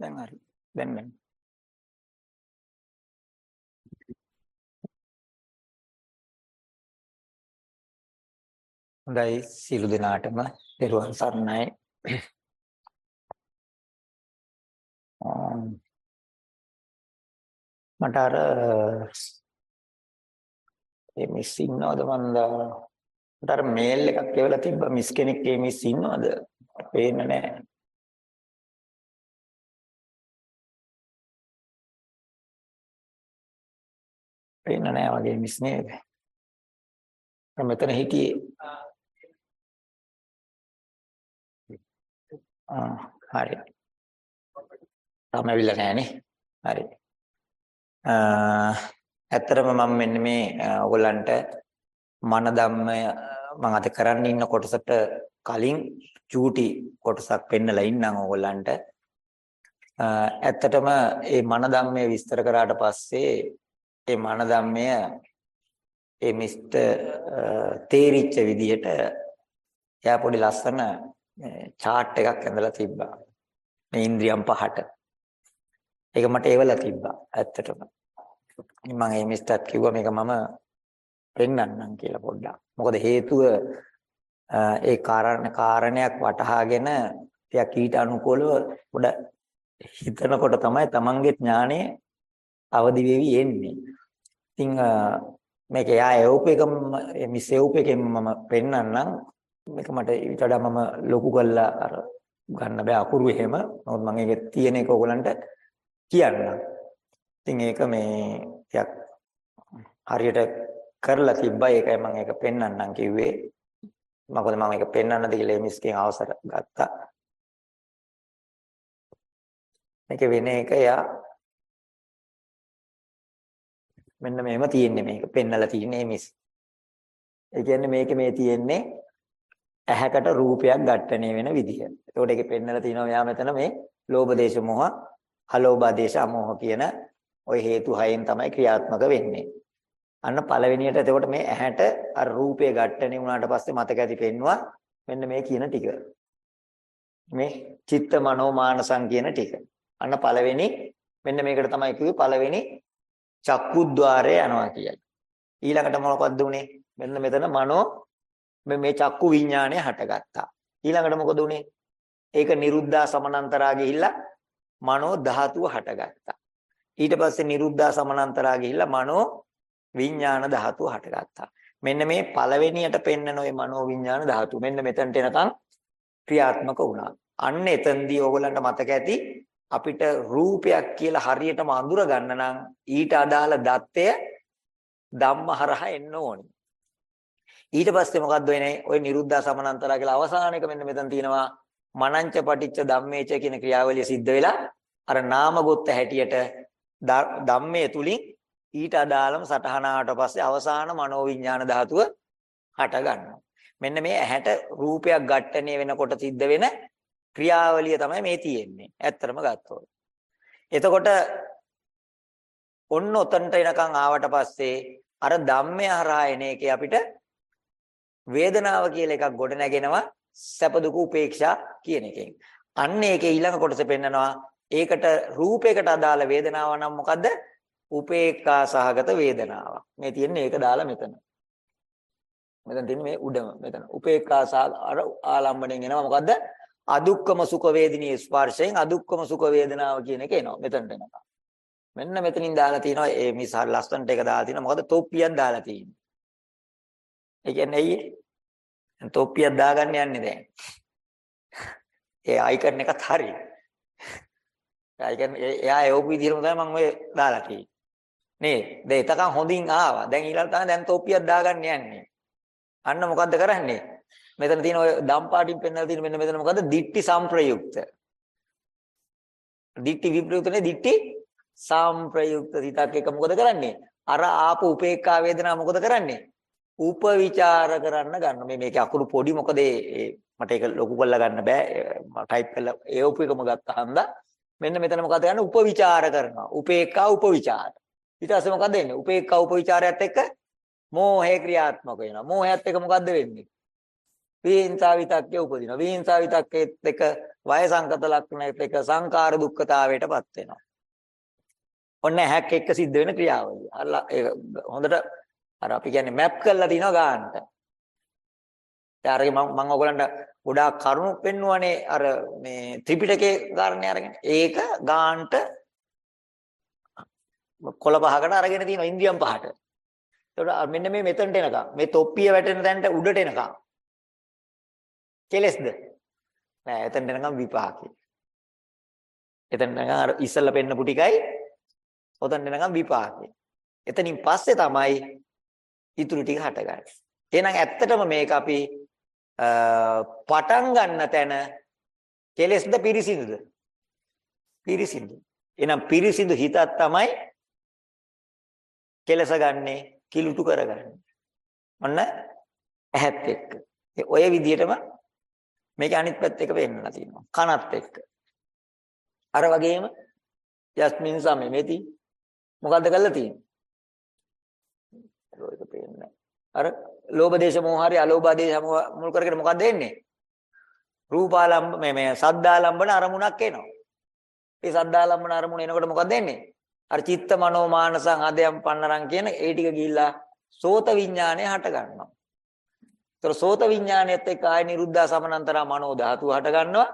දැන් හරි. දැන් දැන්. හොඳයි සියලු දෙනාටම පෙරවන් සරණයි. මට අර මේ මිස් ඉන්නවද මන්ද මට අර මේල් එකක් එවලා තිබ්බා මිස් කෙනෙක් ඒ මිස් ඉන්නවද? පේන්නේ නැහැ. පේන්නේ නැහැ වගේ මිස් නේද? මම මෙතන හිටියේ. ආ හරි. තාම ඇවිල්ලා නැහනේ හරි. ඇත්තටම මම මෙන්න මේ ඔයගොල්ලන්ට මන ධම්මය මම අද කරන්න ඉන්න කොටසට කලින් චූටි කොටසක් පෙන්නලා ඉන්නම් ඔයගොල්ලන්ට ඇත්තටම මේ මන ධම්මය විස්තර කරාට පස්සේ මේ මන ධම්මය ඒ මිස්ටර් තේරිච්ච විදිහට එයා පොඩි ලස්සන chart එකක් ඇඳලා තිබ්බා. මේ ඉන්ද්‍රියම් පහට. ඒක මට එවලා තිබ්බා ඇත්තටම. මම මේ මිස්ටර් කිව්වා මේක මම පෙන්නන්නම් කියලා පොඩ්ඩක්. මොකද හේතුව ඒ කාරණ කාරණයක් වටහාගෙන ටිකක් ඊට අනුකූලව පොඩ හිතනකොට තමයි තමන්ගේ ඥානය අවදි වෙවි එන්නේ. ඉතින් මේක යා එවුප එකම මිස් එවුප එකෙන් මම පෙන්නන්නම් මේක මට ඊට වඩා මම ලොකු කරලා අර ගන්න බෑ අකුරු එහෙම. නමුත් මම ඒක තියෙන එක ඕගලන්ට කියන්නම්. ඉතින් ඒක මේ ටිකක් හරියට කරලා තිබ්බා. ඒකයි මම ඒක පෙන්වන්නම් කිව්වේ. මොකද මම ඒක පෙන්වන්නද කියලා මිස්කෙන් අවසර ගත්තා. මේක වෙන එක යා මෙන්න මේම තියෙන්නේ මේක පෙන්නලා තියෙන්නේ මිස්. ඒ කියන්නේ මේකේ මේ තියෙන්නේ ඇහැකට රූපයක් ඝට්ටණය වෙන විදිය. ඒකට ඒකේ පෙන්නලා තියෙනවා මෙයා මෙතන මේ ලෝභ දේශ මොහ අලෝභ දේශ අමෝහ කියන ওই හේතු හයෙන් තමයි ක්‍රියාත්මක වෙන්නේ. අන්න පළවෙනියට එතකොට මේ ඇහැට අර රූපේ ඝට්ටණය වුණාට පස්සේ මතක ඇති පෙන්නවා මෙන්න මේ කියන ටික. මේ චිත්ත මනෝ මානසං කියන ටික. අන්න පළවෙනි මෙන්න මේකට තමයි කිව්වේ පළවෙනි චක්කුද්්වාරය යනවා කියයි. ඊළඟට මොකක්ද උනේ? මෙන්න මෙතන මනෝ මේ චක්කු විඥාණය හටගත්තා. ඊළඟට මොකද උනේ? ඒක නිරුද්ධා සමනන්තරා ගිහිල්ලා මනෝ ධාතුව හටගත්තා. ඊට පස්සේ නිරුද්ධා සමනන්තරා ගිහිල්ලා මනෝ විඥාන ධාතුව හටගත්තා. මෙන්න මේ පළවෙනියට පෙන්නන ওই මනෝ විඥාන ධාතුව. මෙන්න මෙතනට එනකන් ක්‍රියාත්මක වුණා. අන්න එතෙන්දී ඕගොල්ලන්ට මතක ඇති අපිට රූපයක් කියලා හරියටම අඳුර ගන්න නම් ඊට අදාළ දත්තය ධම්මහරහා එන්න ඕනේ. ඊට පස්සේ මොකද්ද වෙන්නේ? ওই නිරුද්ධා සමනන්තරා කියලා අවසාන එක මෙන්න මෙතන තියෙනවා මනංච පටිච්ච ධම්මේච කියන ක්‍රියාවලිය සිද්ධ වෙලා අර නාම ගොත්ත හැටියට ධම්මයේ තුලින් ඊට අදාළම සටහනාවට පස්සේ අවසාන මනෝවිඤ්ඤාණ ධාතුව හට ගන්නවා. මෙන්න මේ ඇහැට රූපයක් ඝට්ටණය වෙනකොට සිද්ධ වෙන ක්‍රියාවලිය තමයි මේ තියෙන්නේ. ඇත්තටම ගත්තොත්. එතකොට ඔන්න ඔතනට එනකන් ආවට පස්සේ අර ධම්මය හරහා එන එකේ අපිට වේදනාව කියලා එකක් ගොඩ නැගෙනවා සැප දුක උපේක්ෂා කියන එකෙන්. අන්න ඒකේ ඊළඟ කොටස පෙන්නනවා ඒකට රූපයකට අදාළ වේදනාව නම් මොකද්ද? උපේක්ඛා සහගත වේදනාවක්. මේ තියෙන්නේ ඒක දාලා මෙතන. මෙතන තියෙන්නේ මේ උඩම මෙතන. උපේක්ඛා සහ අර ආලම්බණයෙන් එනවා මොකද්ද? අදුක්කම සුඛ වේදිනී ස්පර්ශයෙන් අදුක්කම සුඛ වේදනාව කියන එක එනවා මෙතනට එනවා. මෙන්න මෙතනින් දාලා තියෙනවා ඒ මිසහර ලස්සනට එක දාලා තියෙනවා. මොකද තොප්පියක් දාලා තියෙන්නේ. ඒ කියන්නේ ඇයි තොප්පියක් දාගන්න යන්නේ දැන්. ඒ අයිකන් එකත් හරි. අයිකන් එයා ඒවපු විදිහම තමයි මම ඔය දාලා තියෙන්නේ. නේ දැන් එතකන් හොඳින් ආවා. දැන් ඊළඟ තමයි දැන් තොප්පියක් දාගන්න යන්නේ. අන්න මොකද්ද කරන්නේ? මෙතන තියෙන ඔය දම්පාටින් පෙන්නලා තියෙන මෙන්න මෙතන මොකද්ද? දිට්ටි සම්ප්‍රයුක්ත. දිට්ටි විප්‍රයුක්තනේ දිට්ටි සම්ප්‍රයුක්ත සිතක් එක මොකද කරන්නේ? අර ආපු උපේක්ඛා වේදනා මොකද කරන්නේ? උපවිචාර කරන්න ගන්න. මේ මේකේ අකුරු පොඩි මොකද මට ඒක ලොකු කරලා ගන්න බෑ. ටයිප් කරලා ඒ උපේකම ගත්තාම මෙන්න මෙතන මොකද කරන්නේ? උපවිචාර කරනවා. උපේක්ඛා උපවිචාර. ඊට පස්සේ මොකද වෙන්නේ? උපේක්ඛා උපවිචාරයත් එක්ක මෝහේ ක්‍රියාත්මක වෙනවා. මෝහයත් එක්ක මොකද්ද වෙන්නේ? විහිංසා විතක්කේ උපදිනවා. විහිංසා විතක්කේත් එක වය සංකත ලක්ෂණයත් එක සංකාර දුක්ඛතාවයටපත් වෙනවා. ඔන්න හැක් එක්ක සිද්ධ වෙන ක්‍රියාවලිය. අර හොඳට අර අපි කියන්නේ මැප් කරලා තිනවා ගන්නට. දැන් අරගෙන මම මම ඔයගලන්ට ගොඩාක් කරුණු පෙන්නුවනේ අර මේ ත්‍රිපිටකයේ කාරණේ අරගෙන. ඒක ගන්නට කොළ පහකට අරගෙන තියෙනවා ඉන්දියන් පහට. ඒකට මෙන්න මේ මෙතනට එනකම් මේ තොප්පිය වැටෙන තැනට උඩට එනකම්. කෙලස්ද? නෑ එතනට එනකම් විපාකේ. එතන එනකම් අර ඉස්සල්ලා පෙන්නපු ටිකයි ඔතන එනකම් විපාකේ. එතනින් පස්සේ තමයි ඉතුරු ටික හටගන්නේ. එහෙනම් ඇත්තටම මේක අපි පටන් ගන්න තැන කෙලෙස්ද පිරිසිදුද? පිරිසිදු. එහෙනම් පිරිසිදු හිතක් තමයි කෙලස ගන්නේ කිලුටු කරගන්නේ. ඔන්න ඇහත් එක්ක. ඔය විදිහටම මේක අනිත් පැත්ත එක පෙන්නලා තියෙනවා. කනත් එක්ක. අර වගේම යස්මින් සමෙමෙති මොකද්ද කරලා තියෙන්නේ? ඒක පේන්නේ. අර ලෝභ දේශ මොහ හරි අලෝභ දේශ මුල් කරගෙන මොකද්ද එන්නේ? රූපාලම්බ මේ මේ සද්දාලම්බන අරමුණක් එනවා. ඒ සද්දාලම්බන අරමුණ එනකොට මොකද්ද එන්නේ? අර චිත්ත මනෝ මානසං අධයම් පන්නරං කියන ඒ ටික ගිහිල්ලා සෝත විඥානය හට ගන්නවා. ඒතර සෝත විඥානයත් එක්ක ආය නිරුද්ධා සමනන්තරා මනෝ ධාතුව හට ගන්නවා.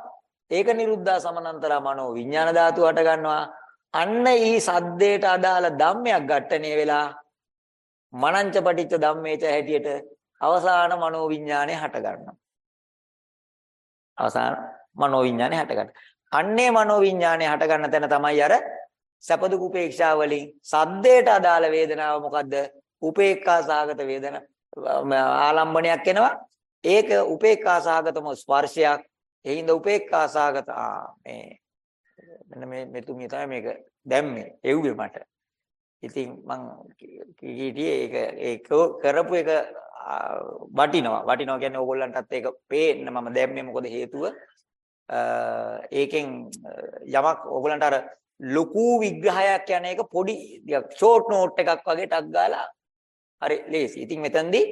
ඒක නිරුද්ධා සමනන්තරා මනෝ විඥාන ධාතුව හට ගන්නවා. අන්න ඊ සද්දේට අදාළ ධම්මයක් ඝට්ටණය වෙලා මනංච පටිච්ච ධම්මේච හැටියට අවසාන මනෝ විඥානය හට ගන්නවා. අවසාන මනෝ විඥානය හට ගන්නවා. අන්නේ මනෝ විඥානය හට ගන්න තැන තමයි අර සැප දුක උපේක්ෂා වලින් සද්දේට අදාළ වේදනාව මොකද්ද? උපේක්ඛා සාගත වේදන ආලම්බණයක් එනවා. ඒක උපේක්ඛා සාගතම ස්පර්ශයක්. එහිඳ උපේක්ඛා සාගත මේ මෙන්න මේ මෙතුමිය තමයි මේක දැම්මේ. එව්වේ මට. ඉතින් මං කීටියේ ඒක ඒක කරපු එක වටිනවා. වටිනවා කියන්නේ ඕගොල්ලන්ටත් ඒක පේන්න මම දැම්මේ මොකද හේතුව ඒකෙන් යමක් ඕගොල්ලන්ට අර ලොකු විග්‍රහයක් යන එක පොඩි ෂෝට් නෝට් එකක් වගේ ටක් ගාලා හරි ලේසි. ඉතින් මෙතනදී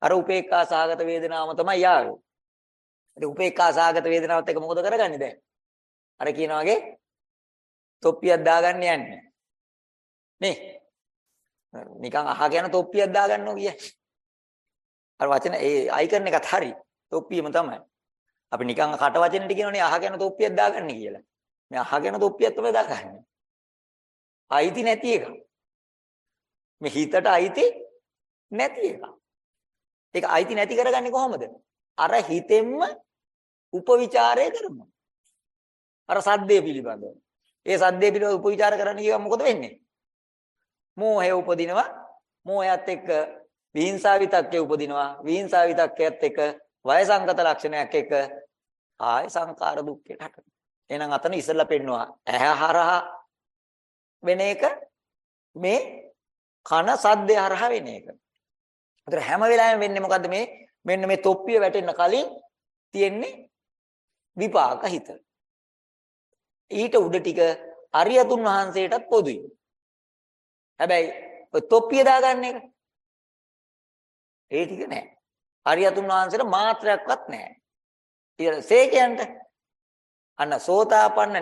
අර උපේක්ඛා සාගත වේදනාවම තමයි යාවේ. ඉතින් උපේක්ඛා සාගත වේදනාවත් එක මොකද කරගන්නේ දැන්? අර කියන වගේ තොප්පියක් දාගන්න යන්නේ. නේ? නිකන් අහගෙන තොප්පියක් දාගන්නෝ කියන්නේ. අර වචන ඒ අයිකන් එකත් හරි. තොප්පියම තමයි. අපි නිකන් කට වචනෙට කියනෝනේ අහගෙන තොප්පියක් දාගන්න කියලා. මේ අහගෙන තොප්පියක් තමයි දාගන්නේ. අයිති නැති එක. මේ හිතට අයිති නැති එක. ඒක අයිති නැති කරගන්නේ කොහොමද? අර හිතෙන්ම උපවිචාරය කරමු. අර සද්දේ පිළිබඳව. ඒ සද්දේ පිළිබඳව උපවිචාර කරන්න කියවම මොකද වෙන්නේ? මෝහය උපදිනවා. මෝහයත් එක්ක විහිංසාව විතක්කේ උපදිනවා. විහිංසාව විතක්කයත් එක්ක වය සංගත ලක්ෂණයක් එක්ක ආය සංකාර දුක්ඛයට හටනවා. එහෙනම් අතන ඉස්සෙල්ලා පෙන්නවා ඇහැ හරහා වෙන එක මේ කන සද්දය හරහා වෙන එක. ඒතර හැම වෙලාවෙම වෙන්නේ මොකද්ද මේ මෙන්න මේ තොප්පිය වැටෙන්න කලින් තියෙන්නේ විපාක හිත. ඊට උඩ ටික අරියතුන් වහන්සේටත් පොදුයි. හැබැයි ඔය තොප්පිය දාගන්න එක ඒ ටික නෑ. අරියතුන් වහන්සේට මාත්‍රයක්වත් නෑ. ඊට සේකයන්ට අන්න සෝතාපන්න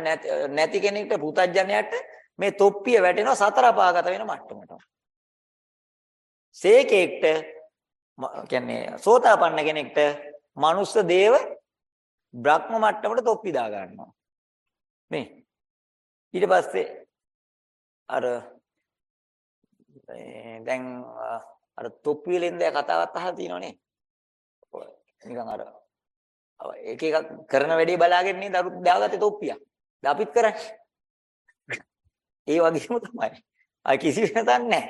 නැති කෙනෙක්ට පුතඥයට මේ තොප්පිය වැටෙනවා සතර පාගත වෙන මට්ටමට. සේකෙක්ට කියන්නේ සෝතාපන්න කෙනෙක්ට මනුස්ස දේව බ්‍රහ්ම මට්ටමට තොප්පි දා ගන්නවා. මේ ඊට පස්සේ අර දැන් අර තොප්පි වලින් දැන් කතාවක් අහලා තියෙනවනේ. නිකන් අර එක එකක් කරන වැඩේ බලාගෙන නේද අරුත් දාගත්තේ තොප්පියක්. දැන් අපිත් කරන්නේ. ඒ වගේම තමයි. අය කිසි වෙනසක් නැහැ.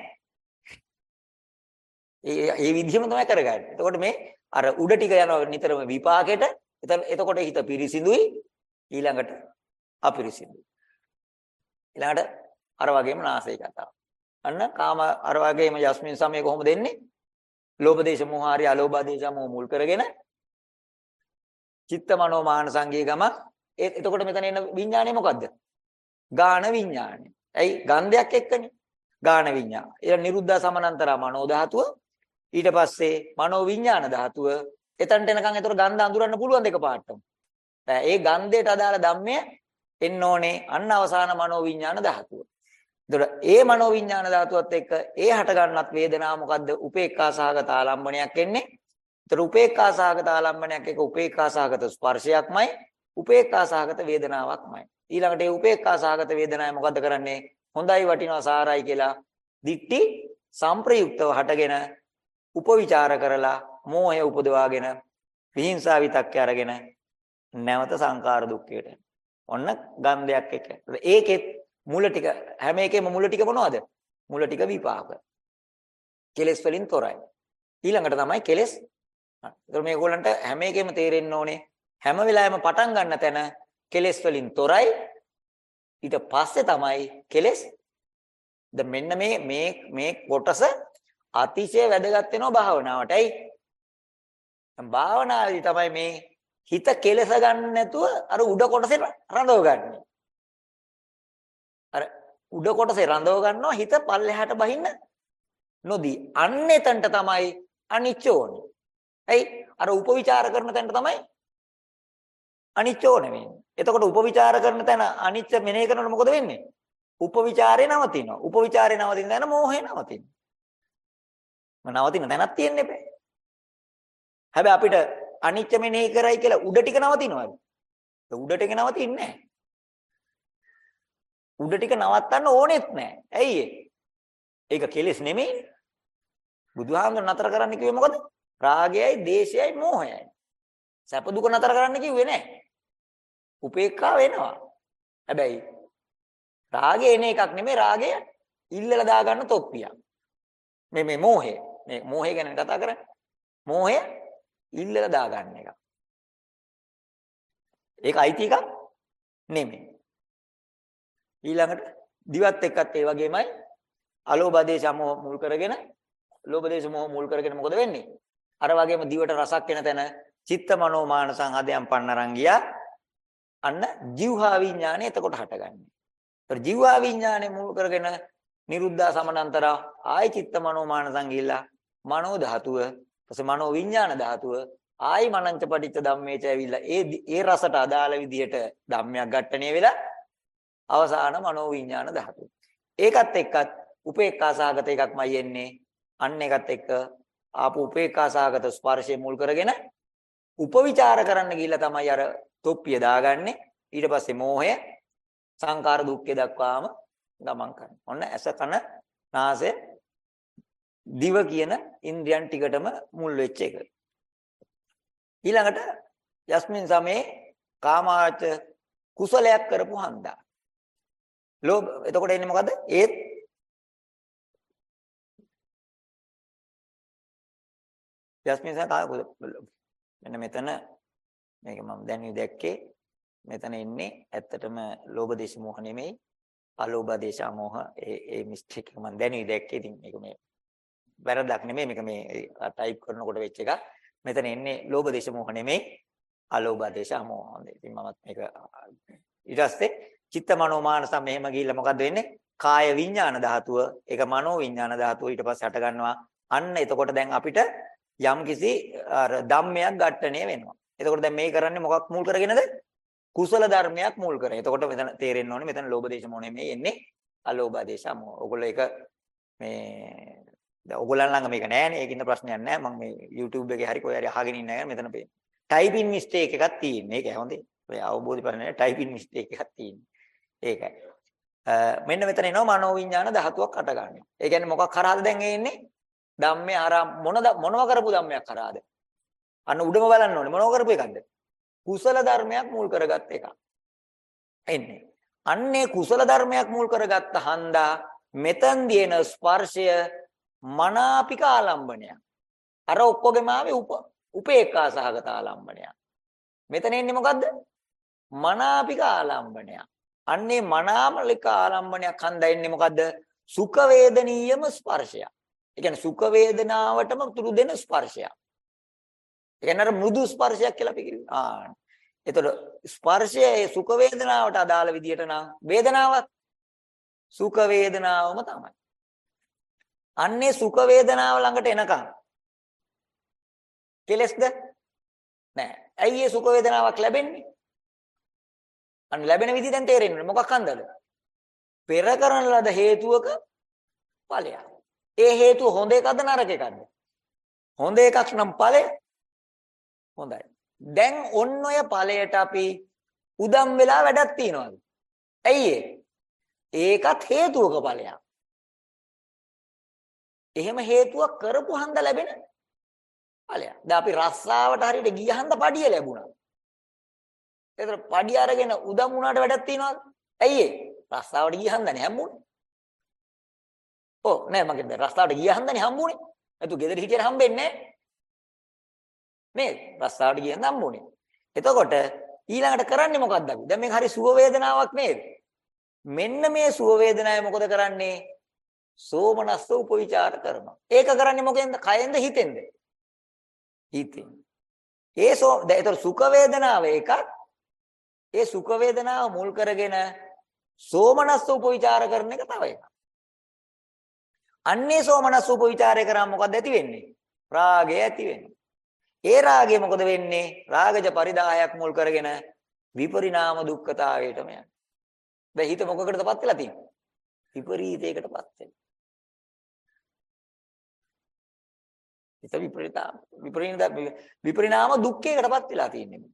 ඒ ඒ විදිහම තමයි කරගන්නේ. එතකොට මේ අර උඩ ටික යනවා නිතරම විපාකෙට. එතකොට හිත පිරිසිදුයි ඊළඟට අපිරිසිදුයි. ඊළඟට අර වගේම නාසය කතාව. අන්න කාම අර වගේම යස්මින් සමය කොහොමද එන්නේ? ලෝභ දේශ මොහ හරි අලෝභ දේශ මොහ මුල් කරගෙන චිත්ත මනෝ මාන සංගී ගම එතකොට මෙතන එන විඥානය මොකද්ද? ගාන විඥානය. ඇයි ගන්ධයක් එක්කනේ. ගාන විඥාන. ඒ නිරුද්ධ සමනන්තර මනෝ ධාතුව ඊට පස්සේ මනෝ විඥාන ධාතුව එතනට එනකන් ඒතර ගන්ධ අඳුරන්න පුළුවන් දෙක පාටම. දැන් ඒ ගන්ධයට අදාළ ධම්මය එන්න ඕනේ අන්න අවසාන මනෝ විඥාන ධාතුව. එතකොට ඒ මනෝ විඥාන ධාතුවත් එක්ක ඒ හට ගන්නත් වේදනාව මොකද්ද? උපේක්ඛා සහගත ආලම්බණයක් එන්නේ. එතකොට උපේක්ඛා සහගත ආලම්බණයක් එක්ක උපේක්ඛා සහගත ස්පර්ශයක්මයි උපේක්ඛා සහගත වේදනාවක්මයි. ඊළඟට ඒ උපේක්ඛා සහගත වේදනාව මොකද්ද කරන්නේ? හොඳයි වටිනවා සාරයි කියලා දික්ටි සංප්‍රයුක්තව හටගෙන උපවිචාර කරලා මෝහය උපදවාගෙන විහිංසාව විතක්කේ අරගෙන නැවත සංකාර දුක්ඛයට ඔන්න ගන්ධයක් එක. ඒකෙත් මුල ටික හැම එකෙම මුල ටික මොනවද? මුල ටික විපාක. කෙලෙස් වලින් තොරයි. ඊළඟට තමයි කෙලෙස්. ඒතර මේගොල්ලන්ට හැම එකෙම තේරෙන්න ඕනේ හැම වෙලාවෙම පටන් ගන්න තැන කෙලෙස් වලින් තොරයි. ඊට පස්සේ තමයි කෙලෙස් ද මෙන්න මේ මේ මේ කොටස අතිශය වැදගත් වෙනවා භාවනාවට. ඇයි? භාවනාවේදී තමයි මේ හිත කෙලස ගන්න නැතුව අර උඩ කොටසේ රඳව ගන්න. අර උඩ කොටසේ රඳව ගන්නවා හිත පල්ලෙහාට බහින්න නොදී. අන්න එතනට තමයි අනිච්ච ඕනේ. ඇයි? අර උපවිචාර කරන තැනට තමයි අනිච්ච ඕනේ වෙන්නේ. එතකොට උපවිචාර කරන තැන අනිච්ච මෙනෙහි කරනකොට මොකද වෙන්නේ? උපවිචාරේ නවතිනවා. උපවිචාරේ නවතින තැන මෝහේ නවතිනවා. නවතින තැනක් තියෙන්න එපා. හැබැයි අපිට අනිච්ච මෙනෙහි කරයි කියලා උඩ ටික නවතිනවද? උඩ ටික නවතින්නේ නැහැ. උඩ ටික නවත්තන්න ඕනෙත් නැහැ. ඇයි ඒක කෙලෙස් නෙමෙයි. බුදුහාමුදුර නතර කරන්න කිව්වේ මොකද? රාගයයි, දේශයයි, මෝහයයි. සැප දුක නතර කරන්න කිව්වේ නැහැ. උපේක්ඛා වෙනවා. හැබැයි රාගය එන එකක් නෙමෙයි රාගය ඉල්ලලා දාගන්න තොප්පියක්. මේ මේ මෝහය. මේ මෝහය ගැන කතා කරන්නේ. මෝහය ඉල්ලලා දාගන්න එක. ඒක අයිති එකක් නෙමෙයි. ඊළඟට දිවත් එක්කත් ඒ වගේමයි අලෝභ දේශ මොහ මුල් කරගෙන ලෝභ දේශ මොහ මුල් කරගෙන මොකද වෙන්නේ? අර වගේම දිවට රසක් එන තැන චිත්ත මනෝ මානසං හදයන් පන්නරන් ගියා. අන්න ජීවහා විඥානය එතකොට හටගන්නේ. ඒතර ජීවහා විඥානය මුල් කරගෙන නිරුද්ධා සමනන්තර ආයි චිත්ත මනෝ මානසං ගිහිල්ලා මනෝ ධාතුව ඊපස්සේ මනෝ විඥාන ධාතුව ආයි මනංච පටිච්ච ධම්මේච ඇවිල්ලා ඒ ඒ රසට අදාළ විදිහට ධම්මයක් ඝට්ටණය වෙලා අවසාන මනෝ විඥාන ධාතුව. ඒකත් එක්කත් උපේක්ඛාසහගත එකක්මයි එන්නේ. අන්න එකත් එක්ක ආපු උපේක්ඛාසහගත ස්පර්ශය මුල් කරගෙන උපවිචාර කරන්න ගිහිල්ලා තමයි අර තොප්පිය දාගන්නේ. ඊට පස්සේ මෝහය සංකාර දුක්ඛය දක්වාම ගමන් කරනවා. ඔන්න ඇස කන නාසය දිව කියන ඉන්ද්‍රියන් ටිකටම මුල් වෙච්ච එක. ඊළඟට යස්මින් සමේ කාමාච කුසලයක් කරපු හන්දා. ලෝභ එතකොට එන්නේ මොකද? ඒත් යස්මින් සමේ කාම මෙන්න මෙතන මේක මම දැන් දැක්කේ මෙතන ඉන්නේ ඇත්තටම ලෝභ දේශ මොහ නෙමෙයි අලෝභ දේශ මොහ ඒ ඒ මිස්ටේක් එක මම දැනුයි දැක්කේ ඉතින් මේක මේ වැරදක් නෙමෙයි මේක මේ ටයිප් කරනකොට වෙච්ච එකක්. මෙතන එන්නේ ලෝභ දේශ මොහ නෙමෙයි අලෝභ දේශ මොහ. හොඳයි. ඉතින් මමත් මේක ඊට පස්සේ චිත්ත මනෝ මානස මෙහෙම ගිහිල්ලා මොකද්ද වෙන්නේ? කාය විඥාන ධාතුව, ඒක මනෝ විඥාන ධාතුව ඊට පස්සේ හට ගන්නවා. අන්න එතකොට දැන් අපිට යම් කිසි අර ධම්මයක් ඝට්ටණය වෙනවා. එතකොට දැන් මේ කරන්නේ මොකක් මුල් කරගෙනද? කුසල ධර්මයක් මුල් කරගෙන. එතකොට මෙතන තේරෙන්න ඕනේ මෙතන ලෝභ දේශ මොහ නෙමෙයි එන්නේ අලෝභ දේශ මොහ. ඔයගොල්ලෝ ඒක මේ දැන් ඔයගොල්ලන් ළඟ මේක නැහැනේ. ඒකින්ද ප්‍රශ්නයක් නැහැ. මම මේ YouTube එකේ හරි කොහේ හරි අහගෙන ඉන්න එක මෙතන පේන. ටයිපින් මිස්ටේක් එකක් තියෙන්නේ. ඒක හොඳේ. ඔය අවබෝධ කරගන්න ටයිපින් මිස්ටේක් එකක් තියෙන්නේ. ඒකයි. මෙන්න මෙතන එනවා මනෝවිඤ්ඤාණ ධාතුවක් අට ගන්න. ඒ කියන්නේ මොකක් කරාද දැන් එන්නේ? ධම්මේ ආරා මොන මොනව කරපු ධම්මයක් කරාද? අන්න උඩම බලන්න ඕනේ. මොනව කරපු එකක්ද? කුසල ධර්මයක් මුල් කරගත් එකක්. එන්නේ. අන්නේ කුසල ධර්මයක් මුල් කරගත්ත හන්දා මෙතන් දින ස්පර්ශය මනාපික ආලම්බනයක්. අර ඔක්කොගෙම ආවේ උප උපේක්ඛා සහගත ආලම්බනයක්. මෙතන එන්නේ මොකද්ද? මනාපික ආලම්බනයක්. අන්නේ මනාමලික ආලම්බනයක් හන්ද එන්නේ මොකද්ද? සුඛ වේදනීයම ස්පර්ශයක්. ඒ කියන්නේ සුඛ වේදනාවටම තුරු දෙන ස්පර්ශයක්. ඒ කියන්නේ අර මෘදු ස්පර්ශයක් කියලා අපි කිව්වා. ආ. එතකොට ස්පර්ශයේ සුඛ වේදනාවට අදාළ විදියට නම් වේදනාවක් සුඛ වේදනාවම තමයි. අන්නේ සුඛ වේදනාව ළඟට එනකම් කෙලස්ද නෑ. ඇයි ඒ සුඛ වේදනාවක් ලැබෙන්නේ? අන්න ලැබෙන විදිහ දැන් තේරෙන්නේ මොකක් හන්දද? පෙර කරන ලද හේතුවක ඵලයක්. ඒ හේතුව හොඳ එකද නරක එකද? හොඳ එකක් නම් ඵලය හොඳයි. දැන් ඔන්න ඔය ඵලයට අපි උදම් වෙලා වැඩක් තියනවාද? ඇයි ඒකත් හේතුවක ඵලයක්. එහෙම හේතුවක් කරපු හන්ද ලැබෙන ඵලයක්. දැන් අපි රස්සාවට හරියට ගියහන්ද පඩිය ලැබුණා. ඒතර පඩිය අරගෙන උදම් වුණාට වැඩක් තියනවද? ඇයි ඒ? රස්සාවට ගියහන්දනේ හම්බුනේ. ඔව් නෑ මගේ දැන් රස්සාවට ගියහන්දනේ හම්බුනේ. නැතු ගෙදර හිටියට හම්බෙන්නේ නේද? රස්සාවට ගියන් හම්බුනේ. එතකොට ඊළඟට කරන්නේ මොකද්ද අපි? දැන් මේක හරි සුව වේදනාවක් නේද? මෙන්න මේ සුව වේදනාවේ මොකද කරන්නේ? සෝමනස්ස උපවිචාර කරනවා. ඒක කරන්නේ මොකෙන්ද? කයෙන්ද හිතෙන්ද? හිතෙන්. ඒ සෝ දැන් ඒතර සුඛ වේදනාව එකක්. ඒ සුඛ වේදනාව මුල් කරගෙන සෝමනස්ස උපවිචාර කරන එක තව එකක්. අන්නේ සෝමනස්ස උපවිචාරය කරාම මොකද ඇති වෙන්නේ? රාගය ඇති වෙනවා. ඒ රාගය මොකද වෙන්නේ? රාගජ පරිදාහයක් මුල් කරගෙන විපරිණාම දුක්ඛතාවයටම යනවා. දැන් හිත මොකකටදපත් වෙලා තියෙන්නේ? විපරීතයකටපත් වෙනවා. හිත විපරිණාම විපරිණාම විපරිණාම දුක්ඛයකටපත් වෙලා තියෙන්නේ.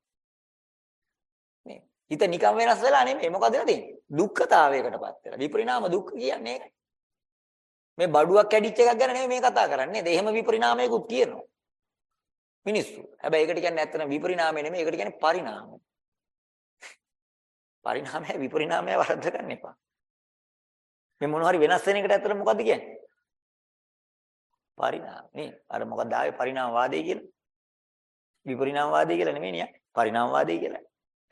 නේ. හිත නිකම් වෙනස් වෙලා නෙමෙයි මොකද වෙලා තියෙන්නේ? දුක්ඛතාවයකටපත් වෙලා. විපරිණාම දුක්ඛ කියන්නේ ඒකයි. මේ බඩුවක් කැඩිච්ච එකක් ගැන නෙමෙයි මේ කතා කරන්නේ. එහෙම විපරිණාමයකුත් කියනවා. මිනිස්සු. හැබැයි ඒකට කියන්නේ ඇත්තට විපරිණාමය නෙමෙයි. ඒකට කියන්නේ පරිණාමය. පරිණාමය විපරිණාමය වරද්ද ගන්න එපා. මේ මොන හරි වෙනස් වෙන එකට ඇත්තට මොකද්ද කියන්නේ? පරිණාම නේ. අර මොකක්ද ආවේ පරිණාමවාදී කියලා? විපරිණාමවාදී කියලා නෙමෙයි නේ. පරිණාමවාදී කියලා.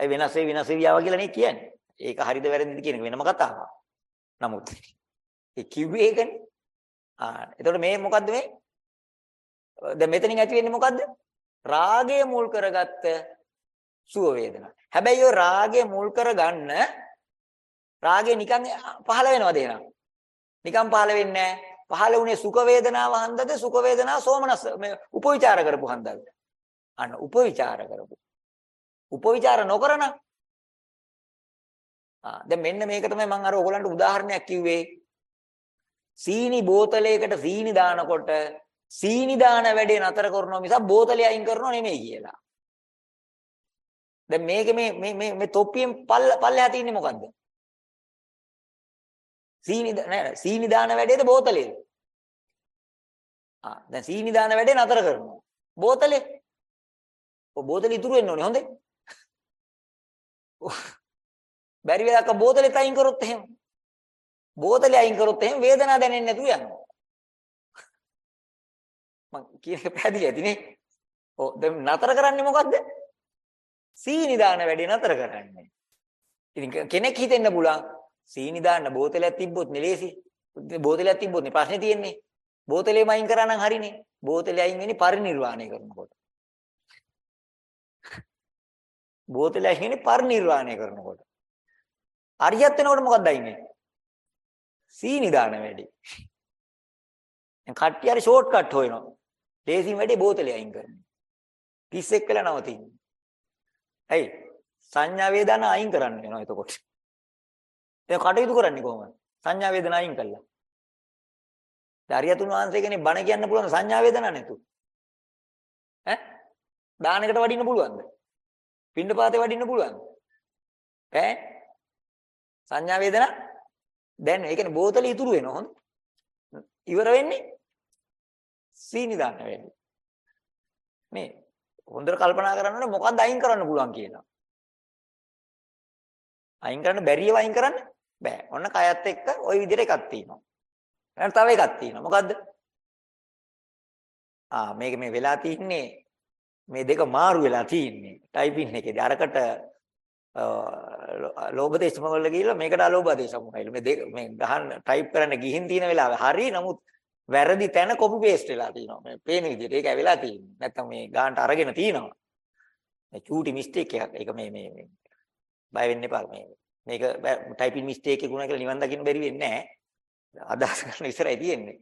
ඒ වෙනස් වේ විනාශ වියාව කියලා නේ කියන්නේ. ඒක හරිද වැරදිද කියන එක වෙනම කතාවක්. නමුත් ඒ කිව්වේ ඒකනේ. ආ එතකොට මේ මොකද්ද මේ? දැන් මෙතනින් ඇති වෙන්නේ මොකද්ද? රාගය මුල් කරගත්ත සුව වේදනා. හැබැයි ඔය රාගය මුල් කරගන්න රාගය නිකන් පහළ වෙනවද එහෙනම්? නිකන් පහළ වෙන්නේ නැහැ. පහළ වුණේ සුඛ වේදනාව හන්දද සුඛ වේදනාව සෝමනස් මේ උපවිචාර කරපු හන්දද? අන්න උපවිචාර කරපු. උපවිචාර නොකරන ආ දැන් මෙන්න මේක තමයි මම අර ඔයගලන්ට උදාහරණයක් කිව්වේ. සීනි බෝතලයකට සීනි දානකොට සීනි දාන වැඩේ නතර කරනවා මිසක් බෝතලය අයින් කරනව නෙමෙයි කියලා. දැන් මේකේ මේ මේ මේ මේ තොප්පියෙන් පල්ල පල්ලෙහා තියෙන්නේ මොකද්ද? සීනි නෑ සීනි දාන වැඩේද බෝතලේද? ආ දැන් සීනි දාන වැඩේ නතර කරනවා. බෝතලේ. ඔය බෝතලේ ඉතුරු වෙන්න ඕනේ හොඳේ. බැරි වෙලාවක බෝතලෙත් අයින් කරොත් එහෙම. බෝතලේ අයින් කරොත් එහෙම වේදනාවක් දැනෙන්නේ නැතුව යනවා. මං කියන එක පැහැදිලි ඇතිනේ. ඔව් දැන් නතර කරන්නේ මොකද්ද? සීනි දාන වැඩේ නතර කරන්නේ. ඉතින් කෙනෙක් හිතෙන්න පුළුවන් සීනි දාන්න බෝතලයක් තිබ්බොත් නෙලේසි. බෝතලයක් තිබ්බොත් නේ ප්‍රශ්නේ තියෙන්නේ. බෝතලේම අයින් කරා නම් හරිනේ. බෝතලේ අයින් වෙන්නේ පරිණිරවාණය කරනකොට. බෝතලේ අයින් වෙන්නේ පරිණිරවාණය කරනකොට. අරියත් වෙනකොට මොකක්ද අයින් වෙන්නේ? සීනි දාන වැඩි. දැන් කට්ටිය හරි ෂෝට් කට් හොයනවා. ලේසින් වැඩි බෝතලේ අයින් කරනවා. 31 වෙලා නවතින්නේ. ඇයි? සංඥා වේදනා අයින් කරන්න වෙනවා එතකොට. දැන් කටයුතු කරන්නේ කොහොමද? සංඥා වේදනා අයින් කළා. දරියතුන් වහන්සේ කෙනෙක් බණ කියන්න පුළුවන් සංඥා වේදනා නැතුව. ඈ? දානකට වඩින්න පුළුවන්ද? පින්නපාතේ වඩින්න පුළුවන්ද? ඈ? සංඥා වේදනා දැන් ඒ කියන්නේ බෝතලේ ඉතුරු වෙනවා හොඳ. ඉවර වෙන්නේ සීනි දාන්න වෙන්නේ. මේ හොඳට කල්පනා කරන්න ඕනේ මොකක්ද අයින් කරන්න පුළුවන් කියලා. අයින් කරන්න බැරියව අයින් කරන්න බෑ. ඔන්න කයත් එක්ක ওই විදිහට එකක් තියෙනවා. ඊට තව එකක් තියෙනවා. මොකද්ද? ආ මේක මේ වෙලා තින්නේ මේ දෙක මාරු වෙලා තින්නේ. ටයිපින් එකේදී අරකට ලෝභ දේශ මොකල්ල ගිහිල්ලා මේකට අලෝභ දේශ මොකයිලු මේ දෙක මේ ගහන්න ටයිප් කරන්න ගිහින් තියෙන වෙලාවේ හරි නමුත් වැරදි තැන කොපි පේස්ට් වෙලා තියෙනවා. මේ පේන විදිහට ඒකයි වෙලා තියෙන්නේ නැත්තම් මේ ගානට අරගෙන තියෙනවා. මේ චූටි මිස්ටේක් එකක්. ඒක මේ මේ මේ බය වෙන්න එපා. මේ මේක ටයිපින් මිස්ටේක් එකක් වුණා කියලා නිවන් දකින්න බැරි වෙන්නේ නැහැ. අදහස් කරන ඉස්සරයි තියෙන්නේ.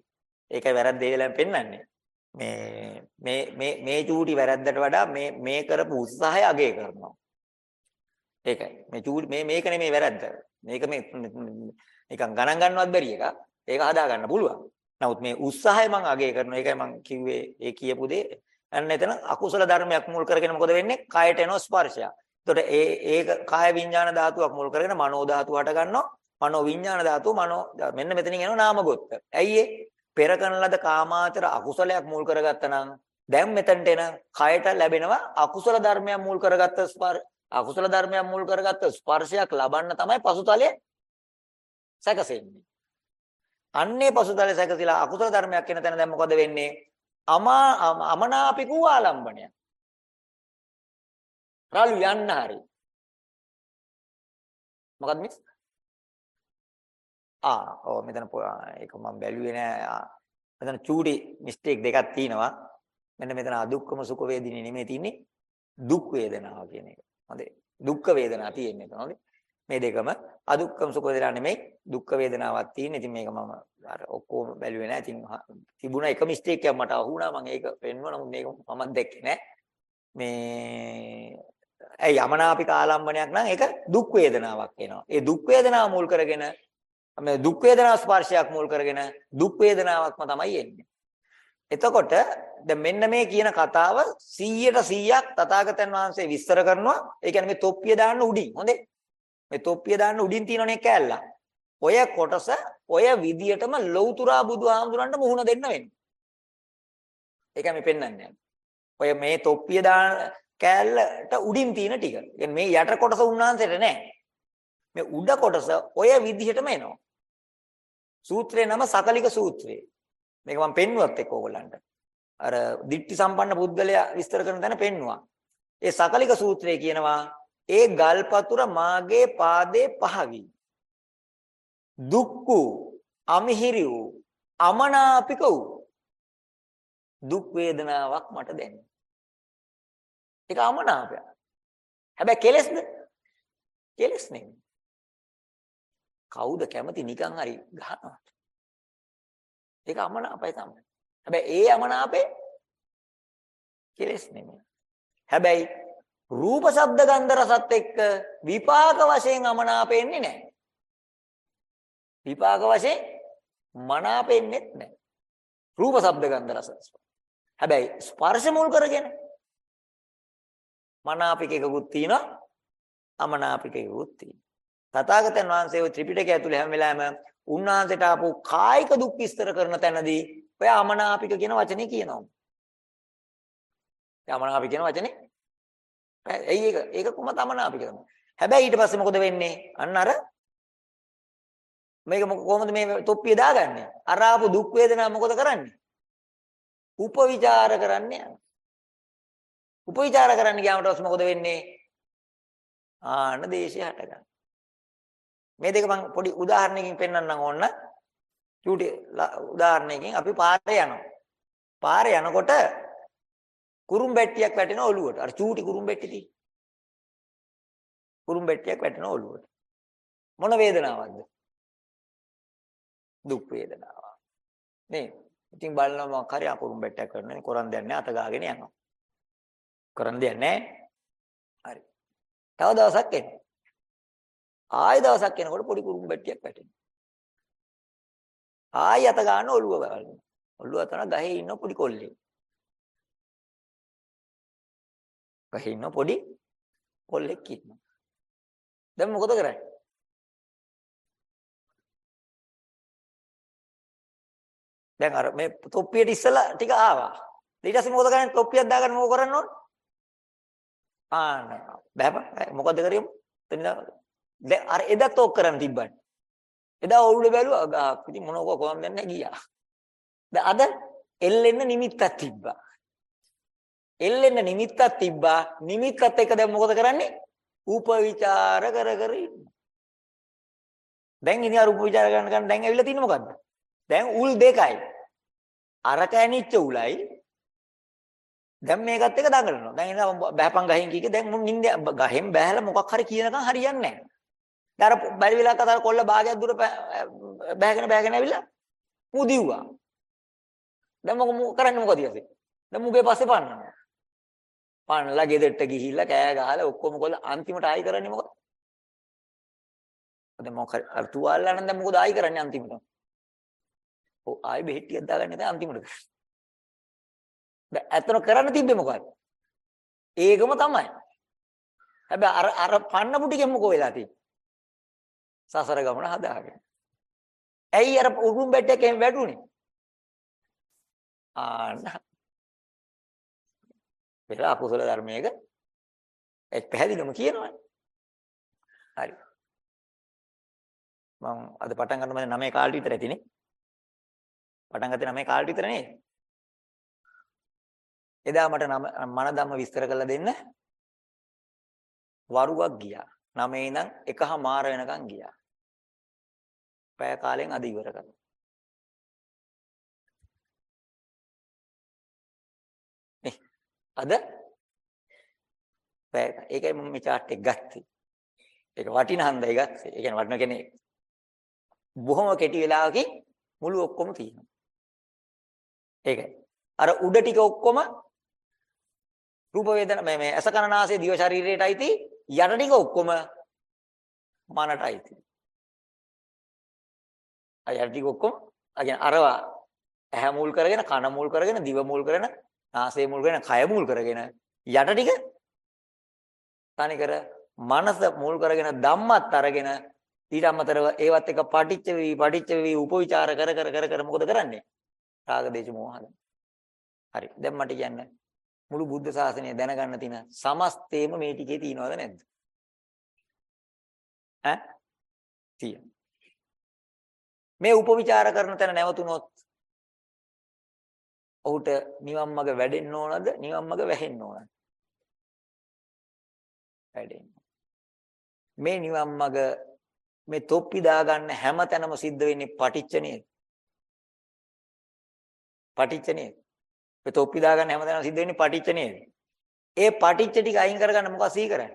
ඒකයි වැරද්ද ඒ වෙලාවෙන් පෙන්වන්නේ. මේ මේ මේ මේ චූටි වැරද්දට වඩා මේ මේ කරපු උත්සාහය අගය කරනවා. ඒකයි. මේ චූටි මේ මේක නෙමෙයි වැරද්ද. මේක මේ නිකන් ගණන් ගන්නවත් බැරි එක. ඒක හදා ගන්න පුළුවන්. නමුත් මේ උත්සාහය මම අගය කරනවා. ඒකයි මම කිව්වේ ඒ කියපු දේ. අන්න එතන අකුසල ධර්මයක් මුල් කරගෙන මොකද වෙන්නේ? කයට එන ස්පර්ශය. එතකොට ඒ ඒක කාය විඥාන ධාතුවක් මුල් කරගෙන මනෝ ධාතුව හට ගන්නවා. මනෝ විඥාන ධාතුව මනෝ මෙන්න මෙතනින් එනවා නාම ගොත්ත. ඇයි ඒ? පෙර කරන ලද කාමාචර අකුසලයක් මුල් කරගත්තා නම් දැන් මෙතනට එන කයට ලැබෙනවා අකුසල ධර්මයක් මුල් කරගත්ත ස්පර්ශ අකුසල ධර්මයක් මුල් කරගත්ත ස්පර්ශයක් ලබන්න තමයි පසුතලයේ සැකසෙන්නේ. අන්නේ පසුතලයේ සැකසීලා අකුසල ධර්මයක් එන තැන දැන් මොකද වෙන්නේ? අමා අමනාපිකු ආලම්බණය. රාලු යන්න හරි. මොකද්ද මිස්? ආ ඔව් මෙතන ඒක මම බැලුවේ නෑ. මෙතන චූටි මිස්ටේක් දෙකක් තියෙනවා. මෙන්න මෙතන අදුක්කම සුඛ වේදිනේ නෙමෙයි තියෙන්නේ දුක් වේදනාව කියන එක. හොඳේ. දුක්ඛ වේදනාව තියෙන්නේ එතන. හොඳේ. මේ දෙකම අදුක්කම සුඛ වේදනා නෙමෙයි දුක්ඛ වේදනාවක් තියෙන්නේ. ඉතින් මේක මම අර ඔක්කොම බැලුවේ නෑ. ඉතින් තිබුණා එක මිස්ටේක් එකක් මට අහුණා. මම ඒක පෙන්වනවා. නමුත් මේක මම දැක්කේ නෑ. මේ ඇයි යමනාපික ආලම්බනයක් නම් ඒක දුක් වේදනාවක් වෙනවා. ඒ දුක් වේදනාව මුල් කරගෙන මේ දුක් වේදනා ස්පර්ශයක් මුල් කරගෙන දුක් වේදනාවක්ම තමයි එන්නේ. එතකොට දැන් මෙන්න මේ කියන කතාව 100ට 100ක් තථාගතයන් වහන්සේ විස්තර කරනවා. ඒ කියන්නේ මේ තොප්පිය දාන්න උඩින්. හොඳේ. මේ තොප්පිය දාන්න උඩින් තියෙනනේ කෑල්ල. ඔය කොටස ඔය විදියටම ලෞතුරා බුදුහාමුදුරන්ට මුහුණ දෙන්න වෙන්නේ. ඒකයි මේ පෙන්වන්නේ. ඔය මේ තොප්පිය දාන කෑල්ලට උඩින් තියෙන ටික. කියන්නේ මේ යට කොටස උන්වහන්සේට නෑ. මේ උඩ කොටස ඔය විදිහටම එනවා. සූත්‍රේ නම සකලික සූත්‍රය. මේක මම පෙන්නුවත් එක්ක ඕගොල්ලන්ට. අර දිට්ටි සම්පන්න පුද්ගලයා විස්තර කරන තැන පෙන්නවා. ඒ සකලික සූත්‍රය කියනවා ඒ ගල්පතුර මාගේ පාදේ පහවි. දුක්ඛු අමිහිරි වූ අමනාපික වූ දුක් වේදනාවක් මට දැනෙනවා. ඒක අමනාපයක්. හැබැයි කෙලස්ද? කෙලස් නෙමෙයි. කවුද කැමති නිකන් හරි ගහනවා. ඒක අමනාපයි තමයි. හැබැයි ඒ අමනාපේ කෙලස් නෙමෙයි. හැබැයි රූප ශබ්ද ගන්ධ රසත් එක්ක විපාක වශයෙන් අමනාපෙන්නේ නැහැ. විපාක වශයෙන් මනාපෙන්නේත් නැහැ. රූප ශබ්ද ගන්ධ රස. හැබැයි ස්පර්ශ මුල් කරගෙන මනාපිකයකුත් තියෙනවා අමනාපිකයකුත් තියෙනවා. තථාගතයන් වහන්සේ ওই ත්‍රිපිටකය ඇතුලේ හැම වෙලාවෙම උන්වහන්සේට ආපු කායික දුක් විස්තර කරන තැනදී ඔය අමනාපික කියන වචනේ කියනවා. ඒ අමනාපික කියන වචනේ ඇයි ඒක ඒක කොහොමද අමනාපික තමයි. හැබැයි ඊට පස්සේ මොකද වෙන්නේ? අන්න අර මේක කොහොමද මේ තොප්පිය දාගන්නේ? අර ආපු දුක් වේදනා මොකද කරන්නේ? උපවිචාර කරන්නේ යනවා. උපවිචාර කරන්න ගියාම ඊට පස්සේ මොකද වෙන්නේ? ආන දේශය හටගන්නවා. මේ දෙක මම පොඩි උදාහරණයකින් පෙන්වන්නම් ඕන්න. චූටි උදාහරණයකින් අපි පාරේ යනවා. පාරේ යනකොට කුරුම්බැට්ටියක් වැටෙන ඔළුවට. අර චූටි කුරුම්බැට්ටි තියෙන. කුරුම්බැට්ටියක් වැටෙන ඔළුවට. මොන වේදනාවක්ද? දුක් වේදනාව. නේ. ඉතින් බලනවා මොකක් හරි අකුරුම්බැට්ටයක් කරනවා. කොරන් දෙයක් නැහැ අත ගාගෙන යනවා. කරන් දෙයක් නැහැ. හරි. තව දවසක් එන්න. ආයෙ දවසක් එනකොට පොඩි කුරුම්බැට්ටියක් වැටෙනවා. ආයෙ අත ගන්න ඔළුව ගලනවා. ඔළුව අතන ගහේ ඉන්න පොඩි කොල්ලෙක්. ගහේ ඉන්න පොඩි කොල්ලෙක් ඉන්නවා. දැන් මොකද කරන්නේ? දැන් අර මේ තොප්පියට ඉස්සලා ටික ආවා. ඊට පස්සේ මොකද කරන්නේ? තොප්පියක් දාගන්න මොකද කරන්න ඕන? ආන්න බෑපා මොකද කරියමු? එතන දැන් අර එදත් ඕක කරන්න තිබ්බනේ. එදා ඔළුව බැලුවා ගහක්. ඉතින් මොනක කොහොමද නැහැ ගියා. දැන් අද එල්ලෙන්න නිමිත්තක් තිබ්බා. එල්ලෙන්න නිමිත්තක් තිබ්බා. නිමිත්තත් එක දැන් මොකද කරන්නේ? උපවිචාර කර කර ඉන්න. දැන් ඉතින් අර උපවිචාර කරන ගමන් දැන් ඇවිල්ලා තින්නේ මොකද්ද? දැන් උල් දෙකයි. අර කැණිච්ච උලයි දැන් මේකත් එක දඟලනවා. දැන් එනවා බෑපන් ගහෙන් කීකේ දැන් මුන් නින්ද ගහෙන් බෑලා මොකක් හරි කියනකම් හරියන්නේ නැහැ. දැන් අර බැරි වෙලාවක අර කොල්ල භාගයක් දුර බෑගෙන බෑගෙන ඇවිල්ලා මුදිව්වා. දැන් මොකද කරන්නේ මොකද ඊයසේ? දැන් මුගේ පස්සේ පන්නනවා. පන්නලා ගෙදරට ගිහිල්ලා කෑ ගහලා ඔක්කොම කොල්ල අන්තිමට ආයි කරන්නේ මොකද? දැන් මොකක් හරි අර තුවාලලා නම් දැන් මොකද ආයි කරන්නේ අන්තිමට? ඔව් ආයි බෙහෙට්ටියක් දාගන්නේ දැන් අන්තිමට. දැන් ඇත්තම කරන්න තිබ්බේ මොකක්ද? ඒකම තමයි. හැබැයි අර අර පන්නපු ටිකෙන් මොකෝ වෙලා තියෙන්නේ? සසර ගමන හදාගෙන. ඇයි අර උරුම් බෙඩ් එකෙන් වැටුනේ? ආන්න. පෙර අකුසල ධර්මයක එක් පැහැදිලිවම කියනවනේ. හරි. මම අද පටන් ගන්න මම 9 කාලෙ විතර ඇතිනේ. පටන් ගත්තේ 9 කාලෙ විතර නේද? එදා මට මන ධම්ම විස්තර කරලා දෙන්න වරුවක් ගියා. 9 ඉඳන් එකහමාර වෙනකන් ගියා. පැය කාලෙන් අද ඉවර කරනවා. නේ අද පැය ඒකයි මම මේ chart එක ගත්තේ. ඒක වටින හන්දයි ගත්තේ. ඒ කියන්නේ වටින කෙනේ බොහොම කෙටි වෙලාවකින් මුළු ඔක්කොම තියෙනවා. ඒකයි. අර උඩ ටික ඔක්කොම රූප වේදනා මේ මේ අස කන නාසය දිව ශරීරයට අයිති යට ටික ඔක්කොම මනට අයිති. අය යට ටික ඔක්කොම අගෙන අරවා ඇහැ මුල් කරගෙන කන මුල් කරගෙන දිව මුල් කරගෙන නාසය මුල් කරගෙන කය මුල් කරගෙන යට ටික තනිකර මනස මුල් කරගෙන ධම්මත් අරගෙන ඊට අමතරව ඒවත් එක පටිච්ච වෙවි පටිච්ච වෙවි උපවිචාර කර කර කර කර මොකද කරන්නේ? රාග දේශ මොහ හදන. හරි. දැන් මට කියන්න මුළු බුද්ධ ශාසනය දැනගන්න තියෙන සමස්තේම මේ ටිකේ තියෙනවද නැද්ද? ඈ? තියෙන. මේ උපවිචාර කරන තැන නැවතුනොත් ඔහුට නිවන් මඟ වැඩෙන්න ඕනද නිවන් මඟ වැහෙන්න ඕනද? වැඩෙන්න. මේ නිවන් මඟ මේ තොප්පි දාගන්න හැම තැනම සිද්ධ වෙන්නේ පටිච්ච නේද? පටිච්ච නේද? මේ තොප්පි දාගන්න හැම තැනම සිද්ධ වෙන්නේ පටිච්ච නේද? ඒ පටිච්ච ටික අයින් කරගන්න මොකක් සිහි කරන්නේ?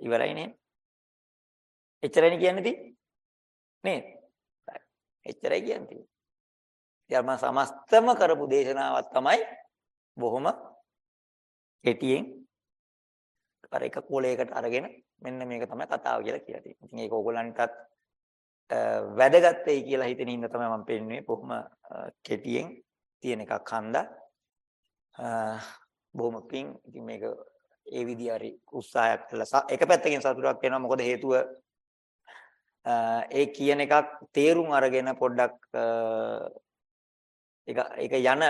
ඉවරයි නේද? එච්චරයි කියන්නේ තියෙන්නේ. නේද? එච්චරයි කියන්නේ. ඊයම සමස්තම කරපු දේශනාවක් තමයි බොහොම කෙටියෙන් අර එක කෝලයකට අරගෙන මෙන්න මේක තමයි කතාව කියලා කියලා තියෙන්නේ. ඉතින් ඒක ඕගොල්ලන්ටත් වැදගත් වෙයි කියලා හිතෙන ඉන්න තමයි මම පෙන්වන්නේ. බොහොම කෙටියෙන් තියෙන එකක් හන්දා. බොහොම පිං. ඉතින් මේක ඒ විදිහ හරි උත්සාහයක් කළා. එක පැත්තකින් සතුටක් වෙනවා. මොකද හේතුව ඒ කියන එකක් තේරුම් අරගෙන පොඩ්ඩක් ඒක ඒක යන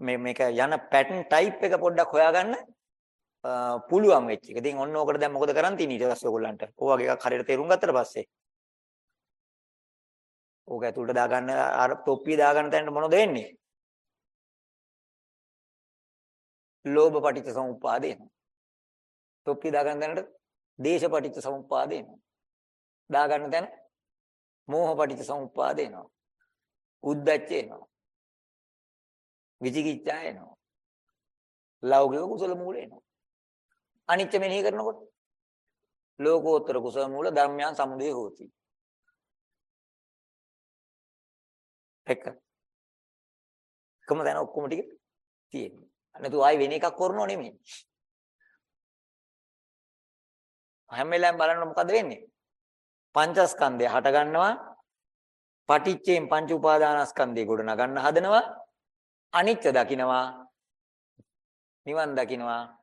මේ මේක යන පැටර්න් ටයිප් එක පොඩ්ඩක් හොයාගන්න පුළුවන් වෙච්ච එක. ඉතින් ඔන්න ඕකට දැන් මොකද කරන් තියෙන්නේ ඊට පස්සේ ඔයගොල්ලන්ට? ඕ වගේ එකක් හරියට තේරුම් ගත්තට පස්සේ ඕක ඇතුළට දාගන්න අර තොප්පිය දාගන්න තැනට මොනවද වෙන්නේ? ලෝභ පටිච්ච සමුප්පාදේ එනවා. තොප්පිය දාගන්න තැනට දේශ පටිච්ච සමුප්පාදේ එනවා. දාගන්න තැන මෝහ පටිච්ච සමුප්පාදේ එනවා. උද්දච්ච එනවා. විචිකිච්ඡා එනවා. ලෞකික කුසල මූල එනවා. අනිත්‍ය මෙනෙහි කරනකොට ලෝකෝත්තර කුසල මූල ධම්මයන් සමුදය හෝති. එක. කොහොමද දැන් ඔක්කොම ටික තියෙන්නේ. නැතු ආයි වෙන එකක් කරනව නෙමෙයි. හැම වෙලාවෙම බලන්න මොකද වෙන්නේ? පංචස්කන්ධය හට ගන්නවා පටිච්චයෙන් පංච උපාදානස්කන්ධය ගොඩ නගන්න හදනවා අනිත්‍ය දකින්නවා නිවන් දකින්නවා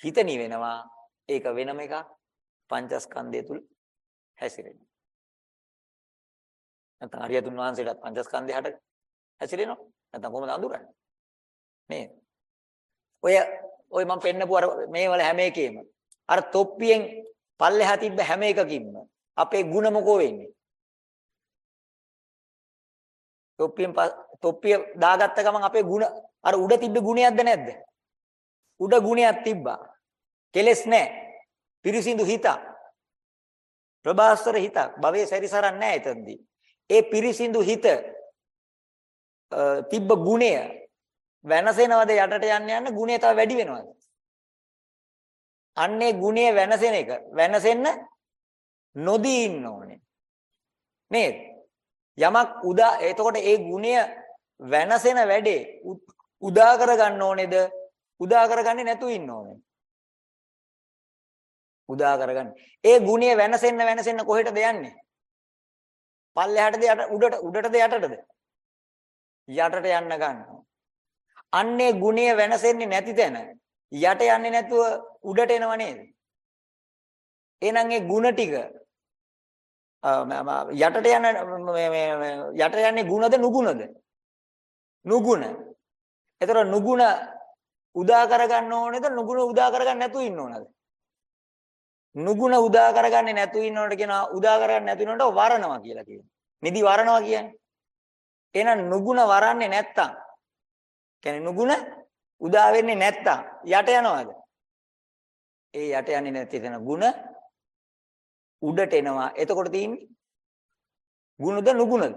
හිත නිවෙනවා. ඒක වෙනම එකක්. පංචස්කන්ධය තුල හැසිරෙනවා. නැත්නම් අරියතුන් වහන්සේට පංචස්කන්ධය හට හැසිරෙනවා. නැත්නම් කොහොමද අඳුරන්නේ? නේද? ඔය ඔය මම පෙන්නපු අර මේ වල හැම එකේම අර තොප්පියෙන් පල්ලෙහා තිබ්බ හැම එකකින්ම අපේ ಗುಣ මොකෝ වෙන්නේ? තොප්පියෙන් තොප්පිය දාගත්ත ගමන් අපේ ಗುಣ අර උඩ තිබ්බ ගුණයක්ද නැද්ද? උඩ ගුණයක් තිබ්බා. කෙලස් නැහැ. පිරිසිදු හිතක්. ප්‍රබාස්තර හිතක්. භවයේ සැරිසරන්නේ නැහැ එතනදී. ඒ පිරිසිදු හිත තිබ්බ ගුණය වෙනසෙනවද යටට යන්න යන්න ගුණය තව වැඩි වෙනවද? අන්නේ ගුණය වෙනසෙන එක වෙනසෙන්න නොදී ඉන්න ඕනේ. නේද? යමක් උදා එතකොට ඒ ගුණය වෙනසෙන වැඩේ උදා කරගන්න ඕනේද? උදා කරගන්නේ නැතුව ඉන්න ඕනේ. උදා කරගන්න. ඒ ගුණය වෙනසෙන්න වෙනසෙන්න කොහෙටද යන්නේ? පල්ලෙහාටද යට උඩට උඩටද යටටද? යටට යන්න ගන්නවා. අන්නේ ගුණය වෙනසෙන්නේ නැති තැන යට යන්නේ නැතුව උඩට එනව නේද? එහෙනම් ඒ ಗುಣ ටික යටට යන යට යන්නේ ಗುಣද නුගුණද? නුගුණ. එතකොට නුගුණ උදා කරගන්න ඕනේද නුගුණ උදා කරගන්න නැතුව ඉන්න ඕනද? නුගුණ උදා කරගන්නේ නැතුව ඉන්නවට කියනවා උදා කරගන්න නැතුව ඉන්නවට වරනවා කියලා කියනවා. නිදි වරනවා කියන්නේ. එහෙනම් නුගුණ වරන්නේ නැත්තම් කියන්නේ නුගුණ උදා වෙන්නේ නැත්තම් යට යනවාද? ඒ යට යන්නේ නැති තැන ಗುಣ උඩට එනවා. එතකොට තියෙන්නේ ගුණද නුගුණද?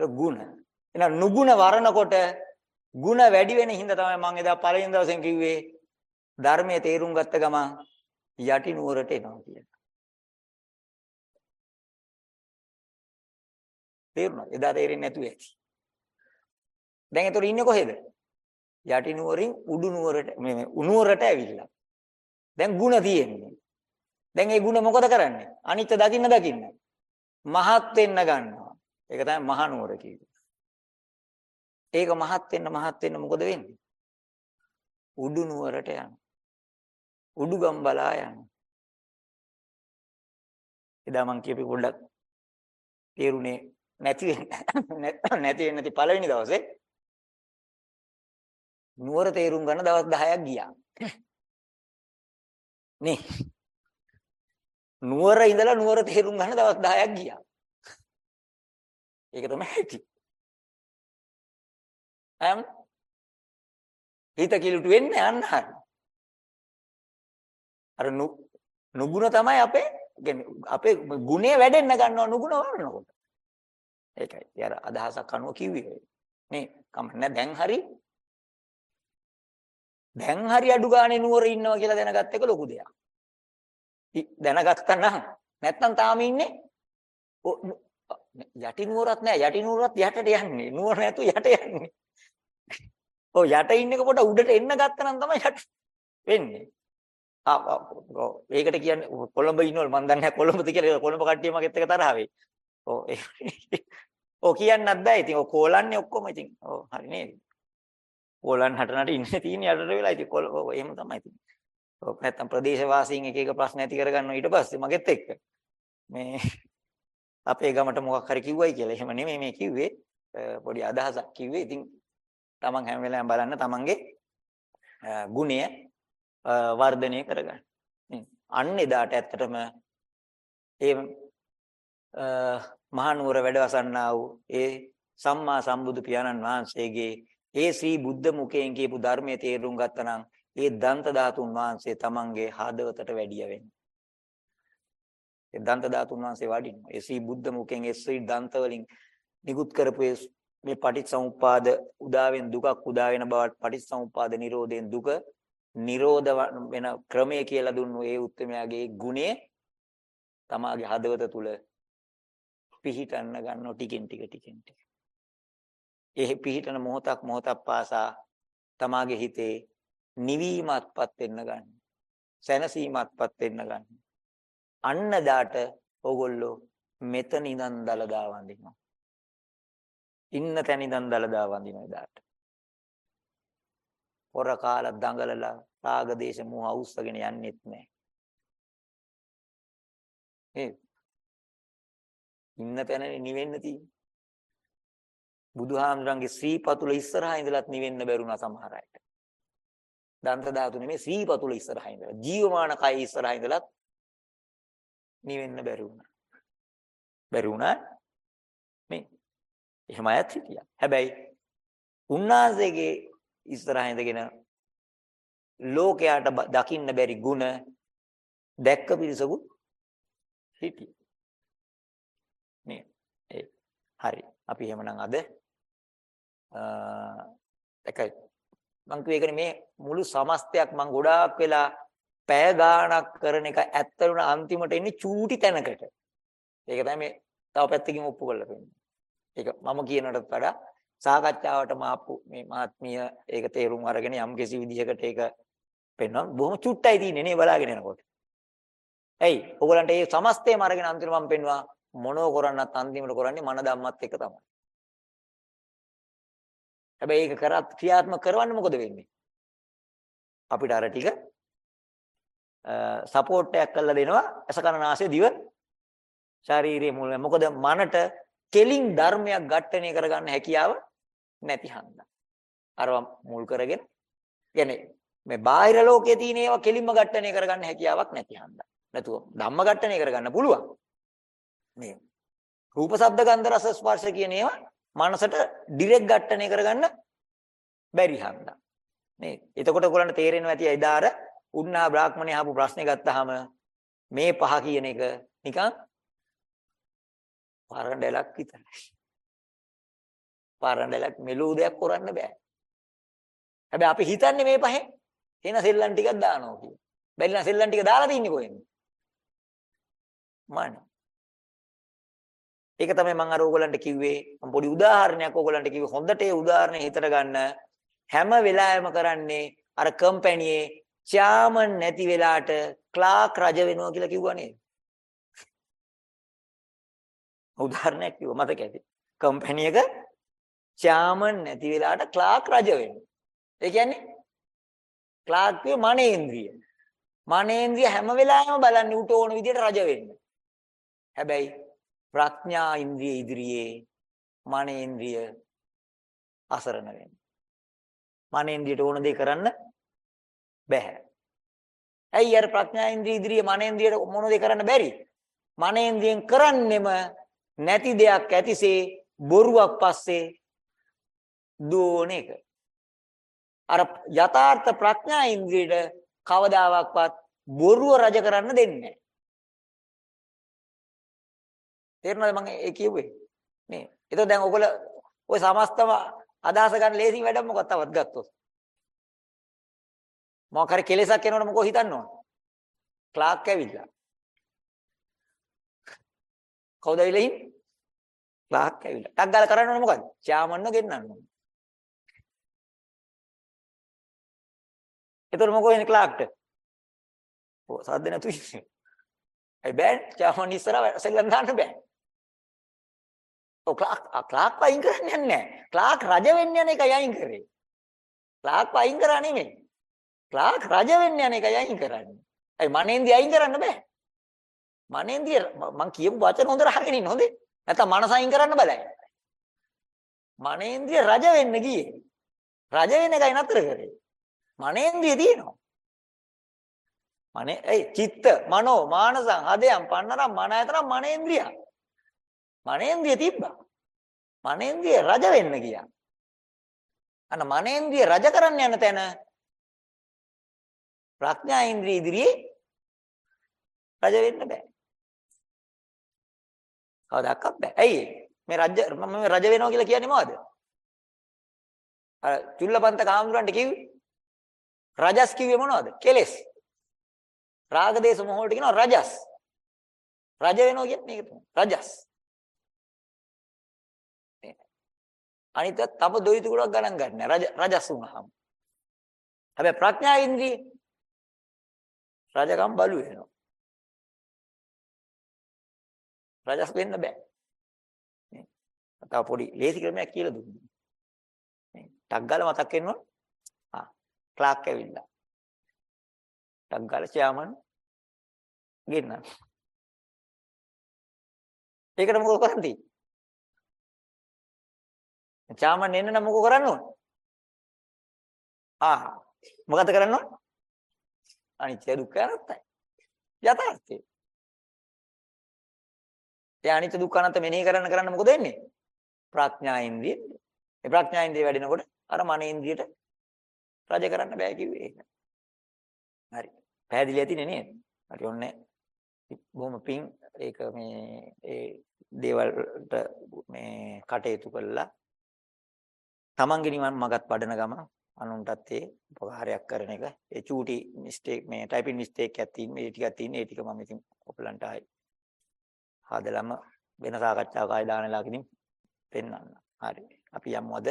ගුණ. එහෙනම් නුගුණ වරනකොට ಗುಣ වැඩි වෙන හින්දා තමයි මම එදා පළවෙනි දවසෙන් කිව්වේ ධර්මයේ තේරුම් ගත්ත ගමන් යටි නුවරට එනවා කියලා. තේරුණා? එදා තේරෙන්නේ නැතුව ඇති. දැන් ඒතර ඉන්නේ කොහෙද? යටි නුවරින් උඩු නුවරට මේ උනුවරට ඇවිල්ලා. දැන් ಗುಣ තියෙන්නේ. දැන් ඒ ಗುಣ මොකද කරන්නේ? අනිත්‍ය දකින්න දකින්න. මහත් වෙන්න ගන්නවා. ඒක තමයි මහා නුවර කියන්නේ. ඒක මහත් වෙන්න මහත් වෙන්න මොකද වෙන්නේ? උඩු නුවරට යනවා. උඩුගම් බලා යනවා. එදා මං කියපි පොඩ්ඩක් තේරුනේ නැති නැති වෙන්නේ නැති පළවෙනි දවසේ නුවර තේරුම් ගන්න දවස් 10ක් ගියා. නේ නුවර ඉඳලා නුවර තේරුම් ගන්න දවස් 10ක් ගියා. ඒක තමයි ඇති. එම් හිත කිලුට වෙන්නේ අන්න හරි. අර නුගුණ තමයි අපේ කියන්නේ අපේ ගුණය වැඩෙන්න ගන්නවා නුගුණ වරනකොට. ඒකයි. ඒ අර අදහසක් අනුව කිව්වේ. නේ කමන්නේ දැන් හරි දැන් හරි අඩු ගානේ නුවර ඉන්නවා කියලා දැනගත්ත එක ලොකු දෙයක්. දැනගත්තා නම් නැත්තම් තාම ඉන්නේ යටි නුවරත් නෑ යටි නුවරත් යටට යන්නේ නුවර නැතු යට යන්නේ. ඔව් යට ඉන්න එක පොඩ උඩට එන්න ගත්තා නම් තමයි යට වෙන්නේ. ආ ඔව් ඒකට කියන්නේ කොළඹ ඉන්නවල මන් දන්නේ නැහැ කොළඹද කියලා කොළඹ කට්ටිය මගෙත් එක තරහ වෙයි. ඔව් ඔව් කියන්නත් බෑ ඉතින් ඔය කෝලන්නේ ඔක්කොම ඉතින් ඔව් හරි නේද? කෝලන් හටනට ඉන්නේ තියෙන යටට වෙලා ඉතින් කොළ ඔව් එහෙම තමයි ඉතින්. ඔව් නැත්තම් ප්‍රදේශ වාසීන් එක එක ප්‍රශ්න ඇති කරගන්නවා ඊට පස්සේ මගෙත් එක්ක. මේ අපේ ගමට මොකක් හරි කිව්වයි කියලා. එහෙම නෙමෙයි මේ කිව්වේ. පොඩි අදහසක් කිව්වේ. ඉතින් තමන් හැම වෙලාවෙම බලන්න තමන්ගේ ගුණය වර්ධනය කරගන්න. අන්න එදාට ඇත්තටම ඒ මහනුවර වැඩවසන්නා වූ ඒ සම්මා සම්බුදු පියාණන් වහන්සේගේ ඒ ශ්‍රී බුද්ධ මුඛයෙන් කියපු ධර්මයේ තේරුම් ගත්තනම් ඒ දන්ත ධාතුන් වහන්සේ තමන්ගේ හදවතට වැඩිය වෙන්නේ. ඒ දන්ත ධාතුන් වහන්සේ වඩිනවා. ඒ ශ්‍රී බුද්ධ මුඛයෙන් ඒ ශ්‍රී දන්ත වලින් නිකුත් කරපු මේ පටිච්චසමුප්පාද උදාවෙන් දුකක් උදා වෙන බවට පටිච්චසමුප්පාද නිරෝධයෙන් දුක නිරෝධ වෙන ක්‍රමය කියලා දුන්නු ඒ උත්තරමයාගේ ගුණය තමාගේ හදවත තුල පිහිටන්න ගන්න ටිකෙන් ටික ටිකෙන් ටික. ඒ පිහිටන මොහොතක් මොහොතක් පාසා තමාගේ හිතේ නිවීමත්පත් වෙන්න ගන්න. සැනසීමත්පත් වෙන්න ගන්න. අන්න දාට ඕගොල්ලෝ මෙතන ඉඳන් දලදා වඳිනවා. ඉන්න තැන ඉඳන් දලදා වඳිනවා එදාට. පොර කාලා දඟලලා රාග දේශ මොහ අවුස්සගෙන යන්නෙත් නැහැ. ඒ ඉන්න තැන නිවෙන්න තියෙන්නේ. බුදුහාමුදුරන්ගේ ශ්‍රීපතුල ඉස්සරහා ඉඳලත් නිවෙන්න බැරුණා සමහර අයට. දන්ත ධාතු නෙමෙයි ශ්‍රීපතුල ඉස්සරහා ඉඳලා ජීවමාන කය ඉස්සරහා ඉඳලත් නිවෙන්න බැරි වුණා. බැරි වුණා මේ එහෙම අයත් හිටියා. හැබැයි උන්වහන්සේගේ ඉස්සරහා ඉඳගෙන ලෝකයට දකින්න බැරි ಗುಣ දැක්ක පිරිසකුත් හිටියා. මේ ඒ හරි. අපි එහෙමනම් අද එකයි මං කිව්වේ ඒකනේ මේ මුළු සමස්තයක් මං ගොඩාක් වෙලා පැය ගාණක් කරන එක ඇත්තටම අන්තිමට එන්නේ චූටි තැනකට. ඒක තමයි මේ තව පැත්තකින් ඔප්පු කරලා පෙන්නන්නේ. ඒක මම කියනටත් වඩා සාකච්ඡාවටම ආපු මේ මහත්මිය ඒක තේරුම් අරගෙන යම් කිසි විදිහකට ඒක පෙන්වන බොහොම චුට්ටයි තියෙන්නේ නේ බලාගෙන යනකොට. ඇයි? ඕගලන්ට මේ සමස්තයම අරගෙන අන්තිමට මම පෙන්නවා මොනෝ කරන්නත් අන්තිමට කරන්නේ මන ධම්මත් එක තමයි. හැබැයි ඒක කරත් ක්‍රියාත්මක කරවන්න මොකද වෙන්නේ? අපිට අර ටික සපෝට් එකක් කරලා දෙනවා. අසකරනාසය දිව ශාරීරියේ මුල මොකද මනට කෙලින් ධර්මයක් ඝට්ටණය කරගන්න හැකියාව නැති හන්දා? අරව මුල් කරගෙන කියන්නේ මේ බාහිර ලෝකයේ තියෙන ඒවා කෙලින්ම ඝට්ටණය කරගන්න හැකියාවක් නැති හන්දා? නැතුව ධම්ම ඝට්ටණය කරගන්න පුළුවන්. මේ රූප ශබ්ද ගන්ධ රස ස්පර්ශ කියන ඒවා මනසට ඩිරෙක්ට් ඝට්ටණය කරගන්න බැරි හන්දා මේ එතකොට ඔයගොල්ලන්ට තේරෙනවා ඇති එදා අර උන්නා බ්‍රාහ්මණය ආපු ප්‍රශ්නේ ගත්තාම මේ පහ කියන එක නිකන් පරණඩලක් විතරයි. පරණඩලක් මෙලෝ දෙයක් කරන්න බෑ. හැබැයි අපි හිතන්නේ මේ පහෙන් එන සෙල්ලම් ටිකක් දානවා කියලා. බැරි නම් සෙල්ලම් ටික දාලා තින්නේ කොහෙන්ද? මන. ඒක තමයි මම අර ඕගලන්ට කිව්වේ මම පොඩි උදාහරණයක් ඕගලන්ට කිව්වේ හොඳට ඒ උදාහරණය හිතට ගන්න හැම වෙලාවෙම කරන්නේ අර කම්පැනියේ චාමන් නැති වෙලාට ක්ලාක් රජ වෙනවා කියලා කිව්වා නේද? උදාහරණයක් කිව්වා මතක ඇති. කම්පැනි එක චාමන් නැති වෙලාට ක්ලාක් රජ වෙනවා. ඒ කියන්නේ ක්ලාක් කිය මනේන්ද්‍රිය. මනේන්ද්‍රිය හැම වෙලාවෙම බලන්නේ උට ඕන විදිහට රජ වෙන්න. හැබැයි ප්‍රඥා ඉන්ද්‍රිය ඉදිරියේ මනේන්ද්‍රිය අසරණ වෙනවා. මනේන්ද්‍රියට ඕන දේ කරන්න බැහැ. ඇයි අර ප්‍රඥා ඉන්ද්‍රිය ඉදිරියේ මනේන්ද්‍රියට මොන දේ කරන්න බැරි? මනේන්ද්‍රියෙන් කරන්නෙම නැති දෙයක් ඇතිසේ බොරුවක් පස්සේ දුවන එක. අර යථාර්ථ ප්‍රඥා ඉන්ද්‍රියට කවදාවත් බොරුව රජ කරන්න දෙන්නේ නැහැ. තේරෙනවද මම ඒ කිව්වේ? නේ. ඒතකොට දැන් ඔයගොල්ලෝ ওই සමස්තම අදහස ගන්න ලේසි වැඩක් මොකක්ද තවත් ගත්තොත්? මොකක් හරි කෙලෙසක් එනවනම් මොකෝ හිතන්න ඕන? ක්ලාක් ඇවිල්ලා. කවුද ඇවිල්ලා ඉන්නේ? ක්ලාක් ඇවිල්ලා. ටක් ගාලා කරන්න ඕන මොකද්ද? චාමන්න ගෙන්නන්න ඕන. ඒතර මොකෝ එන්නේ ක්ලාක්ට? ඔව් සාද්ද නැතු ඉන්නේ. ඒ බෑ චාමන්න ඉස්සර සෙල්ලම් දාන්න බෑ. ඔව් ක්ලාක් ක්ලාක් වයින් කරන්නේ නැහැ. ක්ලාක් රජ වෙන්න යන එකයි අයින් කරේ. ක්ලාක් වයින් කරා නෙමෙයි. ක්ලාක් රජ වෙන්න යන එකයි අයින් කරන්නේ. ඒ මනේන්දිය අයින් කරන්න බෑ. මනේන්දිය මං කියපු වචන හොඳට අහගෙන ඉන්න හොඳේ. නැත්නම් මනස අයින් කරන්න බලයි. මනේන්ද්‍රිය රජ වෙන්න ගියේ. රජ වෙන එකයි නතර කරේ. මනේන්ද්‍රිය තියෙනවා. මනේ ඒ චිත්ත මනෝ මානසං හදයන් පන්නරම් මන ඇතරම් මනේන්ද්‍රිය. මනේන්ද්‍රිය තිබ්බා. මනේන්ද්‍රිය රජ වෙන්න ගියා. අන්න මනේන්ද්‍රිය රජ කරන්න යන තැන ප්‍රඥා ඉන්ද්‍රිය ඉදිරියේ රජ වෙන්න බෑ. කවදාවත් බෑ. ඇයි මේ රජ මම රජ වෙනවා කියලා කියන්නේ මොකද? අර චුල්ලපන්ත කාමරන්ට කිව්වේ රජස් කිව්වේ මොනවද? කෙලෙස්. රාග දේශ මොහ වලට කියනවා රජස්. රජ වෙනවා කියන්නේ මේක තමයි. රජස්. අනිත් තප දොයිතු ගොඩක් ගණන් ගන්න. රජ රජස් වුණාම. හැබැයි ප්‍රඥා ඉන්ද්‍රිය රජකම් බලු වෙනවා. රජස් වෙන්න බෑ. නේ. තව පොඩි ලේසි ක්‍රමයක් කියලා දුන්නා. නේ. ටක් ගාලා මතක් වෙනවා. ආ ක්ලාක් ඇවිල්ලා. ටක් ගාලා චයාමන් ගෙන්න. ඒකට මොකද කරන්නේ? චයාමන් එන්න නම් මොකෝ කරන්න ඕන? ආ මොකද කරන්න ඕන? අනිත්‍ය දුක්ඛ අනාත්තයි. යථාර්ථය. ඒ අනිත්‍ය දුක්ඛ අනාත්ම මෙනෙහි කරන්න කරන්න මොකද වෙන්නේ? ප්‍රඥා ඉන්ද්‍රිය. ඒ ප්‍රඥා ඉන්ද්‍රිය වැඩෙනකොට අර මන ඉන්ද්‍රියට රජ කරන්න බෑ කිව්වේ ඒක. හරි. පැහැදිලි ඇතිනේ නේද? හරි ඔන්නේ බොහොම පිං ඒක මේ ඒ දේවල්ට මේ කටයුතු කළා. තමන්ගේ නිවන් මගත් වඩන ගම අනුන්ටත් ඒ උපකාරයක් කරන එක. ඒ චූටි මිස්ටේක් මේ ටයිපින් මිස්ටේක් එකක් තියෙන මේ ටිකක් තියෙන ඒ ටික මම ඉතින් ඔයගලන්ට ආයි හදලම වෙන සාකච්ඡාවක් ආයි දානලාකින් පෙන්වන්න. හරි. අපි යමු අද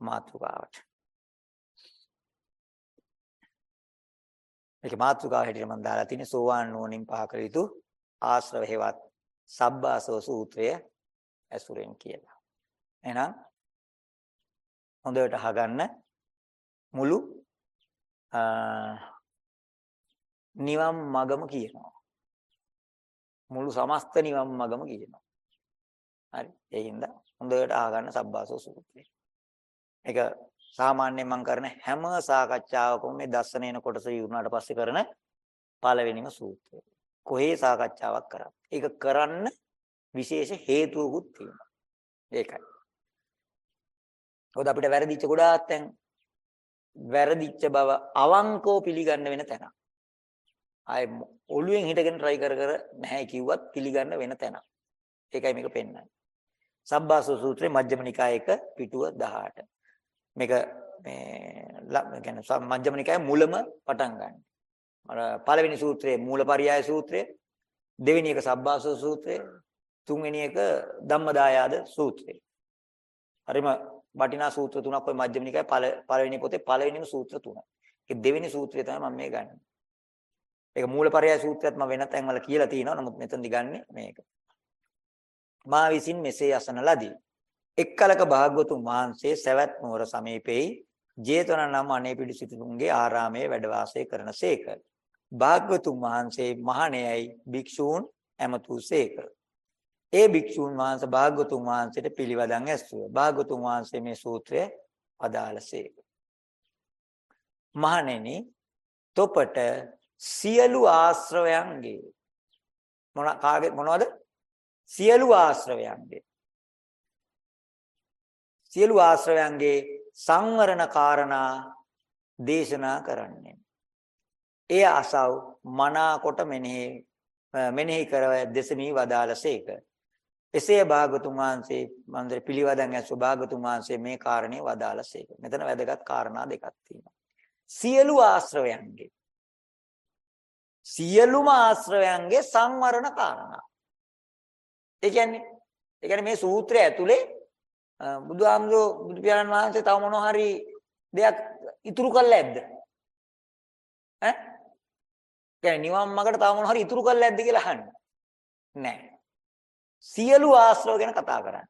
මාතෘකාවට. මේක මාතෘකාව හැටියට මම දාලා තියෙන්නේ සෝවාන් නුවණින් පහ කළ යුතු ආශ්‍රව හේවත් සබ්බාසව සූත්‍රය ඇසුරෙන් කියලා. එහෙනම් හොඳට අහගන්න මුළු නිවන් මගම කියනවා. මුළු සමස්ත නිවන් මගම කියනවා. හරි. ඒ හින්දා හොඳට අහගන්න සබ්බාසෝ සූත්‍රය. ඒක සාමාන්‍යයෙන් මම කරන හැම සාකච්ඡාවකම මේ දස්සනේන කොටස ඉවරනාට පස්සේ කරන පළවෙනිම සූත්‍රය. කොහේ සාකච්ඡාවක් කරත්. ඒක කරන්න විශේෂ හේතුවකුත් තියෙනවා. ඒකයි. මොකද අපිට වැරදිච්ච ගොඩාක් තැන් වැරදිච්ච බව අවංකව පිළිගන්න වෙන තැන. ආයේ ඔළුවෙන් හිටගෙන try කර කර නැහැ කිව්වත් පිළිගන්න වෙන තැන. ඒකයි මේක පෙන්වන්නේ. සබ්බාසෝ සූත්‍රයේ මජ්ක්‍ධිම නිකායක පිටුව 18. මේක මේ කියන්නේ මජ්ක්‍ධිම නිකායේ මුලම පටන් ගන්න. අර පළවෙනි සූත්‍රයේ මූලපරියාය සූත්‍රය, දෙවෙනි එක සබ්බාසෝ සූත්‍රය, තුන්වෙනි එක ධම්මදායාද සූත්‍රය. හරිම වටිනා සූත්‍ර තුනක් ඔය මජ්ක්‍ධිම නිකායේ පළවෙනි පොතේ පළවෙනිම සූත්‍ර තුන. ඒ දෙවෙනි සූත්‍රය තමයි මම මේ ගන්නේ. ඒක මූලපරියාය සූත්‍රයත් මම වෙන තැන්වල කියලා තියෙනවා. නමුත් මෙතනදි ගන්නෙ මේක. මා විසින් මෙසේ අසන ලදී. එක්කලක භාග්‍යවතුන් වහන්සේ සවැත් නුවර සමීපෙහි ජේතවන නම් අනේපිඩු සිටුතුන්ගේ ආරාමයේ වැඩ වාසය කරනසේක. භාග්‍යවතුන් වහන්සේ මහණෙයයි භික්ෂූන් ඇමතුසේක. ඒ භික්ෂූන් වහන්සේ භාග්‍යවතුන් වහන්සේට පිළිවදන් ඇස්සුවා. භාග්‍යවතුන් වහන්සේ මේ සූත්‍රය අදාළසේක. මහණෙනි තොපට සියලු ආශ්‍රවයන්ගේ මොන කාගේ මොනවද සියලු ආශ්‍රවයන්ගේ සියලු ආශ්‍රවයන්ගේ සංවරණ කාරණා දේශනා කරන්නේ. එය අසව් මනා කොට මෙනෙහි මෙනෙහි කරව දෙසමී වදාළසේක. එසේ භාගතුන් වහන්සේ මන්දර පිළිවදන් ඇසු භාගතුන් වහන්සේ මේ කාරණේ වදාළසේක. මෙතන වැදගත් කාරණා දෙකක් තියෙනවා. සියලු ආශ්‍රවයන්ගේ සියලුම ආශ්‍රවයන්ගේ සංවරණ කාරණා ඒ කියන්නේ ඒ කියන්නේ මේ සූත්‍රය ඇතුලේ බුදුහාමුදුරෝ බුදු පියාණන් වහන්සේ තව මොන හරි දෙයක් ඉතුරු කළා ඇද්ද? ඈ? කියන්නේ නිවන් මාර්ගට තව මොන හරි ඉතුරු කළා ඇද්ද කියලා අහන්න. නෑ. සියලු ආශ්‍රව ගැන කතා කරන්නේ.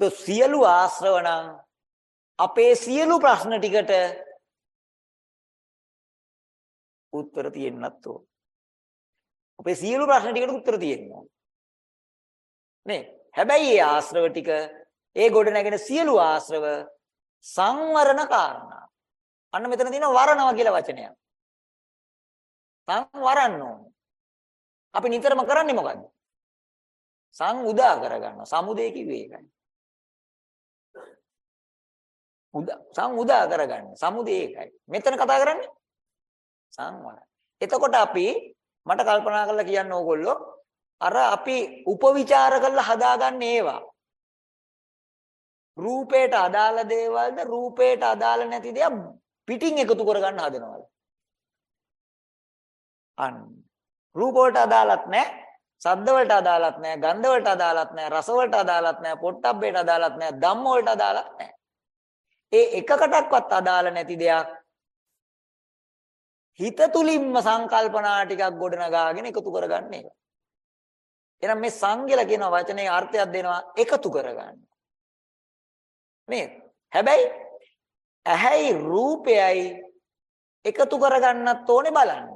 તો සියලු ආශ්‍රව නම් අපේ සියලු ප්‍රශ්න ටිකට උත්තර තියෙන්නත් ඕන. අපේ සියලු ප්‍රශ්න ටිකට උත්තර තියෙන්න ඕන. නේ හැබැයි මේ ආශ්‍රව ටික ඒ ගොඩ නැගෙන සියලු ආශ්‍රව සංවරණ කාරණා අන්න මෙතන තියෙන වරණව කියලා වචනයක් සංවරන්න ඕනේ අපි නිතරම කරන්නේ මොකද්ද සං උදා කරගන්නවා සමුදේ කිව්වේ ඒකයි. උදා සං උදා කරගන්න. සමුදේ ඒකයි. මෙතන කතා කරන්නේ සංවර එතකොට අපි මට කල්පනා කරලා කියන්න ඕගොල්ලෝ අර අපි උපවිචාර කරලා හදාගන්න ඒවා. රූපේට අදාළ දේවල්ද රූපේට අදාළ නැති දේවල් පිටින් එකතු කරගන්න හදනවද අන්න. රූප වලට අදාළත් නැහැ. සද්ද වලට අදාළත් නැහැ ගන්ධ වලට අදාළත් නැහැ රස වලට අදාළත් නැහැ පොට්ටබ්බේට අදාළත් නැහැ ධම්ම වලට අදාළත් නැහැ ඒ එකකටවත් අදාළ නැති දෙයක් හිත තුලින්ම සංකල්පනා ටිකක් ගොඩනගාගෙන එකතු කරගන්න එක එහෙනම් මේ සංගල කියන වචනේ අර්ථයක් දෙනවා එකතු කරගන්න. නේද? හැබැයි ඇහැයි රූපයයි එකතු කරගන්නත් ඕනේ බලන්න.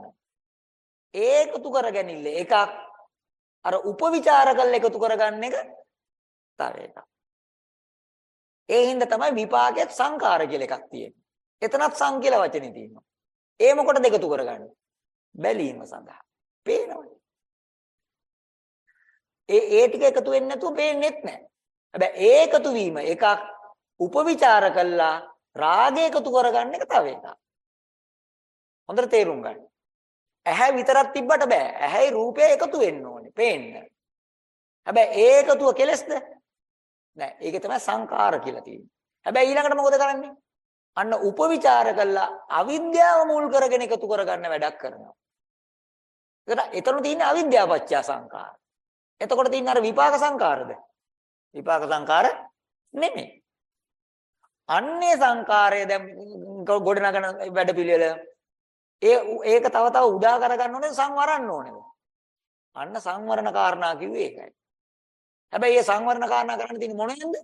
ඒකතු කරගැනිල්ල එකක් අර උපවිචාර කරලා එකතු කරගන්න එක තව එකක්. ඒ හින්දා තමයි විපාකයක් සංකාර කියලා එකක් තියෙන්නේ. එතනත් සං කියලා වචනේ තියෙනවා. ඒ මොකටද එකතු කරගන්නේ? බැලීම සඳහා. පේනවනේ. ඒ ඒ ටික එකතු වෙන්නේ නැතුව පේන්නේත් නැහැ. හැබැයි ඒ එකතු වීම එකක් උපවිචාර කළා රාගය එකතු කරගන්න එක තව එකක්. හොඳට තේරුම් ගන්න. ඇහැ විතරක් තිබ්බට බෑ. ඇහැයි රූපය එකතු වෙන්න ඕනේ. පේන්න. හැබැයි ඒ එකතුව කෙලස්ද? නෑ. ඒකේ තමයි සංකාර කියලා තියෙන්නේ. හැබැයි ඊළඟට මොකද කරන්නේ? අන්න උපවිචාර කළා අවිද්‍යාව මුල් කරගෙන එකතු කරගන්න වැඩක් කරනවා. ඒකට එතන තියෙන අවිද්‍යාව පත්‍ය සංකාර. එතකොට තියන්නේ අර විපාක සංකාරද? විපාක සංකාර නෙමෙයි. අන්නේ සංකාරය දැන් ගොඩනගන වැඩපිළිවෙල ඒ ඒක තව තව උදා කරගන්න ඕනේ සංවරන්න ඕනේ. අන්න සංවරණ කාරණා කිව්වේ ඒකයි. හැබැයි මේ සංවරණ කාරණා කරන්න තියෙන්නේ මොනෙන්ද?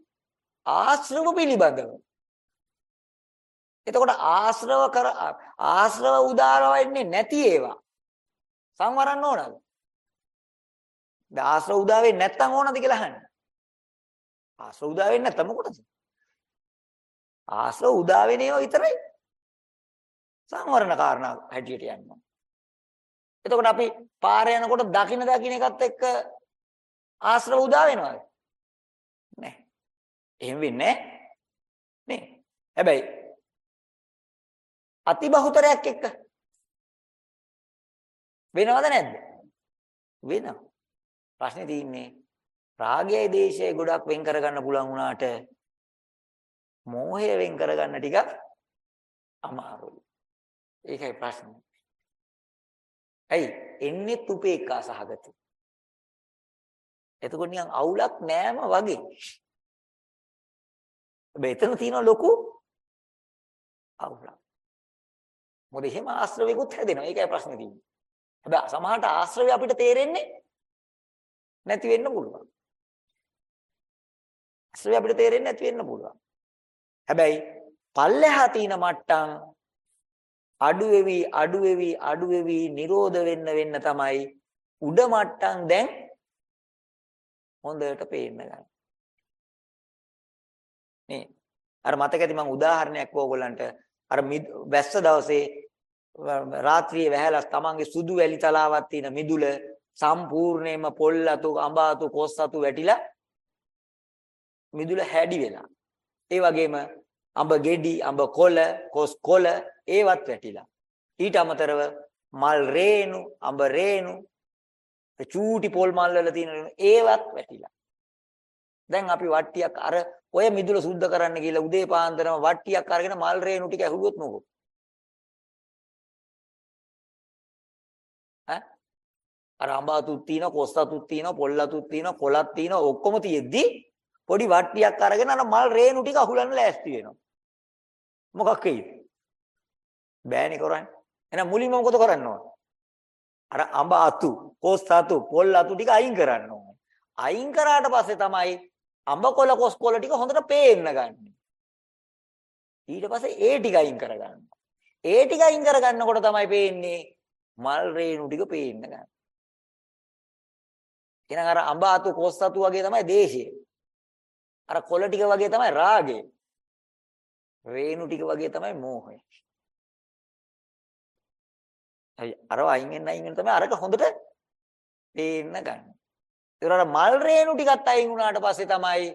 ආශ්‍රව පිළිබඳව. එතකොට ආශ්‍රව කර ආශ්‍රව උදාර වෙන්නේ නැති ඒවා සංවරන්න ඕනද? දැන් ආශ්‍රව උදා වෙන්නේ නැත්තම් ඕනද කියලා අහන්නේ. ආශ්‍රව උදා වෙන්නේ නැත්තම් මොකටද? ආශ්‍රව උදා වෙන ඒවා විතරයි සංවරණ කාරණා හැටියට යනවා. එතකොට අපි පාර යනකොට දකින දකින එකත් එක්ක ආශ්‍රව උදා වෙනවද? නැහැ. එහෙම වෙන්නේ නැහැ. නේ. හැබැයි අතිබහුතරයක් එක්ක වෙනවද නැද්ද? වෙනවා. ප්‍රශ්නේ තියෙන්නේ රාගයයි දේශයයි ගොඩක් වෙන් කරගන්න පුළුවන් වුණාට මෝහය වෙන් කරගන්න ටිකක් අමාරුයි. ඒකයි ප්‍රශ්නේ. ඇයි එන්නේ උපේක්ඛා සහගත. එතකොට නිකන් අවුලක් නෑම වගේ. හැබැයි එතන තියෙන ලොකු අවුලක්. මොකද එහෙම ආශ්‍රවෙකුත් හැදෙනවා. ඒකයි ප්‍රශ්නේ තියෙන්නේ. හැබැයි සමහරට ආශ්‍රවය අපිට තේරෙන්නේ නැති වෙන්න පුළුවන්. ආශ්‍රවය අපිට තේරෙන්නේ නැති වෙන්න පුළුවන්. හැබැයි පල්ලෙහා තියෙන මට්ටම් අඩු වෙවි අඩු වෙවි අඩු වෙවි නිරෝධ වෙන්න වෙන්න තමයි උඩ මට්ටම් දැන් හොඳට පේන්න ගන්න. නේ? අර මතක ඇති මම උදාහරණයක් ඕගොල්ලන්ට. අර වැස්ස දවසේ රාත්‍රියේ වැහැලා තමන්ගේ සුදු වැලි තලාවක් තියෙන මිදුල සම්පූර්ණයෙන්ම පොල් අතු අඹ අතු කොස් අතු වැටිලා මිදුල හැඩි වෙලා. ඒ වගේම අඹ ගෙඩි අඹ කොළ කොස් කොළ ඒවත් වැටිලා. ඊට අමතරව මල් රේණු අඹ රේණු චූටි පොල් මල් වල තියෙන ඒවත් වැටිලා. දැන් අපි වට්ටියක් අර ඔය මිදුල සුද්ධ කරන්න කියලා උදේ පාන්දරම වට්ටියක් අරගෙන මල් රේණු ටික ඇහුවොත් මොකෝ? ඈ? අර අඹාතුත් තියෙනවා කොස්සතුත් තියෙනවා පොල්ලතුත් තියෙනවා කොලක් තියෙනවා ඔක්කොම තියෙද්දි පොඩි වට්ටියක් අරගෙන අර මල් රේණු ටික අහුලන්න ලෑස්ති වෙනවා. මොකක් වෙයිද? බෑනේ කරන්නේ එහෙනම් මුලින්ම මොකද කරන්න ඕන අර අඹ අතු කොස් අතු පොල් අතු ටික අයින් කරන්න ඕන අයින් කරාට පස්සේ තමයි අඹ කොළ කොස් කොළ ටික හොඳට පේන්න ගන්න ඊට පස්සේ ඒ ටික අයින් කරගන්න ඒ ටික අයින් කරගන්නකොට තමයි පේන්නේ මල් රේණු ටික පේන්න ගන්න. එහෙනම් අර අඹ අතු කොස් අතු වගේ තමයි දේශය. අර කොළ ටික වගේ තමයි රාගය. රේණු ටික වගේ තමයි මෝහය. අය අර අයින් වෙන අයින් වෙන තමයි අරක හොඳට පේන්න ගන්න. ඒතර අර මල් රේණු ටිකත් අයින් වුණාට පස්සේ තමයි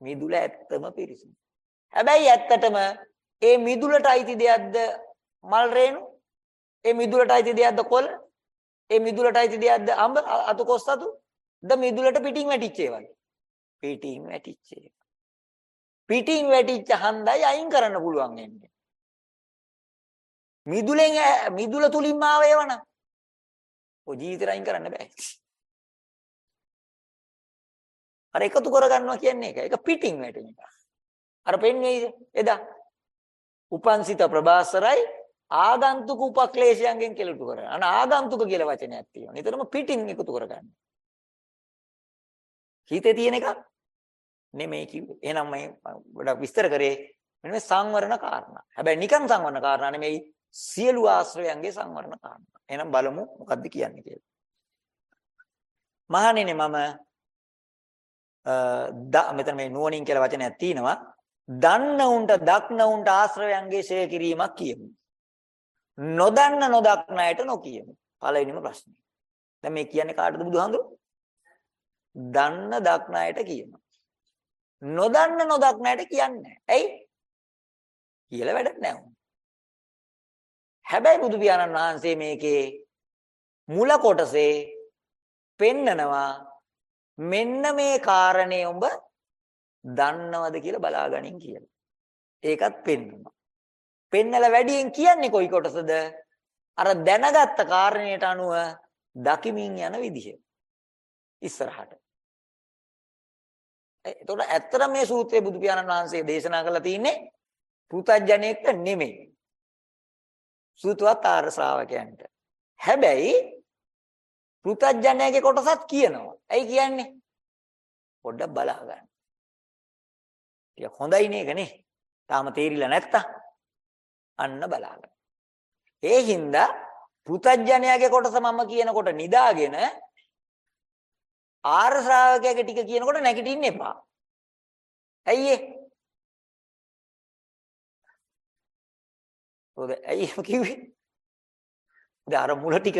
මිදුල ඇත්තම පිරිසිදු. හැබැයි ඇත්තටම ඒ මිදුලට අයිති දෙයක්ද මල් රේණු? ඒ මිදුලට අයිති දෙයක්ද කොළ? ඒ මිදුලට අයිති දෙයක්ද අඹ අතු කොස් අතු? ද මිදුලට පිටින් වැටිච්ච ඒවා. පිටින් වැටිච්ච ඒවා. පිටින් වැටිච්ච හන්දයි අයින් කරන්න පුළුවන් වෙන්නේ. මිදුලෙන් මිදුල තුලින්ම ආව ඒවනම් ඔය ජීවිතේ අයින් කරන්න බෑ. අර එකතු කරගන්නවා කියන්නේ ඒක. ඒක පිටින් වැටෙන එක. අර පෙන්වෙයිද එදා? උපන්සිත ප්‍රභාසරයි ආගන්තුක උපක්ලේශයන්ගෙන් කෙලුටු කරගන්න. අන ආගන්තුක කියලා වචනයක් තියෙනවා. නිතරම පිටින් එකතු කරගන්න. හිතේ තියෙන එක නෙමෙයි කිව්වේ. එහෙනම් මම ගොඩක් විස්තර කරේ මෙන්න මේ සංවරණ කාරණා. හැබැයි නිකන් සංවරණ කාරණා නෙමෙයි සියලු ආශ්‍රයයන්ගේ සංවරණ කාරණා. එහෙනම් බලමු මොකද්ද කියන්නේ කියලා. මහණෙනි මම මෙතන මේ නුවණින් කියලා වචනයක් තියෙනවා. දන්න උන්ට දක්න උන්ට ආශ්‍රයයන්ගේ ෂේ කිරීමක් කියමු. නොදන්න නොදක්න අයට නොකියමු. පළවෙනිම ප්‍රශ්නේ. දැන් මේ කියන්නේ කාටද බුදුහාමුදුරුවෝ? දන්න දක්න අයට කියනවා. නොදන්න නොදක්න අයට කියන්නේ ඇයි? කියලා වැඩක් නැහැ. හැබැයි බුදු පියාණන් වහන්සේ මේකේ මුල කොටසේ පෙන්නනවා මෙන්න මේ කාරණේ උඹ දන්නවද කියලා බලාගනින් කියලා. ඒකත් පෙන්වනවා. පෙන්නලා වැඩියෙන් කියන්නේ කොයි කොටසද? අර දැනගත්ත කාරණයට අනුව දකිමින් යන විදිහ. ඉස්සරහට. එතකොට ඇත්තට මේ සූත්‍රයේ බුදු පියාණන් වහන්සේ දේශනා කරලා තියෙන්නේ පෘථජ්ජනයෙක්ට නෙමෙයි. සූතවත් ආර්ය ශ්‍රාවකයන්ට. හැබැයි පෘථජ්ජනයගේ කොටසත් කියනවා. ඇයි කියන්නේ? පොඩ්ඩක් බලා ගන්න. ටික හොඳයි නේකනේ. තාම තේරිලා නැත්තම් අන්න බලා ගන්න. ඒ හින්දා පෘථජ්ජනයගේ කොටස මම කියනකොට නිදාගෙන ආර්ය ශ්‍රාවකයාගේ ටික කියනකොට නැගිටින්න එපා. ඇයි ඒ? ඔද ඇයි එහෙම කිව්වේ? දැන් අර මුල ටික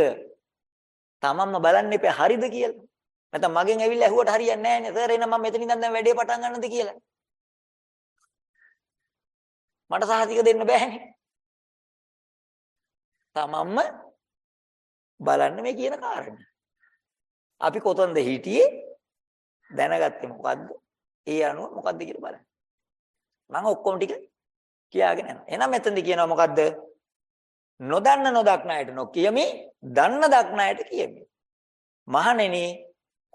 තමන්ම බලන්න එපා හරිද කියලා. නැත්නම් මගෙන් ඇවිල්ලා ඇහුවට හරියන්නේ නැහැ නේ. සර් එහෙනම් මම මෙතනින් ඉඳන් දැන් වැඩේ පටන් ගන්නද කියලා. මට සහතික දෙන්න බෑනේ. තමන්ම බලන්න මේ කියන කාරණේ. අපි කොතනද හිටියේ දැනගත්තේ මොකද්ද? ඒ අනුව මොකද්ද කියලා බලන්න. මම ඔක්කොම ටික කියාගෙන යනවා. එහෙනම් මෙතනදී කියනවා මොකද්ද? නොදන්න නොදක්නායට නොකියමි, දන්න දක්නායට කියමි. මහණෙනි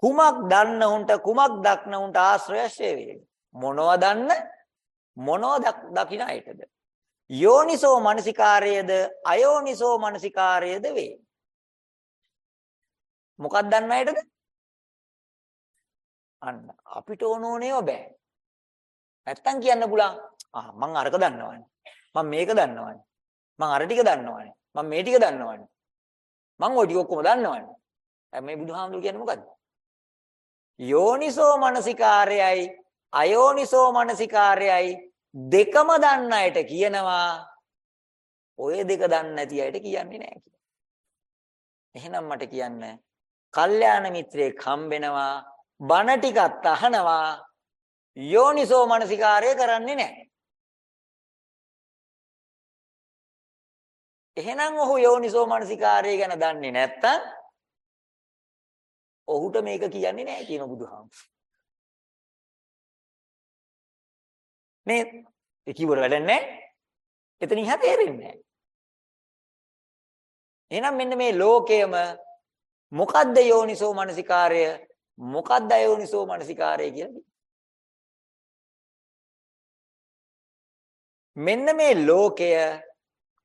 කුමක් දන්න උන්ට කුමක් දක්න උන්ට ආශ්‍රයශේ වේ. මොනව දන්න මොනව දකින අයටද? යෝනිසෝ මනසිකාරයේද අයෝනිසෝ මනසිකාරයේද වේ. මොකක්ද දන්න අයටද? අන්න අපිට ඕන ඕනේව බෑ. නැත්තම් කියන්න පුළුවන් ආ මං අරක දන්නවනේ. මං මේක දන්නවනේ. මං අර ටික දන්නවනේ. මං මේ ටික දන්නවනේ. මං ওই ටික ඔක්කොම දන්නවනේ. මේ බුදුහාමුදුරු කියන්නේ මොකද්ද? යෝනිසෝ මනසිකාරයයි අයෝනිසෝ මනසිකාරයයි දෙකම දන්න අයට කියනවා ඔය දෙක දන්නේ නැති අයට කියන්නේ නැහැ කියලා. එහෙනම් මට කියන්න කල්යාණ මිත්‍රයෙක් හම්බෙනවා බණ ටිකක් අහනවා යෝනිසෝ මනසිකාරය කරන්නේ නැහැ. එහෙනම් ඔහු යෝනිසෝ මනසිකාරය ගැන දන්නේ නැත්තම් ඔහුට මේක කියන්නේ නැහැ කියන බුදුහාමුදුරුවෝ. මේ ඒ කිව්වට වැඩක් නැහැ. එතනින් එහා තේරෙන්නේ නැහැ. එහෙනම් මෙන්න මේ ලෝකයම මොකද්ද යෝනිසෝ මනසිකාරය මොකද්ද අයෝනිසෝ මනසිකාරය කියලා මෙන්න මේ ලෝකය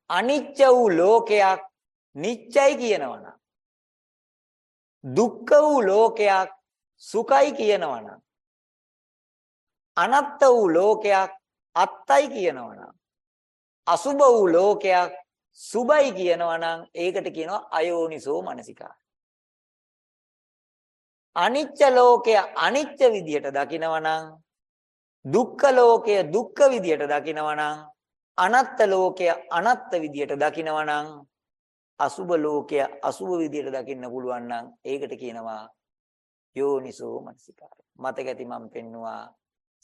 අනිච්ච වූ ලෝකයක් නිච්චයි කියනවනම් දුක්ඛ වූ ලෝකයක් සුඛයි කියනවනම් අනත්ත වූ ලෝකයක් අත්තයි කියනවනම් අසුබ වූ ලෝකයක් සුබයි කියනවනම් ඒකට කියනවා අයෝනිසෝ මනසිකාර. අනිච්ච ලෝකය අනිච්ච විදියට දකිනවනම් දුක්ඛ ලෝකය දුක්ඛ විදියට දකිනවනම් අනත්ත ලෝකය අනත්ත විදියට දකිනවනම් අසුබ ලෝකය අසුබ විදියට දකින්න පුළුවන් නම් ඒකට කියනවා යෝනිසෝ මනසිකාරය. මතක ඇති මම පෙන්නවා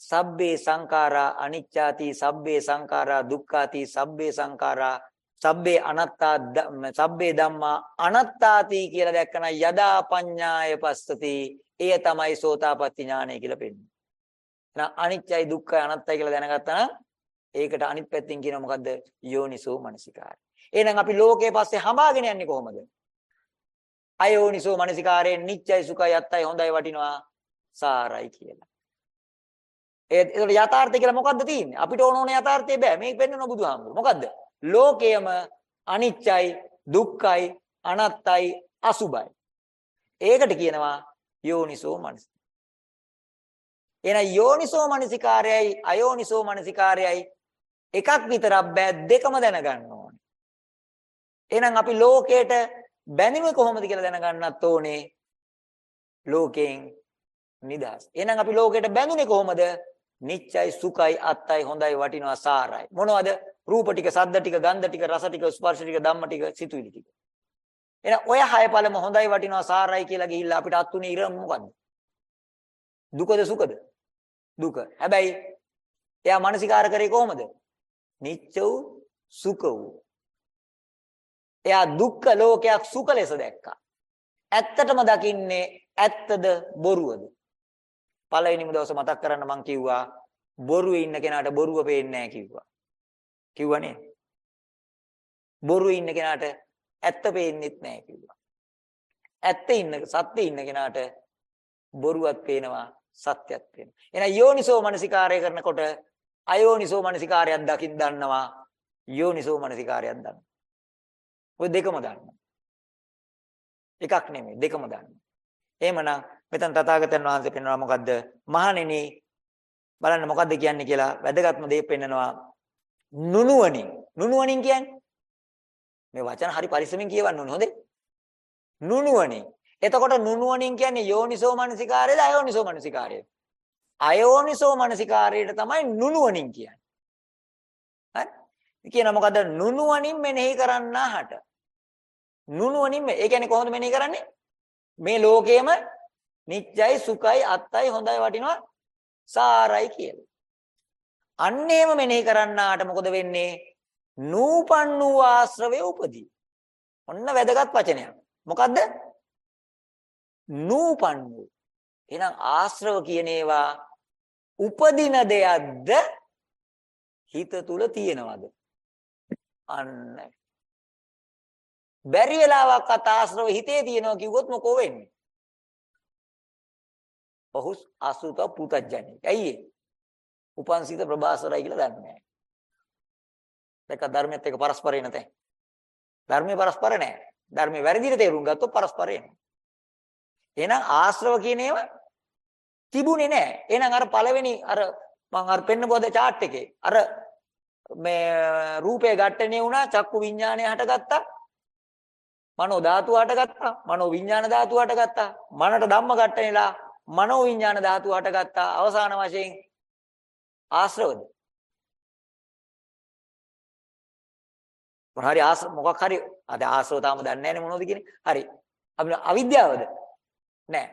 සබ්බේ සංඛාරා අනිච්චාති සබ්බේ සංඛාරා දුක්ඛාති සබ්බේ සංඛාරා සබ්බේ අනත්තා සබ්බේ ධම්මා අනත්තාති කියලා දැක්කම යදා පඤ්ඤාය පස්සති එය තමයි සෝතාපට්ටි ඥානය කියලා පෙන්නන්නේ. එහෙනම් අනිච්චයි දුක්ඛයි අනත්තයි කියලා දැනගත්තා නම් ඒකට අනිත් පැත්තෙන් කියනවා මොකද්ද? යෝනිසෝ මනසිකාරය. එහෙනම් අපි ලෝකයේ පස්සේ හඹාගෙන යන්නේ කොහොමද? අයෝනිසෝ මනසිකාරයෙන් නිච්චයි සුඛයි අත්තයි හොඳයි වටිනවා සාරයි කියලා. ඒත් ඒකට යථාර්ථය කියලා මොකද්ද තියෙන්නේ? අපිට ඕන ඕන යථාර්ථය බෑ. මේක පෙන්වන බුදුහාමුදුරුවෝ. මොකද්ද? ලෝකයම අනිච්චයි, දුක්ඛයි, අනත්තයි, අසුභයි. ඒකට කියනවා යෝනිසෝ මනස. එහෙනම් යෝනිසෝ මනසිකාරයයි අයෝනිසෝ මනසිකාරයයි එකක් විතරක් බෑ දෙකම දැනගන්න ඕනේ. එහෙනම් අපි ලෝකයට බැඳෙන්නේ කොහොමද කියලා දැනගන්නත් ඕනේ. ලෝකයෙන් නිදහස්. එහෙනම් අපි ලෝකයට බැඳුනේ කොහොමද? නිච්චයි සුඛයි අත්තයි හොඳයි වටිනවා සාරයි මොනවද රූප ටික සද්ද ටික ගන්ධ ටික රස ටික ස්පර්ශ ටික ධම්ම ටික සිතුවිලි ටික එහෙනම් ඔය හය පළම හොඳයි වටිනවා සාරයි කියලා ගිහිල්ලා අපිට අත්ුනේ ඉර මොකද්ද දුකද සුඛද දුක හැබැයි එයා මානසිකාර කරේ කොහොමද නිච්ච වූ සුඛ වූ එයා දුක්ඛ ලෝකයක් සුඛ ලෙස දැක්කා ඇත්තටම දකින්නේ ඇත්තද බොරුවද පළවෙනිම දවසේ මතක් කරන්න මං කිව්වා බොරුවේ ඉන්න කෙනාට බොරුව පේන්නේ නැහැ කිව්වා. කිව්වනේ. බොරුවේ ඉන්න කෙනාට ඇත්ත පේන්නේත් නැහැ කිව්වා. ඇත්ත ඉන්න සත්‍ය ඉන්න කෙනාට බොරුවක් පේනවා සත්‍යයක් වෙනවා. එහෙනම් යෝනිසෝ මනසිකාරය කරනකොට අයෝනිසෝ මනසිකාරයක් දකින් දන්නවා. යෝනිසෝ මනසිකාරයක් දන්නවා. ඔය දෙකම දන්නවා. එකක් නෙමෙයි දෙකම දන්නවා. එහෙමනම් මෙතන තථාගතයන් වහන්සේ පෙන්වනවා මොකද්ද? මහණෙනි බලන්න මොකද්ද කියන්නේ කියලා වැදගත්ම දේ පෙන්නනවා. නුනුවණින්. නුනුවණින් කියන්නේ මේ වචන හරි පරිස්සමෙන් කියවන්න ඕනේ හොඳේ. නුනුවණින්. එතකොට නුනුවණින් කියන්නේ යෝනිසෝ මනසිකාරයද අයෝනිසෝ මනසිකාරයද? අයෝනිසෝ මනසිකාරයට තමයි නුනුවණින් කියන්නේ. හරි? කියන මොකද නුනුවණින් මෙනෙහි කරන්නාහට. නුනුවණින් ඒ කියන්නේ කොහොමද මෙනෙහි කරන්නේ? මේ ලෝකේම නිත්‍යයි සුඛයි අත්තයි හොඳයි වටිනවා සාරයි කියලා. අන්න එහෙම මෙනෙහි කරන්නාට මොකද වෙන්නේ? නූපන් වූ ආශ්‍රවේ උපදී. ඔන්න වැදගත් වචනයක්. මොකද්ද? නූපන් වූ. එහෙනම් ආශ්‍රව කියන ඒවා උපදින දෙයක්ද හිත තුල තියෙනවද? අන්න. බැරි වෙලාවක්වත් ආශ්‍රව හිතේ තියෙනවා කිව්වොත් මොකෝ වෙන්නේ? ඔහු අසුත පුතඥයි. ඇයි ඒ? උපන්සිත ප්‍රභාසරයි කියලා දන්නේ නැහැ. දැක ධර්මයත් එක්ක පරස්පරේ නැතේ. ධර්මයේ පරස්පර නැහැ. ධර්මයේ වැරදිට තේරුම් ගත්තොත් පරස්පරේ නැහැ. එහෙනම් ආශ්‍රව කියන ඒවා තිබුණේ නැහැ. එහෙනම් අර පළවෙනි අර මම අර පෙන්නපුවද chart එකේ අර මේ රූපේ ඝට්ටණය වුණා චක්කු විඥානය හටගත්තා. මනෝ ධාතුව හටගත්තා. මනෝ විඥාන ධාතුව හටගත්තා. මනට ධම්ම ඝට්ටණයලා මනෝ විඥාන ධාතුව හටගත්තා. අවසාන වශයෙන් ආශ්‍රවද මොන හරි ආස මොකක් හරි අද ආශ්‍රව තාම දන්නේ නැනේ මොනවද කියන්නේ. හරි. අපි අවිද්‍යාවද? නෑ.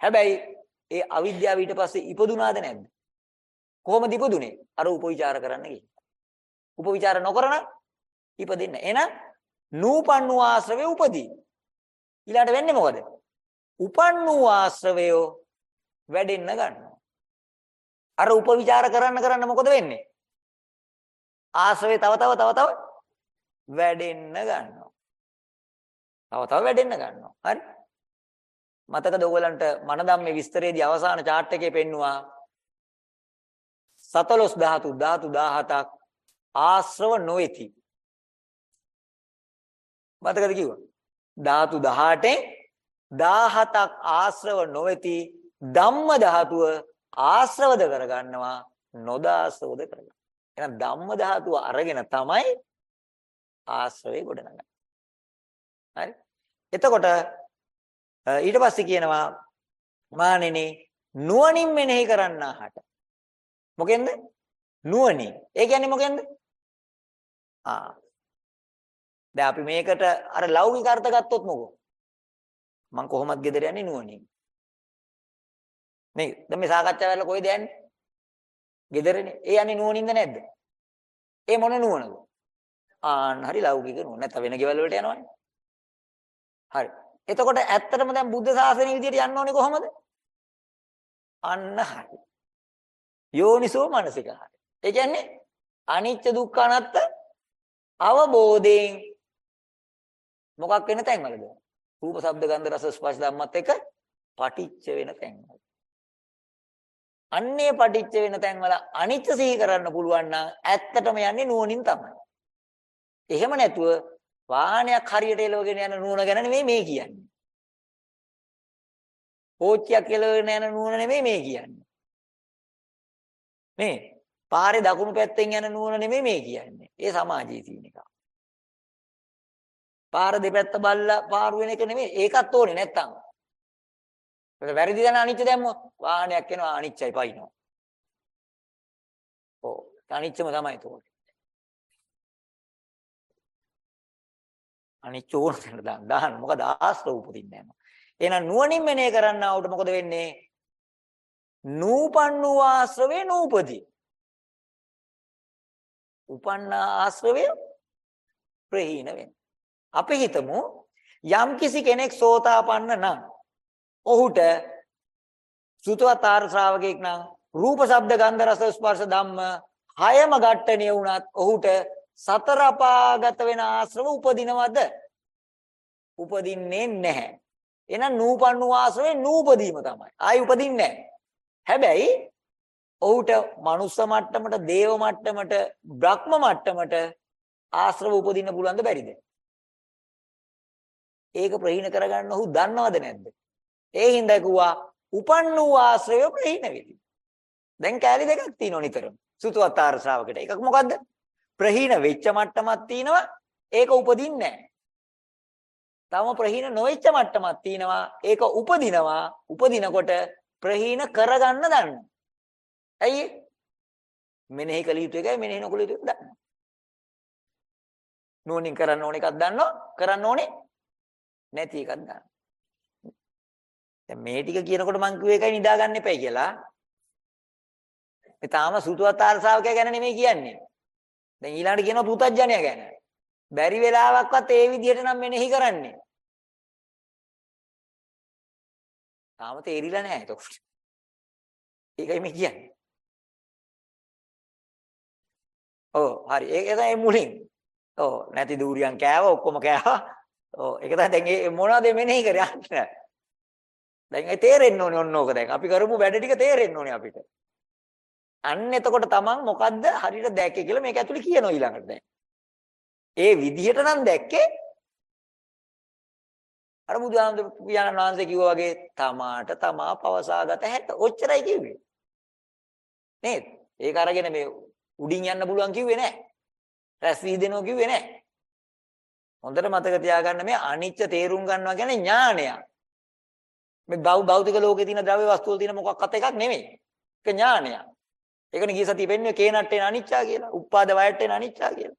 හැබැයි ඒ අවිද්‍යාව ඊට පස්සේ ඉපදුනාද නැද්ද? කොහොමද ඉපදුනේ? අර උපවිචාර කරන්න ගිහින්. උපවිචාර නොකරන ඉපදින්න. එහෙනම් නූපන් වූ ආශ්‍රවේ උපදී. ඊළඟට වෙන්නේ මොකද? උපන් වූ ආශ්‍රවය වැඩෙන්න ගන්නවා. අර උපවිචාර කරන්න කරන්න මොකද වෙන්නේ? ආශ්‍රවේ තව තව තව තව වැඩෙන්න ගන්නවා. තව තව වැඩෙන්න ගන්නවා. හරි? මතකද ඔයගලන්ට මනදම්මේ විස්තරයේදී අවසාන chart එකේ පෙන්නවා 14 ධාතු ධාතු 17ක් ආශ්‍රව නොවේති. මතකද කිව්වා? ධාතු 18න් 17ක් ආශ්‍රව නොවේති ධම්ම ධාතුව ආශ්‍රවද කරගන්නවා නොදාශ්‍රවද කරගන්නවා. එහෙනම් ධම්ම ධාතුව අරගෙන තමයි ආශ්‍රවේ ගොඩනගන්නේ. හරි? එතකොට ඊට පස්සේ කියනවා මානෙනි නුවණින් මෙනෙහි කරන්නාහට. මොකෙන්ද? නුවණින්. ඒ කියන්නේ මොකෙන්ද? ආ. දැන් අපි මේකට අර ලෞකික අර්ථ ගත්තොත් මොකෝ? මම කොහොමද ගෙදර යන්නේ නුවණින්. මේ දැන් මේ සාකච්ඡාව වල කොයිද යන්නේ? ගෙදරනේ. ඒ යන්නේ නුවණින්ද නැද්ද? ඒ මොන නුවණද? ආන් හරි ලෞකික නුවණ. නැත්නම් වෙන ගෙවල් වලට යනවනේ. හරි. එතකොට ඇත්තටම දැන් බුද්ධ ශාසනය විදියට යන්න ඕනේ කොහොමද? අන්න හරි. යෝනිසෝ මනසිකාරය. ඒ කියන්නේ අනිච්ච දුක්ඛ අනාත්ත අවබෝධයෙන් මොකක් වෙන තැන්වලද? රූප, ශබ්ද, ගන්ධ, රස, ස්පර්ශ ධම්මත් එක්ක පටිච්ච වෙන තැන්වල. අන්නේ පටිච්ච වෙන තැන්වල අනිච්ච සිහි කරන්න පුළුවන් නම් ඇත්තටම යන්නේ නුවණින් තමයි. එහෙම නැතුව වාහනයක් හරියට එලවගෙන යන නුවණ ගැන නෙමෙයි මේ කියන්නේ. කෝච්චියක් එලවගෙන යන නුවණ නෙමෙයි මේ කියන්නේ. මේ පාරේ දකුණු පැත්තෙන් යන නුවණ නෙමෙයි මේ කියන්නේ. ඒ සමාජයේ තියෙන එක. පාර දෙපැත්ත බල්ලා පාරු වෙන එක නෙමෙයි. ඒකත් ඕනේ නැත්තම්. ඒක වැරදි දන අනිච්ච දැම්මොත් වාහනයක් එනවා අනිච්චයි පයින්නවා. ඔව්. අනිච්චම තමයි තෝරන්නේ. අනිච්ච ඕන තැනට දාන්න දාන්න මොකද ආශ්‍රව උපදින්නේ නැහැ. එහෙනම් නුවණින් මෙනේ කරන්නවට මොකද වෙන්නේ? නූපන් වූ ආශ්‍රවේ නූපදී. උපන්න ආශ්‍රවය ප්‍රහීන වෙනවා. අපි හිතමු යම් කිසි කෙනෙක් සෝතාපන්න නම් ඔහුට සුතවතාර ශ්‍රාවකෙක් නම් රූප ශබ්ද ගන්ධ රස ස්පර්ශ ධම්ම හයම ඝට්ටණිය වුණත් ඔහුට සතර අපාගත වෙන ආශ්‍රව උපදිනවද? උපදින්නේ නැහැ. එහෙනම් නූපන්නු ආශ්‍රවේ නූපදීම තමයි. ආයි උපදින්නේ නැහැ. හැබැයි ඔහුට මනුස්ස මට්ටමට, දේව මට්ටමට, බ්‍රහ්ම මට්ටමට ආශ්‍රව උපදින්න පුළුවන්ද බැරිද? ඒක ප්‍රහීන කරගන්න ඔහු දන්නවද නැද්ද? ඒ හින්දා කිව්වා උපන් වූ ආශ්‍රය ප්‍රහීන වෙති. දැන් කෑලි දෙකක් තියෙනවා නිතරම. සුතුවත්තාර ශ්‍රාවකට. එකක් මොකද්ද? ප්‍රහීන වෙච්ච මට්ටමක් තියෙනවා. ඒක උපදින්නේ නැහැ. තම ප්‍රහීන නොවෙච්ච මට්ටමක් තියෙනවා. ඒක උපදිනවා. උපදිනකොට ප්‍රහීන කරගන්න දන්න. ඇයි මෙනෙහි කළ යුතු එකයි මෙනෙහි නොකළ යුතු එක දන්න. නෝනින් කරන්න ඕන එකක් දන්නවා. කරන්න ඕනේ නැති එකක් දන්නවා. දැන් මේ ටික කියනකොට මං කිව්ව එකයි නිදා ගන්න එපයි කියලා. මේ තාම සුතුවතාර ශාවකයා ගැන නෙමෙයි කියන්නේ. දැන් ඊළඟට කියනවා පුතඥය ගැන. බැරි වෙලාවක්වත් ඒ විදිහට නම් මෙනෙහි කරන්නේ. තාම තේරිලා නැහැ එතකොට. ඒකයි මේ කියන්නේ. ඔව් හරි. ඒක තමයි මුලින්. ඔව් නැති දූරියන් කෑවා ඔක්කොම කෑවා. ඔව් ඒක තමයි දැන් ඒ මොනවද මෙනෙහි කරන්නේ? දැන් ඒ තේරෙන්න ඕනේ ඔන්න ඕක දැන්. අපි කරමු වැඩ ටික තේරෙන්න ඕනේ අපිට. අන්න එතකොට තමන් මොකද්ද හරියට දැක්කේ කියලා මේක ඇතුලේ කියනවා ඊළඟට දැන්. ඒ විදිහට නම් දැක්කේ අර බුදුහාමුදුරු පියාණන් වහන්සේ කිව්වා වගේ තමාට තමා පවසාගත හැක. ඔච්චරයි කිව්වේ. නේද? ඒක අරගෙන මේ උඩින් යන්න පුළුවන් කිව්වේ නැහැ. රැස් වී දෙනවා කිව්වේ නැහැ. හොඳට මතක තියාගන්න මේ අනිච්ච තේරුම් ගන්නවා කියන්නේ ඥානයක්. මේ භෞතික ලෝකේ තියෙන ද්‍රව්‍ය වස්තු වල තියෙන මොකක්වත් එකක් නෙමෙයි. ඒක ඥානයක්. ඒකනේ ගිය සතිය පෙන්වන්නේ කේනට්ටේන අනිච්චා කියලා. උපාද වයට්ටේන අනිච්චා කියලා.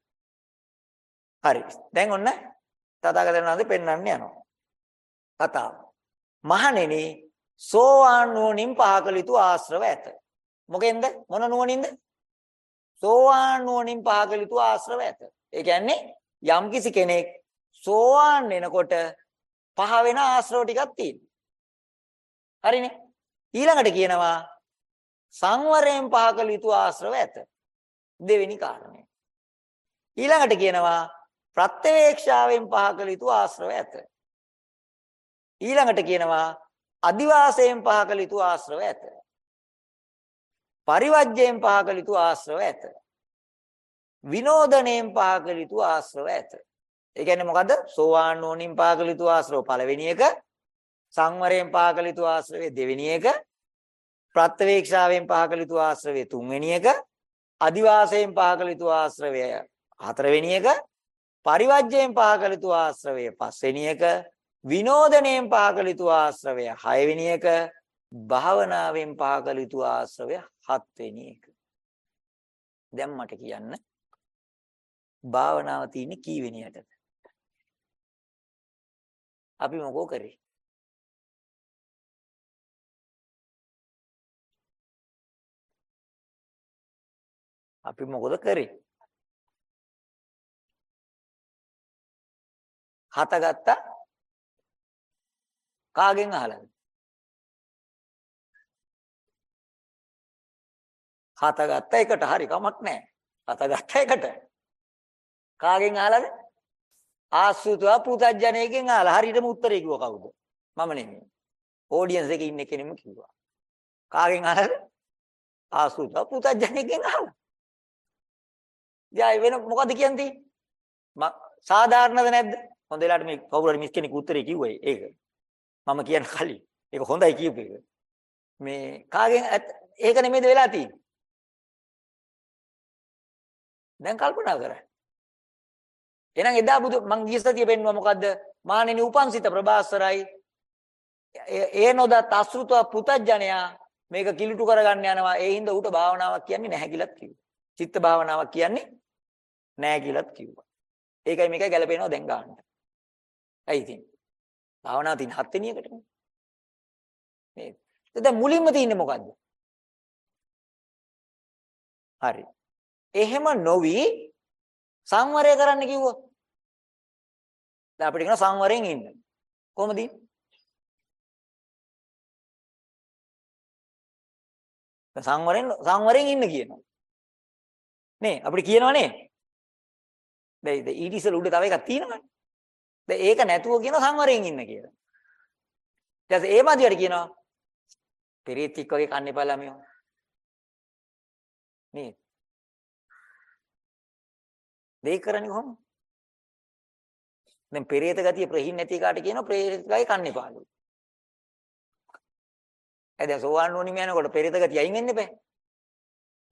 හරි. දැන් ඔන්න තථාගතයන් වහන්සේ පෙන්වන්න යනවා. කතාව. මහණෙනි සෝවාන් නුවණින් පහකලිතු ආශ්‍රව ඇත. මොකෙන්ද? මොන නුවණින්ද? සෝවාන් නුවණින් පහකලිතු ආශ්‍රව ඇත. ඒ කියන්නේ යම්කිසි කෙනෙක් සෝවාන් වෙනකොට පහ වෙන ආශ්‍රව ටිකක් තියෙනවා. හරිනේ. ඊළඟට කියනවා සංවරයෙන් පහකල යුතු ආශ්‍රව ඇත. දෙවෙනි කාරණය. ඊළඟට කියනවා ප්‍රත්‍යවේක්ෂාවෙන් පහකල යුතු ආශ්‍රව ඇත. ඊළඟට කියනවා අදිවාසයෙන් පහකල යුතු ආශ්‍රව ඇත. පරිවර්ජයෙන් පහකල යුතු ආශ්‍රව ඇත. විනෝදණයෙන් පහකල යුතු ආශ්‍රව ඇත. ඒ කියන්නේ මොකද? සෝවාන් නෝනින් පහකල යුතු ආශ්‍රව පළවෙනි එක සංවරයෙන් පහකල යුතු ආශ්‍රවය දෙවෙනි එක ප්‍රත්‍යවේක්ෂාවෙන් පහකල යුතු ආශ්‍රවය තුන්වෙනි එක අදිවාසයෙන් පහකල යුතු ආශ්‍රවය හතරවෙනි එක පරිවර්ජයෙන් පහකල යුතු ආශ්‍රවය පස්වෙනි එක විනෝදණයෙන් පහකල යුතු ආශ්‍රවය හයවෙනි එක භාවනාවෙන් පහකල යුතු ආශ්‍රවය හත්වෙනි එක. දැන් මට කියන්න භාවනාව තියෙන්නේ කීවෙනි යටද අපි මොකෝ කරේ? අපි මොකද කරේ? හත ගත්තා කාගෙන් අහලාද? හත ගත්ත එකට හරි කමක් නැහැ. හත ගත්ත එකට. කාගෙන් අහලාද? ආසුතුව පුතඥයෙක්ගෙන් අහලා හරියටම උත්තරේ කිව්ව කවුද? මම නෙමෙයි. ඔඩියන්ස් එකේ ඉන්න කෙනෙක්ම කිව්වා. කාගෙන් අහලාද? ආසුතුව පුතඥයෙක්ගෙන් අහලා. දැන් වෙන මොකද කියන්නේ? සාධාරණද නැද්ද? හොඳ වෙලාවට මේ කවුරු හරි මිස් කෙනෙක් උත්තරේ කිව්වයි ඒක. මම කියන කලින්. ඒක හොඳයි කියපු එක. මේ කාගෙන් ඒක නෙමෙයිද වෙලා තියෙන්නේ? දැන් කල්පනා කරන්න. එහෙනම් එදා බුදු මං ගිය සතිය පෙන්නුවා මොකද්ද? මානෙනි උපන්සිත ප්‍රභාස්වරයි. ඒ නොදත් අසෘතව පුතඥයා මේක කිලුටු කරගන්න යනවා. ඒ හින්දා ඌට භාවනාවක් කියන්නේ නැහැ කියලාත් කිව්වා. චිත්ත භාවනාවක් කියන්නේ නෑ කියලාත් කිව්වා. ඒකයි මේකයි ගැලපෙනවා දැන් ගන්න. ඇයි ඉතින්? භාවනාව තියෙන හත් වෙනි එකටනේ. නේද? දැන් මුලින්ම තියෙන්නේ මොකද්ද? හරි. එහෙම නොවි සංවරය කරන්න කිව්වොත්. දැන් අපිට කියන සංවරයෙන් ඉන්න. කොහොමද ඉන්නේ? සංවරෙන් සංවරෙන් ඉන්න කියනවා. නේ අපිට කියනවා නේ දැන් ඊට ඉස්සෙල් උඩ තව එකක් තියෙනවනේ. දැන් ඒක නැතුව කියන සංවරයෙන් ඉන්න කියලා. ඊට පස්සේ ඒ මදියට කියනවා පෙරේතෙක් වගේ කන්නේ බලමියෝ. නේද? දෙයි කරන්නේ කොහොමද? දැන් පෙරේත ගතිය ප්‍රහින් නැති කාට කියනවා පෙරේත ගයි කන්නේ පාළු. ඒ දැන් සෝවාන් වුණිම යනකොට පෙරේත ගතිය අයින් වෙන්න බෑ.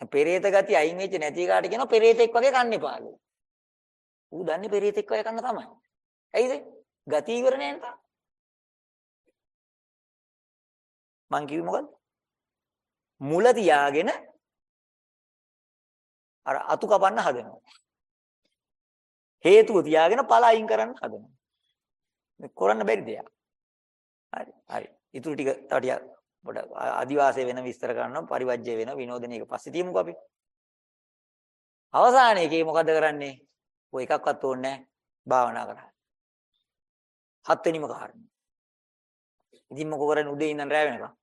පෙරේත ගතිය අයින් වෙච්ච නැති කාට කියනවා පෙරේතෙක් වගේ කන්නේ පාළු. ඌ දන්නේ පෙරේතෙක් වගේ කන්න තමයි. ඇයිද? ගතිය ඉවර නෑ නේද? මං කිව්වේ මොකද්ද? මුල තියාගෙන අර අතු කපන්න හදනවා. හේතුව තියාගෙන ඵල අයින් කරන්න හදනවා. මේ කරන්න බැරි දෙයක්. හරි. හරි. ඊටු ටික තව ටික පොඩ ආදිවාසී වෙන විස්තර කරනවා පරිවර්ජ්‍ය වෙන විනෝදනයක පස්සේ තියමුකෝ අපි. අවසානයේදී මොකද කරන්නේ? ඔය එකක්වත් ඕනේ නැහැ. භාවනා කරා. හත්වෙනිම කාරණේ. ඉතින් මොකෝ කරන්නේ උදේ ඉඳන් රැ වෙනකම්?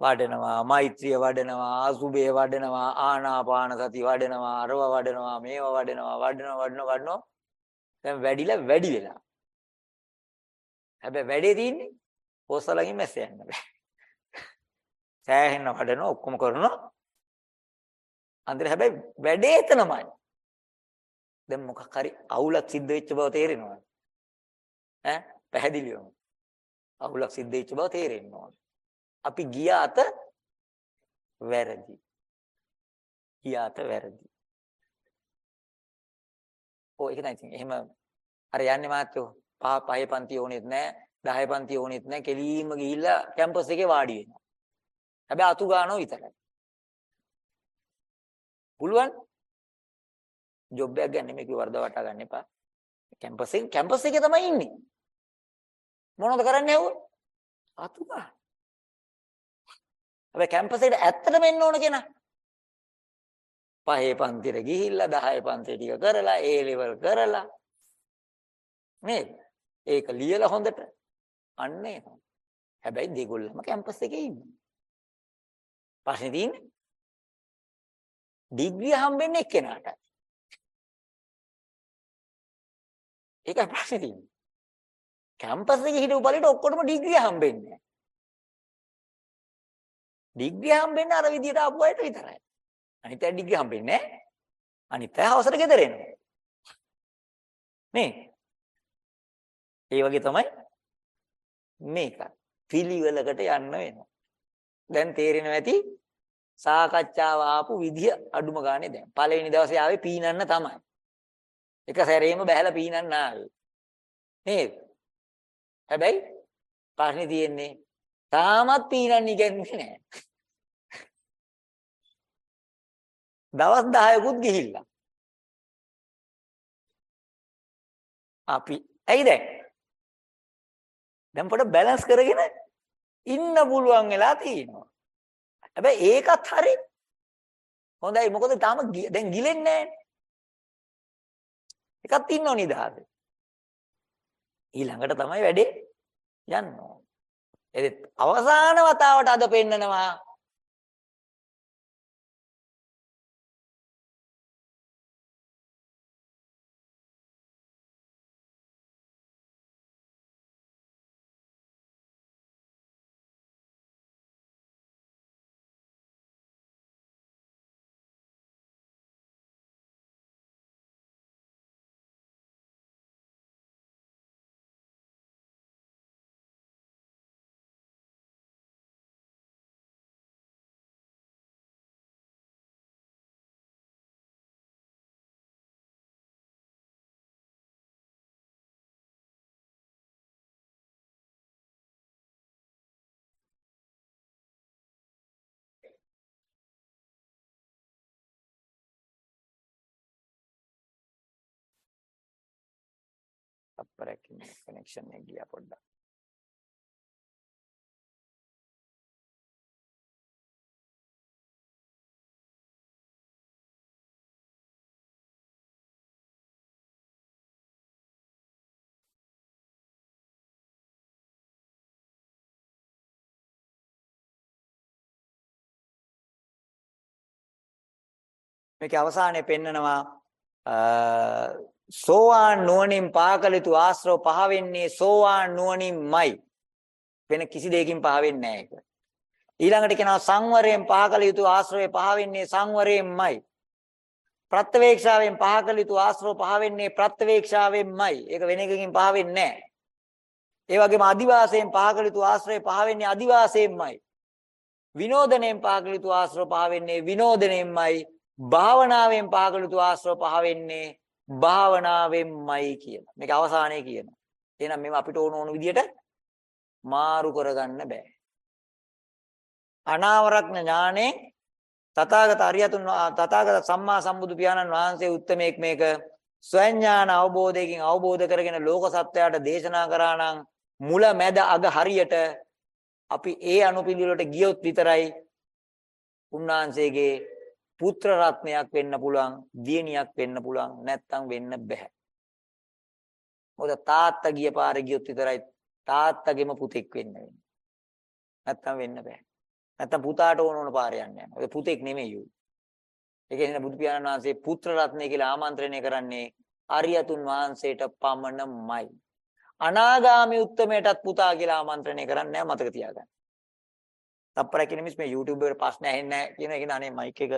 වඩනවා මෛත්‍රිය වඩනවා අසුබේ වඩනවා ආනාපාන සති වඩනවා අරව වඩනවා මේව වඩනවා වඩනවා වඩනවා වඩනවා දැන් වැඩිලා වැඩි වෙලා හැබැයි වැඩේ තියෙන්නේ පොස්සලකින් මැස්ස යන්න බෑ. සෑහෙන වඩනවා ඔක්කොම කරනවා. අන්තිර හැබැයි වැඩේ එතනමයි. දැන් මොකක් හරි අවුලක් සිද්ධ වෙච්ච බව තේරෙනවා. ඈ? පැහැදිලිවම. අවුලක් සිද්ධ වෙච්ච බව තේරෙනවා අපි ගිය අත වැරදි. ගිය අත වැරදි. ඔය ඒක නයි ඉතින් එහෙම. අර යන්නේ මාත්‍යෝ. පහ පහේ පන්ති ඕනෙත් නැහැ 10 පන්ති ඕනෙත් නැහැ කෙලීම ගිහිල්ලා කැම්පස් එකේ වාඩි වෙනවා. හැබැයි අතු ගන්නව විතරයි. පුළුවන් ජොබ් එකක් ගන්න මේක වර්ධ වටා ගන්න එපා. කැම්පස් එකේ කැම්පස් එකේ තමයි ඉන්නේ. මොනවද කරන්නේ ඇහුව? අතු ගන්න. හැබැයි කැම්පස් එකට ඇත්තටම එන්න ඕන කෙනා. පහේ පන්තිර ගිහිල්ලා 10 පන්ති ටික කරලා A level කරලා නේද? ඒක ලියලා හොඳට අන්න එනවා. හැබැයි දෙගොල්ලම කැම්පස් එකේ ඉන්නේ. ප්‍රශ්නේ තියෙන්නේ ඩිග්‍රිය හම්බෙන්නේ එක්කෙනාට. ඒකයි ප්‍රශ්නේ තියෙන්නේ. කැම්පස් එකේ හිටපු බලයට ඔක්කොටම ඩිග්‍රිය හම්බෙන්නේ නැහැ. ඩිග්‍රී හම්බෙන්නේ අර විදියට ආපු අයට විතරයි. අනිත් අය ඩිග්‍රී හම්බෙන්නේ නැහැ. අනිත් අය හවසට ගෙදර එනවා. නේ? ඒ වගේ තමයි මේක. පිළිවෙලකට යන්න වෙනවා. දැන් තේරෙනවා ඇති සාකච්ඡාව ආපු විදිය අඩුම ගානේ දැන්. පළවෙනි දවසේ ආවේ පීනන්න තමයි. එක සැරේම බහැලා පීනන්න ආවේ. නේද? හැබැයි ප්‍රශ්නේ තියෙන්නේ තාමත් පීනන්න ඉගෙනන්නේ නැහැ. දවස් 10කුත් ගිහිල්ලා. අපි ඇයි දැන්? දැන් පොඩ බැලන්ස් කරගෙන ඉන්න පුළුවන් වෙලා තියෙනවා. හැබැයි ඒකත් හරි. හොඳයි මොකද තාම දැන් ගිලෙන්නේ නැහැ. එකක් ඉන්නව නිදහස. ඊළඟට තමයි වැඩේ යන්න ඕන. ඒත් අවසාන වතාවට අද පෙන්නනවා අපරක් කනෙක්ෂන් එක ගියා පොඩ්ඩක්. මේකේ අවසානයේ පෙන්නනවා සෝවාන් නුවණින් පාකලිතු ආශ්‍රව පහ වෙන්නේ සෝවාන් නුවණින්මයි. වෙන කිසි දෙයකින් පහ වෙන්නේ නැහැ ඒක. ඊළඟට කියනවා සංවරයෙන් පහකල යුතු ආශ්‍රවය පහ වෙන්නේ සංවරයෙන්මයි. ප්‍රත්‍යවේක්ෂාවෙන් පහකල යුතු ආශ්‍රව පහ වෙන්නේ ප්‍රත්‍යවේක්ෂාවෙන්මයි. ඒක වෙන එකකින් පහ වෙන්නේ නැහැ. ඒ වගේම අදිවාසයෙන් පහකල යුතු ආශ්‍රය පහ වෙන්නේ අදිවාසයෙන්මයි. විනෝදණයෙන් පහකල යුතු ආශ්‍රව පහ වෙන්නේ විනෝදණයෙන්මයි. භාවනාවෙන් පහකල යුතු ආශ්‍රව පහ වෙන්නේ භාවනාවෙන්මයි කියන. මේක අවසානයේ කියනවා. එහෙනම් මේව අපිට ඕන ඕන විදියට මාරු කරගන්න බෑ. අනාවරක්ඥ ඥානේ තථාගත අරියතුන් තථාගත සම්මා සම්බුදු පියාණන් වහන්සේ උත්තමේක් මේක ස්වඥාන අවබෝධයකින් අවබෝධ කරගෙන ලෝක සත්‍යයට දේශනා කරා නම් මුල මැද අග හරියට අපි ඒ අනුපිළිවෙලට ගියොත් විතරයි උන්වහන්සේගේ පුත්‍ර රත්නයක් වෙන්න පුළුවන් දියණියක් වෙන්න පුළුවන් නැත්තම් වෙන්න බෑ මොකද තාත්තා ගිය පාරේ ගියොත් විතරයි තාත්තගෙම පුතෙක් වෙන්න වෙන්නේ නැත්තම් වෙන්න බෑ නැත්තම් පුතාට ඕන ඕන පාරේ යන්න යනවා. ඒක පුතෙක් නෙමෙයි යු. ඒ කියන්නේ බුදු පියාණන් වහන්සේ පුත්‍ර රත්නය කියලා ආමන්ත්‍රණය කරන්නේ අරියතුන් වහන්සේට පමණමයි. අනාගාමී උත්තමයටත් පුතා කියලා ආමන්ත්‍රණය කරන්නේ නැහැ මතක තියාගන්න. තප්පරක් කියන මිස් මේ YouTube එකට ප්‍රශ්න ඇහෙන්නේ නැහැ කියන එක නේ මයික් එක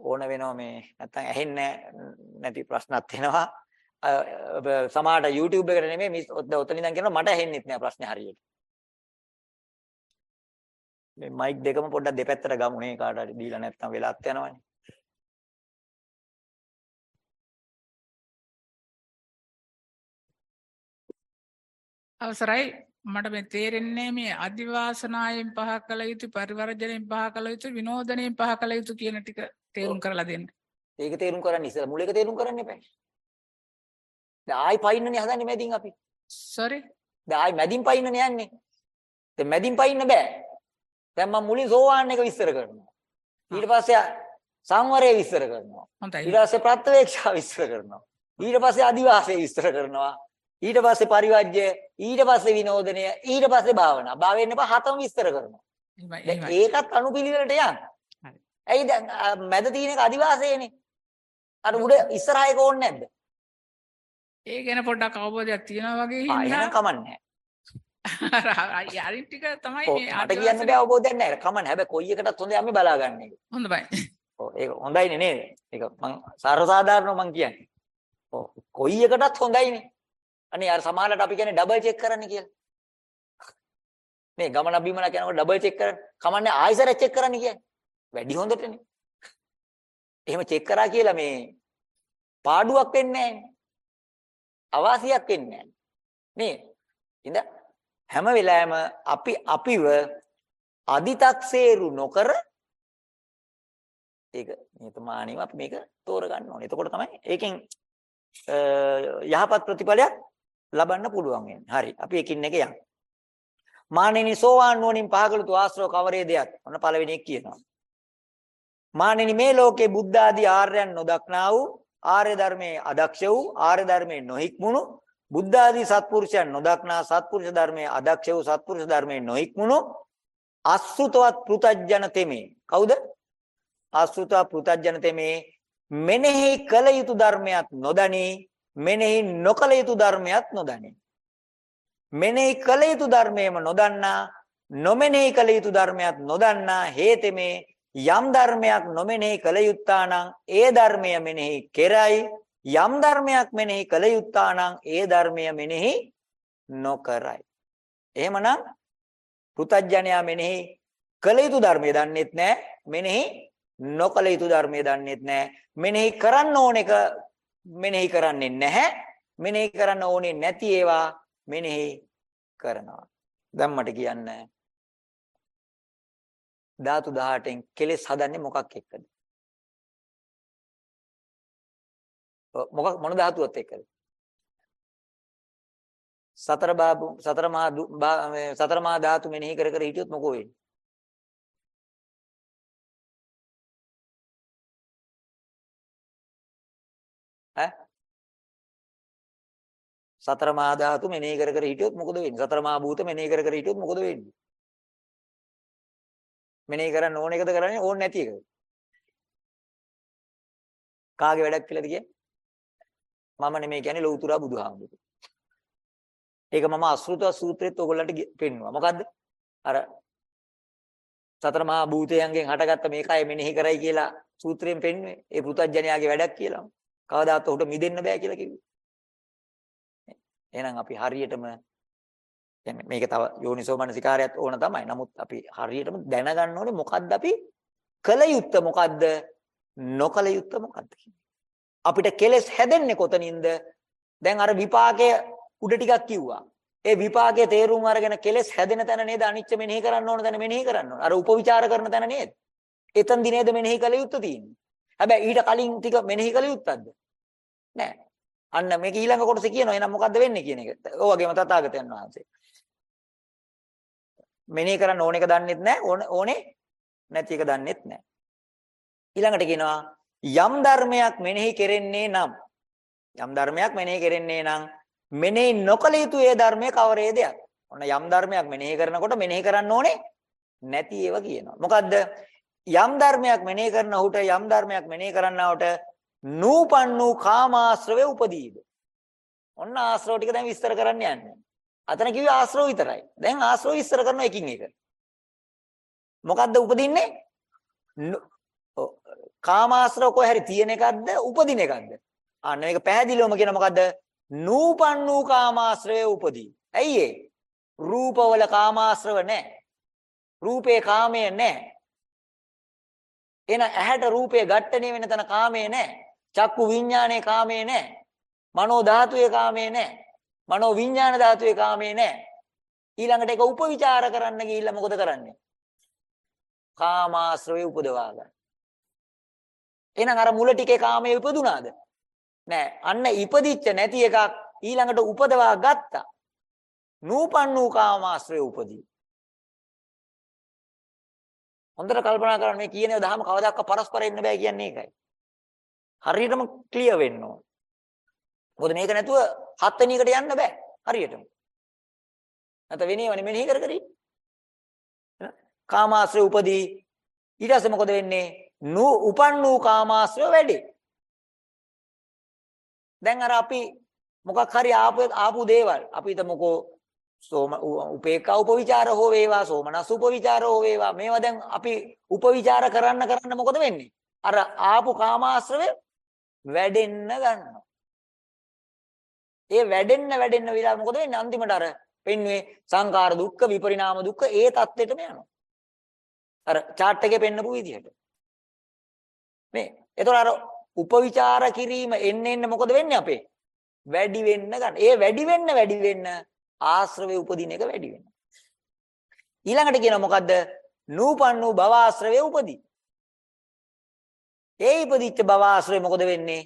ඕන වෙනවා මේ නැත්තම් ඇහෙන්නේ නැති ප්‍රශ්නත් එනවා. සමහරට YouTube එකට නෙමෙයි මිස් ඔතන ඉඳන් කියනවා මට ඇහෙන්නෙත් නෑ ප්‍රශ්නේ හරියට. මේ මයික් දෙකම පොඩ්ඩක් දෙපැත්තට ගමු නේ කාට හරි දීලා නැත්තම් වෙලාත් යනවනේ. අවසරයි මට මේ තේරෙන්නේ මේ අදිවාසනායෙන් පහ කළ යුතු පරිවර්ජණයෙන් පහ කළ යුතු විනෝදනයෙන් පහ කළ යුතු කියන ටික තේරුම් කරලා දෙන්න. ඒක තේරුම් කරන්න ඉස්සෙල්ලා මුල එක තේරුම් කරන්න එපා. දැන් ආයි පයින්නනේ හදන්නේ මැදින් අපි. sorry. දැන් ආයි මැදින් පයින්නනේ යන්නේ. දැන් මැදින් පයින්න බෑ. දැන් මම මුලින් සෝවාන් එක විස්තර කරනවා. ඊට පස්සේ සංවරය විස්තර කරනවා. ඊට පස්සේ ප්‍රත්‍යවේක්ෂා විස්තර කරනවා. ඊට පස්සේ අදිවාසය විස්තර කරනවා. ඊට පස්සේ පරිවර්ජ්‍ය, ඊට පස්සේ විනෝදනය, ඊට පස්සේ භාවනා. භාවයෙන් එපා හතම විස්තර කරනවා. ඒකත් අනුපිළිවෙලට යන්න. ඇයි දැන් මැද තියෙන එක අදිවාසයනේ. අර උඩ ඉස්සරහා ඕනේ නැද්ද? ඒ ගැන පොඩ්ඩක් අවබෝධයක් තියෙනවා වගේ ආ හින්දා එහෙනම් කමන්නේ අර අරින් ටික තමයි මේ. මට කියන්න බෑ අවබෝධයක් නැහැ. කමන්නේ. හැබැයි කොයි එකටත් හොඳයි අපි බලාගන්න එක. හොඳයි. ඔව් ඒක හොඳයිනේ නේද? ඒක මං සර්වසාධාරණව මං කියන්නේ. ඔව් කොයි එකටත් හොඳයිනේ. අනේ අර සමානලට අපි කියන්නේ ඩබල් චෙක් කරන්න කියලා. මේ ගමන බිමන යනකොට ඩබල් චෙක් කරන්න. කමන්නේ ආයෙසර චෙක් කරන්න කියන්නේ. වැඩි හොඳටනේ. එහෙම චෙක් කරා කියලා මේ පාඩුවක් වෙන්නේ නැහැ. අවාසියක් වෙන්නේ නැහැ. නේ? ඉඳ හැම වෙලාවෙම අපි අපිව අදි탁සේරු නොකර ඒක නියතමානීව අපි මේක තෝරගන්න ඕනේ. එතකොට තමයි ඒකෙන් යහපත් ප්‍රතිඵලයක් ලබන්න පුළුවන් වෙන්නේ. හරි. අපි එකින් එක යමු. මානෙනි සෝවාන් නුවණින් පහකලතු ආශ්‍රව කවරේ දෙයක්? ඔන්න පළවෙනි එක කියනවා. මානෙනි මේ ලෝකේ බුද්ධ ආදී ආර්යයන් නොදක්නා වූ ආර්ය ධර්මයේ අදක්ෂ වූ ආර්ය ධර්මයේ නොහික්මුණු බුද්ධ ආදී සත්පුරුෂයන් නොදක්නා සත්පුරුෂ ධර්මයේ අදක්ෂ වූ සත්පුරුෂ ධර්මයේ නොහික්මුණු අසුතවත් පෘතජ්ජන තෙමේ. කවුද? අසුතවත් පෘතජ්ජන තෙමේ. මෙනෙහි කළ යුතු ධර්මයක් නොදනි මෙනෙහි නොකළ යුතු ධර්මයක් නොදනි. මෙනෙහි කළ යුතු ධර්මයේම නොදන්නා නොමෙනෙහි කළ යුතු ධර්මයක් නොදන්නා හේතෙමේ යම් ධර්මයක් නොමෙනෙහි කළ යුත්තා නම් ඒ ධර්මය මෙනෙහි කෙරයි. යම් ධර්මයක් මෙනෙහි කළ යුත්තා නම් ඒ ධර්මය මෙනෙහි නොකරයි. එහෙමනම් පෘතජ්ජනයා මෙනෙහි කළ යුතු ධර්මය දන්නෙත් නැහැ මෙනෙහි නොකළ යුතු ධර්මය දන්නෙත් නැහැ මෙනෙහි කරන්න ඕන එක මෙනෙහි කරන්නේ නැහැ. මෙනෙහි කරන්න ඕනේ නැති ඒවා මෙනෙහි කරනවා. දැන් මට කියන්න ධාතු 18න් කෙලෙස් හදන්නේ මොකක් එක්කද? මොකක් මොන ධාතුවත් එක්කද? සතර බාබු සතර මහා සතර මහා ධාතු මෙනෙහි කර කර හිටියොත් මොකෝ වෙන්නේ? ඈ? සතර මහා ධාතු මෙනෙහි කර කර හිටියොත් මොකද වෙන්නේ? සතර මහා භූත මෙනෙහි කර කර හිටියොත් මොකද වෙන්නේ? මෙනෙහි කරන්න ඕන එකද කරන්නේ ඕන නැති එකද කාගේ වැඩක් කියලාද කියන්නේ? මම නෙමෙයි කියන්නේ ලෞතුරා බුදුහාමුදුරුවෝ. ඒක මම අසෘත සූත්‍රෙත් ඔයගොල්ලන්ට පෙන්නුවා. මොකද්ද? අර සතර මහා භූතයන්ගෙන් හටගත්ත මේකයි මෙනෙහි කරයි කියලා සූත්‍රයෙන් පෙන්වුවේ. ඒ පෘථජ්ජනයාගේ වැඩක් කියලා. කවදාත් ඔහුට මිදෙන්න බෑ කියලා කිව්වේ. එහෙනම් අපි හරියටම කියන්නේ මේක තව යෝනිසෝ මනසිකාරයත් ඕන තමයි. නමුත් අපි හරියටම දැනගන්න ඕනේ මොකද්ද අපි කල යුත්ත මොකද්ද නොකල යුත්ත මොකද්ද අපිට කෙලස් හැදෙන්නේ කොතනින්ද? දැන් අර විපාකය උඩ ටිකක් කිව්වා. ඒ විපාකයේ තේරුම් අරගෙන කෙලස් හැදෙන තැන නේද අනිච්ච මෙනෙහි කරන්න ඕන තැන මෙනෙහි කරන්න ඕන. අර උපවිචාර කරන තැන නේද? එතෙන්දි නේද මෙනෙහි කළ යුත්තේ තියෙන්නේ. හැබැයි ඊට කලින් ටික මෙනෙහි කළ යුත්තක්ද? නෑ. අන්න මේක ඊළඟ කොටසේ කියනවා එහෙනම් මොකද්ද වෙන්නේ කියන එක. ඔය වගේම තථාගතයන් වහන්සේ. මෙනෙහි කරන්න ඕන එක දන්නෙත් නෑ ඕනේ නැති එක දන්නෙත් නෑ. ඊළඟට කියනවා යම් ධර්මයක් මෙනෙහි කෙරෙන්නේ නම් යම් ධර්මයක් මෙනෙහි කෙරෙන්නේ නම් මෙනෙහි නොකළ යුතු ඒ ධර්මයේ කවරේද යත්. ඔන්න යම් ධර්මයක් මෙනෙහි කරනකොට මෙනෙහි කරන්න ඕනේ නැති ඒවා කියනවා. මොකද්ද? යම් ධර්මයක් මෙනෙහි කරන උට යම් ධර්මයක් මෙනෙහි කරන්නවට නූපන්නු කාමාශ්‍රවේ උපදීද. ඔන්න ආශ්‍රව ටික දැන් විස්තර කරන්න යන්නේ. අතන කිව්වේ ආශ්‍රව විතරයි. දැන් ආශ්‍රව විස්තර කරන එකින් එක. මොකද්ද උපදින්නේ? කාමාශ්‍රව කොහේ හරි තියෙන එකක්ද උපදින එකක්ද? අන්න මේක පැහැදිලිවම කියන මොකද්ද? නූපන් වූ කාමාශ්‍රය උපදී. ඇයි ඒ? රූපවල කාමාශ්‍රව නැහැ. රූපේ කාමයේ නැහැ. එන ඇහැට රූපේ ඝට්ටණය වෙන තැන කාමයේ නැහැ. චක්කු විඥානයේ කාමයේ නැහැ. මනෝ ධාතුවේ කාමයේ නැහැ. මනෝ විඥාන ධාතුවේ කාමයේ නැහැ. ඊළඟට ඒක උපවිචාර කරන්න ගිහිල්ලා මොකද කරන්නේ? කාමාශ්‍රවේ උපදවා ගන්න. එහෙනම් අර මුල ටිකේ කාමයේ උපදුනාද? නෑ. අන්න ඉපදිච්ච නැති එකක් ඊළඟට උපදවා ගත්තා. නූපන් වූ කාමාශ්‍රය උපදී. හොඳට කල්පනා කරන්න මේ කියන දහම කවදාක පරස්පර ඉන්න බෑ කියන්නේ ඒකයි. හරියටම ක්ලියර් වෙන්න ඕන. මොකද මේක නැතුව හත් වෙනි එකට යන්න බෑ හරියටම. නැත්නම් වෙනේවනේ මෙනෙහි කර කර ඉන්න. කාමාශ්‍රය උපදී ඊට පස්සේ මොකද වෙන්නේ? නු උපන් වූ කාමාශ්‍රය වැඩි. දැන් අර අපි මොකක් හරි ආපු ආපු දේවල් අපි හිතමුකෝ සෝම උපේක්ඛා උපවිචාර හෝ වේවා සෝමනස් උපවිචාර හෝ වේවා මේවා දැන් අපි උපවිචාර කරන්න කරන්න මොකද වෙන්නේ අර ආපු කාමාශ්‍රවේ වැඩෙන්න ගන්නවා ඒ වැඩෙන්න වැඩෙන්න විලා මොකද වෙන්නේ අන්තිමට අර පෙන්වේ සංකාර දුක්ඛ විපරිණාම දුක්ඛ ඒ தත්ත්වෙටම යනවා අර chart එකේ පෙන්නපු විදිහට මේ එතකොට අර උපවිචාර කිරීම එන්න එන්න මොකද වෙන්නේ අපේ? වැඩි වෙන්න ගන්න. ඒ වැඩි වෙන්න වැඩි වෙන්න ආශ්‍රවේ උපදින එක වැඩි වෙනවා. ඊළඟට කියනවා මොකද්ද? නූපන්නු භව ආශ්‍රවේ උපදී. ඒ ඉපදිච්ච භව ආශ්‍රවේ මොකද වෙන්නේ?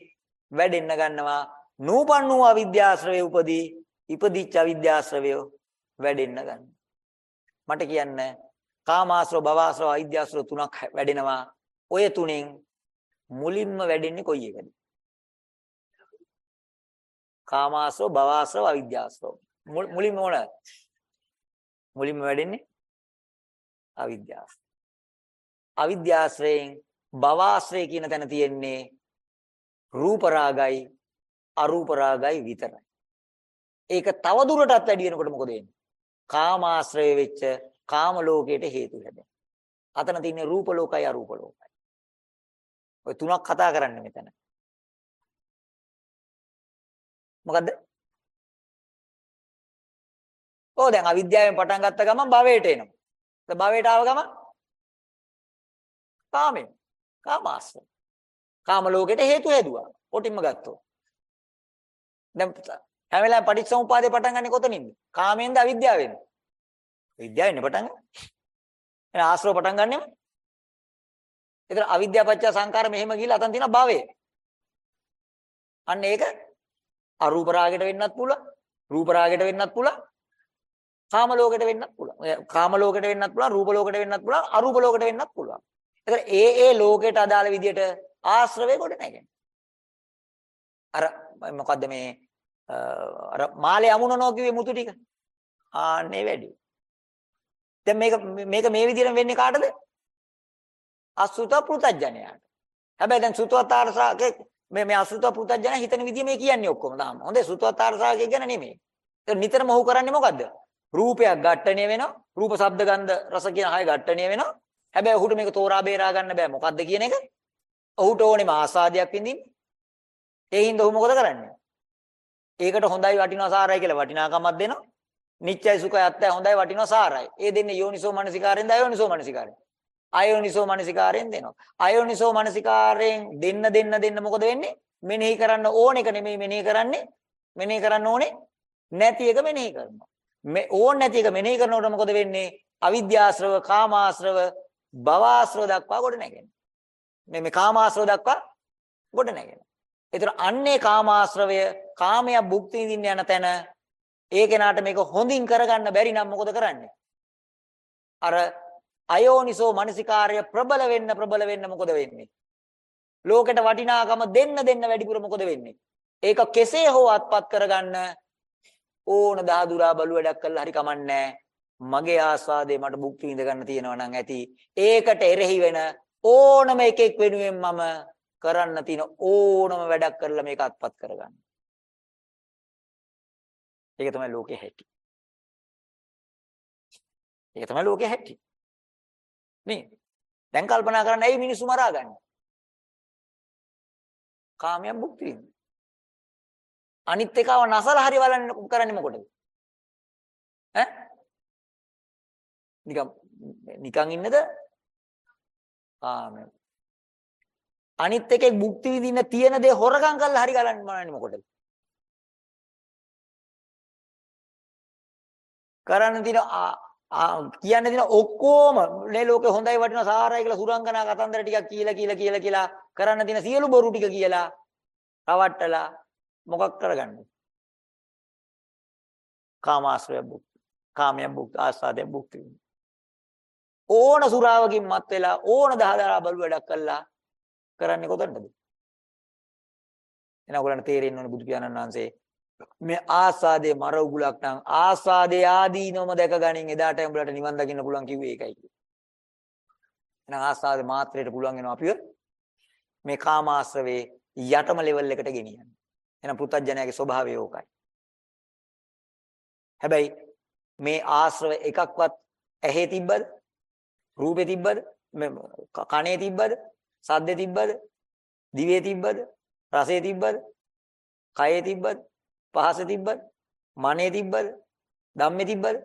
වැඩෙන්න ගන්නවා. නූපන්නු අවිද්‍යාශ්‍රවේ උපදී. ඉපදිච්ච අවිද්‍යාශ්‍රවය වැඩෙන්න ගන්නවා. මට කියන්න කාමාශ්‍රව භවආශ්‍රව අවිද්‍යාශ්‍රව තුනක් වැඩෙනවා. ඔය තුනෙන් මුලින්ම වැඩෙන්නේ කොයි එකද? කාමාශ්‍රව, භවආශ්‍රව, අවිද්‍යාශ්‍රව. මුලින්ම මොනවාද? මුලින්ම වැඩෙන්නේ අවිද්‍යාශ්‍රව. අවිද්‍යාශ්‍රයෙන් භවආශ්‍රය කියන තැන තියෙන්නේ රූප රාගයි අරූප රාගයි විතරයි. ඒක තව දුරටත් වැඩි වෙනකොට මොකද වෙන්නේ? කාමාශ්‍රය වෙච්ච කාම ලෝකයට හේතු හැදෙනවා. අතන තියෙන්නේ රූප ලෝකයි අරූප ලෝකයි. ඔය තුනක් කතා කරන්නේ මෙතන. මොකද්ද? ඔව් දැන් අවිද්‍යාවෙන් පටන් ගත්ත ගමන් භවයට එනවා. දැන් භවයට ආව ගමන් කාමෙන් කාමාශ්‍රය. කාම ලෝකෙට හේතු හේදුවා. කොටින්ම ගත්තොත්. දැන් හැම වෙලාවෙම පටිච්චසමුපාදේ පටන් ගන්නෙ කොතනින්ද? කාමෙන්ද අවිද්‍යාවෙන්ද? විද්‍යාවෙන් පටන් ගන්න. එහෙනම් ආශ්‍රව පටන් ගන්නෙම ඒතර අවිද්‍යාව පත්‍ය සංකාර මෙහෙම ගිහිල්ලා අතන් තියෙන භවය. අන්න ඒක අරූප රාගයට වෙන්නත් පුළුවන්. රූප රාගයට වෙන්නත් පුළුවන්. කාම ලෝකයට වෙන්නත් පුළුවන්. කාම ලෝකයට වෙන්නත් පුළුවන්. රූප ලෝකයට වෙන්නත් පුළුවන්. අරූප ලෝකයට වෙන්නත් පුළුවන්. ඒතර ඒ ඒ ලෝකයට අදාළ විදිහට ආශ්‍රවය කොට නැගෙනවා. අර මොකද්ද මේ අර මාලේ අමුණනවා කිව්වේ මුතු ටික. ආන්නේ වැඩි. දැන් මේක මේක මේ විදිහට වෙන්නේ කාටද? අසුත පෘතජ්ජනයාට. හැබැයි දැන් සුතවතාරසාගේ මේ මේ අසුතව පුතඥය හිතන විදිය මේ කියන්නේ ඔක්කොම තාම. හොඳේ සුතවතාර සාගය ගැන නෙමෙයි. ඒක නිතරම ඔහු කරන්නේ මොකද්ද? රූපයක් ඝට්ටණය වෙනවා. රූප, ශබ්ද, ගන්ධ, රස කියන හය ඝට්ටණය වෙනවා. හැබැයි ඔහුට මේක තෝරා බේරා ගන්න බෑ. මොකද්ද කියන එක? ඔහුට ඕනේම ආසාදයක් විඳින්න. ඒ හින්දා ඔහු මොකද කරන්නේ? ඒකට හොඳයි වටිනවා සාරයි කියලා වටිනාකමක් දෙනවා. නිච්චයි සුඛයි අත්තයි හොඳයි වටිනවා සාරයි. ඒ දෙන්නේ යෝනිසෝ මනසිකාරෙන්ද අයෝනිසෝ මනසිකාරෙන්. අයෝනිසෝ මනසිකාරයෙන් දෙනවා. අයෝනිසෝ මනසිකාරයෙන් දෙන්න දෙන්න දෙන්න මොකද වෙන්නේ? මෙනෙහි කරන්න ඕන එක නෙමෙයි මෙනෙහි කරන්නේ. මෙනෙහි කරන්න ඕනේ නැති එක මෙනෙහි කරනවා. මේ ඕන නැති එක මෙනෙහි කරනකොට මොකද වෙන්නේ? අවිද්‍යාශ්‍රව, කාමාශ්‍රව, භවආශ්‍රව දක්වා ගොඩ නැගෙනවා. මේ මේ කාමාශ්‍රව දක්වා ගොඩ නැගෙනවා. ඒතර අන්නේ කාමාශ්‍රවය කාමය භුක්ති විඳින්න යන තැන ඒ කෙනාට මේක හොඳින් කරගන්න බැරි නම් මොකද කරන්නේ? අර අයෝනිසෝ මනසිකාර්ය ප්‍රබල වෙන්න ප්‍රබල වෙන්න මොකද වෙන්නේ? ලෝකෙට වටිනාකම දෙන්න දෙන්න වැඩිපුර මොකද වෙන්නේ? ඒක කෙසේ හෝ අත්පත් කරගන්න ඕන දහදුරා බලු වැඩක් කළා හරි කමන්නේ මගේ ආස්වාදේ මට භුක්ති විඳ ගන්න තියෙනවා නම් ඇති. ඒකට එරෙහි වෙන ඕනම එකෙක් වෙනුවෙන් මම කරන්න තියෙන ඕනම වැඩක් කරලා මේක අත්පත් කරගන්න. ඒක තමයි ලෝකයේ හැටි. ඒක තමයි ලෝකයේ හැටි. නේ? දැන් කල්පනා කරන්න ඇයි මිනිස්සු මරාගන්නේ? කාමයන් භුක්ති විඳින්න. අනිත් එකව නසල හරි බලන්න කරන්නේ මොකටද? ඈ? නිකන් නිකන් ඉන්නද? කාමයන්. අනිත් එකේ භුක්ති විඳින්න තියෙන දේ හොරගම් කරලා හරි ගලන්න බලන්නේ මොකටද? කරන්න තියෙන කියන්න තියෙන ඔක්කොම මේ ලෝකේ හොඳයි වටිනවා සාරයි කියලා සුරංගනා කතන්දර ටිකක් කියලා කියලා කියලා කියලා කරන්න තියෙන සියලු බොරු ටික කියලා රවට්ටලා මොකක් කරගන්නද? කාමාශ්‍රය භුක්ති. කාමයන් භුක්ති ආස්වාදය භුක්ති. ඕන සුරාවකින් මත් වෙලා ඕන දහදරා බලු වැඩක් කළා කරන්නේ කොතනද? එන ඔයගලන්ට තේරෙන්න ඕනේ බුදු පියාණන් වහන්සේ මේ ආස්වාදයේ මර උගුලක් නම් ආස්වාදයේ ආදීනවම දැක ගනින් එදාට උඹලට නිවන් දකින්න පුළුවන් කිව්වේ ඒකයි කිව්වේ. එහෙනම් ආස්වාදේ මාත්‍රයට පුළුවන් වෙනවා අපිව මේ කාමාශ්‍රවේ යටම ලෙවල් එකට ගෙනියන්න. එහෙනම් පුත්තජනයාගේ ස්වභාවය ඕකයි. හැබැයි මේ ආශ්‍රව එකක්වත් ඇහි තිබ්බද? රූපේ තිබ්බද? කනේ තිබ්බද? සද්දේ තිබ්බද? දිවේ තිබ්බද? රසේ තිබ්බද? කයේ තිබ්බද? පහස තිබ්බද? මනේ තිබ්බද? ධම්මේ තිබ්බද?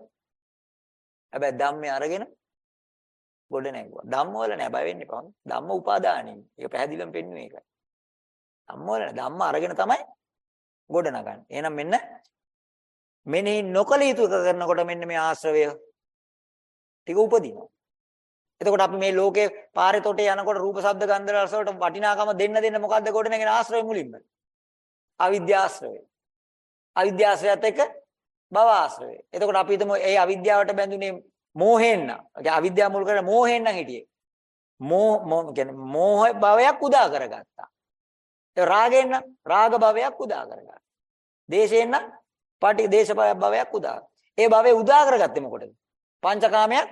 හැබැයි ධම්මේ අරගෙන ගොඩ නැගුවා. ධම්ම වල නෑ බය වෙන්න එපා. ධම්ම උපාදානෙයි. ඒක පැහැදිලිවම පෙන්වන්නේ ඒකයි. ධම්ම වල නෑ. ධම්ම අරගෙන තමයි ගොඩ නගන්නේ. එහෙනම් මෙන්න මෙනෙහි නොකල යුතු කරනකොට මෙන්න මේ ආශ්‍රවය ටික උපදිනවා. එතකොට අපි මේ ලෝකේ පාරේ තොටේ යනකොට රූප ශබ්ද ගන්ධ රස වලට වටිනාකම දෙන්න දෙන්න මොකද්ද ගොඩ නැගෙන ආශ්‍රවය මුලින්ම? අවිද්‍යාශ්‍රවය. අවිද්‍යාශ්‍රයත් එක්ක භව ආශ්‍රවය. එතකොට අපි හිතමු ඒ අවිද්‍යාවට බැඳුනේ මෝහෙන් නම්. ඒ අවිද්‍යාව මුල් කරගෙන මෝහෙන් නම් හිටියේ. මෝ කියන්නේ මෝහ භවයක් උදා කරගත්තා. ඒ රාගෙන් නම් රාග භවයක් උදා කරගත්තා. දේශයෙන් නම් පාටි දේශ භවයක් උදා. ඒ භවයේ උදා කරගත්තේ මොකටද? පංචකාමයක්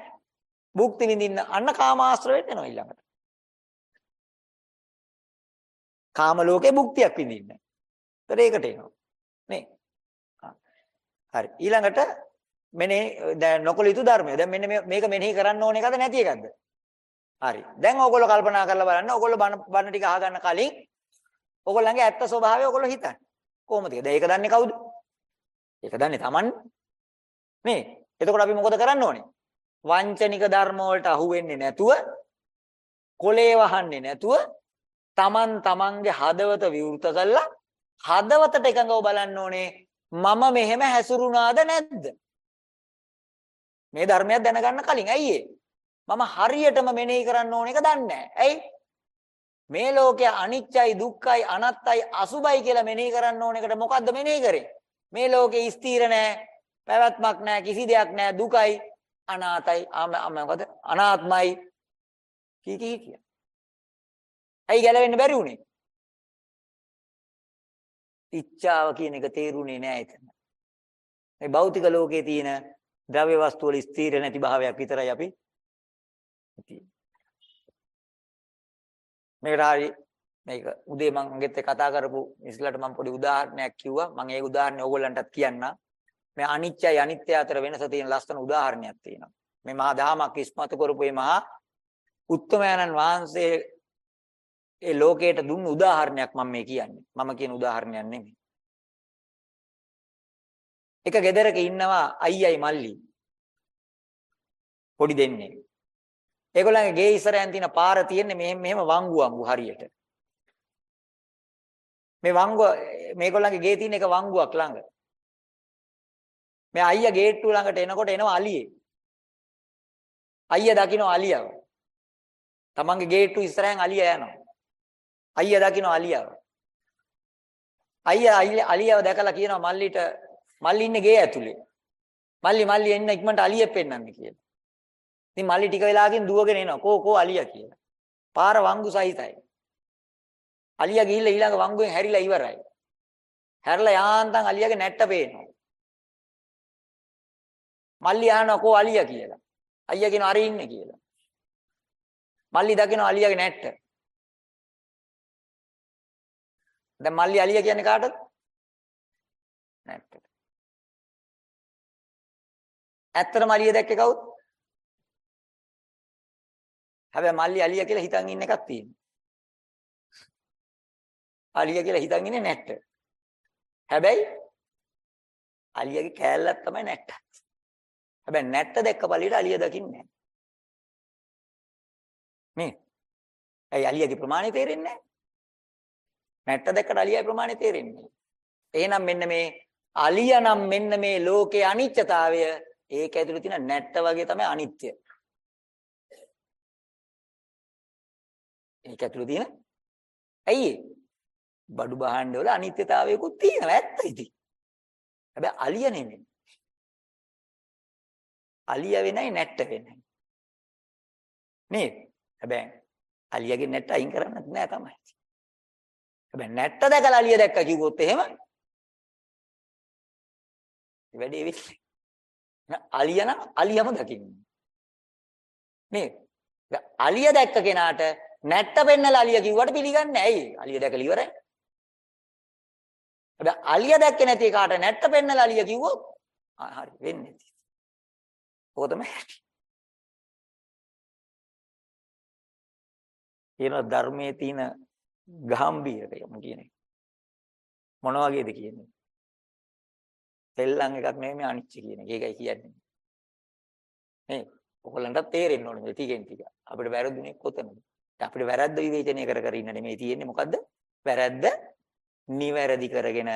භුක්ති විඳින්න අන්න කාමාශ්‍රවයට එනවා ඊළඟට. කාම ලෝකේ භුක්තියක් විඳින්න. ඒතර ඒකට එනවා. නේ. හරි. ඊළඟට මෙනේ දැන් නොකල යුතු ධර්මය. දැන් මෙන්න මේක මෙනෙහි කරන්න ඕන එකද නැති එකක්ද? හරි. දැන් ඕගොල්ලෝ කල්පනා කරලා බලන්න. ඕගොල්ලෝ බණ බණ ටික අහගන්න කලින් ඕගොල්ලන්ගේ ඇත්ත ස්වභාවය ඕගොල්ලෝ හිතන්න. කොහොමද? දැන් ඒක දන්නේ කවුද? ඒක දන්නේ Taman. මේ. එතකොට අපි මොකද කරන්න ඕනේ? වංචනික ධර්ම වලට අහු වෙන්නේ නැතුව කොලේ වහන්නේ නැතුව Taman Tamanගේ හදවත විවෘත කරලා හදවතට එකඟව බලන්න ඕනේ. මම මෙහෙම හැසිරුණාද නැද්ද? මේ ධර්මයක් දැනගන්න කලින්. ඇයි මම හරියටම මෙනෙහි කරන්න ඕන එක දන්නේ ඇයි? මේ ලෝකය අනිත්‍යයි දුක්ඛයි අනත්තයි අසුබයි කියලා මෙනෙහි කරන්න ඕන එකට මොකද්ද මෙනෙහි කරේ? මේ ලෝකේ ස්ථිර නැහැ පැවැත්මක් නැහැ කිසි දෙයක් නැහැ දුකයි. අනාතයි මොකද අනාත්මයි කී කී කිය. ඇයි ගැලවෙන්න බැරි වුනේ? ඉච්ඡාව කියන එක තේරුනේ නෑ එතන. මේ භෞතික ලෝකයේ තියෙන ද්‍රව්‍ය වස්තු වල ස්ථිර නැති භාවයක් විතරයි අපි මේකට හරි මේක උදේ මම ගෙත් කතා කරපු ඉස්ලට මම පොඩි උදාහරණයක් කිව්වා. මම ඒ උදාහරණය ඕගොල්ලන්ටත් කියන්නම්. මේ අනිත්‍යයි අනිත්‍ය අතර වෙනස තියෙන ලස්සන උදාහරණයක් තියෙනවා. මේ මහා දහමක් ඉස්මතු කරපු මේ මහා උත්තමයන්න් වහන්සේ ඒ ලෝකයට දුන්න උදාහරණයක් මම මේ කියන්නේ. මම කියන උදාහරණයක් නෙමෙයි. එක ගෙදරක ඉන්නවා අයියයි මල්ලි. පොඩි දෙන්නේ. ඒගොල්ලන්ගේ ගේ ඉස්සරහින් තියෙන පාර තියෙන්නේ මෙහෙම මෙහෙම වංගු වංගු හරියට. මේ වංගුව මේගොල්ලන්ගේ ගේ තියෙන එක වංගුවක් ළඟ. මේ අයියා ගේට්ටුව ළඟට එනකොට එනවා අලියේ. අයියා දකින්න අලියව. තමන්ගේ ගේට්ටුව ඉස්සරහින් අලියා යනවා. අයියා දකින්න අලියව. අයියා අලියව දැකලා කියනවා මල්ලිට මල්ලි ඉන්නේ ගේ ඇතුලේ. මල්ලි මල්ලි එන්න ඉක්මනට අලියෙක් පෙන්නන්න කියලා. ඉතින් මල්ලි ටික වෙලාවකින් දුවගෙන එනවා. කෝ කෝ අලියා කියලා. පාර වංගු සහිතයි. අලියා ගිහිල්ලා ඊළඟ වංගුවෙන් හැරිලා ඉවරයි. හැරලා යාන්තම් අලියාගේ නැට්ට පේනවා. මල්ලි අහනවා කෝ අලියා කියලා. අයියා කියනවා අර ඉන්නේ කියලා. මල්ලි දකිනවා අලියාගේ නැට්ට. දැන් මල්ලි අලියා කියන්නේ කාටද? නැට්ටට. ඇත්තටම අලියා දැක්කේ කවුද? හැබැයි මල්ලි අලියා කියලා හිතන් ඉන්න එකක් තියෙනවා. අලියා කියලා හිතන් ඉන්නේ නැට්ට. හැබැයි අලියාගේ කෑල්ලක් තමයි නැට්ට. හැබැයි නැට්ට දැක්ක පළියට අලියා දකින්නේ නැහැ. මේ. ඇයි අලියාගේ ප්‍රමාණය තේරෙන්නේ නැහැ? නැට්ට දැක්කට අලියාගේ ප්‍රමාණය තේරෙන්නේ නැහැ. එහෙනම් මෙන්න මේ අලියා නම් මෙන්න මේ ලෝකේ අනිත්‍යතාවය ඒක ඇතුළේ තියෙන නැට්ට වගේ තමයි අනිත්‍ය. ඒක ඇතුළේ තියෙන ඇයි බඩු බහන්න වල අනිත්‍යතාවයකුත් තියෙනවා ඇත්ත ඉතින්. හැබැයි අලිය නෙමෙයි. අලිය වෙනයි නැට්ට වෙනයි. නේද? හැබැයි අලියගේ නැට්ට අයින් කරන්නත් නෑ තමයි. හැබැයි නැට්ට දැකලා අලිය දැක්ක කිව්වොත් එහෙම වැඩේ වෙන්නේ. අලිය නම් අලියම දකින්න. නේද? අලිය දැක්ක කෙනාට නැට්ට පෙන්නලා අලිය කිව්වට පිළිගන්නේ නැහැ. ඇයි? අලිය දැකලා ඉවරයි. හැබැයි අලිය දැක්කේ නැති කාට නැට්ට පෙන්නලා අලිය කිව්වොත් හරි වෙන්නේ නැති. ඕක තමයි. කියන ධර්මයේ තියෙන ගැඹීරකම කියන්නේ. මොන වගේද කියන්නේ? තෙල්ලන් එකක් නෙමෙයි අනිච්ච කියන එක. ඒකයි කියන්නේ. නේ? ඔයගොල්ලන්ට තේරෙන්න ඕනේ මේ ටිකෙන් ටික. අපිට වැරදුනේ කොතනද? අපිට වැරද්ද විවේචනය කර කර ඉන්න නෙමෙයි තියෙන්නේ මොකද්ද? වැරද්ද නිවැරදි කරගෙන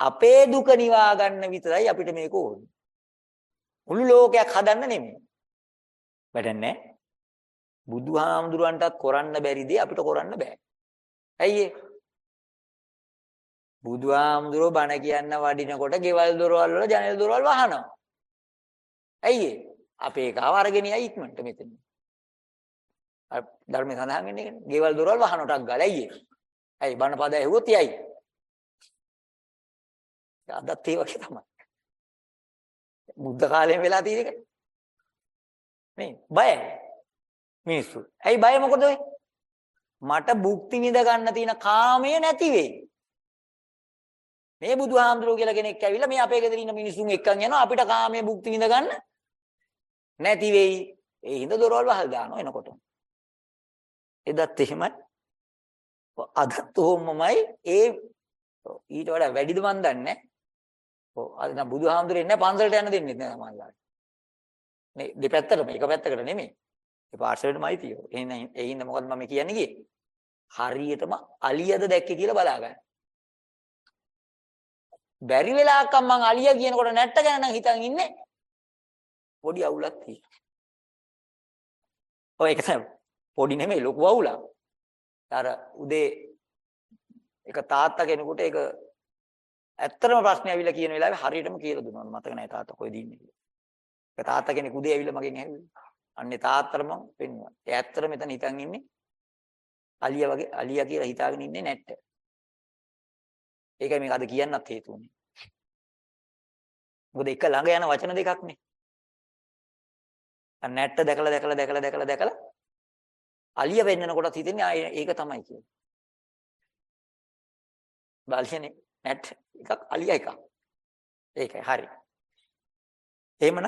අපේ දුක නිවා ගන්න විතරයි අපිට මේක ඕනේ. මුළු ලෝකයක් හදන්න නෙමෙයි. වැඩන්නේ බුදුහාමුදුරන්ටත් කරන්න බැරි දේ අපිට කරන්න බෑ. ඇයි ඒ? බුදුහාමුදුරෝ බණ කියන්න වඩිනකොට ගෙවල් දොරවල් වල ජනෙල් දොරවල් වහනවා. ඇයි ඒ? අපේ කාව අරගෙන යයි ඉක්මනට මෙතන. ධර්මයේ සඳහන් වෙන්නේ ඒකනේ. ගෙවල් දොරවල් වහනටක් ගාලා ඇයි ඒ? ඇයි බණ පද ඇහුවොත් යයි. අදත් ඒ වගේ තමයි. බුද්ධ කාලයෙන් වෙලා තියෙන එක. නේ බයයි. මිනිස්සු. ඇයි බය මොකද වෙයි? මට භුක්ති විඳ ගන්න තියෙන කාමය නැති වෙයි. මේ බුදුහාමුදුරුවෝ කියලා කෙනෙක් ඇවිල්ලා මේ අපේ ගෙදර ඉන්න මිනිස්සුන් එක්කන් යනවා අපිට කාමයේ භුක්ති විඳ ගන්න නැති වෙයි. ඒ හින්දා දොරවල් වහල් දානවා එනකොට. එදත් එහෙමයි. අදත් ඕමමයි ඒ ඊට වඩා වැඩිද මන් දන්නේ. ඔව් අද නම් බුදුහාමුදුරේ නැහැ පන්සලට යන්න දෙන්නේ නැහැ සමහරවිට. මේ දෙපැත්තටම එක පැත්තකට නෙමෙයි. ඒ පාර්ශවයටමයි තියෙන්නේ. එහෙනම් ඒ හින්දා මොකද මම කියන්නේ කියේ? හරියටම අලියද දැක්කේ කියලා බලා ගන්න. බැරි වෙලාවක මං අලිය කියනකොට නැට්ට ගැන නම් හිතන් ඉන්නේ පොඩි අවුලක් තියෙනවා. ඔය ඒක තමයි පොඩි නෙමෙයි ලොකු අවුලක්. අර උදේ එක තාත්තා කෙනෙකුට ඒක ඇත්තටම ප්‍රශ්නේ ඇවිල්ලා කියන වෙලාවේ හරියටම කියලා දුන්නා. මතක නැහැ තාත්තා කොහෙද ඉන්නේ කියලා. ඒක තාත්තා කෙනෙක් උදේ ඇවිල්ලා මගෙන් ඇහුවේ. අන්නේ තාත්තට මම පෙන්නුවා. ඒ ඇත්තට මෙතන හිතන් ඉන්නේ අලියා වගේ අලියා කියලා හිතාගෙන ඉන්නේ නැට්ට. ඒකයි මේක අද කියන්නත් හේතු උනේ. මොකද එක ළඟ යන වචන දෙකක් නේ. අර නැට්ට දැකලා දැකලා දැකලා දැකලා දැකලා අලිය වෙන්නන කොටත් හිතෙන්නේ ආ ඒක තමයි කියලා. බාලියනේ නැට් එකක් අලියා එකක්. ඒකයි හරි. එහෙමනම්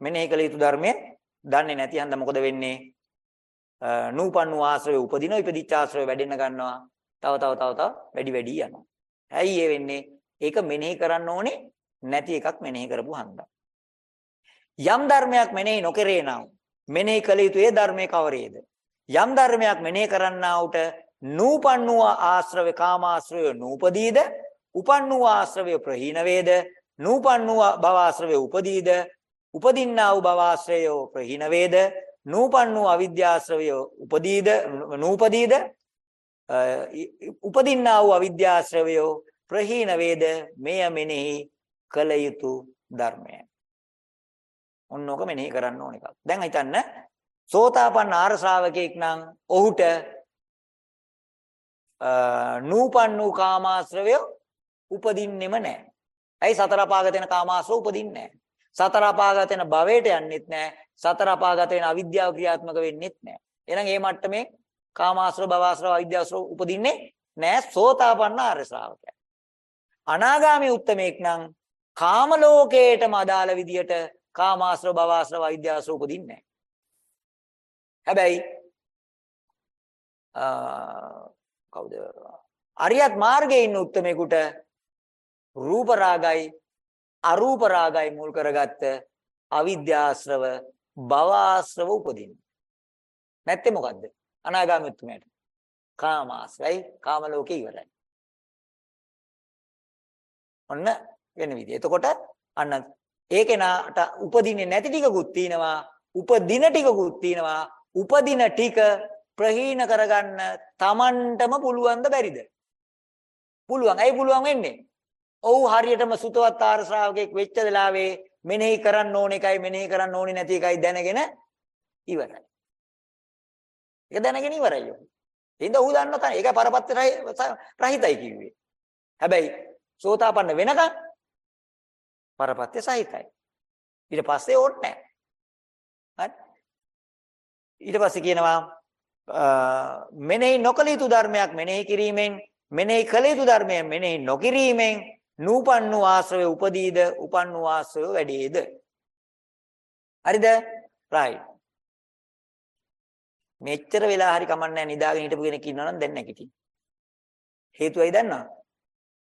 මෙනෙහි කළ යුතු ධර්මයේ දන්නේ නැති හන්ද මොකද වෙන්නේ? නූපන්නු ආශ්‍රය උපදින ඉපදිච්ච ආශ්‍රය වැඩෙන්න ගන්නවා. තව තව තව තව වැඩි වැඩි යනවා. ඇයි ඒ වෙන්නේ? ඒක මෙනෙහි කරන්න ඕනේ නැති එකක් මෙනෙහි කරපු හන්දා. යම් ධර්මයක් මෙනෙහි නොකරේ නම් මෙනෙහි කළ යුතු ඒ ධර්මයේ කවරේද? යම් ධර්මයක් මෙනෙහි කරන්නා උට නූපන්නු ආශ්‍රව කාමාශ්‍රය නූපදීද? උපන්නු ආශ්‍රවය ප්‍රහීන වේද? නූපන්නු භව ආශ්‍රවය උපදීද? උපදින්නා වූ භව ආශ්‍රය ප්‍රහීන වේද? නූපන්නු අවිද්‍යාශ්‍රවය උපදීද? නූපදීද? උපදින්නා වූ අවිද්‍යාශ්‍රවය ප්‍රහීන වේද? මෙය මෙනෙහි කළ යුතු ධර්මය. ඔන්නෝක මෙනෙහි කරන්න ඕන එකක්. දැන් හිතන්න සෝතාපන්න ආර ශ්‍රාවකෙක් නම් ඔහුට නූපන් වූ කාමාශ්‍රවය උපදින්නෙම නැහැ. ඇයි සතර අපාගත වෙන කාමාශ්‍රව උපදින්නේ නැහැ. සතර අපාගත වෙන භවයට යන්නෙත් නැහැ. සතර අපාගත වෙන අවිද්‍යාව ක්‍රියාත්මක වෙන්නෙත් නැහැ. එහෙනම් මේ මට්ටමේ කාමාශ්‍රව භවශ්‍රව අවිද්‍යාශ්‍රව උපදින්නේ නැහැ සෝතාපන්න ආර්ය ශ්‍රාවකයා. අනාගාමී උත්තමෙක් නම් කාම ලෝකයටම අදාළ විදියට කාමාශ්‍රව භවශ්‍රව අවිද්‍යාශ්‍රව උපදින්නේ නැහැ. හැබැයි කවුද අරියත් මාර්ගයේ ඉන්න උත්තමෙකුට රූප රාගයි අරූප රාගයි මුල් කරගත්ත අවිද්‍යාශ්‍රව භවආශ්‍රව උපදින්න. නැත්තේ මොකද්ද? අනාගාමී උත්තමයට. කාමාශ්‍රයි කාම ලෝකේ ඉවරයි. ඔන්න වෙන විදිහ. එතකොට අන්න ඒ කෙනාට උපදින්නේ නැති ටිකකුත් තියෙනවා, උපදින ටිකකුත් තියෙනවා. උපදින ටික ප්‍රහීන කරගන්න Tamanටම පුළුවන්ද බැරිද? පුළුවන්. ඇයි පුළුවන් වෙන්නේ? ඔව් හරියටම සුතවත් ආර ශ්‍රාවකෙක් වෙච්ච වෙලාවේ මෙනෙහි කරන්න ඕන එකයි මෙනෙහි කරන්න ඕනේ නැති එකයි දැනගෙන ඉවරයි. ඒක දැනගෙන ඉවරයි යෝ. එහෙනම් ඌ දන්නවා තමයි. ඒකයි පරපත්ත රහිතයි කිව්වේ. හැබැයි සෝතාපන්න වෙනකන් පරපත්‍ය සහිතයි. ඊට පස්සේ ඕනේ නැහැ. හරි. ඊට පස්සේ කියනවා මෙනෙහි නොකළ යුතු ධර්මයක් මෙනෙහි කිරීමෙන් මෙනෙහි කළ යුතු ධර්මයක් මෙනෙහි නොකිරීමෙන් නූපන්නු ආශ්‍රය උපදීද? උපන්නු ආශ්‍රය වැඩිද? හරිද? right. මෙච්චර වෙලා හරි කමන්නේ නිදාගෙන හිටපු කෙනෙක් ඉන්නවා නම් දැන් නැගිටින් හේතුවයි දන්නවා.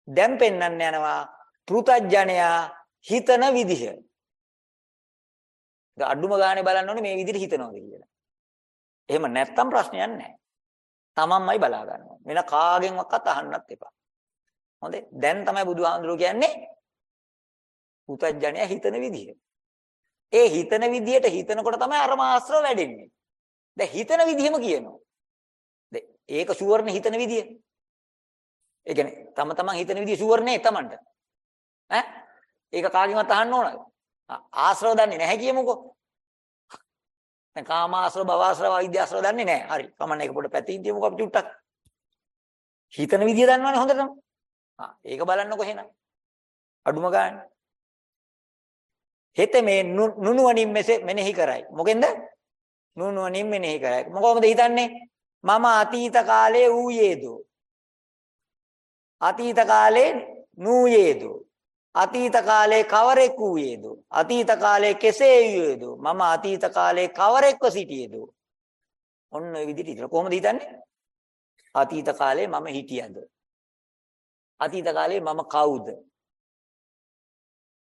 දැන් පෙන්වන්න යනවා පෘතජ්ජනයා හිතන විදිහ. අඩුම ගානේ බලන්න ඕනේ මේ විදිහට හිතනවාද කියලා. එහෙම නැත්තම් ප්‍රශ්නයක් නැහැ. තමන්මයි බලා ගන්නවා. වෙන කාගෙන්වත් අහන්නත් එපා. හොඳේ. දැන් තමයි බුදුහාඳුරු කියන්නේ පුතඥය හිතන විදිය. ඒ හිතන විදියට හිතනකොට තමයි අර මාස්ත්‍ර වැඩෙන්නේ. දැන් හිතන විදියම කියනවා. දැන් ඒක ෂුවර්නේ හිතන විදිය. ඒ කියන්නේ තම තමන් හිතන විදිය ෂුවර්නේ තමන්ට. ඈ? ඒක කාගෙන්වත් අහන්න ඕනද? ආශ්‍රව දන්නේ නැහැ කියමුකෝ. දැන් කාමාශ්‍රව භවශ්‍රව අවිද්‍යාශ්‍රව දන්නේ නැහැ. හරි. කමන්න ඒක පොඩ පැතින් තියමුකෝ අපි චුට්ටක්. හිතන විදිය දන්නවනේ හොඳටම. ආ ඒක බලන්නකො එහෙනම්. අඩුම ගන්න. හෙත මේ නුනුවණින් මෙනෙහි කරයි. මොකෙන්ද? නුනුවණින් මෙනෙහි කරයි. මොකෝමද හිතන්නේ? මම අතීත කාලයේ ඌයේදෝ. අතීත කාලේ නූයේදෝ. අතීත කාලේ කවරෙක් වූයේද අතීත කාලේ කෙසේ වූයේද මම අතීත කාලේ කවරෙක්ව සිටියේද ඔන්න ඔය විදිහට ඉතල කොහොමද හිතන්නේ අතීත කාලේ මම හිටියද අතීත කාලේ මම කවුද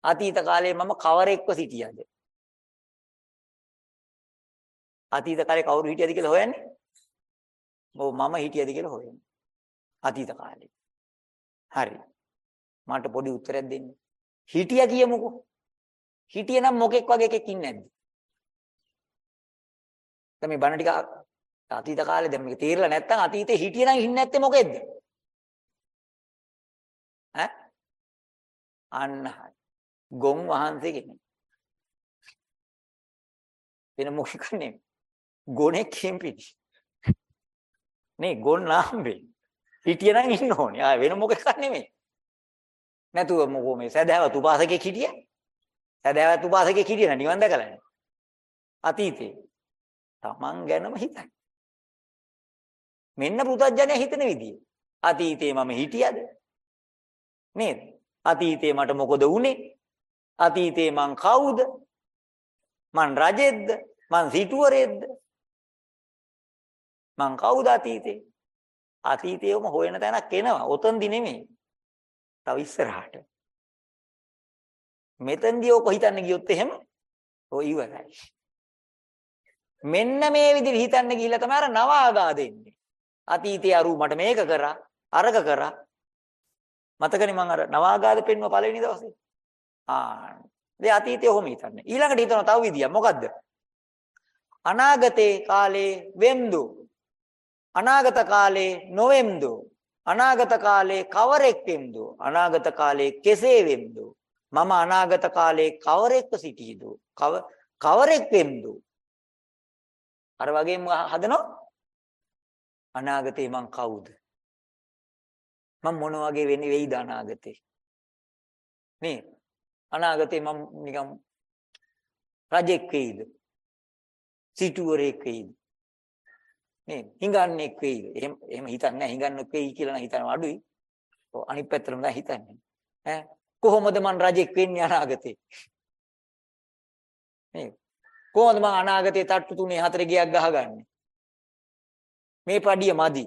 අතීත කාලේ මම කවරෙක්ව සිටියද අතීත කාලේ කවුරු හිටියද කියලා හොයන්නේ ඔව් මම හිටියද කියලා හොයන්නේ අතීත කාලේ හරි මට පොඩි උත්තරයක් දෙන්න. හිටියා කියමුකෝ. හිටිය නම් මොකෙක් වගේ එකෙක් ඉන්නේ නැද්ද? දැන් මේ බණ ටික අතීත කාලේ දැන් මේක තේරෙලා නැත්නම් අතීතේ හිටිය නම් ඉන්නේ නැත්තේ මොකෙද්ද? අන්න ගොන් වහන්සේ කෙනෙක්. වෙන මොකෙක් නෙමෙයි. ගොනෙක් කිම්පිටි. නේ ගොන් නාම්බේ. හිටිය නම් ඉන්න ඕනේ. ආ වෙන මොකෙක් නෙමෙයි. නැතුව මොකෝ මේ සදහැවත් උපාසකෙක් හිටියේ? සදහැවත් උපාසකෙක් හිටියේ නෑ නිවන් දැකලා නෑ. අතීතේ. Taman ගැනම හිතයි. මෙන්න පුතඥය හිතන විදිය. අතීතේ මම හිටියද? නේද? අතීතේ මට මොකද වුනේ? අතීතේ මං කවුද? මං රජෙක්ද? මං සිටුවරෙක්ද? මං කවුද අතීතේ? අතීතේවම හොයන තැනක් එනවා. ඔතනදි නෙමෙයි. තව ඉස්සරහට. මෙතෙන්දී ඔක හිතන්න ගියොත් එහෙම ඔය ඉවරයි. මෙන්න මේ විදිහට හිතන්න ගිහිල්ලා තමයි අර නවාගා දෙන්නේ. අතීතයේ අරු මට මේක කරා, අරක කරා. මතකනේ මම අර නවාගාද පෙන්ව පළවෙනි දවසේ. ආ. මේ අතීතයේ ඔහොම හිතන්නේ. ඊළඟට හිතනවා තව විදියක්. මොකද්ද? අනාගතේ කාලේ වෙම්දු. අනාගත කාලේ නොවෙම්දු. අනාගත කාලේ කවරෙක් වෙම්දු. අනාගත කාලේ කෙසේ වෙම්දු. මම අනාගත කාලේ කවරෙක්ව සිටීදු. කව කවරෙක් වෙම්දු. අර වගේම හදනවා අනාගතේ මං කවුද? මම මොන වගේ වෙන්නේ වෙයිද අනාගතේ? මේ අනාගතේ මම නිකම් රජෙක් වෙයිද? සිටුවරෙක් වෙයිද? මේ හිඟන්නෙක් වෙයිද? එහෙම එහෙම හිතන්නේ නැහැ. හිඟන්නෙක් වෙයි කියලා නම් හිතනවා අඩුයි. ඔව් අනිත් පැත්තටම තමයි හිතන්නේ. ඈ කොහොමද මං රජෙක් වෙන්නේ අනාගතේ? මේ කොහොමද මං අනාගතේ තට්ටු තුනේ හතර ගියක් ගහගන්නේ? මේ පඩිය මදි.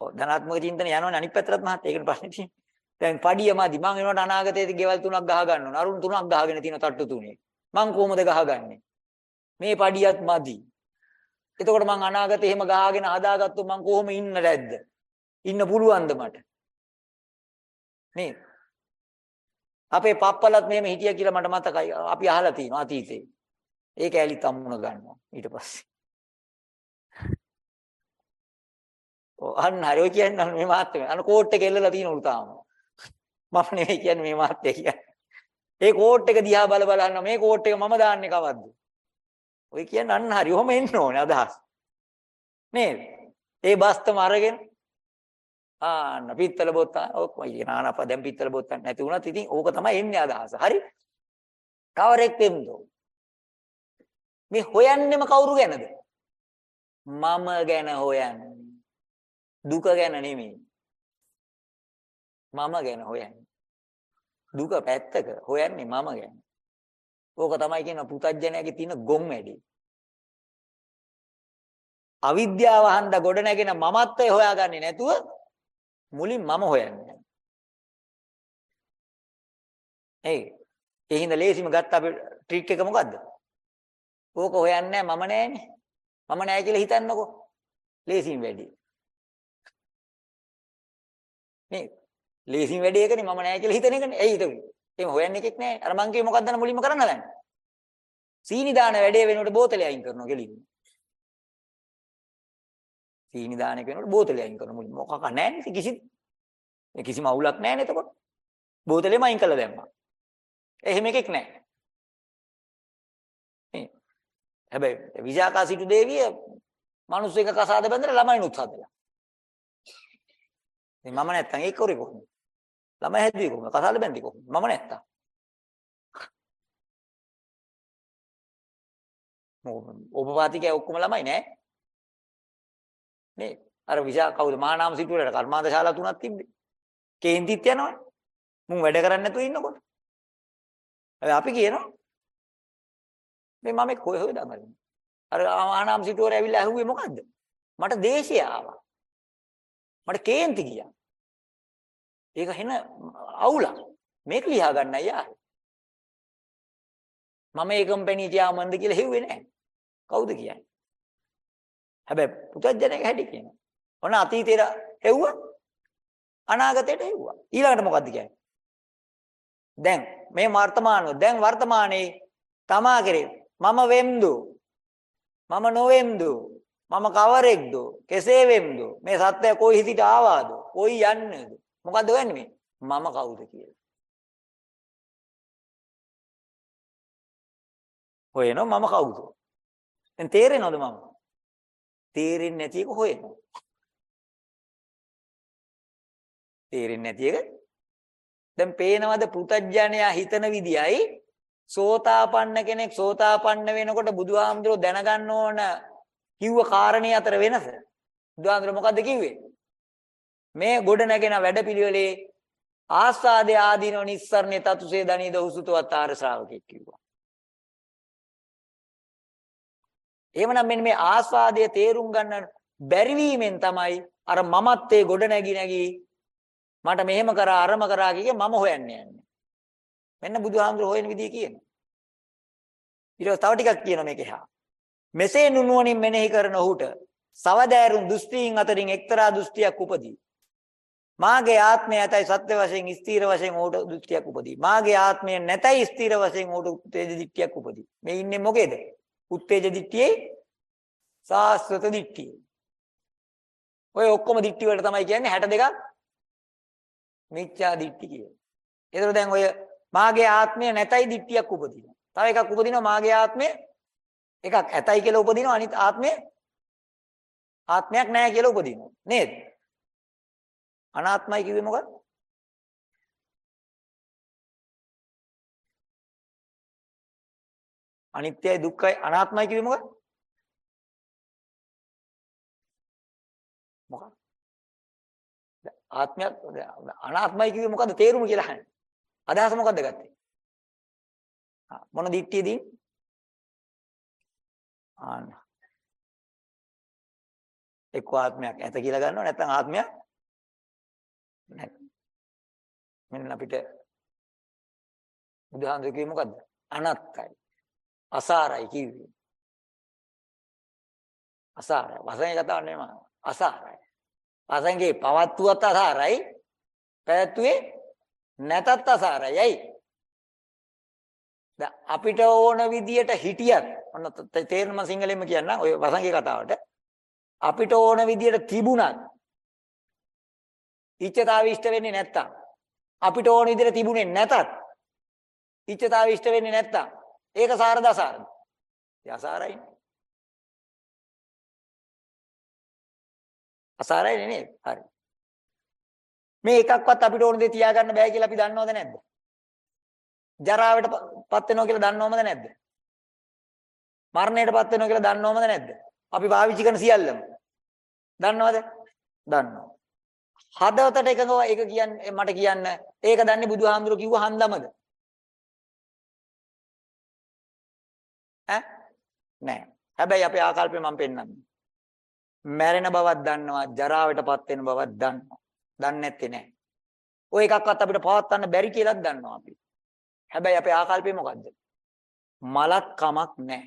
ඔව් ධනාත්මක චින්තන යනවනේ අනිත් පැත්තටත් මහත් ඒකට ප්‍රශ්නේ තියෙන්නේ. දැන් පඩිය මදි. මං එනකොට අනාගතයේදී ගෙවල් තුනක් ගහ ගන්න ඕන. අරුන් තුනක් ගහගෙන තියෙන තට්ටු තුනේ. මං කොහොමද ගහගන්නේ? මේ පඩියත් මදි. එතකොට මං අනාගතේ එහෙම ගහගෙන හදාගත්තොත් මං කොහොම ඉන්න නැද්ද? ඉන්න පුළුවන්ද මට? නේද? අපේ පප්පලත් මෙහෙම හිටියා කියලා මට මතකයි. අපි අහලා තියෙනවා අතීතේ. ඒක ඇලිත් අම්මුණ ගන්නවා ඊට පස්සේ. අන්න හරි ඔය කියන්නේ මේ මාත්‍යෙ. අන්න කෝට් එක එල්ලලා තියෙනවලු තාම. මම නෙවෙයි කියන්නේ මේ මාත්‍යෙ කියන්නේ. ඒ කෝට් එක දිහා බල බල අන්න මේ කෝට් එක මම දාන්නේ කවද්ද? ඔය කියන්නේ අන්න හරි. ඔහොම එන්න ඕනේ අදහස්. නේද? ඒ බස්තම අරගෙන ආන්න පිත්තල බොත්තා ඔක්කොම නානප දැන් පිත්තල බොත්තක් නැති වුණත් ඉතින් ඕක තමයි එන්නේ අදහස. හරි? කවරෙක් වෙම්දෝ? මේ හොයන්නෙම කවුරු ගැනද? මම ගැන හොයන්නේ. දුක ගැන නෙමෙයි. මම ගැන හොයන්නේ. දුක පැත්තක හොයන්නේ මම ගැන. ඕක තමයි කියන පුතඥයාගේ තියෙන ගොම් වැඩි. අවිද්‍යාව හන්ද ගොඩ නැගෙන මමත්වය හොයාගන්නේ නැතුව මුලින් මම හොයන්නේ. ඒ ඒ හින්දා ලේසිම ගත්ත අපි ට්‍රික් එක මොකද්ද? ඕක හොයන්නේ මම නෑනේ. මම නෑ කියලා හිතන්නකෝ. ලේසිම වැඩි. නේ ලේසිම වැඩි එකනේ මම නෑ කියලා හිතන එකනේ. ඇයි ඒක? එහෙම හොයන්න එකෙක් නෑ. අර මං කියේ මොකක්ද මුලින්ම කරන්න ගන්නේ? සීනි දාන වැඩේ වෙනකොට බෝතලේ අයින් කරනවා කෙලින්ම. සීනි දාන එක වෙනකොට බෝතලේ අයින් කරනවා මුලින්ම. මොකක් නැහැ කිසි කිසිම අවුලක් නැහැ නේද එතකොට. බෝතලේම අයින් කළා දැම්මා. එහෙම එකෙක් නැහැ. නේ. හැබැයි විජාකා සිටු දේවිය මිනිස්සු එක කසාද බැඳලා ළමයිනුත් හදලා. ඉතින් මම නැත්තම් ඒක කරේ කොහොමද? ළමයි හැදුවේ කොහොමද? කසාද බැඳි කොහොමද? මම නැත්තම්. ඔබපාතිකය ඔක්කොම ළමයි නෑ. නේ අර විශා කවුද මහානාම සිටුවරට කර්මාන්ත ශාලා තුනක් තිබ්බේ. කේන්තිත් යනවනේ. මුන් වැඩ කරන්නේ නැතුව ඉන්නකොට. හැබැයි අපි කියනවා මේ මම කොහෙ හොයද අමරින්. අර මහානාම සිටුවර ඇවිල්ලා ඇහුවේ මොකද්ද? මට දේශය ආවා. මට කේන්ති ගියා. ඒක හෙන අවුලක්. මේක ලියා ගන්නයි යා. මම මේ කම්පැනි තියාමන්ද කියලා හෙව්වේ නැහැ. කවුද කියන්නේ? හැබැයි පුතඥයෙක් හැටි කියනවා. ඔන්න අතීතේට හෙව්වා අනාගතයට හෙව්වා. ඊළඟට මොකද්ද කියන්නේ? දැන් මේ වර්තමානෝ දැන් වර්තමානයේ තමා කෙරේ මම වෙම්දු මම නොවෙම්දු මම කවරෙක්ද? කෙසේ වෙම්දු? මේ සත්‍යය කොයි හිතිට ආවාද? කොයි යන්නේද? මොකද්ද වෙන්නේ? මම කවුද කියලා. හොයනවා මම කවුද? දැන් තේරෙනවද මම? තේරෙන්නේ නැති එක හොයනවා. තේරෙන්නේ නැති එක. දැන් පේනවද පෘතජ්ජනයා හිතන විදියයි? සෝතාපන්න කෙනෙක් සෝතාපන්න වෙනකොට බුදුහාමුදුරුවෝ දැනගන්න ඕන කිව්ව කාරණේ අතර වෙනස බුදුහාඳුර මොකද්ද කිව්වේ? මේ ගොඩ නැගෙන වැඩපිළිවෙලේ ආස්වාදේ ආදීනෝ නිස්සරණේ තතුසේ දනීද උසුතවත් ආර ශ්‍රාවකෙක් කිව්වා. එහෙමනම් මෙන්න මේ ආස්වාදයේ තේරුම් ගන්න බැරි වීමෙන් තමයි අර මමත්වයේ ගොඩ නැගි නැගි මට මෙහෙම කරා අරම කරා කිය මම හොයන්නේ යන්නේ. මෙන්න බුදුහාමුදුර හොයන විදිය කියනවා. ඊට තව ටිකක් කියනවා මේක එහා. මෙසේ නුනුවණින් මෙනෙහි කරන ඔහුට සවදෑරුම් දෘෂ්ටීන් අතරින් එක්තරා දෘෂ්ටියක් උපදී. මාගේ ආත්මය ඇතයි සත්‍ය වශයෙන් ස්ථීර වශයෙන් ඕට දෘෂ්ටියක් උපදී. මාගේ ආත්මය නැතයි ස්ථීර වශයෙන් ඕට උත්තේජ දිට්ඨියක් උපදී. මේ ඉන්නේ මොකේද? උත්තේජ දිට්ඨියේ සාස්වත දිට්ඨිය. ඔය ඔක්කොම දිට්ඨි වලට තමයි කියන්නේ 62ක් මිච්ඡා දිට්ඨි කියලා. ඒතර දැන් ඔය මාගේ ආත්මය නැතයි දිට්ඨියක් උපදිනවා. තව එකක් උපදිනවා මාගේ ආත්මය එකක් ඇතයි කියලා උපදිනවා අනිත් ආත්මය ආත්මයක් නැහැ කියලා උපදිනවා. නේද? අනාත්මයි කිව්වේ මොකක්ද? අනිත්‍යයි දුක්ඛයි අනාත්මයි කිව්වේ මොකක්ද? මොකක්ද? ආත්මයක් අනාත්මයි කිව්වේ මොකද්ද තේරුම කියලා අහන්නේ. අදහස මොකද්ද ගත්තේ? මොන දිට්ඨියදී? ආන්න. එක්ක ආත්මයක් ඇත කියලා ගන්නව නැත්නම් ආත්මයක් නැහැ. මෙන්න අපිට බුදුහාමුදුරුවෝ කිව්වේ මොකද්ද? අනත්තයි. අසාරයි කිව්වේ. අසාරයි. වසනේ කතාවක් නෙමෙයි. අසාරයි. වසංගේ පවත්තුවත් අසාරයි. පැවැත්තුවේ නැතත් අසාරයි. ඇයි? දැන් අපිට ඕන විදියට හිටියත් ඔන්න තේරෙන මම සිංහලෙන්ම කියන්නම් ඔය වසංගේ කතාවට අපිට ඕන විදියට තිබුණත් ඉච්ඡතාව ඉෂ්ට වෙන්නේ නැත්තම් අපිට ඕන විදියට තිබුණේ නැතත් ඉච්ඡතාව ඉෂ්ට වෙන්නේ නැත්තම් ඒක සාරද අසාරද? ඒ අසාරයි. අසාරයි නේද? හරි. මේ එකක්වත් අපිට ඕන දේ තියාගන්න බෑ කියලා අපි දන්නවද නැද්ද? ජරාවටපත් වෙනවා කියලා දන්නවමද නැද්ද? මරණයටපත් වෙනවා කියලා දන්නවමද නැද්ද? අපි පාවිච්චි කරන සියල්ලම. දන්නවද? දන්නවා. හදවතට එකඟව ඒක කියන්නේ මට කියන්න ඒක දන්නේ බුදුහාමුදුරුවෝ කිව්ව හන්දමද? ඈ නෑ. හැබැයි අපේ ආකල්පය මම පෙන්නන්නම්. මැරෙන බවක් දන්නවා, ජරාවටපත් වෙන බවක් දන්නවා. දන්නේ නැත්තේ නෑ. ඔය එකක්වත් අපිට පවත්වන්න බැරි කියලාත් දන්නවා අපි. හැබැයි අපේ ආකල්පය මොකද්ද? මලක් කමක් නෑ.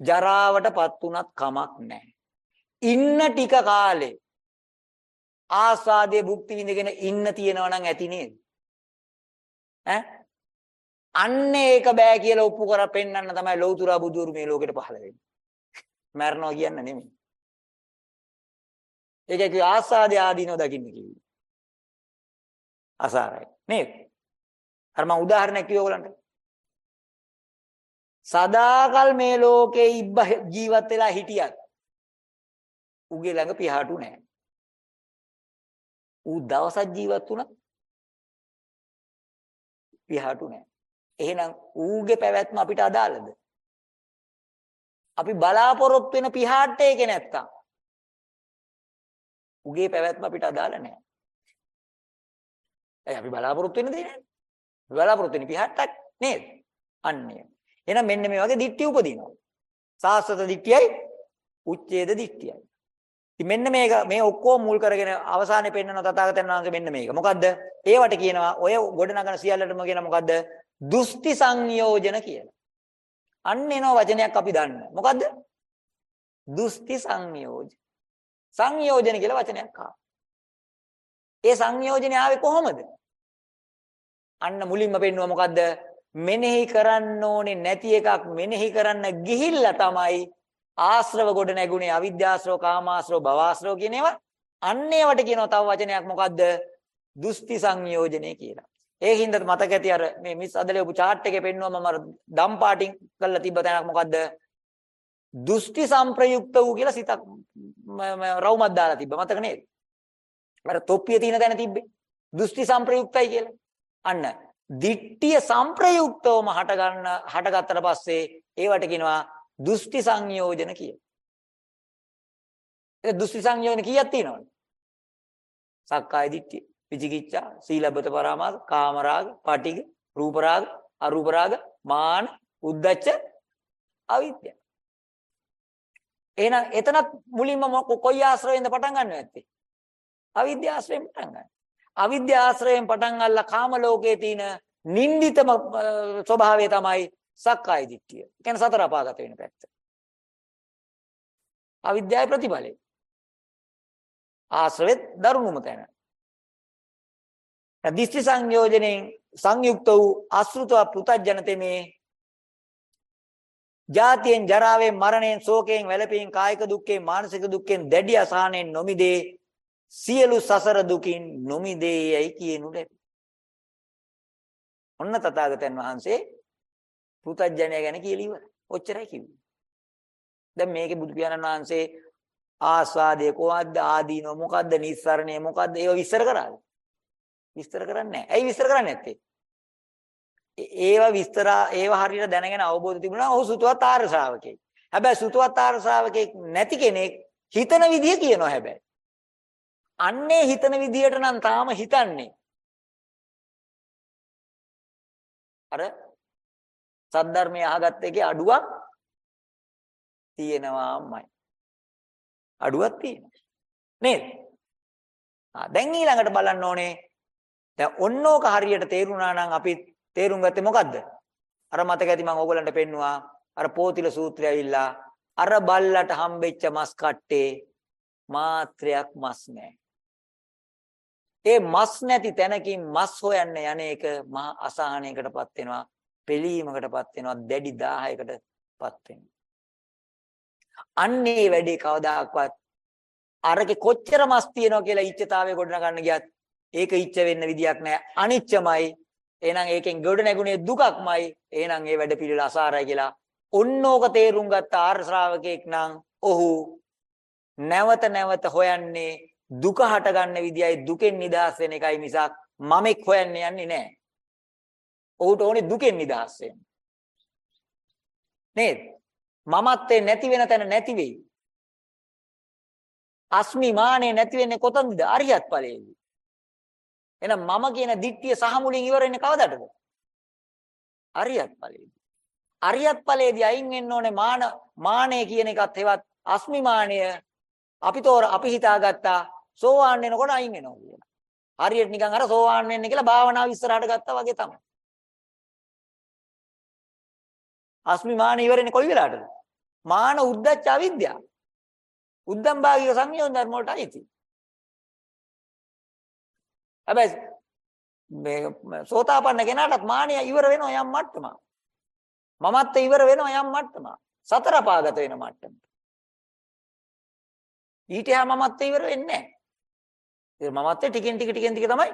ජරාවටපත් උනත් කමක් නෑ. ඉන්න ටික කාලේ ආස්වාදයේ භුක්ති විඳගෙන ඉන්න තියනවා නම් ඇති නේද? ඈ අන්න ඒක බෑ කියලා ඔප්පු කර පෙන්නන්න තමයි ලෞතුරා බුදුරු මේ ලෝකෙට පහළ වෙන්නේ. මරනවා කියන්න නෙමෙයි. ඒක කිය ආස්වාදයේ ආදීනව දකින්න කිව්වේ. අසාරයි. නේද? අර මම උදාහරණයක් කිව්ව ඔයගලන්ට. සදාකල් මේ ලෝකේ ඉබ්බ ජීවත් වෙලා හිටියත් උගේ ළඟ පියාටු නැහැ. ඌ දවසක් ජීවත් වුණා පියාටු නැහැ. එහෙනම් ඌගේ පැවැත්ම අපිට අදාළද? අපි බලාපොරොත්තු වෙන පිහාට්ට ඒකේ නැත්තම් උගේ පැවැත්ම අපිට අදාළ නැහැ. ඒ අපි බලාපොරොත්තු වෙන දේ නෑ. බලාපොරොත්තු වෙන පිහාට්ටක් නේද? අන්නේ. එහෙනම් මෙන්න මේ වගේ දික්ටි උපදිනවා. සාස්වත දික්ටියයි උච්ඡේද දික්ටියයි. ඉතින් මෙන්න මේක මේ ඔක්කොම මුල් කරගෙන අවසානයේ පෙන්වන තථාගතයන් වහන්සේ මෙන්න මේක. මොකද්ද? ඒවට කියනවා ඔය ගොඩනගන සියල්ලටම කියන මොකද්ද? දුස්ති සංයෝජන කියලා. අන්න එනවා වචනයක් අපි දන්න. මොකද්ද? දුස්ති සංයෝජන. සංයෝජන කියලා වචනයක් ආවා. ඒ සංයෝජනේ ආවේ කොහොමද? අන්න මුලින්ම පෙන්නුවා මොකද්ද? මෙනෙහි කරන්න ඕනේ නැති එකක් මෙනෙහි කරන්න ගිහිල්ලා තමයි ආශ්‍රව ගොඩ නැගුණේ අවිද්‍යාශ්‍රව කාමාශ්‍රව භවශ්‍රව කියන ඒවා අන්න ඒවට කියනවා තව වචනයක් මොකද්ද? දුස්ති සංයෝජනේ කියලා. ඒ හින්දා මතක ඇති අර මේ මිස් අදලේ ඔබ chart එකේ පෙන්නුවම මම දම් පාටින් කරලා තිබ්බ තැනක් මොකද්ද? දෘෂ්ටි සංප්‍රයුක්ත වූ කියලා සිතක් රවුමක් දාලා තිබ්බ මතක නේද? අර තොප්පිය තියෙන තැන තිබ්බේ. දෘෂ්ටි සංප්‍රයුක්තයි කියලා. අන්න දිට්ඨිය සංප්‍රයුක්තවම හට ගන්න හටගත්තට පස්සේ ඒවට කියනවා දෘෂ්ටි සංයෝජන කියලා. ඒ දෘෂ්ටි සංයෝජන කීයක් තියෙනවද? සක්කාය දිට්ඨිය, විචිකිච්ඡා, සීලබ්බත පරාමාස, කාමරාග, පටිඝ, රූපරාග, අරූපරාග, මාන, උද්ධච්ච, අවිද්‍යාව. එහෙනම් එතනත් මුලින්ම කොයි ආශ්‍රයෙන්ද පටන් ගන්න නැත්තේ? අවිද්‍යා ආශ්‍රයෙන් පටන් ගන්න. අවිද්‍යා ආශ්‍රයෙන් පටන් ගන්නලා කාම ලෝකයේ තියෙන නින්දිතම ස්වභාවය තමයි සක්කාය දිට්ඨිය. කියන්නේ සතර අපාගත වෙන පැත්ත. අවිද්‍යාවේ ප්‍රතිඵලය. ආශ්‍රවෙත් දරුණුම තැන. දිස්ත්‍රි සංයෝජනෙන් සංයුක්ත වූ අසෘතව පෘතජනතේ මේ ජාතියෙන් ජරාවෙන් මරණයෙන් ශෝකයෙන් වැළපීම් කායික දුක්ඛයෙන් මානසික දුක්ඛයෙන් දැඩි අසහනෙන් නොමිදේ සියලු සසර දුකින් නොමිදේයයි කියනු ලැබේ. ඔන්න තථාගතයන් වහන්සේ පෘතජ්ජනය ගැන කියලා ඉවරයි. ඔච්චරයි කිව්වේ. දැන් මේකේ බුදු පියාණන් වහන්සේ ආස්වාදයේ කොහොමද ආදීනව මොකද්ද නිස්සරණය මොකද්ද ඒව විස්තර කරාද? විස්තර කරන්නේ නැහැ. ඇයි විස්තර කරන්නේ නැත්තේ? ඒව විස්තර ඒව හරියට දැනගෙන අවබෝධ තිබුණා ඔහු සුතවත් ආර්ය ශ්‍රාවකෙක්. හැබැයි සුතවත් ආර්ය ශ්‍රාවකෙක් නැති කෙනෙක් හිතන විදිය කියනවා හැබැයි. අන්නේ හිතන විදියට නම් තාම හිතන්නේ. අර සද්ධර්මය අහගත්ත එකේ අඩුවක් තියෙනවාමයි. අඩුවක් තියෙනවා. නේද? ආ දැන් ඊළඟට බලන්න ඕනේ. දැන් ඔන්නෝක හරියට තේරුණා නම් අපි තේරුම් ගත්තේ මොකද්ද? අර මතක ඇති මම ඕගලන්ට පෙන්නුවා. අර පෝතිල සූත්‍රය ඇවිල්ලා අර බල්ලට හම්බෙච්ච මස් කට්ටේ මාත්‍රයක් මස් නැහැ. ඒ මස් නැති තැනකින් මස් හොයන්න යන එක මහා අසහනයකටපත් වෙනවා. පිළීමකටපත් වෙනවා. දැඩි 1000කටපත් වෙනවා. අන්නේ වැඩේ කවදාක්වත් අරකේ කොච්චර මස් තියෙනවා කියලා ඉච්ඡතාවය ගොඩනගන්න ගියත් ඒක ඉච්ඡ වෙන්න විදියක් නැහැ අනිච්චමයි එහෙනම් ඒකෙන් ගොඩ නැගුණේ දුකක්මයි එහෙනම් ඒ වැඩ පිළිල අසාරයි කියලා ඔන්නෝක තේරුම් ගත්ත ආර්ය ශ්‍රාවකෙක් නම් ඔහු නැවත නැවත හොයන්නේ දුක හටගන්න විදියයි දුකෙන් නිදහස් වෙන එකයි මිසක් මමෙක් හොයන්න යන්නේ නැහැ. ඔහුට ඕනේ දුකෙන් නිදහස් වෙන්න. නේද? මමත්වේ නැති වෙන තැන නැති වෙයි. අස්මිමානේ නැති වෙන්නේ කොතනද? අරියත් ඵලයේදී. එහෙනම් මම කියන දිට්ඨිය සහ මුලින් ඉවර වෙන්නේ කවදටද? අරියත් ඵලයේදී. අරියත් ඵලයේදී අයින් වෙන්න ඕනේ මාන මානය කියන එකත් හෙවත් අස්මිමානය අපි තෝර අපි හිතාගත්තා සෝවාන් වෙනකොට අයින් වෙනවා කියලා. හරියට නිකන් අර සෝවාන් වෙන්න කියලා භාවනාව ඉස්සරහට ගත්තා වගේ තමයි. අස්මිමාන ඉවරනේ කොයි වෙලාවටද? මාන උද්දච්ච අවිද්‍යාව. උද්දම් භාගික සංයෝජන ධර්ම වලට අයිති. හැබැයි මේ සෝතාපන්න කෙනාටත් මානිය ඉවර වෙනවා යම් මට්ටමක්. මමත් ඉවර වෙනවා යම් මට්ටමක්. සතර පාගත වෙන මට්ටමට. ඊට යා මමත් ඉවර වෙන්නේ නැහැ. ඒ මමත් ටිකෙන් ටික ටිකෙන් ටික තමයි.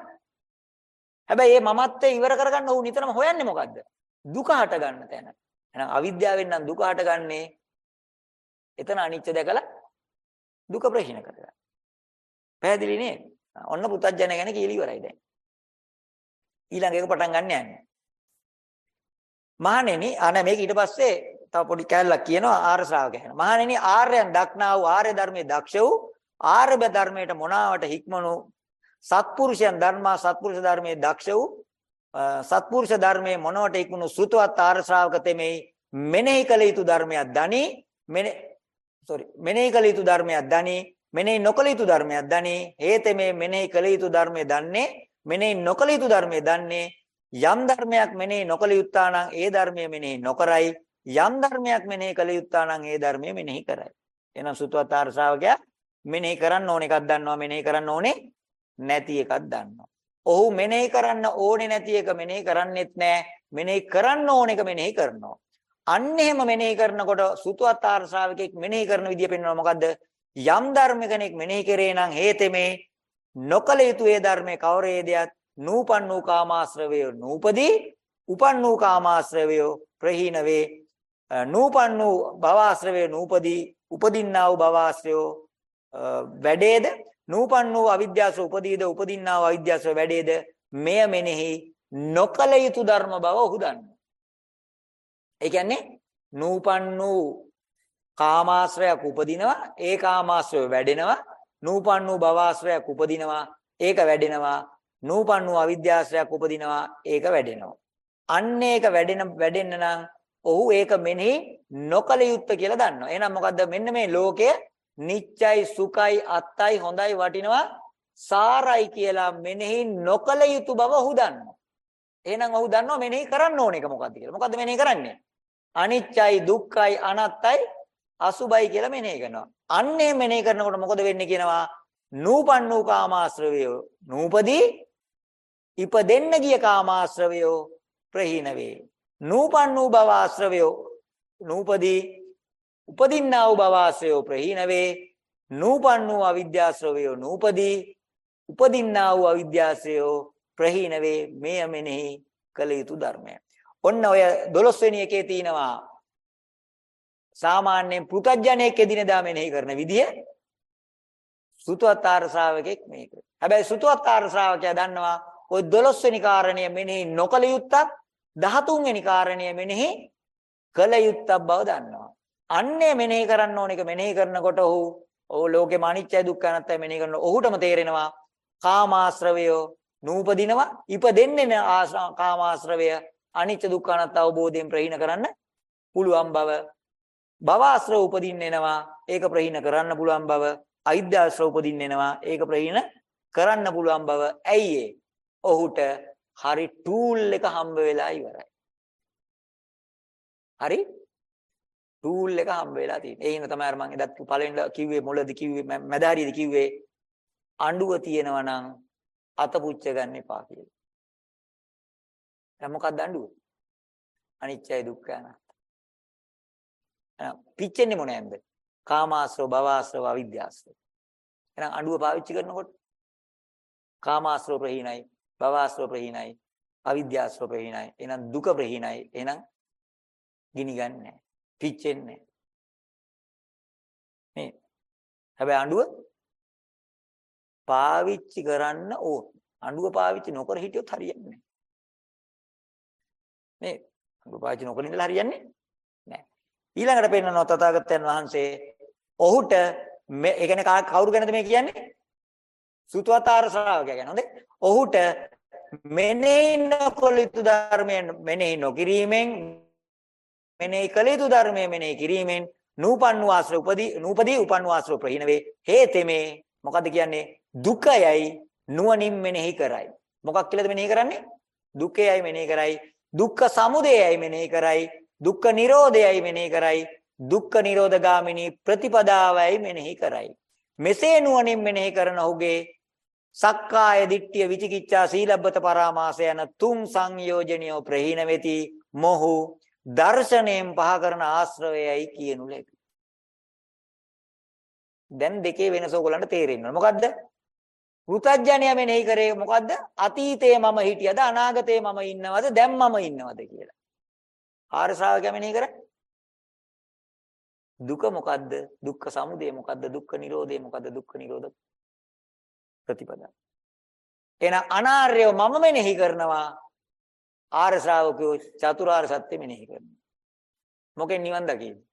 හැබැයි මේ මමත් ඉවර කරගන්න ඕන නිතරම හොයන්නේ මොකද්ද? දුක හට ගන්න තැන. එහෙනම් අවිද්‍යාවෙන් නම් දුක හටගන්නේ එතන අනිච්ච දැකලා දුක ප්‍රහීන කරගන්න. පැහැදිලි නේද? ඔන්න පුතත්ජන ගැන කියලා ඉවරයි දැන්. ඊළඟ එක පටන් ගන්න යන්නේ. මහණෙනි අන මේක ඊට පස්සේ තව පොඩි කැලලක් කියනවා ආර්ය ශ්‍රාවකයන්. මහණෙනි ආර්යයන් දක්නා වූ ආර්ය ධර්මයේ දක්ෂ වූ ආර්ය ධර්මයට මොනාවට හික්මනු? සත්පුරුෂයන් ධර්මා සත්පුරුෂ ධර්මයේ දක්ෂ වූ සත්පුරුෂ ධර්මයේ මොනවට ඉක්මුණු සුතවත් ආර්ය ශ්‍රාවක තෙමේ මෙනෙහි කළ යුතු ධර්මයක් දනි මෙනෙ sorry මෙනෙහි කළ යුතු ධර්මයක් දනි මෙනෙහි නොකළ යුතු ධර්මයක් දනි හේතෙමේ මෙනෙහි කළ යුතු ධර්මයේ දන්නේ මෙනෙහි නොකළ යුතු ධර්මයේ දන්නේ යම් ධර්මයක් මෙනෙහි නොකළ යුත්තා නම් ඒ ධර්මය මෙනෙහි නොකරයි යම් ධර්මයක් මෙනෙහි කළ යුත්තා නම් ඒ ධර්මය මෙනෙහි කරයි. එහෙනම් සුතවත් ආර්ය ශ්‍රාවකයා මෙනෙහි කරන්න ඕන එකක් දන්නවා මෙනෙහි කරන්න ඕනේ නැති එකක් දන්නවා ඔහු මෙනෙහි කරන්න ඕනේ නැති එක මෙනෙහි කරන්නෙත් නැහැ. මෙනෙහි කරන්න ඕන එක මෙනෙහි කරනවා. අන්න එහෙම මෙනෙහි කරනකොට සුතුවත් ආර ශ්‍රාවකෙක් මෙනෙහි කරන විදිය පෙන්වනවා මොකද්ද? යම් ධර්ම කෙනෙක් මෙනෙහි කරේ නම් හේතෙමේ නොකල යුතු ඒ ධර්මයේ කවරේදයක් නූපන් වූ කාමාශ්‍රවය නූපදී උපන් වූ කාමාශ්‍රවය ප්‍රහීන වේ නූපන් වූ භවආශ්‍රවය නූපදී උපදින්නා වූ භවආශ්‍රය වැඩේද? නූපන් වූ අවිද්‍යාසව උපදීද? උපදින්නා වූ අවිද්‍යාසව වැඩේද? මෙය මෙනෙහි නොකල යුතු ධර්ම බව ඔහු දන්නවා. ඒ කියන්නේ නූපන් වූ කාමාශ්‍රයක් උපදිනවා ඒ කාමාශ්‍රය වැඩෙනවා. නූපන් වූ භවආශ්‍රයක් උපදිනවා ඒක වැඩෙනවා. නූපන් වූ අවිද්‍යාශ්‍රයක් උපදිනවා ඒක වැඩෙනවා. අන්න ඒක වැඩෙන වැඩෙන්න නම් ඔහු ඒක මෙනෙහි නොකල යුත්තේ කියලා දන්නවා. එහෙනම් මොකද්ද? මෙන්න මේ ලෝකය නිච්චයි සුඛයි අත්තයි හොඳයි වටිනවා සාරයි කියලා මෙනෙහි නොකල යුතු බව ඔහු දන්නවා එහෙනම් ඔහු දන්නවා මෙනෙහි කරන්න ඕන එක මොකද්ද කියලා මොකද්ද මෙනෙහි කරන්නේ අනිච්චයි දුක්ඛයි අනාත්තයි අසුබයි කියලා මෙනෙහි කරනවා. අන්නේ මෙනෙහි කරනකොට මොකද වෙන්නේ කියනවා? නූපන් වූ කාමාශ්‍රවය නූපදී ඉපදෙන්න ගිය කාමාශ්‍රවය ප්‍රහීන වේ. නූපන් වූ භවආශ්‍රවය නූපදී උපදින්නා වූ භවආශ්‍රවය ප්‍රහීන වේ. නූපන් වූ අවිද්‍යාශ්‍රවය නූපදී උපදින්නා වූ අවිද්‍යාශ්‍රවය ප්‍රහීන වේ. මෙය මෙනෙහි කළ යුතු ධර්මය. ඔන්න ඔය 12 වෙනි එකේ තියෙනවා සාමාන්‍යයෙන් පෘතජ්ජනෙක් එදිනෙදා මෙනෙහි කරන විදිය සුතවත්තාර ශ්‍රාවකෙක් මේක. හැබැයි සුතවත්තාර ශ්‍රාවකයා දන්නවා ওই 12 වෙනි කාරණය මෙනෙහි නොකල යුත්තක් 13 වෙනි කාරණය මෙනෙහි කළ යුත්තක් බව දන්නවා. අන්නේ මෙනෙහි කරන්න ඕන එක. මෙනෙහි කරනකොට ඔහු ඔහු ලෝකෙම අනිත්‍ය දුක්ඛ අනාත්මය මෙනෙහි කරන ඔහුටම තේරෙනවා කාමාශ්‍රවය නූපදිනවා ඉපදෙන්නේ කාමාශ්‍රවය අනිත්‍ය දුක්ඛ අනාත්ම අවබෝධයෙන් ප්‍රහීන කරන්න පුළුවන් බව. භවආශ්‍රව උපදින්න එනවා ඒක ප්‍රහීන කරන්න පුළුවන් බව. අවිද්‍යාශ්‍රව උපදින්න එනවා ඒක ප්‍රහීන කරන්න පුළුවන් බව. ඇයි ඔහුට හරි ටූල් එක හම්බ වෙලා ඉවරයි. හරි? ටූල් එක හම්බ වෙලා තියෙනවා ඒ හින්දා තමයි අර මම එදත් පළවෙනි කිව්වේ මොළද කිව්වේ මැදාරියද කිව්වේ අඬුව තියෙනවා නම් අත පුච්ච ගන්න එපා කියලා දැන් මොකක්ද අඬුව අනිත්‍යයි දුක්ඛයි පිච්චෙන්නේ මොනෑන්ද? කාමාශ්‍රව, භවආශ්‍රව, අවිද්‍යාශ්‍රව. එහෙනම් අඬුව පාවිච්චි කරනකොට කාමාශ්‍රව ප්‍රහීනයි, භවආශ්‍රව ප්‍රහීනයි, අවිද්‍යාශ්‍රව ප්‍රහීනයි. එහෙනම් දුක ප්‍රහීනයි. එහෙනම් ගිනි ගන්නෑ. පිච්චෙන්නේ නේ. හැබැයි අඬුව පාවිච්චි කරන්න ඕන. අඬුව පාවිච්චි නොකර හිටියොත් හරියන්නේ නැහැ. නේ. අඬුව පාවිච්චි නොකර ඉඳලා හරියන්නේ ඊළඟට පෙන්නනවා තථාගතයන් වහන්සේ ඔහුට මේ ඒ කියන්නේ කවුරු ගැනද මේ කියන්නේ? සුතවතාර ශ්‍රාවකයා ගැන. හොඳේ. ඔහුට මෙනෙහි නොකළ යුතු ධර්මයෙන් මෙනෙහි නොකිරීමෙන් මෙනෙහි කළ යුතු ධර්මයේ මෙනෙහි කිරීමෙන් නූපන් වාසර උපදී නූපදී උපන් වාසර ප්‍රහීන වේ. හේතෙමේ මොකද්ද කියන්නේ? දුකයයි නුවණින් මෙනෙහි කරයි. මොකක් කියලාද මෙනෙහි කරන්නේ? දුකයයි මෙනෙහි කරයි. දුක්ඛ සමුදයයි මෙනෙහි කරයි. දුක්ඛ නිරෝධයයි මෙනෙහි කරයි දුක්ඛ නිරෝධගාමිනී ප්‍රතිපදාවයි මෙනෙහි කරයි මෙසේ නුවණින් මෙනෙහි කරන ඔහුගේ සක්කාය දිට්ඨිය විචිකිච්ඡා සීලබ්බත පරාමාස යන තුන් සංයෝජනියෝ ප්‍රහීන වෙති මොහු දර්ශනයෙන් පහ කරන ආශ්‍රවයයි කියනු ලැබේ දැන් දෙකේ වෙනස ඔයගලන්ට තේරෙන්න මොකද්ද පෘතජ්ජනය මෙනෙහි කරේ මොකද්ද අතීතයේ මම හිටියද අනාගතයේ මම ඉන්නවද දැන් මම ඉන්නවද කියලා ආර්ය ශ්‍රාවකයා මෙනෙහි කරන්නේ. දුක මොකද්ද? දුක්ඛ සමුදය මොකද්ද? දුක්ඛ නිරෝධය මොකද්ද? දුක්ඛ නිරෝධ ප්‍රතිපදා. එහෙනම් අනාර්යව මම මෙනෙහි කරනවා. ආර්ය ශ්‍රාවකයෝ චතුරාර්ය සත්‍ය මෙනෙහි කරනවා. මොකෙන් නිවන් දකින්නේ?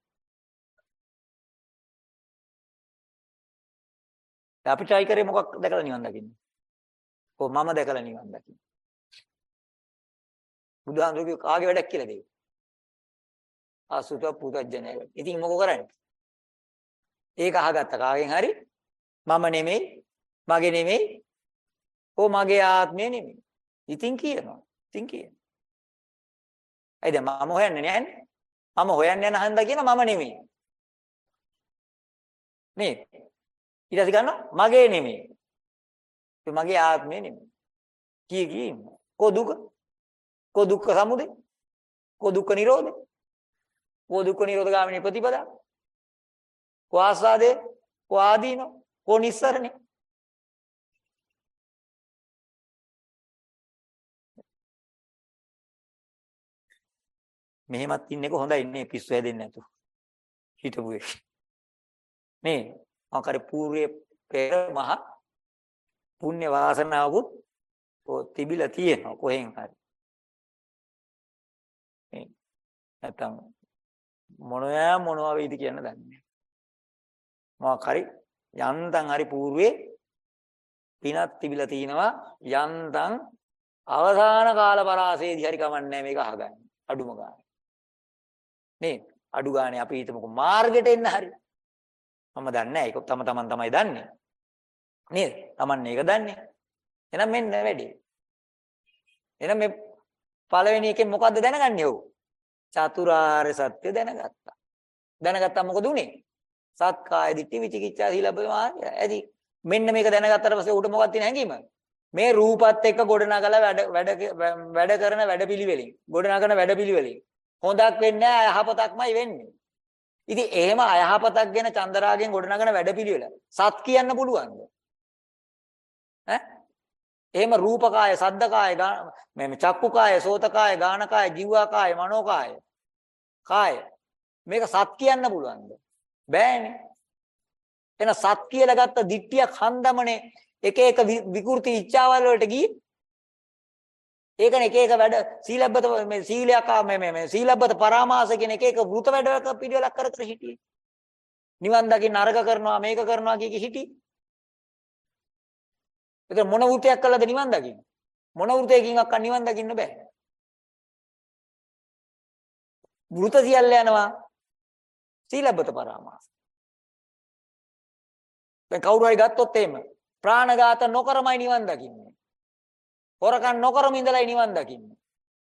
අපි try කරේ මොකක් දැකලා නිවන් දකින්නේ? කො මම දැකලා නිවන් දකින්නේ. බුදුහාමුදුරුවෝ කාගේ වැඩක් කියලා දෙයි. අසුත පුතඥය. ඉතින් මොකෝ කරන්නේ? ඒක අහගත්ත කාගෙන් හරි මම නෙමෙයි, මගේ නෙමෙයි, ඕ මගේ ආත්මය නෙමෙයි. ඉතින් කියනවා. ඉතින් කියනවා. ඇයිද මම හොයන්නේ නැන්නේ? මම හොයන්න යන හන්ද කියන මම නෙමෙයි. නේ. ඊට පස්සේ ගන්නවා මගේ නෙමෙයි. ඒ මගේ ආත්මය නෙමෙයි. කී කී කො දුක? කො දුක්ඛ සමුදය? කො දුක්ඛ නිරෝධය? කෝ දුක්ඛ නිරෝධ ගාමිනී ප්‍රතිපදා කෝ ආස්වාදේ කෝ ආදීනෝ කෝ නිස්සරණේ මෙහෙමත් ඉන්නේක හොඳයි නේ පිස්සු හැදෙන්නේ නැතු හිටපු එක මේ අකරි පූර්වයේ පෙර මහ පුණ්‍ය වාසනාවකුත් තිබිලා තියෙනවා කොහෙන් හරි නැත්තම් මොනවා මොනවා වෙයිද කියන්න දන්නේ නැහැ. මොකක් හරි යන්තම් හරි పూర్වේ පිනක් තිබිලා තිනවා යන්තම් අවසාන කාල පරාසයේදී හරි කමන්නේ මේක අහගන්න. අඩුම ගානේ. නේද? අඩු ගානේ අපි හිතමුකෝ මාර්ගෙට එන්න හරි. මම දන්නේ නැහැ. ඒක තම තමන් තමයි දන්නේ. නේද? තමන් මේක දන්නේ. එහෙනම් මෙන්න වැඩි. එහෙනම් මේ පළවෙනි එකෙන් මොකද්ද දැනගන්නේ ඔව්? චතුරාර්ය සත්‍ය දැනගත්තා. දැනගත්තා මොකද උනේ? සත්කාය දිට්ඨි විචිකිච්ඡා සීලබ්බමාර්ය. ඇති. මෙන්න මේක දැනගත්තට පස්සේ උඩ මොකක්ද තියෙන හැඟීම? මේ රූපත් එක්ක ගොඩනගලා වැඩ වැඩ වැඩ කරන වැඩපිළිවෙලින් ගොඩනගන වැඩපිළිවෙලින් හොඳක් වෙන්නේ නැහැ යහපතක්මයි වෙන්නේ. ඉතින් එහෙම අයහපතක් ගැන චන්දරාගෙන් ගොඩනගන වැඩපිළිවෙල සත් කියන්න පුළුවන්ද? ඈ? එහෙම රූපකාය, සද්දකාය, මේ චක්කුකාය, සෝතකාය, ගානකාය, ජීවාකාය, මනෝකාය. කාය. මේක සත් කියන්න පුළුවන්ද? බෑනේ. එන සත් කියලා ගත්ත දිට්ඨියක් හන්දමනේ එක එක විකෘති ඉච්ඡාවල් වලට ගියේ. ඒකනේ එක එක වැඩ සීලබ්බත මේ සීලයක් මේ මේ මේ සීලබ්බත පරාමාස කියන එක එක වෘත වැඩ පිළිවෙලක් කර කර හිටියේ. නිවන් දකින්න අර්ග කරනවා මේක කරනවා කිය කි හිටියේ. ඒක මොන වෘතයක් කළාද නිවන් දකින්න? මොන වෘතයකින් අක්ක නිවන් දකින්න බෑ. වෘත සියල්ල යනවා සීලබ්බත පරාමාස. දැන් කවුරු හරි ගත්තොත් එහෙම ප්‍රාණඝාත නොකරමයි නිවන් දකින්නේ. හොරකම් නොකරම ඉඳලායි නිවන් දකින්නේ.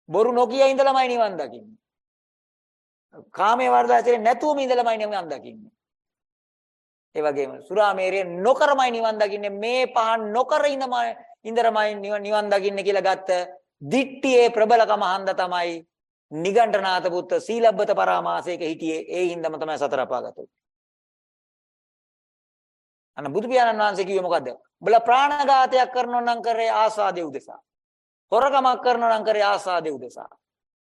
බොරු නොකිය ඉඳලාමයි නිවන් දකින්නේ. කාමයේ වර්ධාචරේ නැතුවම ඉඳලාමයි නිවන් දකින්නේ. ඒ වගේම සුරාමේරය නොකරමයි නිවන් දකින්නේ මේ පහන් නොකර ඉඳමයි ඉඳරමයි නිවන් දකින්නේ කියලා ගත්ත දිට්ඨියේ ප්‍රබලකම හන්ද තමයි නිගණ්ඨනාත පුත්ත සීලබ්බත පරාමාසයක හිටියේ ඒ හින්දම තමයි සතර අපාගතෝ අන්න බුදු පියාණන් වහන්සේ කිව්වේ මොකද්ද? උඹලා ප්‍රාණඝාතයක් කරනවා නම් කරේ ආසාදේ උදෙසා. හොරකමක් කරනවා නම් කරේ ආසාදේ උදෙසා.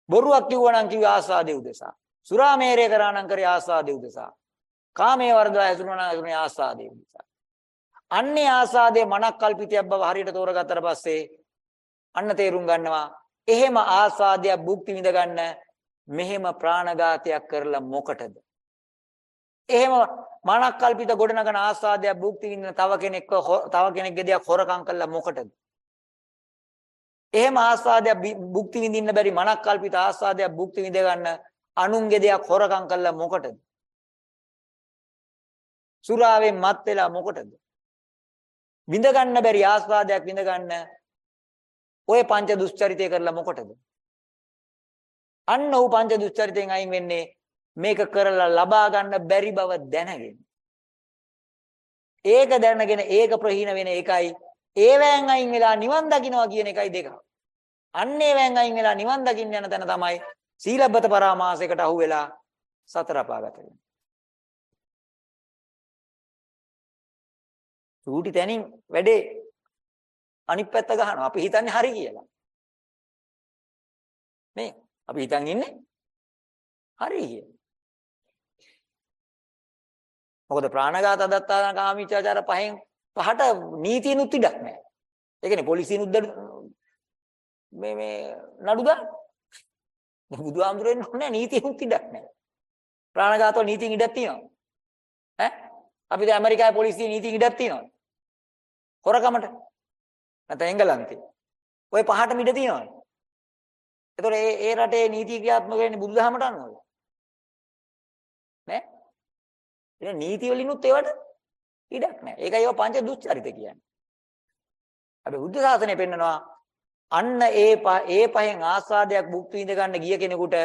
බොරුවක් කිව්වා නම් කිව්වේ ආසාදේ උදෙසා. සුරාමේරය කරා නම් කරේ ආසාදේ උදෙසා. කාමයේ වර්ධව ඇසුරුනා නම් ඇසුරුනේ ආසාදේ උදෙසා. අන්නේ ආසාදේ මනක් කල්පිතයක් බව හරියට තෝරගත්තට පස්සේ අන්න තේරුම් ගන්නවා එහෙම ආසාදයක් භුක්ති විඳ ගන්න මෙහෙම ප්‍රාණඝාතයක් කරලා මොකටද? එහෙම මනක් කල්පිත ගොඩනගන ආස්වාදයක් භුක්ති විඳින තව කෙනෙක්ව තව කෙනෙක්ගේ දෙයක් හොරකම් කළා මොකටද? එහෙම ආස්වාදයක් භුක්ති විඳින්න බැරි මනක් කල්පිත ආස්වාදයක් භුක්ති විඳ ගන්න අනුන්ගේ දෙයක් හොරකම් කළා මොකටද? සුරාවෙන් මත් වෙලා මොකටද? විඳ ගන්න බැරි ආස්වාදයක් විඳ ගන්න ඔය පංච දුස්චරිතය කරලා මොකටද? අන්න ਉਹ පංච දුස්චරිතෙන් අයින් වෙන්නේ මේක කරලා ලබා ගන්න බැරි බව දැනගෙන. ඒක දැනගෙන ඒක ප්‍රහීන වෙන එකයි ඒවැන් අයින් වෙලා නිවන් දකින්නවා කියන එකයි දෙක. අන්න ඒවැන් අයින් වෙලා නිවන් දකින්න යන තැන තමයි සීලබ්බත පරාමාසයකට අහු වෙලා සතර අපාගත වෙන්නේ. චූටි තැනින් වැඩේ අනිත් පැත්ත ගහනවා. අපි හිතන්නේ හරි කියලා. මේ අපි හිතන් ඉන්නේ හරි කියලා. මොකද ප්‍රාණඝාත දත්තාන කාමීචාචාර පහෙන් පහට නීතියනුත් ඉඩක් නැහැ. ඒ කියන්නේ පොලිසියනුත් මේ මේ නඩු දාන්න. බුදුහාමුදුරෙන් ඕනේ නීතියනුත් ඉඩක් නැහැ. ප්‍රාණඝාතවල නීතියෙන් ඉඩක් තියෙනවා. ඈ අපි දැන් ඇමරිකාවේ පොලිසිය නීතියෙන් ඉඩක් තියෙනවා. හොරකමට. නැත්නම් එංගලන්තේ. ওই පහටම ඉඩ තියෙනවා. ඒතකොට ඒ ඒ රටේ නීති ක්‍රියාත්මක වෙන්නේ බුදුදහමට අනුවද? නෑ එහෙනම් නීති වලිනුත් ඒවට ඉඩක් නැහැ. ඒකයි ඒවා පංච දුස්චරිත කියන්නේ. අපි බුද්ධ ශාසනය පෙන්නනවා අන්න ඒ ඒ පහෙන් ආස්වාදයක් භුක්ති විඳ ගන්න ගිය කෙනෙකුට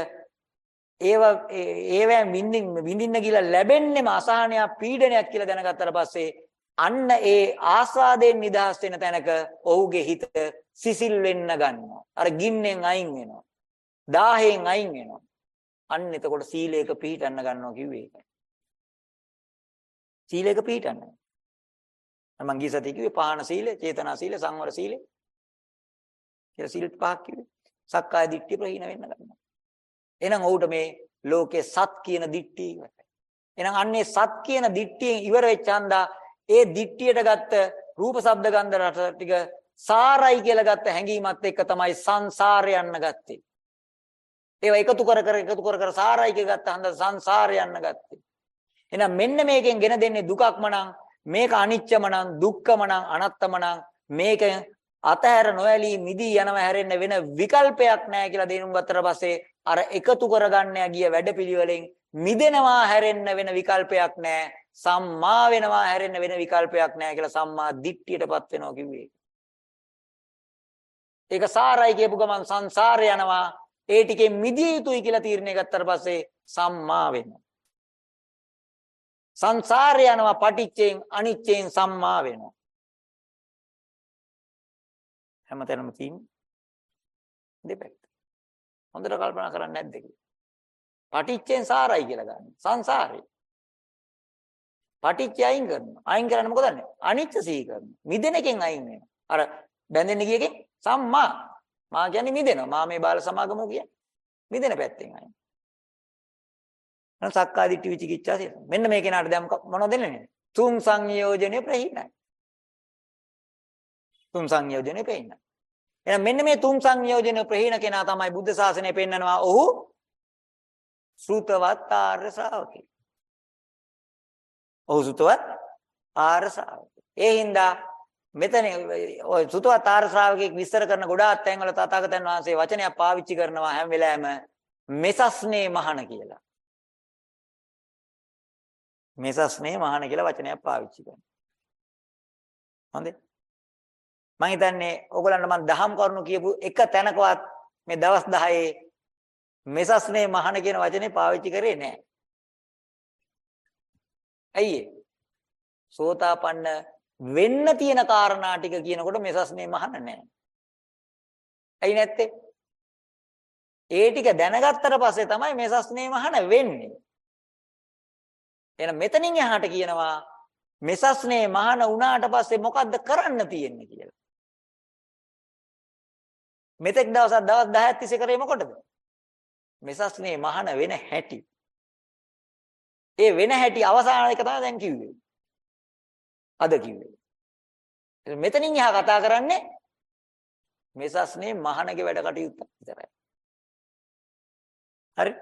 ඒව ඒවැ විඳින්න විඳින්න කියලා ලැබෙන්නේම අසහනයක් පීඩනයක් කියලා දැනගත්තට පස්සේ අන්න ඒ ආස්වාදයෙන් නිදහස් වෙන තැනක ඔහුගේ හිත සිසිල් වෙන්න ගන්නවා. අර ගින්නෙන් අයින් වෙනවා. දාහයෙන් අයින් වෙනවා. අන්න එතකොට සීලයක පිහිටන්න ගන්නවා කිව්වේ ඒකයි. සීලයක පිළිටන්න. මම ගිය සතියේ කිව්වේ පාන සීලය, චේතනා සීලය, සංවර සීලය. කියලා සීල පහක් කිව්වේ. සක්කාය දිට්ඨිය ප්‍රහීන වෙන්න ගන්නවා. එහෙනම් ඔහුට මේ ලෝකේ සත් කියන දිට්ඨිය ඉවරයි. එහෙනම් අන්නේ සත් කියන දිට්ඨියෙන් ඉවර වෙච්ච හන්දා ඒ දිට්ඨියට ගත්ත රූප ශබ්ද ගන්ධ රස ටික සාරයි කියලා ගත්ත හැඟීමත් එක්ක තමයි සංසාරේ යන්න ගත්තේ. ඒවා එකතු කර කර එකතු කර කර සාරයික ගත්ත හන්ද සංසාරය යන්න ගත්තේ. එහෙනම් මෙන්න මේකෙන් ගෙන දෙන්නේ දුකක්ම නම් මේක අනිච්චම නම් දුක්ඛම නම් අනත්තම නම් මේක අතහැර නොඇලී මිදී යනවා හැරෙන්න වෙන විකල්පයක් නැහැ කියලා දේනුම් ගත්තට පස්සේ අර එකතු කරගන්න ගිය වැඩපිළිවෙලෙන් මිදෙනවා හැරෙන්න වෙන විකල්පයක් නැහැ සම්මා වෙනවා හැරෙන්න වෙන විකල්පයක් නැහැ කියලා සම්මා දිට්ඨියටපත් වෙනවා කිව්වේ. ඒක සාරයි කියපු ගමන් සංසාරේ යනවා ඒ ටිකෙන් මිදිය යුතුයි කියලා තීරණය ගත්තට පස්සේ සම්මා වෙනවා. සංසාරේ යනවා පටිච්චෙන් අනිච්චෙන් සම්මා වෙනවා. හැමතැනම තියෙන දෙපැත්ත. හොඳට කල්පනා කරන්නේ නැද්ද කියලා. පටිච්චෙන් සාරයි කියලා ගන්න. සංසාරේ. පටිච්චය අයින් කරනවා. අයින් කරන්නේ මොකද? අනිච්ච සිහි කරනවා. මිදෙන එකෙන් අයින් වෙනවා. අර බැඳෙන්න ගියකින් සම්මා. මා කියන්නේ මිදෙනවා. මා මේ බාල සමාගමෝ කියන්නේ. මිදෙන පැත්තෙන් අයින්. නං සක්කාදිට්ඨි විචිකිච්ඡා තියෙනවා. මෙන්න මේ කෙනාට දැන් මොනවද දෙන්නේ? තුන් සංයෝජනේ ප්‍රහීනයි. තුන් සංයෝජනේ ප්‍රහීනයි. එහෙනම් මෙන්න මේ තුන් සංයෝජන ප්‍රහීන කෙනා තමයි බුද්ධ ශාසනය පෙන්නනවා. ඔහු සෘතවත් ආර්ය ශ්‍රාවකෙක්. ඔහු සෘතවත් ආර්ය ශ්‍රාවකෙක්. ඒ හින්දා මෙතන ඔය සෘතවත් ආර්ය ශ්‍රාවකෙක් විස්තර කරන ගොඩාක් තැන්වල තථාගතයන් වහන්සේ වචනයක් පාවිච්චි කරනවා හැම වෙලාවෙම මෙසස්නේ මහණ කියලා. මෙසස්නේ මහණ කියලා වචනයක් පාවිච්චි කරනවා. හොඳේ. මම හිතන්නේ ඕගොල්ලන්ට මම දහම් කරුණු කියපු එක තැනකවත් මේ දවස් 10 මෙසස්නේ මහණ කියන වචනේ පාවිච්චි කරේ නැහැ. ඇයි සෝතාපන්න වෙන්න තියෙන කාරණා ටික කියනකොට මෙසස්නේ මහණ නැහැ. ඇයි නැත්තේ? ඒ ටික දැනගත්තට පස්සේ තමයි මෙසස්නේ මහණ වෙන්නේ. එහෙනම් මෙතනින් එහාට කියනවා මෙසස්නේ මහණ වුණාට පස්සේ මොකද්ද කරන්න තියෙන්නේ කියලා. මෙතෙක් දවසක් දවස් 10ක් තිස්සේ කරේ මොකටද? මෙසස්නේ මහාන වෙන හැටි. ඒ වෙන හැටි අවසාන එක තමයි දැන් කිව්වේ. අද කිව්වේ. මෙතනින් එහා කතා කරන්නේ මෙසස්නේ මහානගේ වැඩ කටයුත්ත විතරයි. හරි?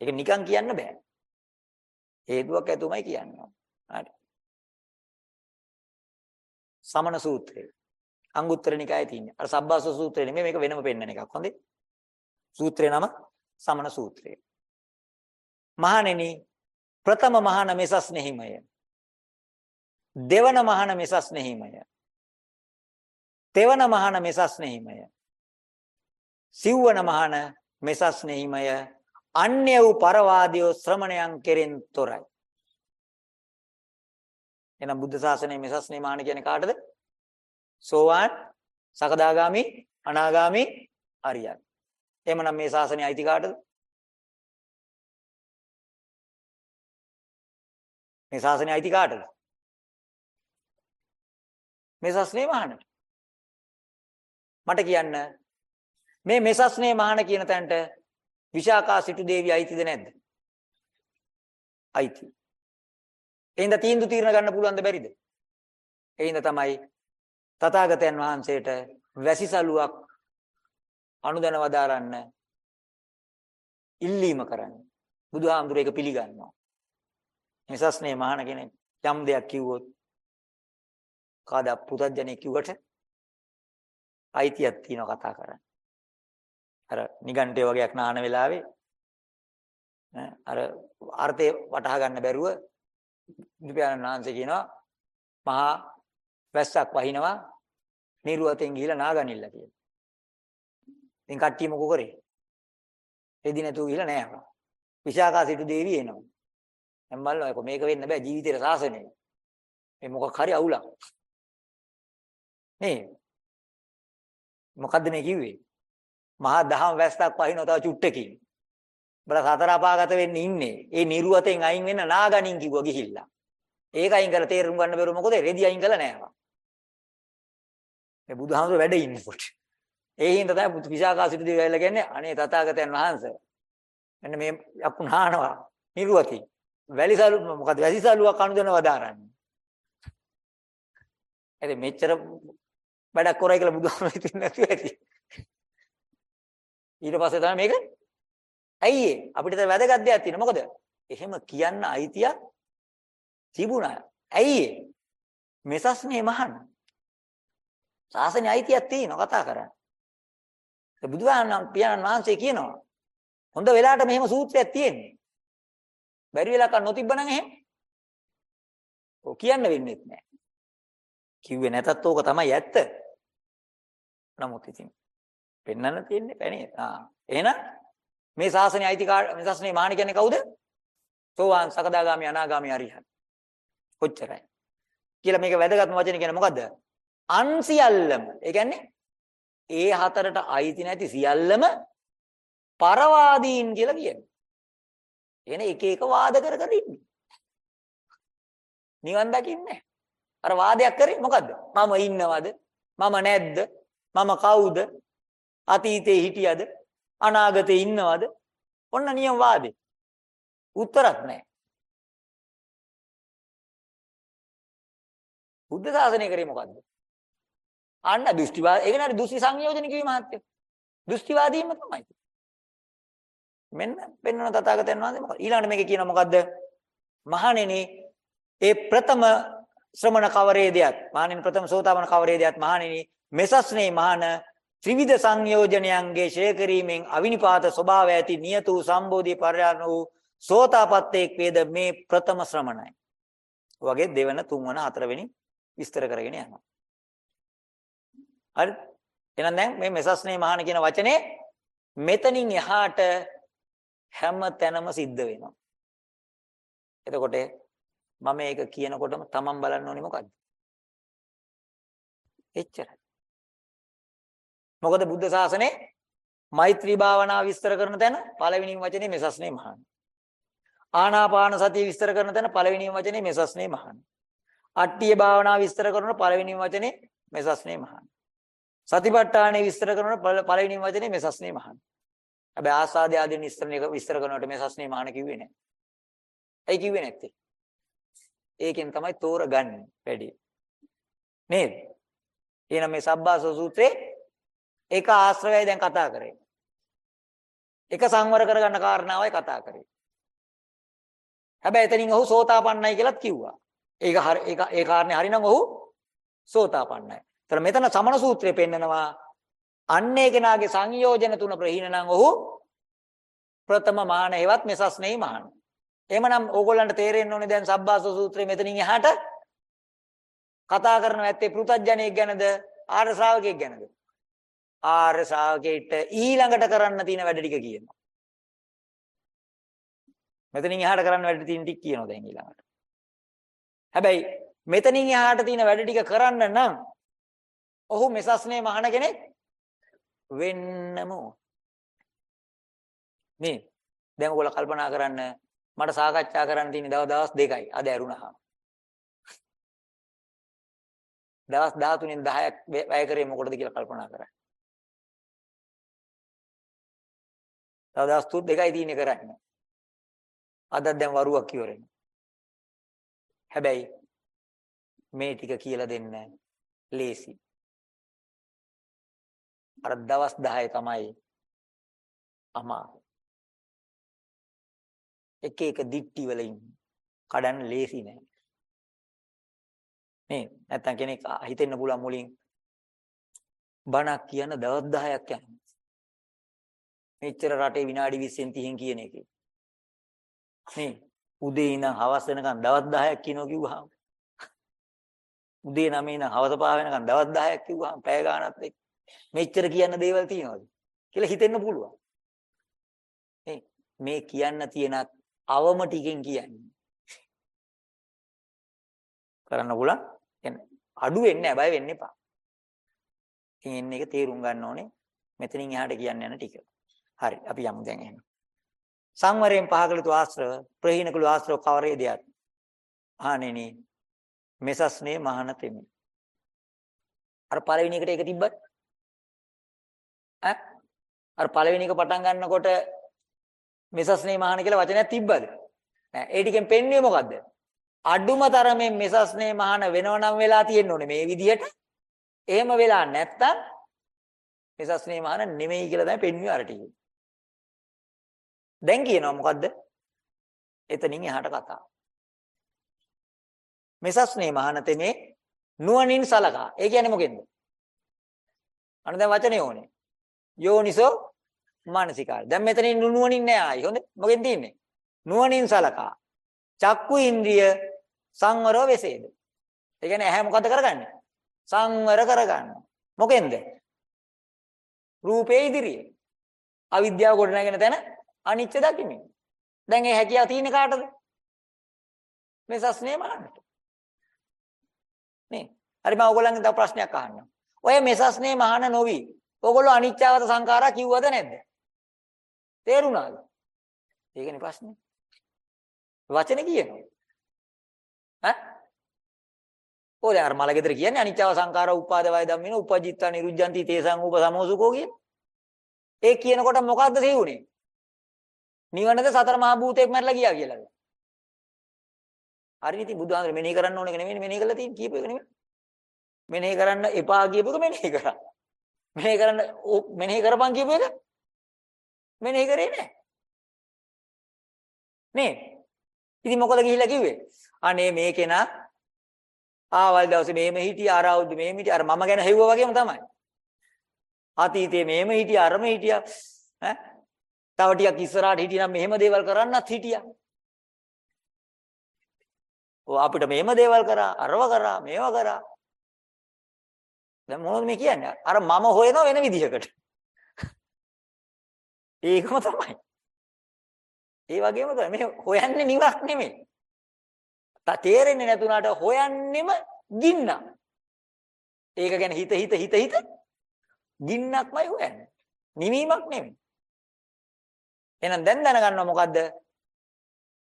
ඒක නිකන් කියන්න බෑ. හේතුවක් ඇතුමයි කියන්න හරි. සමන සූත්‍රය. අංගුත්තර නිකායේ තියෙන්නේ. අර සබ්බාස සූත්‍රය නෙමෙයි මේක වෙනම පෙන්වන එකක්. හොඳේ. සූත්‍රේ නම සමන සූත්‍රය. මහණෙනි ප්‍රථම මහාන මෙසස් නෙහිමය. දෙවන මහාන මෙසස් නෙහිමය. තෙවන මහාන මෙසස් නෙහිමය. සිව්වන මහාන මෙසස් නෙහිමය. අන්‍ය වූ පරවාදියෝ ශ්‍රමණයන් කෙරෙන් තොරයි. එහෙනම් බුද්ධ ශාසනයේ මෙසස් නෙමාන කියන්නේ කාටද? සෝවාන්, සකදාගාමි, අනාගාමි, අරියත්. එහෙමනම් මේ ශාසනය අයිති කාටද? මේ ශාසනය අයිති කාටද? මේ ශාසනේ මහානට. මට කියන්න මේ මෙසස්නේ මහාන කියන තැනට විශාකා සිටු දේවිය අයිතිද නැද්ද? අයිති. එහෙනම් තීන්දුව తీරන ගන්න පුළුවන්ද බැරිද? එහෙනම් තමයි තථාගතයන් වහන්සේට වැසිසලුවක් අනුදැන වදාරන්න ඉල්ලීම කරන්නේ. බුදුහාමුදුර ඒක පිළිගන්නවා. මෙසස්නේ මහාන කෙනෙක් යම් දෙයක් කිව්වොත් කාදා පුතඥයෙක් කිව්වට අයිතියක් තියෙනවා කතා කරන්න. අර නිගණ්ඨය වගේක් නාන වෙලාවේ අර අර්ථය වටහා ගන්න බැරුව බුදුපියාණන් වහන්සේ කියනවා මහා වැස්සක් වහිනවා නිරුවතෙන් ගිහිලා නාගනිල්ල කියලා. ඉතින් කට්ටිය මොකෝ කරේ? එදි නැතුව ගිහලා නෑ. විශාකා සිටු දේවිය එනවා. දැන් බලන්න මේක වෙන්න බෑ ජීවිතේට සාසනේ. මේ මොකක් හරි අවුලක්. නේ මොකද්ද මේ කිව්වේ? මහා දහම් වැස්සක් වහිනවා තව චුට්ටකින්. බල සතර අපාගත වෙන්න ඉන්නේ. ඒ නිර්වතෙන් අයින් වෙන්න නාගණින් කිව්වා ගිහිල්ලා. ඒක අයින් කරලා තේරුම් ගන්න බැරුව මොකද? රෙදි අයින් කළා නෑවා. මේ බුදුහාමුදුර වැඩ ඉන්නකොට. ඒ හින්දා තමයි බුදු විශාකා සිටු දේවයලා කියන්නේ අනේ තථාගතයන් වහන්සේ. මෙන්න මේ යකුණානවා නිර්වති. වැලිසලු මොකද වැසිසලුවක් අනුදැන වදාරන්නේ. එතෙ මෙච්චර වැඩක් කරයි කියලා බුදුහාමුදුරු හිතන්නේ නැතුව ඇති. ඊට පස්සේ තමයි මේක ඇයි ඒ අපිට දැන් වැදගත් දෙයක් තියෙනවා. මොකද? එහෙම කියන්න අයිතියක් තිබුණා. ඇයි ඒ මෙසස්නේ මහන්න සාසනේ අයිතියක් තියෙනවා කතා කරන්න. ඒ බුදුහාමන් පියාණන් වහන්සේ කියනවා හොඳ වෙලාවට මෙහෙම සූත්‍රයක් තියෙන්නේ. බැරි වෙලාවක නොතිබ්බනම් එහෙම? ඔය කියන්න වෙන්නේ නැහැ කිව්වේ නැතත් ඕක තමයි ඇත්ත. නමුත් ඉතින් පෙන්වන්න තියෙන්නේ පැනේ. ආ එහෙනම් මේ ශාසනයේ අයිතිකාර මේ ශාසනයේ මාන කියන්නේ කවුද? සෝවාන් සකදාගාමි අනාගාමි අරිහත්. කොච්චරයි. කියලා මේක වැදගත්ම වචනේ කියන්නේ මොකද්ද? අන් සියල්ලම. ඒ කියන්නේ ඒ හතරට අයිති නැති සියල්ලම පරවාදීන් කියලා කියන්නේ. එනේ එක එක වාද කර කර ඉන්නේ. නිවන් දකින්නේ අර වාදයක් කරේ මොකද්ද? මම ඉන්නවද? මම නැද්ද? මම කවුද? අතීතේ හිටියද? අනාගතේ ඉන්නවද? ඔන්න නියම වාදේ. උත්තරක් නැහැ. බුද්ධ ශාසනය කරේ මොකද්ද? අන්න දෘෂ්ටිවාද ඒක නේද දෘෂ්ටි සංයෝජන කිවීම මහත්ය. දෘෂ්ටිවාදීම තමයි. මෙන්න පෙන්වන තථාගතයන් වහන්සේ මොකද? ඊළඟට මේක කියනවා මොකද්ද? මහණෙනි ඒ ප්‍රථම ශ්‍රමණ කවරේදයක් මහණෙනි ප්‍රථම සෝතාපන්න කවරේදයක් මහණෙනි මෙසස්නේ මහණ ත්‍රිවිධ සංයෝජනයන්ගේ ෂය කිරීමෙන් අවිනිපාත ස්වභාවය ඇති නියත වූ සම්බෝධි පරයන වූ සෝතාපත්තේක් වේද මේ ප්‍රථම ශ්‍රමණයි. වගේ දෙවන තුන්වන හතරවෙනි විස්තර කරගෙන යනවා. හරි? එහෙනම් දැන් මේ මෙසස්නේ මහාන කියන වචනේ මෙතනින් එහාට හැම තැනම සිද්ධ වෙනවා. එතකොට මම මේක කියනකොටම තමන් බලන්න ඕනේ මොකද්ද? එච්චරයි. මොකද බුද්ධ ශාසනේ මෛත්‍රී භාවනාව විස්තර කරන තැන පළවෙනිම වචනේ මෙසස්නේ මහාන. ආනාපාන සතිය විස්තර කරන තැන පළවෙනිම වචනේ මෙසස්නේ මහාන. අට්ටිය භාවනාව විස්තර කරන පළවෙනිම වචනේ මෙසස්නේ මහාන. සතිපට්ඨානෙ විස්තර කරන පළවෙනිම වචනේ මෙසස්නේ මහාන. හැබැයි ආස්වාදය ආදී විස්තර විස්තර කරනකොට මෙසස්නේ මහාන කිව්වේ නැහැ. ඇයි කිව්වේ නැත්තේ? ඒකෙන් තමයි තෝරගන්නේ වැඩි. නේද? එහෙනම් මේ සබ්බාස සූත්‍රේ එක ආශ්‍රයයි දැන් කතා කරේ. එක සංවර කරගන්න කාරණාවයි කතා කරේ. හැබැයි එතනින් ඔහු සෝතාපන්නයි කියලාත් කිව්වා. ඒක හරි ඒක ඒ කාරණේ හරිනම් ඔහු සෝතාපන්නයි. ඒතර මෙතන සමන සූත්‍රයේ පෙන්නනවා අන්නේ කෙනාගේ සංයෝජන තුන ප්‍රහීන නම් ඔහු ප්‍රථම මාන හේවත් මෙසස් නෙයි මාන. එහෙමනම් ඕගොල්ලන්ට තේරෙන්න ඕනේ දැන් සබ්බාස සූත්‍රයේ මෙතනින් එහාට කතා කරන ඇත්තේ පෘතජ්ජනෙක් ගැනද ආර්ය ශ්‍රාවකයෙක් ගැනද? ආර්ය ශ්‍රාවකෙට ඊළඟට කරන්න තියෙන වැඩ ටික කියනවා. මෙතනින් එහාට කරන්න වැඩ තියෙන ටික කියනවා දැන් ඊළඟට. හැබැයි මෙතනින් එහාට තියෙන වැඩ ටික කරන්න නම් ඔහු මෙසස්නේ මහණ කෙනෙක් වෙන්නම මේ දැන් ඔයගොල්ලෝ කල්පනා කරන්න මට සාකච්ඡා කරන්න තියෙන දවස් දෙකයි අද ඇරුණා. දවස් 13න් 10ක් වැය කරේ මොකටද කියලා කල්පනා කරන්න. තව දවස් තුන් දෙකයි තියෙන්නේ කරන්න. අද දැන් වරුවක් ඉවරයි. හැබැයි මේ ටික කියලා දෙන්න ලේසි. අර දවස් 10 තමයි අමාරු. එක එක දික්ටි වල ඉන්න. කඩන්න ලේසි නෑ. නේ නැත්තම් කෙනෙක් හිතෙන්න පුළුවන් මුලින් බණක් කියන දවස් 10ක් යනවා. මෙච්චර රටේ විනාඩි 20න් 30න් කියන එකේ. නේ උදේ ඉඳන් හවස වෙනකන් දවස් 10ක් කියනවා කිව්වහම උදේ 9 ඉඳන් හවස 5 වෙනකන් දවස් 10ක් කිව්වහම පැය ගාණක් එක්ක මෙච්චර කියන්න දේවල් තියනවාද කියලා හිතෙන්න පුළුවන්. නේ මේ කියන්න තියෙනත් අවම ටිකෙන් කියන්නේ. කරන්න පුළුවන්. කියන්නේ අඩු වෙන්නේ නැහැ බය වෙන්න එපා. ඉතින් එන්න එක තේරුම් ගන්න ඕනේ. මෙතනින් එහාට කියන්න යන ටික. හරි අපි යමු දැන් එහෙනම්. සංවරයෙන් පහකලතු ආශ්‍රව ප්‍රහීනකලු ආශ්‍රව කවරේ දෙයක්. ආනෙනි මෙසස්නේ මහාන තෙමි. අර පළවෙනි එකට ඒක තිබ්බත් ඈ අර පළවෙනි එක පටන් ගන්නකොට මෙසස්නේ මහාන කියලා වචනයක් තිබ්බද? නෑ ඒ ටිකෙන් පෙන්වන්නේ මොකද්ද? අඩුම තරමේ මෙසස්නේ මහාන වෙනව නම් වෙලා තියෙන්න ඕනේ මේ විදිහට. එහෙම වෙලා නැත්තම් මෙසස්නේ මහාන නෙමෙයි කියලා තමයි පෙන්වන්නේ අර ටික. දැන් කියනවා මොකද්ද? එතනින් එහාට කතාව. මෙසස්නේ මහාන තෙමේ නුවණින් සලකා. ඒ කියන්නේ මොකෙන්ද? අන්න දැන් වචනේ ඕනේ. යෝනිසෝ මානසිකාර. දැන් මෙතනින් නුවණින් නෑ ආයි. හොඳ. මොකෙන් තියන්නේ? නුවණින් සලකා. චක්කු ඉන්ද්‍රිය සංවරව වෙසේද. ඒ කියන්නේ ඇහැ මොකද කරගන්නේ? සංවර කරගන්න. මොකෙන්ද? රූපේ ඉදිරියේ. අවිද්‍යාව ගොඩනගෙන තැන අනිච්ච දකිමින්. දැන් ඒ හැකියාව තියෙන්නේ කාටද? මේ සස්නේ මහන්නට. නේ. හරි මම ඕගොල්ලන්ගෙන් තව ප්‍රශ්නයක් අහන්නම්. ඔය මෙසස්නේ මහාන නොවි. ඕගොල්ලෝ අනිච්චවත සංඛාරා කිව්වද නැද්ද? තේරුණාද? ඒකනේ ප්‍රශ්නේ. වචනේ කියනවා. ඈ? ඔය අර මල ගෙදර කියන්නේ අනිච්චව සංඛාර උපාද වය ධම්මින උපජිත්තා නිරුද්ධಂತಿ තේසං උප සමෝසුකෝ කියන. ඒ කියනකොට මොකද්ද තේුනේ? නිවනද සතර මහා භූතයක් මැරලා ගියා කියලාද? හරි ඉතින් බුදුහාමර මෙනෙහි කරන්න ඕන එක නෙමෙයි මෙනෙහි කරලා තියෙන කීප එක නෙමෙයි. මෙනෙහි කරන්න එපා කියපු එක මෙනෙහි කරා. මෙනෙහි කරන්න මෙනෙහි කරපන් කියපු එක මෙනෙහි කරේ නැහැ. නේ? ඉතින් මොකද ගිහිල්ලා කිව්වේ? අනේ මේ කෙනා ආවල් දවසේ මෙහෙම හිටියා අර අවුරුදු මෙහෙම හිටියා අර මම ගැන හෙව්වා වගේම තමයි. අතීතේ මෙහෙම හිටියා අරම හිටියා ඈ තව ටිකක් ඉස්සරහට හිටියනම් මෙහෙම දේවල් කරන්නත් හිටියා. ඔය අපිට මෙහෙම දේවල් කරා අරව කරා මේව කරා. දැන් මොනවද මේ කියන්නේ? අර මම හොයන වෙන විදිහකට. ඒකම තමයි. ඒ වගේම තමයි මේ හොයන්නේ නිවක් නෙමෙයි. තා තේරෙන්නේ නැතුණාට හොයන්නෙම ගින්න. ඒක ගැන හිත හිත හිත හිත ගින්නක්මයි හොයන්නේ. නිවීමක් නෙමෙයි. එහෙනම් දැන් දැනගන්නවා මොකද්ද?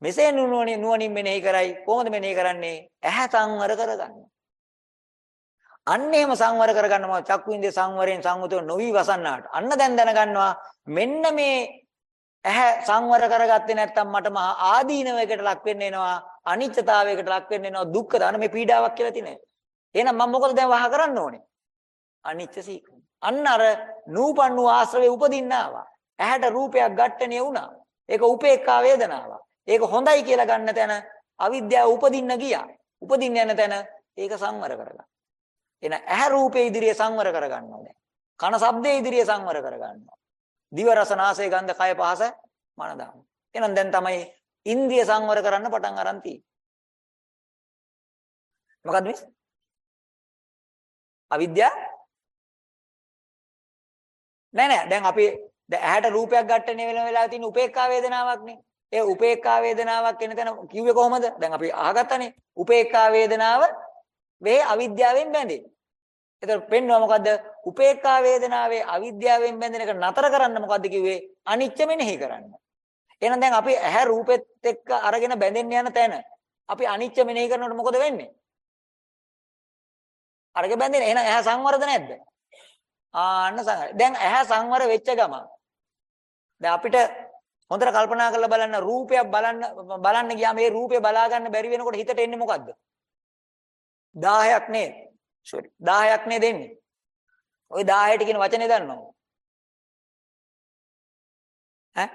මෙසේ නුවණින් නුවණින් මෙනෙහි කරයි කොහොමද මෙනෙහි කරන්නේ? ඇහැ සංවර කරගන්න. අන්න එහෙම සංවර කරගන්නවා චක්කු ඉන්ද්‍රිය සංවරයෙන් සංවතව නොවි වසන්නාට. අන්න දැන් දැනගන්නවා මෙන්න මේ ඇහැ සංවර කරගත්තේ නැත්නම් මට මහා ආදීනවයකට ලක් වෙන්න එනවා අනිත්‍යතාවයකට ලක් වෙන්න එනවා දුක්ඛ දාන මේ පීඩාවක් කියලා තියෙනවා. එහෙනම් මම මොකද දැන් වහ කරන්න ඕනේ? අනිත්‍ය සීක. අන්න අර නූපන්නු ආශ්‍රවේ උපදින්න ආවා. ඇහැට රූපයක් ගැට්ටනේ වුණා. ඒක උපේක්ඛා වේදනාවක්. ඒක හොඳයි කියලා ගන්න තැන අවිද්‍යාව උපදින්න ගියා. උපදින්න යන තැන ඒක සංවර කරගන්න. එන ඇහැ රූපේ ඉදිරියේ සංවර කරගන්නවා දැන්. කන ශබ්දේ ඉදිරියේ සංවර කරගන්නවා. දිව රස නාසය ගන්ධ කය පහස මන දාන. එහෙනම් දැන් තමයි ඉන්ද්‍රිය සංවර කරන්න පටන් අරන් තියෙන්නේ. මොකද්ද මේ? අවිද්‍යාව නෑ නෑ දැන් අපි ඇහැට රූපයක් ගැටෙන වෙන වෙලාව තියෙන උපේක්ඛා වේදනාවක්නේ. ඒ උපේක්ඛා වේදනාවක් එන තැන කිව්වේ කොහොමද? දැන් අපි අහගත්තනේ. උපේක්ඛා වේදනාව වේ අවිද්‍යාවෙන් බැඳේ. එතකොට පෙන්වුවා මොකද්ද? උපේක්ඛා වේදනාවේ අවිද්‍යාවෙන් බැඳෙන එක නතර කරන්න මොකද්ද කිව්වේ? අනිච්ච මෙනෙහි කරන්න. එහෙනම් දැන් අපි ඇහැ රූපෙත් එක්ක අරගෙන බැඳෙන්න යන තැන අපි අනිච්ච මෙනෙහි කරනකොට මොකද වෙන්නේ? අරගෙන බැඳෙන. එහෙනම් ඇහැ සංවරද නැද්ද? ආන්න සංවර. දැන් ඇහැ සංවර වෙච්ච ගම. දැන් අපිට හොඳට කල්පනා කරලා බලන්න රූපයක් බලන්න බලන්න ගියාම මේ රූපේ බලා ගන්න බැරි වෙනකොට හිතට එන්නේ මොකද්ද? 10ක් නේද? sorry 10ක් නේද එන්නේ? ওই 10ට කියන වචනේ දන්නවද? ඈ?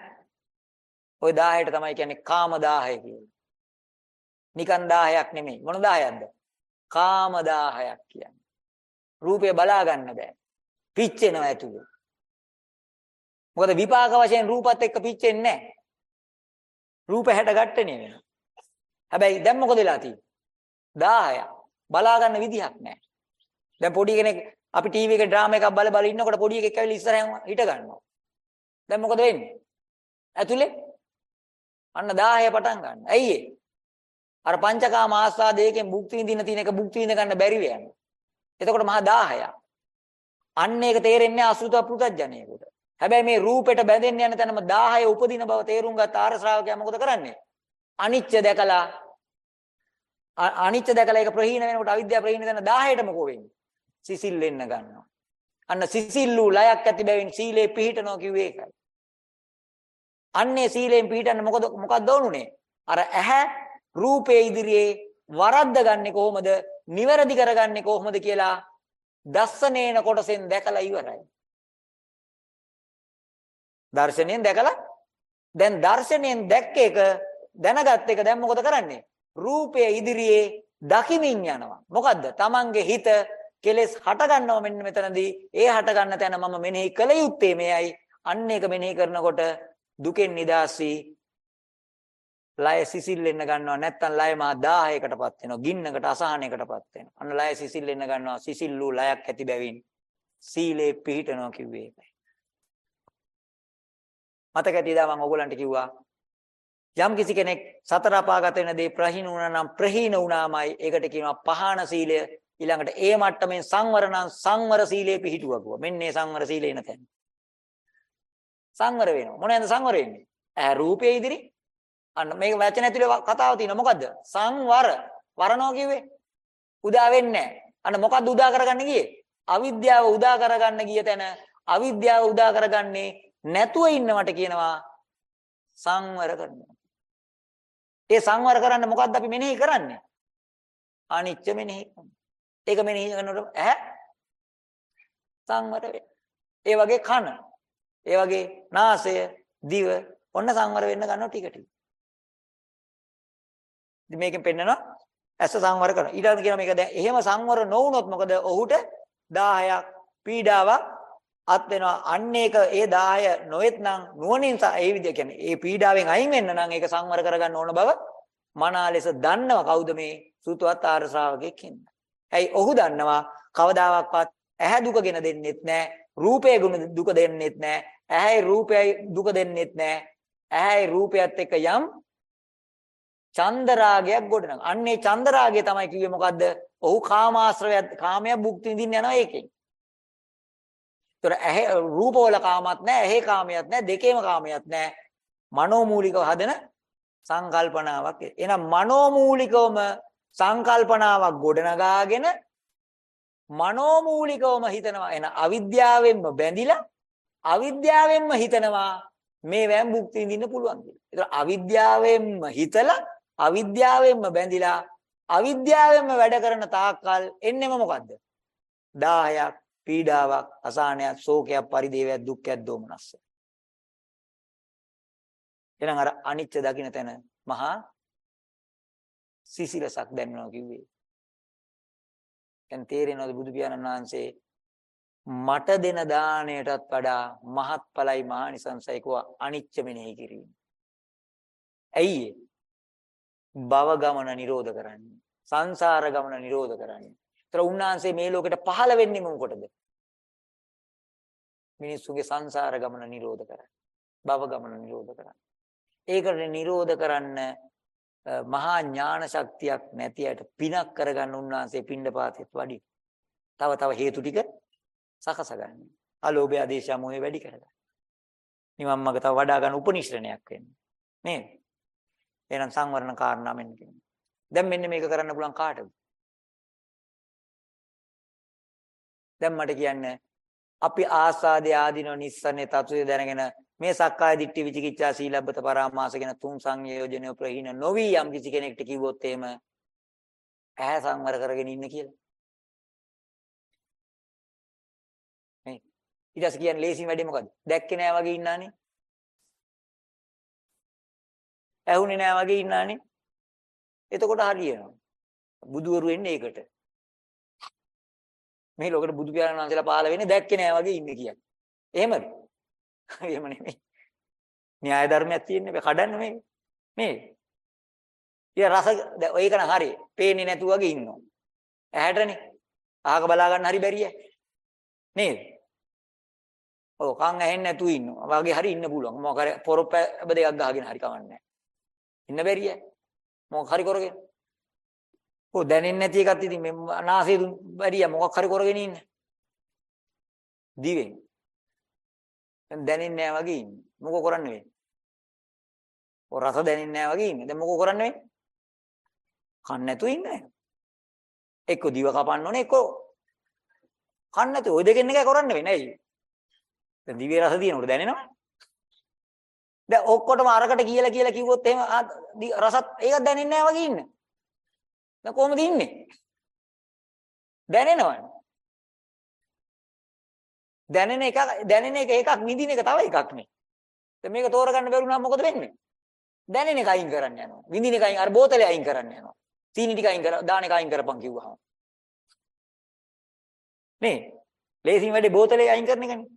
ওই 10ට තමයි කියන්නේ කාම 10 කියන්නේ. නිකන් 10ක් නෙමෙයි. මොන 10ක්ද? කාම 10ක් කියන්නේ. රූපේ බලා ගන්න බෑ. පිච්චෙනවා ඇතුලේ. මොකද විපාක වශයෙන් රූපත් එක්ක පිච්චෙන්නේ නැහැ. රූප හැට ගැටෙන්නේ වෙනවා. හැබැයි දැන් මොකද වෙලා තියෙන්නේ? 10ක්. බලා ගන්න විදිහක් නැහැ. දැන් පොඩි කෙනෙක් අපි ටීවී එකේ ඩ්‍රාමා එකක් බල බල ඉන්නකොට පොඩි එකෙක් ඇවිල්ලා ඉස්සරහින් හිට ගන්නවා. දැන් මොකද වෙන්නේ? ඇතුලේ අන්න 10 පටන් ගන්න. ඇයි ඒ? අර පංචකාම ආස්වාදයෙන් භුක්ති විඳින්න තියෙන එක භුක්ති විඳ ගන්න බැරි වෙනවා. එතකොට මහා 10ක්. අන්න ඒක තේරෙන්නේ අසුත පෘතජ්ජනේකට. හැබැයි මේ රූපෙට බැඳෙන්න යන තැනම 10 උපදින බව තේරුම් ගත්ත ආර ශ්‍රාවකයා මොකද කරන්නේ? අනිච්ච දැකලා අනිච්ච දැකලා ඒක ප්‍රහීන වෙනකොට අවිද්‍යාව ප්‍රහීන වෙන 10ට මොකෝ වෙන්නේ? සිසිල් වෙන්න ගන්නවා. අන්න සිසිල් වූ ලයක් ඇති බැවින් සීලේ පිහිටනවා කිව්වේ ඒකයි. අන්නේ සීලෙන් පිහිටන්න මොකද මොකක්ද වුනේ? අර ඇහැ රූපේ ඉදිරියේ වරද්ද ගන්නෙ කොහොමද? නිවැරදි කරගන්නේ කොහොමද කියලා දස්සනේන කොටසෙන් දැකලා ඉවරයි. දර්ශනයෙන් දැකලා දැන් දර්ශනයෙන් දැක්ක එක දැනගත් එක දැන් මොකද කරන්නේ? රූපය ඉදිරියේ දකිමින් යනවා. මොකද්ද? Tamange හිත කෙලෙස් හට ගන්නව මෙන්න මෙතනදී. ඒ හට ගන්න තැන මම මෙනෙහි කළ යුත්තේ මෙයයි. අන්න ඒක මෙනෙහි කරනකොට දුකෙන් නිදහස් වී ලය සිසිල් වෙන්න ගන්නවා නැත්නම් ලය මා 1000කටපත් වෙනවා ගින්නකට අසහනයකටපත් වෙනවා අන්න ලය සිසිල් වෙන්න ගන්නවා සිසිල් වූ ලයක් ඇති බැවින් සීලේ පිහිටනවා කිව්වේ ඒකයි මතක ඇතිද මම ඔයගලන්ට කිව්වා. යම් කිසි කෙනෙක් සතර අපාගත වෙන දේ ප්‍රහීන වුණා නම් ප්‍රහීන වුණාමයි ඒකට කියනවා පහාන සීලය. ඊළඟට ඒ මට්ටමින් සංවර නම් සංවර සීලේ පිහිටුවා කිව්වා. මෙන්න මේ සංවර සීලේ එන තැන. සංවර වෙනවා. මොනවාද සංවර වෙන්නේ? ඈ රූපයේ ඉදිරි. අන්න මේක වචන ඇතුලේ කතාව තියෙනවා. මොකද්ද? සංවර. වරණෝ කිව්වේ? උදා වෙන්නේ අන්න මොකද්ද උදා කරගන්න ගියේ? අවිද්‍යාව උදා කරගන්න ගිය තැන. අවිද්‍යාව උදා කරගන්නේ නැතුව ඉන්නවට කියනවා සංවර කරනවා. ඒ සංවර කරන්න මොකද්ද අපි මෙනෙහි කරන්නේ? අනිච්ච මෙනෙහි. කරනවා ඒක මෙනෙහි කරනකොට ඇහැ සංවර වෙනවා. ඒ වගේ කන ඒ වගේ නාසය දිව ඔන්න සංවර වෙන්න ගන්නවා ටික ටික. ඉතින් මේකෙන් පෙන්නනවා ඇස සංවර කරනවා. ඊළඟට කියනවා මේක දැන් එහෙම සංවර නොවුනොත් මොකද? ඔහුට 10ක් පීඩාවක් අත් වෙනවා. අන්න ඒක ඒ 10 නොයෙත් නම් නුවණින් ඒ විදිය කියන්නේ ඒ පීඩාවෙන් අයින් වෙන්න නම් ඒක සංවර කරගන්න ඕන බව මනා ලෙස දන්නව කවුද මේ සූතවත් ආර ශ්‍රාවකෙක් කියන්නේ. ඇයි ඔහු දන්නවා කවදාවත් ඇහැ දුකගෙන දෙන්නෙත් නැහැ. රූපය දුක දෙන්නෙත් නැහැ. ඇහැයි රූපයයි දුක දෙන්නෙත් නැහැ. ඇහැයි රූපයත් එක්ක යම් චන්දරාගයක් ගොඩනගන. අන්නේ චන්දරාගය තමයි කිව්වේ මොකද්ද? ඔහු කාමාශ්‍රවය කාමයක් භුක්ති විඳින්න යනවා ඒකෙන්. ඒතර ඇහි රූපවල කාමයක් නැහැ, ඇහි කාමයක් නැහැ, දෙකේම කාමයක් නැහැ. මනෝමූලිකව හදන සංකල්පනාවක්. එහෙනම් මනෝමූලිකවම සංකල්පනාවක් ගොඩනගාගෙන මනෝමූලිකවම හිතනවා. එහෙනම් අවිද්‍යාවෙන්ම බැඳිලා අවිද්‍යාවෙන්ම හිතනවා මේ වෑම් භුක්ති විඳින්න පුළුවන් කියලා. ඒතර අවිද්‍යාවෙන්ම හිතලා අවිද්‍යාවෙන්ම බැඳිලා අවිද්‍යාවෙන්ම වැඩ කරන තාක්කල් එන්නෙම මොකද්ද? 10ක් පීඩාවක් අසහනයක් ශෝකයක් පරිදේවයක් දුක්ඛයක් දෝමනස්ස. එහෙනම් අර අනිත්‍ය දකින්න තැන මහා සිසිලසක් දැනෙනවා කිව්වේ. දැන් තේරෙනවද බුදු පියාණන් වහන්සේ මට දෙන දාණයටත් වඩා මහත්ඵලයි මහානිසංසයි කෝ අනිච්ච මෙනෙහි කිරීම. ඇයි ඒ? භව ගමන නිරෝධ කරන්නේ. සංසාර ගමන නිරෝධ කරන්නේ. ඒතර උන්වහන්සේ මේ ලෝකෙට පහළ වෙන්නේ මොකටද? මිනිස්සුගේ සංසාර ගමන නිරෝධ කරන්න. භව ගමන නිරෝධ කරන්න. ඒකට නිරෝධ කරන්න මහා ඥාන ශක්තියක් නැති අයට පිනක් කරගන්න උන්වහන්සේ පින්ඩපාතෙත් වඩි. තව තව හේතු ටික සකසගන්න. අලෝභය ආදේශය මොහේ වැඩි කරගන්න. නිවන් මඟ තව වඩා ගන්න උපනිශ්‍රණයක් වෙන්නේ. නේද? එහෙනම් සංවරණ කාරණා මෙන්න කියනවා. දැන් මෙන්න මේක කරන්න පුළුවන් කාටද? දැන් මට කියන්න අපි ආසාදේ ආදීනෝ නිස්සන්නේ තතුය දැනගෙන මේ සක්කාය දිට්ඨි විචිකිච්ඡා සීලබ්බත පරාමාස කියන තුන් සංයෝජනය ප්‍රහීන නොවි යම් කිසි කෙනෙක්ට කිව්වොත් එහෙම ඇහැ සංවර කරගෙන ඉන්න කියලා. මේ ඊට පස්සේ කියන්නේ ලේසිම වැඩේ මොකද්ද? දැක්කේ නෑ වගේ ඉන්නානේ. ඇහුනේ නෑ වගේ ඉන්නානේ. එතකොට හරියනවා. බුදුවරු වෙන්නේ ඒකට. මේ ලෝකෙට බුදු පියාණන් වහන්සේලා පහළ වෙන්නේ දැක්කේ නෑ වගේ ඉන්නේ කියන්නේ. එහෙමද? එහෙම නෙමෙයි. න්‍යාය ධර්මයක් තියෙන්නේ කඩන්න මේ. මේ. ඊය රස ඒක නම් හරි. පේන්නේ නැතු වගේ ඉන්නවා. ඇහැටනේ. අහක බලා ගන්න හරි බැරිය. නේද? ඔව් කන් ඇහෙන්නේ නැතු ඉන්නවා. වගේ හරි ඉන්න පුළුවන්. මොකක් හරි පොරොප්ප දෙකක් ගහගෙන හරි කවන්නේ ඉන්න බැරිය. මොකක් හරි කරගෙන. ඔව් දැනෙන්නේ නැති එකත් ඉතින් මේ නාසය දුන් බැරිය මොකක් හරි කරගෙන ඉන්න. දිවෙන්. දැනෙන්නේ නැහැ වගේ ඉන්නේ. මොකෝ කරන්නේ වෙන්නේ? ඔය රස දැනෙන්නේ නැහැ වගේ ඉන්නේ. දැන් මොකෝ කරන්නේ වෙන්නේ? කන්න නැතුව ඉන්නේ. එක්ක දිව කපන්න ඕනේ එක්ක කන්න නැතුව ওই දෙකෙන් එකයි කරන්න වෙන්නේ. ඇයි? දැන් දිවේ රස දිනනකොට දැනෙනවනේ. දැන් ඔක්කොටම අරකට කියලා කියලා කිව්වොත් එහෙම රසත් ඒක දැනෙන්නේ නැහැ වගේ ඉන්න. දැන් කොහොමද ඉන්නේ? දැනෙනවනේ. දැනෙන එක දැනෙන එක එකක් විඳින එක තව එකක් නේ. දැන් මේක තෝරගන්න බැරුණාම මොකද වෙන්නේ? දැනෙන එක අයින් කරන්න යනවා. විඳින එක අයින් අර බෝතලේ අයින් කරන්න යනවා. සීනි ටික අයින් කර දාන එක අයින් කරපන් කිව්වහම. නේ? ලේසින් වැඩි බෝතලේ අයින් කරන එකනේ.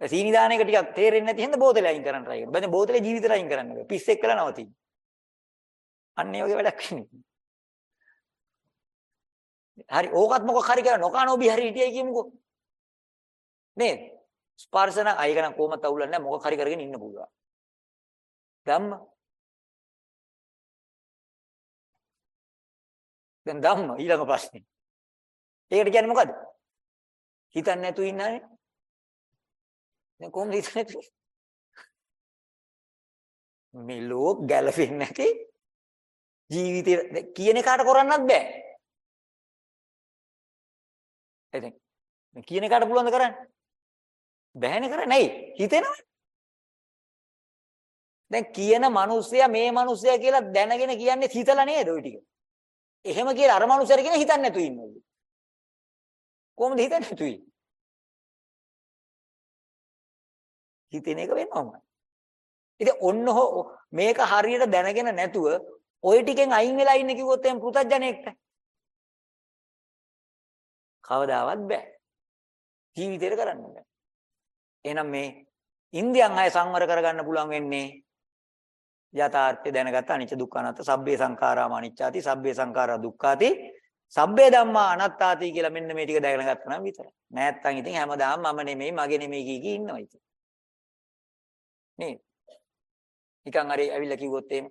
සීනි දාන එක ටිකක් තේරෙන්නේ නැති හින්දා බෝතලේ අයින් කරන්න try කරනවා. බැලුම් බෝතලේ ජීවිතේට අයින් කරන්න බෑ. පිස්සෙක් කළා නවතින. අන්න ඒ වගේ වැඩක් වෙන්නේ. හරි ඕකත් මොකක් හරි කරා නොකා නොබි හරි හිටියයි කියමුකෝ. නේද? ස්පර්ශන අයකන කොහොමද අවුලන්නේ නැහැ මොකක් හරි කරගෙන ඉන්න පුළුවන්. ධම්ම. දැන් ධම්ම ඊළඟ ප්‍රශ්නේ. ඒකට කියන්නේ මොකද්ද? හිතන්නේ නැතුව ඉන්නනේ. දැන් කොහොමද හිතන්නේ නැතුව? මේ ලෝක ගැලපෙන්නේ නැති ජීවිතේ කියන කාට කරන්නත් බෑ. එතෙන් කියන කාට පුළුවන්ද කරන්න? බෑනේ කරන්නේ. නැයි හිතෙනවනේ. දැන් කියන මිනිස්සයා මේ මිනිස්සයා කියලා දැනගෙන කියන්නේ හිතලා නේද ওই ටික. එහෙම කියලා අර මිනිස්සයාට කියන හිතන්නේ නැතු ඉන්නේ. කොහොමද හිතන්නේ නැතුයි? හිතෙන එක වෙනවමයි. ඉතින් ඔන්න මේක හරියට දැනගෙන නැතුව ওই ටිකෙන් අයින් වෙලා ඉන්න කිව්වොත් එම් පෘතජ්ජනෙක්ට කවදාවත් බෑ. ජීවිතේට කරන්න බෑ. එහෙනම් මේ ඉන්දියන් අය සංවර කරගන්න පුළුවන් වෙන්නේ යථාර්ථය දැනගත්ත අනිච්ච දුක්ඛ අනාත්ත සබ්බේ සංඛාරාම අනිච්චාති සබ්බේ සංඛාරා දුක්ඛාති සබ්බේ ධම්මා අනාත්තාති කියලා මෙන්න මේ ටික දැනගෙන ගත්තා නම් විතරයි. නැත්තම් ඉතින් හැමදාම මම නෙමෙයි මගේ නෙමෙයි කී කී ඉන්නවා ඉතින්. නේ. නිකන් හරි ඇවිල්ලා කිව්වොත් එහෙම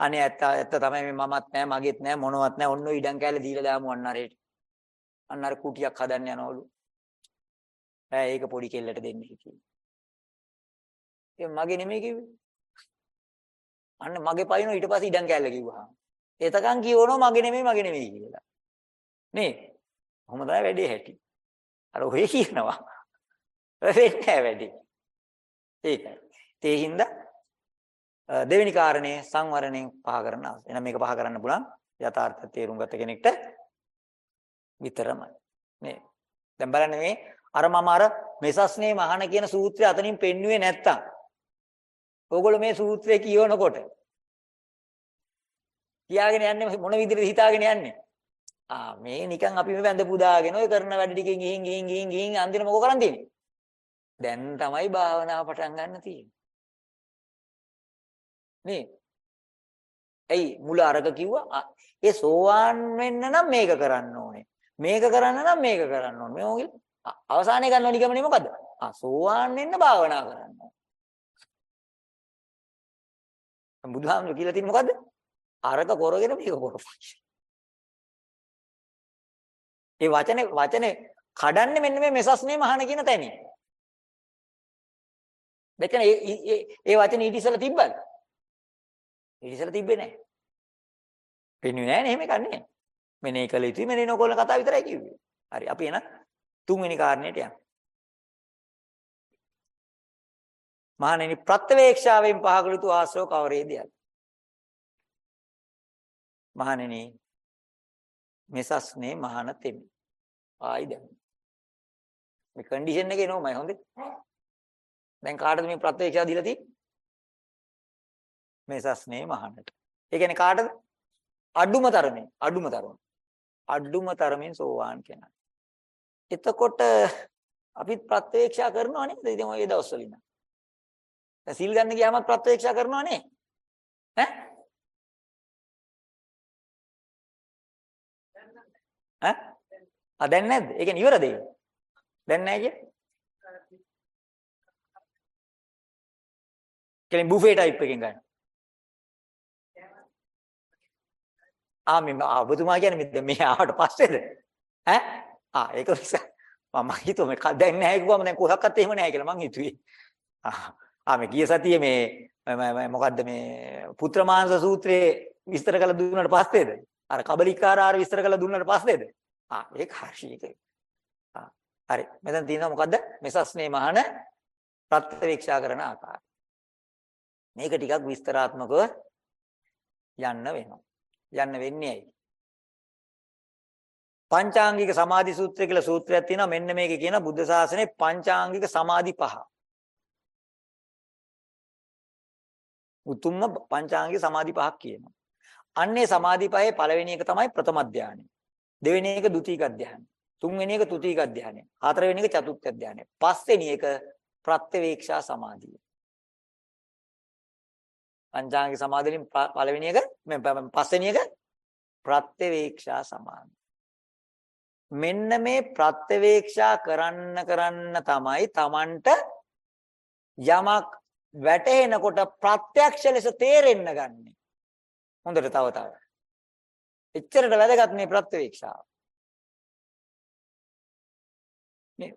අනේ ඇත්ත ඇත්ත තමයි මේ මමත් නෑ මගේත් නෑ මොනවත් නෑ ඔන්න ඔය ඉඩම් කෑල්ල දීලා දාමු අන්න අරේට. අන්න අර කුටියක් හදන්න යනවලු. ඈ ඒක පොඩි කෙල්ලට දෙන්න කිව්වා. ඒ මගේ නෙමෙයි කිව්වේ. අන්න මගේ පයින්ව ඊට පස්සේ ඉඩම් කෑල්ල කිව්වා. එතකන් කියවනවා මගේ නෙමෙයි මගේ නෙමෙයි කියලා. නේ? කොහොම තමයි වැඩේ හැටි. අර ඔය කියනවා. වෙන්නේ නැහැ වැඩි. ඒකයි. ඒ හින්දා දෙවෙනි කාරණේ සංවරණයෙන් පහ කරන අවශ්‍ය. එහෙනම් මේක පහ කරන්න පුළුවන් යථාර්ථ තේරුම් ගත කෙනෙක්ට විතරමයි. නේ. දැන් බලන්න මේ අර මම අර මෙසස්නේ මහාන කියන සූත්‍රය අතනින් පෙන්නුවේ නැත්තම් ඕගොල්ලෝ මේ සූත්‍රය කියවනකොට කියාගෙන යන්නේ මොන විදිහට හිතාගෙන යන්නේ? ආ මේ නිකන් අපි මේ වැඳ පුදාගෙන ඔය කරන වැඩ ටිකෙන් ගිහින් ගිහින් ගිහින් ගිහින් අන්තිම මොකෝ කරන් තියෙන්නේ? දැන් තමයි භාවනාව පටන් ගන්න තියෙන්නේ. නේ? එයි මුල අරක කිව්වා ඒ සෝවාන් වෙන්න නම් මේක කරන්න ඕනේ. මේක කරන්න නම් මේක කරන්න ඕනේ. මේ මොකද? අවසානයේ ගන්න නිගමනේ මොකද්ද? ආ සෝවාන් වෙන්න භාවනා කරන්න. බුදුහාමුදුරු කියලා තියෙන්නේ මොකද්ද? අරක කරගෙන මේක කරපන්. ඒ වචනේ වචනේ කඩන්නේ මෙන්න මේ මෙසස්නේ මහාන කියන තැනින්. මෙතන ඒ ඒ වචනේ ඊට ඉස්සෙල්ලා තිබ්බද? ඊට ඉස්සෙල්ලා තිබ්බේ නැහැ. පෙන්වන්නේ නැහැ නේ එහෙම කන්නේ. මෙනේ කළ යුතුයි මෙනේ නොකරන කතාව විතරයි කිව්වේ. හරි අපි එන තුන්වෙනි කාරණේට යමු. මහණෙනි ප්‍රත්‍යවේක්ෂාවෙන් පහකල යුතු ආශ්‍රව කවරේදයද? මහණෙනි මෙසස්නේ මහාන තෙමි. ආයි දැන්. මේ කන්ඩිෂන් එකේ නෝමයි හොඳේ. දැන් කාටද මේ ප්‍රත්‍යක්ෂා දීලා තියෙන්නේ? මෙසස්නේ මහානට. ඒ කියන්නේ කාටද? අඩුම තරමේ අඩුම තරම. අඩුම තරමින් සෝවාන් කෙනා. එතකොට අපිත් ප්‍රත්‍යක්ෂා කරනවා නේද? ඉතින් ඔය දවස්වල ඉන්න. දැන් සිල් ගන්න ගියාම ප්‍රත්‍යක්ෂා කරනවා නේ? ඈ? ඈ? ආ දැන් නැද්ද? ඒ කියන්නේ ඉවරද ඒක? දැන් නැහැ කිය? කියන්නේ බුෆේ ටයිප් එකකින් ගන්න. ආ මේ ඔබතුමා කියන්නේ මේ මේ ආවට පස්සේද? ඈ? ආ ඒක නිසා මම හිතුවා මේ දැන් නැහැ කිව්වම දැන් කොහොක්වත් එහෙම නැහැ කියලා මං හිතුවේ. ආ මේ ගිය සතියේ මේ මොකද්ද මේ පුත්‍ර මාංශ සූත්‍රයේ විස්තර කළ දුන්නාට පස්සේද? අර කබලිකාරාර විස්තර කළ දුන්නාට පස්සේද? ආ ඒක හරි ඒක. ආ හරි. මෙතන තියෙනවා මොකද්ද? මෙසස්නේ මහාන ප්‍රත්‍යවේක්ෂා කරන ආකාරය. මේක ටිකක් විස්තරාත්මකව යන්න වෙනවා. යන්න වෙන්නේ ඇයි? පංචාංගික සමාධි සූත්‍රය කියලා සූත්‍රයක් තියෙනවා. මෙන්න මේකේ කියන බුද්ධ ශාසනයේ පංචාංගික සමාධි පහ. උතුම්ම පංචාංගික සමාධි පහක් කියනවා. අන්නේ සමාධි පහේ පළවෙනි එක තමයි ප්‍රථම ධානය. දෙවෙනි එක ဒုတိ ක ධානය. තුන්වෙනි එක තෘතීක ධානය. හතරවෙනි එක චතුර්ථ ධානය. පස්වෙනි එක ප්‍රත්‍යවේක්ෂා සමාධිය. පංචාංගික සමාධියෙන් පළවෙනි එක පස්වෙනි එක ප්‍රත්‍යවේක්ෂා සමාධිය. මෙන්න මේ ප්‍රත්‍යවේක්ෂා කරන්න කරන්න තමයි Tamanට යමක් වැටෙනකොට ප්‍රත්‍යක්ෂ ලෙස තේරෙන්න ගන්නෙ. හොඳට තව තව. එච්චරට වැදගත් මේ ප්‍රත්‍යවේක්ෂාව. නේ.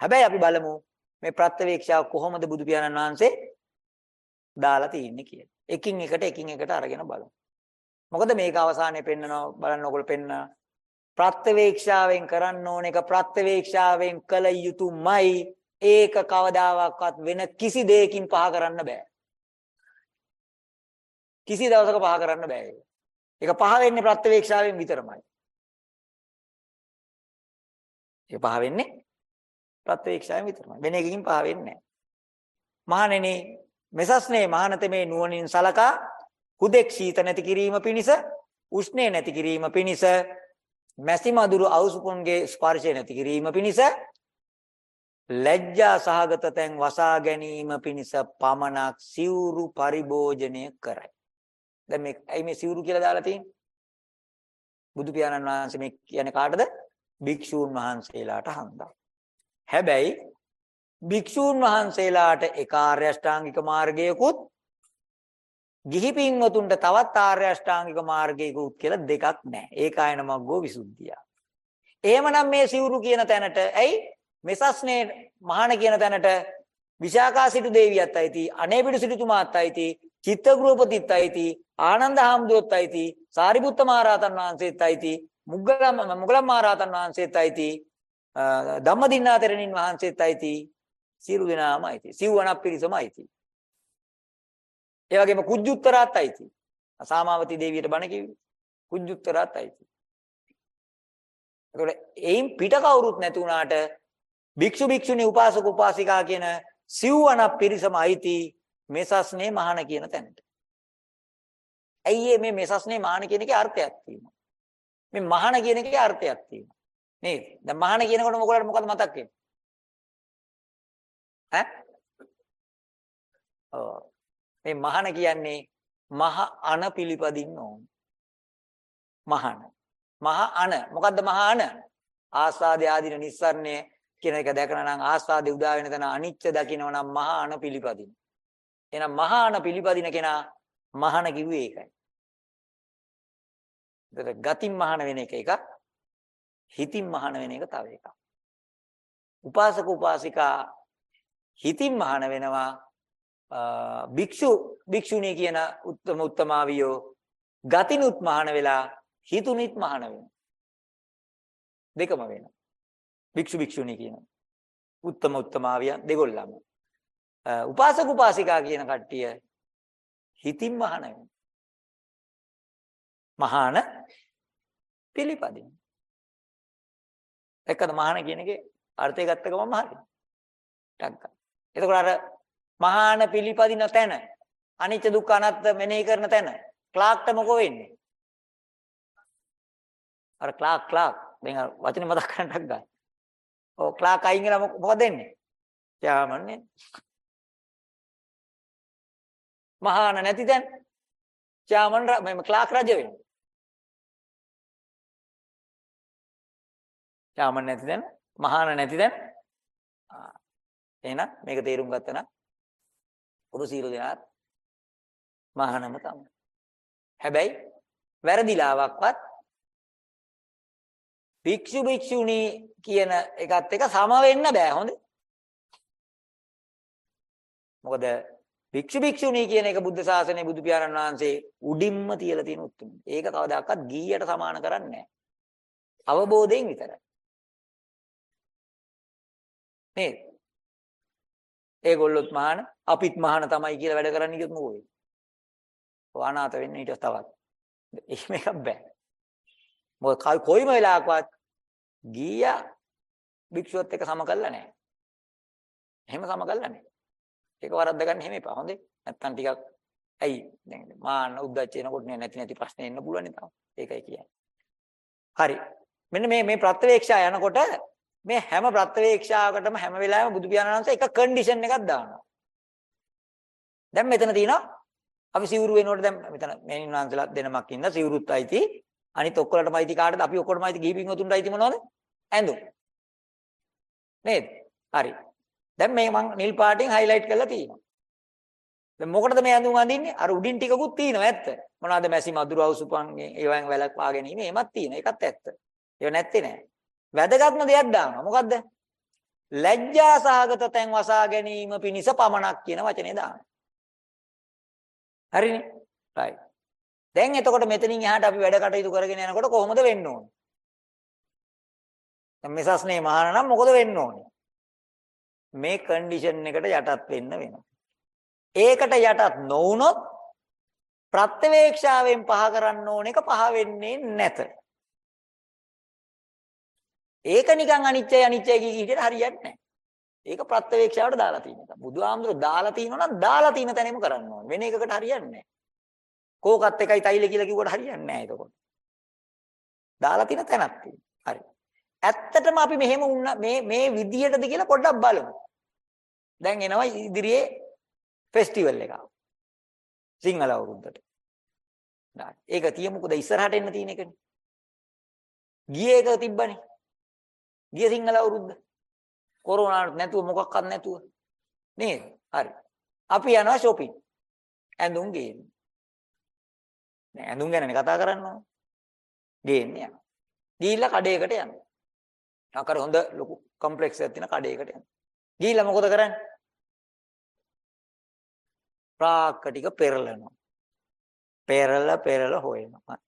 හැබැයි අපි බලමු මේ ප්‍රත්‍යවේක්ෂාව කොහොමද බුදු පියාණන් වහන්සේ දාලා තින්නේ කියලා. එකින් එකට එකින් එකට අරගෙන බලමු. මොකද මේක අවසානයේ පෙන්නනවා බලන්න ඕගොල්ලෝ පෙන්න ප්‍රත්‍යවේක්ෂාවෙන් කරන්න ඕන එක ප්‍රත්‍යවේක්ෂාවෙන් කළ යුතුමයි ඒක කවදාවත් වෙන කිසි දෙයකින් පහ කරන්න බෑ. කිසි දවසක පහ කරන්න බෑ ඒක. ඒක පහ වෙන්නේ ප්‍රත්‍යවේක්ෂාවෙන් විතරමයි. ඒක පහ වෙන්නේ ප්‍රත්‍යවේක්ෂාවෙන් විතරමයි. වෙන එකකින් පහ වෙන්නේ නැහැ. මහණෙනි මෙසස්නේ මහානතමේ නුවණින් සලකා හුදෙක් ශීත නැති කිරීම පිණිස උෂ්ණේ නැති කිරීම පිණිස මැසි මදුරු අවසුපුන්ගේ ස්පර්ශය නැති කිරීම පිණිස ලැජ්ජා සහගත තැන් වසා ගැනීම පිණිස පමණක් සිවුරු පරිභෝජනය කරයි. දැන් මේ ඇයි මේ සිවුරු කියලා දාලා තියෙන්නේ? බුදු පියාණන් වහන්සේ මේ කියන්නේ කාටද? භික්ෂූන් වහන්සේලාට හන්දා. හැබැයි භික්ෂූන් වහන්සේලාට ඒ කාර්ය අෂ්ටාංගික මාර්ගයකුත් ගිහි පින්වතුන්ට තවත් ආර්ය අෂ්ටාංගික මාර්ගයකුත් කියලා දෙකක් නැහැ. ඒකායන මග්ගෝ විසුද්ධිය. එහෙමනම් මේ සිවුරු කියන තැනට ඇයි මෙසස්නේ මහාන කියන තැනට විශාකා සිටු දේවියත් අයිති අනේපිඩු සිටුතුමාත් අයිති චිත්තග්‍රූපතිත් අයිති ආනන්ද හාමුදුරුවොත් අයිති සාරිපුත්ත මහරහතන් වහන්සේත් අයිති මුග්ගලම් මුගලම් මහරහතන් වහන්සේත් අයිති ධම්මදින්නා තෙරණින් වහන්සේත් අයිති සියලු දෙනාම අයිති සිව්වණක් පිරිසම අයිති ඒ වගේම කුජුත්තරාත් අයිති සාමාවතී දේවියට බණ කිව්වේ කුජුත්තරාත් අයිති ඒකට එයින් පිට කවුරුත් නැති වුණාට භික්ෂු භික්ෂුණී උපාසක උපාසිකා කියන සිව්වන පිරිසම අයිති මෙසස්නේ මහාන කියන තැනට. ඇයි මේ මෙසස්නේ මහාන කියන එකේ අර්ථයක් තියෙනවා. මේ මහාන කියන එකේ අර්ථයක් තියෙනවා. නේද? දැන් මහාන කියනකොට මොකලට මොකද මතක් වෙන්නේ? ඈ? ඔව්. මේ මහාන කියන්නේ මහ අන පිළිපදින්න ඕන. මහාන. මහ අන. මොකද්ද මහ අන? ආස්වාදේ ආදීන නිස්සරණේ කියන එක දැකලා නම් ආස්වාදේ උදා වෙන තැන අනිච්ච දකින්න නම් මහා අන පිළිපදින. එහෙනම් මහා අන පිළිපදින කෙනා මහාන කිව්වේ ඒකයි. ඒතර ගතින් මහාන වෙන එක එකක් හිතින් මහාන වෙන එක තව එකක්. උපාසක උපාසිකා හිතින් මහාන වෙනවා භික්ෂු භික්ෂුණී කියන උත්තම උත්තමාවියෝ ගතිනුත් මහාන වෙලා හිතුනිත් මහාන වෙනවා. දෙකම වෙනවා. භික්ෂු භික්ෂුණී කියනවා. උත්තම උත්තමාවියන් දෙගොල්ලම. උපාසක උපාසිකා කියන කට්ටිය හිතින් මහාන වෙනවා. මහාන පිළිපදින. එක්කද මහාන කියන එකේ අර්ථය ගත්ත ගමන්ම හරි. ටක්ක. එතකොට අර මහාන පිළිපදින තැන අනිත්‍ය දුක්ඛ අනාත්ම මෙනෙහි කරන තැන ක්ලාක්ට මොකෝ වෙන්නේ? අර ක්ලාක් ක්ලාක් දැන් වචනේ මතක් කරන්නටක් ගන්න. ඔව් ක්ලාක් අයින් වෙලා මොකද වෙන්නේ? යාමන්නේ. මහාන නැති දැන් යාමන් මේ ක්ලාක් රජ වෙන්නේ. යාමන් නැති දැන් මහාන නැති දැන් ආ එහෙනම් මේක තේරුම් ගත්තා නම් උරු සීල දෙනාත් මහානම තමයි. හැබැයි වැරදිලාවක්වත් භික්ෂු භික්ෂුණී කියන එකත් එක සම වෙන්න බෑ හොඳ. මොකද භික්ෂු භික්ෂුණී කියන එක බුද්ධ ශාසනයේ බුදු පියාණන් වහන්සේ උඩින්ම තියලා තියෙන උත්තුම. ඒක කවදාකවත් ගීයට සමාන කරන්නේ නැහැ. අවබෝධයෙන් විතරයි. නේද? ඒගොල්ලොත් මහාන අපිත් මහාන තමයි කියලා වැඩ කරන්න කිව්වොත් මොකෝ වෙන්නේ? වානාත වෙන්න ඊට තවත්. එහෙම එකක් බෑ. මොකද කොයිම වෙලාවකවත් ගීයා භික්ෂුවත් එක්ක සම කළා නැහැ. එහෙම සම කළා නැහැ. ඒක වරද්ද ගන්න එහෙම එපා. හොඳේ. නැත්තම් ටිකක් ඇයි දැන් මාන්න උද්දච්ච එනකොට නේ නැති නැති ප්‍රශ්න එන්න පුළුවන් නේ තාම. ඒකයි කියන්නේ. හරි. මෙන්න මේ මේ ප්‍රත්‍යවේක්ෂා යනකොට මේ හැම ප්‍රත්‍යවේක්ෂාවකටම හැම වෙලාවෙම බුදු පියාණන් වහන්සේ එක කන්ඩිෂන් එකක් දානවා. දැන් මෙතන තියෙනවා අපි සිවුරු වෙනකොට දැන් මෙතන මේනින් වහන්සලා දෙනමක් ඉන්න සිවුරුත් අයිති. අනිත් ඔක්කොලටම අයිති කාටද? අපි ඔක්කොටම අයිති ගිහිපින් උතුන්ට අයිති මොනවද? ඇඳුම්. නේද? හරි. දැන් මේ මං නිල් පාටින් හයිලයිට් කරලා තියෙනවා. දැන් මොකටද මේ ඇඳුම් අඳින්නේ? අර උඩින් ටිකකුත් තියෙනවා ඇත්ත. මොනවාද මැසි මදුරු අවුසුපන්ගේ ඒවෙන් වැලක් වාගෙන ඉන්නේ එමත් තියෙනවා. ඒකත් ඇත්ත. ඒව නැත්තේ නෑ. වැදගත්ම දෙයක් දානවා. මොකද්ද? ලැජ්ජා සහගත තැන් වසා ගැනීම පිණිස පමණක් කියන වචනේ දානවා. හරිනේ? right. දැන් එතකොට මෙතනින් එහාට අපි වැඩ කටයුතු කරගෙන යනකොට කොහොමද වෙන්න ඕනේ? දැන් මෙසස්නේ මහාන නම් මොකද වෙන්න ඕනේ? මේ කන්ඩිෂන් එකට යටත් වෙන්න වෙනවා. ඒකට යටත් නොවුනොත් ප්‍රත්‍යවේක්ෂාවෙන් පහ කරන්න ඕන එක පහ වෙන්නේ නැත. ඒක නිකන් අනිත්‍යයි අනිත්‍යයි කිය හිටියට හරියන්නේ නැහැ. ඒක ප්‍රත්‍යවේක්ෂාවට දාලා තියෙන එක. බුදුහාමුදුරුවෝ දාලා තියෙනවා නම් දාලා තියෙන තැනෙම කරන්න ඕනේ. වෙන එකකට හරියන්නේ නැහැ. කෝකත් එකයි තයිල කියලා කිව්වට හරියන්නේ නැහැ එතකොට. දාලා තියෙන තැනක් තියෙනවා. හරි. ඇත්තටම අපි මෙහෙම වුණා මේ මේ විදියටද කියලා පොඩ්ඩක් බලමු. දැන් එනවා ඉදිරියේ ෆෙස්ටිවල් එක. සිංහල අවුරුද්දට. ඒක තියමුකද ඉස්සරහට එන්න තියෙන එකනේ. ගියේ එක තිබ්බනේ. ගිය සිංහල අවුරුද්ද. කොරෝනාවක් නැතුව මොකක්වත් නැතුව. නේද? හරි. අපි යනවා shopping. ඇඳුම් ගේන්න. නෑ ඇඳුම් ගැනනේ කතා කරන්න ඕන. ගේන්න යනවා. ගිහිල්ලා කඩේකට යනවා. අකර හොඳ ලොකු කොම්ප්ලෙක්ස් එකක් තියෙන කඩේකට යනවා. ගිහිල්ලා මොකද කරන්නේ? ප්‍රාක්ක ටික පෙරලනවා. පෙරල පෙරල හොයනවා.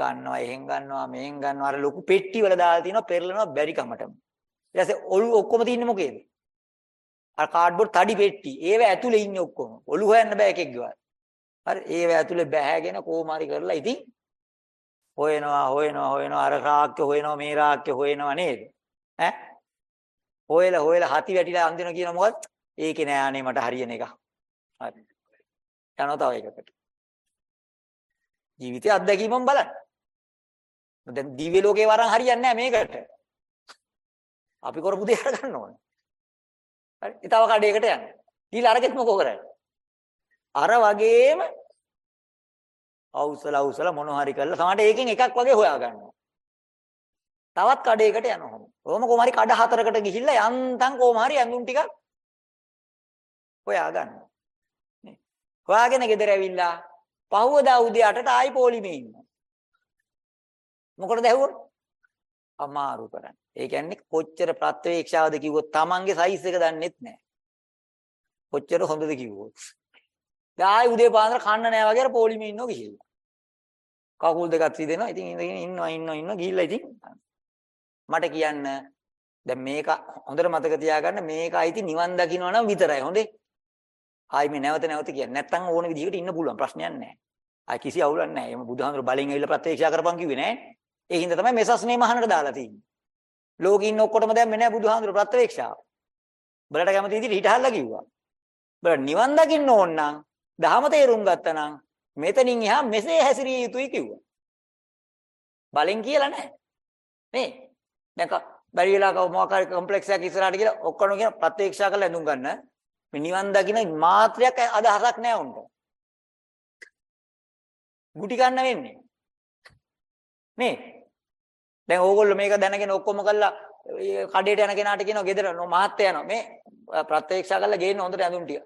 ගන්නවා එහෙන් ගන්නවා මෙහෙන් ගන්නවා. අර ලොකු පෙට්ටි වල දාලා තිනවා පෙරලනවා බැරි කමටම. ඊට පස්සේ ඔලු ඔක්කොම තින්නේ මොකේද? අර කාඩ්බෝඩ් තඩි පෙට්ටි. ඒව ඇතුලේ ඉන්නේ ඔක්කොම. ඔලු හොයන්න බෑ එකෙක් ගාව හරි ඒව ඇතුලේ බෑගෙන කොහොමාරි කරලා ඉතින් හොයනවා හොයනවා හොයනවා. අර රාක්ක හොයනවා මේ රාක්ක හොයනවා නේද? ඈ? හොයලා හොයලා හති වැටිලා අන්දින කියන මොකද ඒකේ නෑ අනේ මට හරියන එක. හරි. යනවා තව එකකට. ජීවිතය අත්දැකීමම බලන්න. දැන් දිව්‍ය ලෝකේ වරන් හරියන්නේ නැහැ මේකට. අපි කරපු දේ අරගන්න ඕනේ. හරි. ඊතව කඩේකට යන්න. ඊළ අරගෙත් මොකෝ කරන්නේ? අර වගේම අවුසල අවුසල මොන හරි කරලා සමහරට ඒකෙන් එකක් වගේ හොයා ගන්නවා. තවත් කඩේකට යනවා. කොහොම කොහොම හරි කඩ හතරකට ගිහිල්ලා යන්තම් කොහොම හරි ඇඳුම් ටිකක් හොයා ගන්නවා. නේ. හොයාගෙන ගෙදර ඇවිල්ලා පහුවදා උදේ 8ට ආයි පොලිමේ ඉන්නවා. මොකටද ඇහුවොත්? අමාරු කරන්නේ. ඒ කියන්නේ කොච්චර ප්‍රත්‍යවේක්ෂාවද කිව්වොත් Tamange සයිස් එක දන්නෙත් නැහැ. කොච්චර හොඳද කිව්වොත්. දැන් ආයි උදේ පාන්දර කන්න නැහැ වගේ අර පොලිමේ ඉන්නව ගිහිල්ලා. කකුල් දෙකක් රිදෙනවා. ඉතින් ඉඳගෙන ඉන්නවා ඉන්නවා ඉන්නවා ගිහිල්ලා ඉතින් මට කියන්න දැන් මේක හොඳට මතක තියාගන්න මේක අයිති නිවන් දකින්න නම් විතරයි හොඳේ. ආයි මේ නැවත නැවත කියන්නේ නැත්තම් ඕන විදිහකට ඉන්න පුළුවන් ප්‍රශ්නයක් නැහැ. ආයි කිසි අවුලක් නැහැ. එහම බුදුහාමුදුර බලෙන් ඇවිල්ලා ප්‍රත්‍යක්ෂ කරපන් කිව්වේ නෑ. ඒ හින්දා තමයි මෙසස්නේ මහානට දාලා තියෙන්නේ. ලෝකේ ඉන්න ඔක්කොටම දැම්මේ නෑ බුදුහාමුදුර ප්‍රත්‍යක්ෂාව. බලට කැමති විදිහට හිටහල්ලා කිව්වා. බල නිවන් දකින්න ඕන නම් දහම තේරුම් ගත්තා නම් මෙතනින් එහා මෙසේ හැසිරිය යුතුයි කිව්වා. බලෙන් කියලා නෑ. නේ? දැන් බැරි වෙලාවක මොකක් හරි කොම්ප්ලෙක්ස් එකක් ඉස්සරහට ගිහලා ඔක්කොම කියන ප්‍රත්‍යක්ෂා කරලා ඇඳුම් ගන්න. මේ නිවන් දකින්න මාත්‍රයක් අදහසක් නෑ උන්ට. ගුටි ගන්න වෙන්නේ. නේ? දැන් ඕගොල්ලෝ මේක දැනගෙන ඔක්කොම කළා කඩේට යන කෙනාට කියනවා ගෙදර මහත්තයා යනවා මේ ප්‍රත්‍යක්ෂා කරලා ගේන්න හොඳට ඇඳුම් ටික.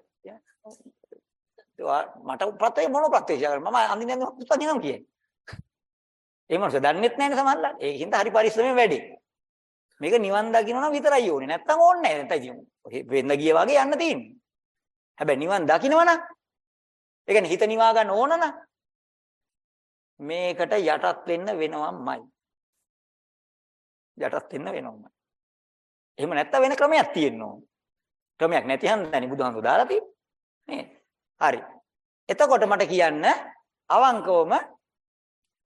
මට ප්‍රත්‍ය මොන ප්‍රත්‍යක්ෂා කරා මම අඳින්න ඇඳුම් පුතගෙනම් කියන්නේ. ඒ මොනස දන්නෙත් නැහැ නේ සමහරලා. ඒකින්ද හරි පරිස්සමෙන් වැඩි. මේක නිවන් දකින්න නම් විතරයි ඕනේ. නැත්තම් ඕනේ නැහැ. නැත්නම් වෙන්න ගිය වගේ යන්න තියෙන්නේ. හැබැයි නිවන් දකින්නවනම් ඒ කියන්නේ හිත නිවා ගන්න ඕන නම් මේකට යටත් වෙන්න වෙනවමයි. යටත් වෙන්න වෙනවමයි. එහෙම නැත්තම් වෙන ක්‍රමයක් තියෙන්න ඕන. ක්‍රමයක් නැති හන්දනේ බුදුහාමුදුරු දාලා තියෙන්නේ. නේද? හරි. එතකොට මට කියන්න අවංකවම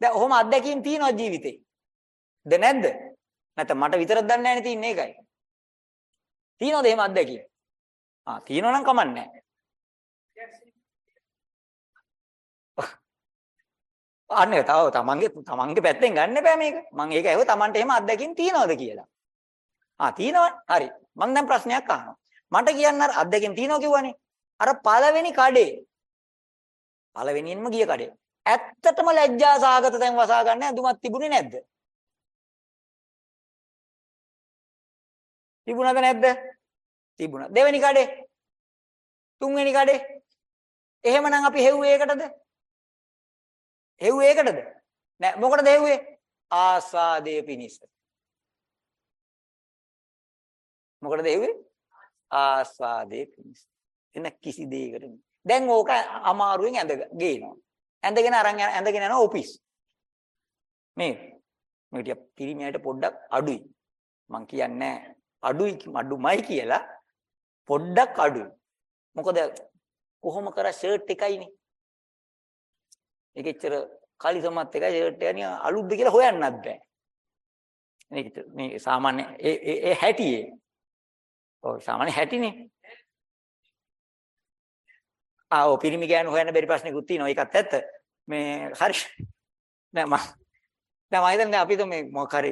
දැන් ඔහොම අත්දැකීම් තියෙනවා ජීවිතේ. ද නැද්ද? නැත්නම් මට විතරක් දන්නේ නැහැ නේ තියන්නේ ඒකයි. තියෙනවද එහෙම අත්දැකීම්? ආ තියෙනවා නම් කමන්නේ නැහැ. අනේ තව තමන්ගේ තමන්ගේ පැත්තෙන් ගන්න බෑ මේක. මම ඒක ඇහුව තමන්ට එහෙම අත්දැකීම් තියනවද කියලා. ආ තියෙනවා. හරි. මම දැන් ප්‍රශ්නයක් අහනවා. මට කියන්න අර අත්දැකීම් තියනවා කිව්වනේ. අර පළවෙනි කඩේ පළවෙනියෙන්ම ගිය කඩේ. ඇත්තටම ලැජ්ජා සාගත තැන් වසා ගන්න ඇඳුමක් තිබුණේ නැද්ද? තිබුණාද නැද්ද? තිබුණා. දෙවෙනි කඩේ. තුන්වෙනි කඩේ. එහෙමනම් අපි හෙව්වේ ඒකටද? හෙව්වේ ඒකටද? නෑ මොකටද හෙව්වේ? ආස්වාදයේ පිනිස. මොකටද හෙව්වේ? ආස්වාදයේ පිනිස. එන කිසි දෙයකට නෙමෙයි. දැන් ඕක අමාරුවෙන් ඇඳ ගේනවා. ඇඳගෙන අරන් යන ඇඳගෙන යනවා ඔෆිස්. මේ මේ ටික පිරිමියට පොඩ්ඩක් අඩුයි. මං කියන්නේ අඩුයි අඩුමයි කියලා පොඩ්ඩක් අඩුයි. මොකද කොහොම කර ෂර්ට් එකයිනේ. ඒකෙච්චර කලිසමත් එකයි ෂර්ට් එක නිය අලුත්ද කියලා හොයන්නත් බෑ. මේක මේ සාමාන්‍ය ඒ ඒ හැටියේ. ඔව් සාමාන්‍ය හැටිනේ. ආ ඔව් පිරිමි ගෑනු හොයන්න බැරි ප්‍රශ්නකුත් තියෙනවා. ඒකත් ඇත්ත. මේ හරි. නෑ මම දැන් මම හිතන්නේ අපි මේ මොකක් හරි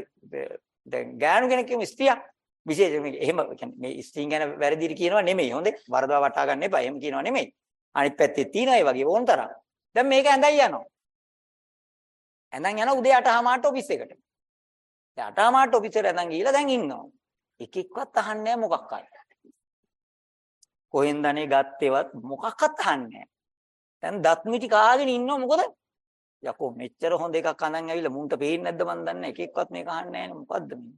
දැන් ගෑනු කෙනෙක් කියමු ස්ත්‍රියක් විශේෂ මේ එහෙම කියන්නේ මේ ස්ත්‍රීන් ගැන වැරදිට කියනවා නෙමෙයි. හොඳේ. වරදවා වටා ගන්න එපා. එහෙම කියනවා නෙමෙයි. අනිත් පැත්තේ තියෙනවා ඒ වගේ ඕන තරම්. දැන් මේක ඇඳයි යනවා. ඇඳන් යනවා උදේ 8:00මාට ඔෆිස් එකට. දැන් 8:00මාට ඔෆිස් එකට ඇඳන් ගිහිල්ලා දැන් ඉන්නවා. එකෙක්වත් අහන්නේ නැහැ මොකක් අය. කොහෙන්ද අනේ ගත්තේවත් මොකක්වත් අහන්නේ දැන් දත් මිටි කාගෙන ඉන්නව මොකද? යකෝ මෙච්චර හොඳ එකක් අඳන් ඇවිල්ලා මුන්ට පේන්නේ නැද්ද මන් දන්නේ එකෙක්වත් මේක අහන්නේ නැහැ මොකද්ද මේ?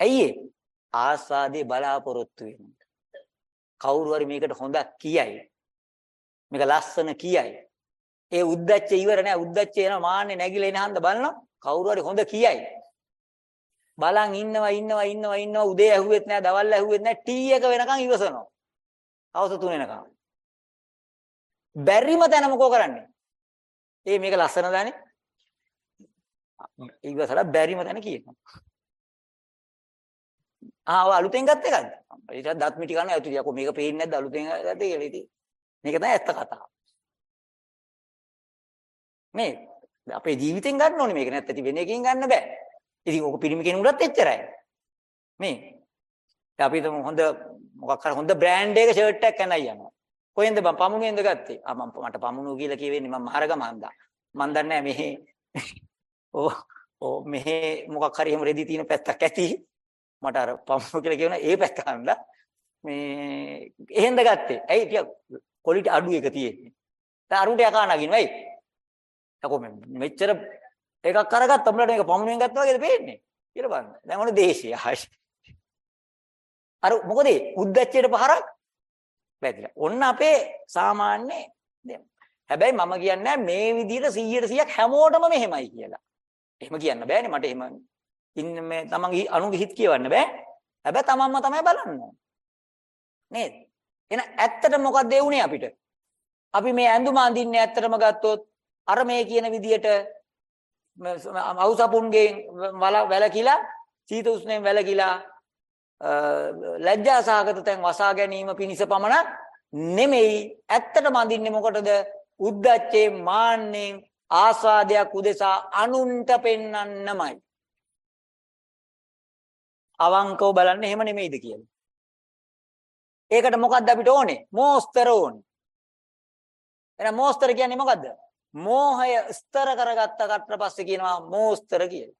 ඇයි ඒ? ආස්වාදේ බලාපොරොත්තු වෙන. කවුරු හරි මේකට හොඳක් කියයි. මේක ලස්සන කියයි. ඒ උද්දච්ච ඉවර නෑ උද්දච්ච එන මාන්නේ නැగిලා එන හන්ද බලනවා. කවුරු හරි හොඳ කියයි. බලන් ඉන්නවා ඉන්නවා ඉන්නවා ඉන්නවා උදේ ඇහුවෙත් නෑ දවල් ඇහුවෙත් නෑ ටී එක වෙනකන් ඉවසනවා. හවස 3 වෙනකම්. බැරිම තැන මොකෝ කරන්නේ? ඒ මේක ලස්සන දානේ. ඉවසලා බැරිම තැන කියනවා. ආව අලුතෙන් ගත්ත එකක්ද? ඊට දත් මිටි ගන්න ඇතුළේ යකෝ මේක පේන්නේ නැද්ද අලුතෙන් ගත්තේ කියලා ඉතින්. මේක තමයි ඇත්ත කතාව. මේ අපේ ජීවිතෙන් ගන්න ඕනේ මේක නැත්නම් වෙන එකකින් ගන්න බෑ. ඉතින් ඕක පිරිමි කෙනෙකුටත් එච්චරයි. මේ අපි හිතමු හොඳ මොකක් හරි හොඳ බ්‍රෑන්ඩ් එක ෂර්ට් එකක් කනයි යනවා. කොහෙන්ද මම පමුණුවෙන්ද ගත්තේ? ආ මම මට පමුණුව කියලා කියෙන්නේ මම මහරගම හන්දා. මන් දන්නේ මෙහි ඕ ඕ මෙහි මොකක් හරි එහෙම රෙදි තියෙන පැත්තක් ඇති. මට අර පමුණුව කියලා කියන ඒ පැත්ත හන්දා. මේ එහෙන්ද ගත්තේ. ඇයි ටික ක්වොලිටි අඩු එක තියෙන්නේ. දැන් අරුන්ට යකා නගිනවා ඇයි? යකෝ මෙච්චර එකක් කරගත්ත උඹලට මේක පමුණුවෙන් ගත්තා වගේද පේන්නේ? කියලා බලන්න. දැන් ඔන්න දේශය. අර මොකද උද්දච්චයට පහරක් වැදිලා. ඔන්න අපේ සාමාන්‍ය හැබැයි මම කියන්නේ මේ විදිහට 100ට 100ක් හැමෝටම මෙහෙමයි කියලා. එහෙම කියන්න බෑනේ මට එහෙම ඉන්න මේ තමන්ගේ අනුගේ හිත කියවන්න බෑ. හැබැයි තමන්ම තමයි බලන්න නේද? එහෙනම් ඇත්තට මොකක්ද ඒ උනේ අපිට? අපි මේ ඇඳුම අඳින්නේ ඇත්තටම ගත්තොත් අර මේ කියන විදිහට අවුසපුන්ගේ වැලකිලා සීත උෂ්ණයෙන් වැලකිලා ලැජ්ජා සහගත තැන් වසා ගැනීම පිණිස පමණක් නෙමෙයි ඇත්තටම අඳින්නේ මොකටද? උද්දච්චේ මාන්නෙන් ආස්වාදයක් උදෙසා අනුන්ට පෙන්වන්නමයි අවංකව බලන්න එහෙම නෙමෙයිද කියලා. ඒකට මොකද්ද අපිට ඕනේ මෝස්තර ඕනේ එහෙනම් මෝස්තර කියන්නේ මොකද්ද මෝහය ස්තර කරගත්ත කට පස්සේ කියනවා මෝස්තර කියලා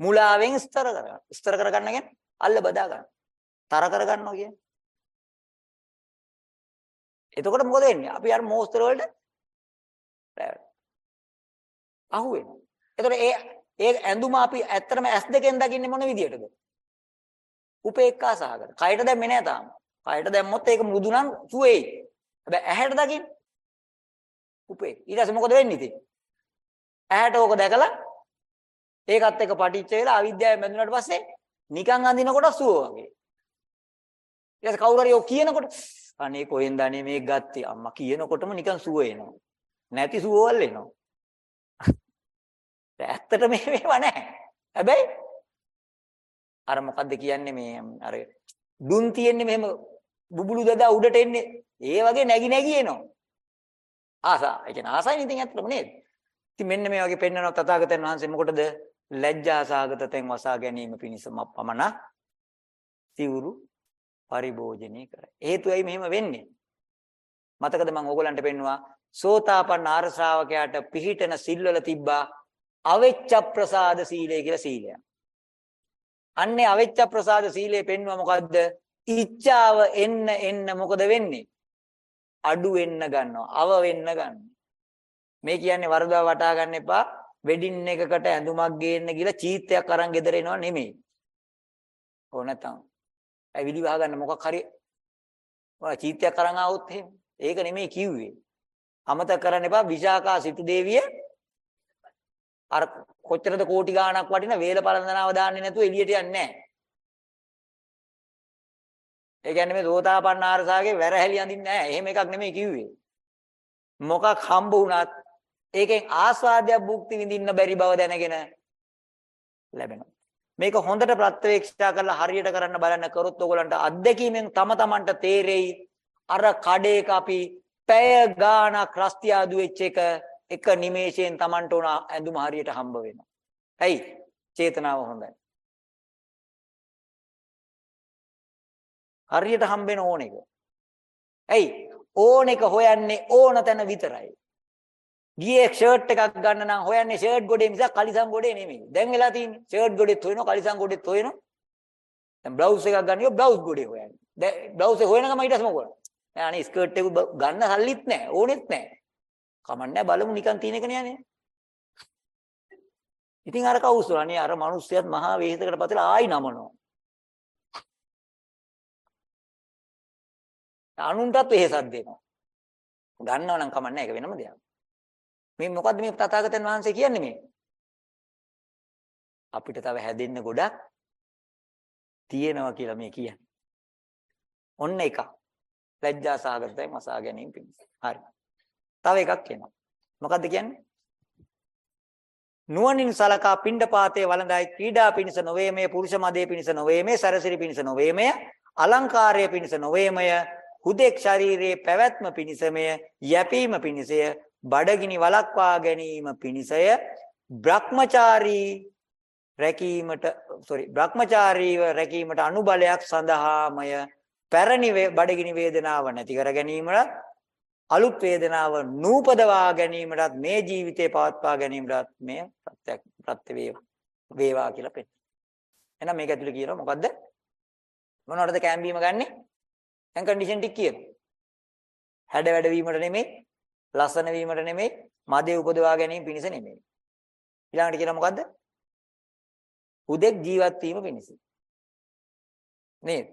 මුලාවෙන් ස්තර කරගන්න ස්තර කරගන්න කියන්නේ අල්ල බදා ගන්න. තර කර ගන්නවා කියන්නේ. එතකොට මොකද වෙන්නේ? අපි අර මෝස්තර වලට අහු වෙනවා. එතකොට ඒ ඒ ඇඳුම අපි ඇත්තටම ඇස් දෙකෙන් දකින්නේ මොන විදියටද? උපේක්ඛා සහගත. කයට දැම්මේ නෑ තාම. කයට දැම්මොත් ඒක මෘදු නම් සුවේයි. හැබැයි ඇහැට දකින්න උපේ. ඊට පස්සේ මොකද වෙන්නේ ඉතින්? ඇහැට ඕක දැකලා ඒකත් එක්ක පටිච්ච වෙලා අවිද්‍යාවෙන් බැඳුනට පස්සේ නිකන් අඳිනකොට සුව වගේ. ඊට කවුරු හරි ඔය කියනකොට අනේ කොහෙන්ද අනේ මේක ගත්තේ අම්මා කියනකොටම නිකන් සුව එනවා. නැති සුවවල් එනවා. ඇත්තට මේ මේවා නැහැ. හැබැයි අර මොකද්ද කියන්නේ මේ අර දුන් තියෙන්නේ මෙහෙම බුබුලු දදා උඩට එන්නේ. ඒ වගේ නැగి නැగి එනවා. ආසා. ඒ කියන්නේ ආසයි ඉතින් ඇත්තටම නේද? ඉතින් මෙන්න මේ වගේ පෙන්වන තථාගතයන් වහන්සේ මොකටද? ලැජ්ජා සාගත තෙන් වසා ගැනීම පිණිසම පමණ සිවුරු පරිභෝජනය කරයි. හේතුවයි මෙහෙම වෙන්නේ. මතකද මම ඕගලන්ට පෙන්නුවා සෝතාපන්න ආර ශ්‍රාවකයාට පිහිටන සිල්වල තිබ්බා අවෙච්ච ප්‍රසාද සීලය කියලා සීලයක්. අන්නේ අවෙච්ච ප්‍රසාද සීලය පෙන්වුවා මොකද්ද? ඉච්ඡාව එන්න එන්න මොකද වෙන්නේ? අඩු වෙන්න ගන්නවා. අව වෙන්න ගන්නවා. මේ කියන්නේ වරදවා වටා ගන්න එපා. වෙඩින් එකකට ඇඳුමක් ගේන්න කියලා චීත්තයක් අරන් ගෙදර එනවා නෙමෙයි. ඕන නැත්තම්. ඇවිලි වහ ගන්න මොකක් හරි මොනවා චීත්තයක් අරන් ආවොත් එහෙම. ඒක නෙමෙයි කිව්වේ. අමතක කරන්න එපා විශාකා සිටු දේවිය අර කොච්චරද කෝටි ගාණක් වටින වේල පළඳනාව දාන්නේ නැතුව එළියට යන්නේ නැහැ. ඒ කියන්නේ මේ දෝතාපන්න ආරසාගේ වැරහැලි අඳින්නේ නැහැ. එහෙම එකක් නෙමෙයි කිව්වේ. මොකක් හම්බ වුණත් ඒකෙන් ආස්වාදයක් භුක්ති විඳින්න බැරි බව දැනගෙන ලැබෙනවා. මේක හොඳට ප්‍රත්‍යක්ෂා කරලා හරියට කරන්න බලන්න කරොත් ඔයගලන්ට අත්දැකීමෙන් තම තමන්ට තේරෙයි අර කඩේක අපි පැය ගාණක් රස්තියාදු වෙච්ච එක එක නිමේෂයෙන් තමන්ට උන ඇඳුම හරියට හම්බ වෙනවා. ඇයි? චේතනාව හොඳයි. හරියට හම්බෙන ඕන එක. ඇයි? ඕන එක හොයන්නේ ඕන තැන විතරයි. ගියේ ෂර්ට් එකක් ගන්න නම් හොයන්නේ ෂර්ට් ගොඩේ මිසක් කලිසම් ගොඩේ නෙමෙයි. දැන් වෙලා තියෙන්නේ ෂර්ට් ගොඩෙත් හොයනවා කලිසම් ගොඩෙත් හොයනවා. දැන් බ්ලවුස් එකක් ගන්න යෝ බ්ලවුස් ගොඩේ හොයන්නේ. දැන් බ්ලවුස් එක හොයන ගම ඊට පස්සේ මොකද? නෑ අනේ ස්කර්ට් එක ගන්න සල්ලිත් නෑ ඕනෙත් නෑ. කමන්නේ බලමු නිකන් තියෙන එක නෑනේ. ඉතින් අර කවුසුරනේ අර මිනිස්සයත් මහා වේහිතකට පතලා ආයි නමනවා. අනුන්ටත් වෙහෙසක් දෙනවා. ගන්නව නම් කමන්නේ ඒක වෙනම දෙයක්. මේ මොකද්ද මේ තථාගතයන් වහන්සේ කියන්නේ මේ? අපිට තව හැදෙන්න ගොඩක් තියෙනවා කියලා මේ කියන්නේ. ඔන්න එකක්. ලැජ්ජා සාගතයි මසා ගැනීම පිණිස. හරි. තව එකක් එනවා. මොකද්ද කියන්නේ? නුවණින් සලකා පිණ්ඩපාතයේ වළඳයි ක්‍රීඩා පිණිස නොවේමේ පුරුෂ මදේ පිණිස නොවේමේ සරසිරි පිණිස නොවේමේ අලංකාරය පිණිස නොවේමය හුදෙක් ශරීරයේ පැවැත්ම පිණිසමය යැපීම පිණිසය බඩගිනි වළක්වා ගැනීම පිණිසය භ්‍රමචාරී රැකීමට sorry භ්‍රමචාරීව රැකීමට අනුබලයක් සඳහාමය පැරණි බඩගිනි වේදනාව නැති කර ගැනීමට අලුත් වේදනාව නූපදවා ගැනීමටත් මේ ජීවිතේ පවත්වා ගැනීමටත් මේ ප්‍රත්‍යක් ප්‍රත්‍ය වේවා කියලා පෙන්නනවා. එහෙනම් මේක ඇතුලේ කියනවා මොකද්ද? මොනවටද කැම්බීම ගන්නෙ? දැන් කන්ඩිෂන් ටික කියනවා. හැඩ වැඩ වීමට නෙමෙයි, ලස්සන වීමට නෙමෙයි, මදේ උපදවා ගැනීම පිණිස නෙමෙයි. ඊළඟට කියනවා මොකද්ද? හුදෙක් ජීවත් වීම පිණිස. නේද?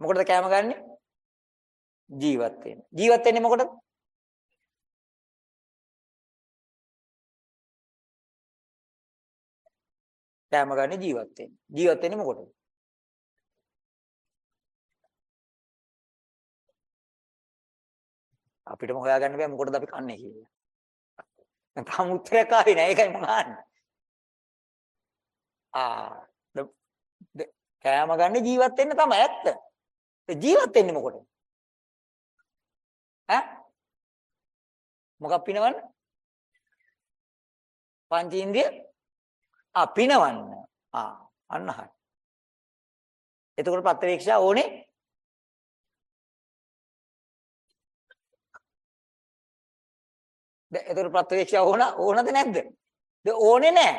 මොකටද කැම ගන්නෙ? ජීවත් වෙන්න. ජීවත් වෙන්නේ මොකටද? කැම ගන්න ජීවත් වෙන්න. ජීවත් වෙන්නේ මොකටද? අපිටම හොයාගන්න බෑ මොකටද අපි කන්නේ කියලා. තාම උත්තරයක් ආවේ නෑ ඒකයි මම අහන්නේ. ආ කෑම ගන්න ජීවත් වෙන්න තමයි ඇත්ත. ජීවත් වෙන්නේ මොකටද? ඈ? මොකක් පිනවන්න? පංචේන්ද්‍රිය? ආ පිනවන්න. ආ අන්න හරි. එතකොට ප්‍රත්‍යවේක්ෂා ඕනේ දැන් එතකොට ප්‍රත්‍යක්ෂ ඕන ඕනද නැද්ද? ද ඕනේ නැහැ.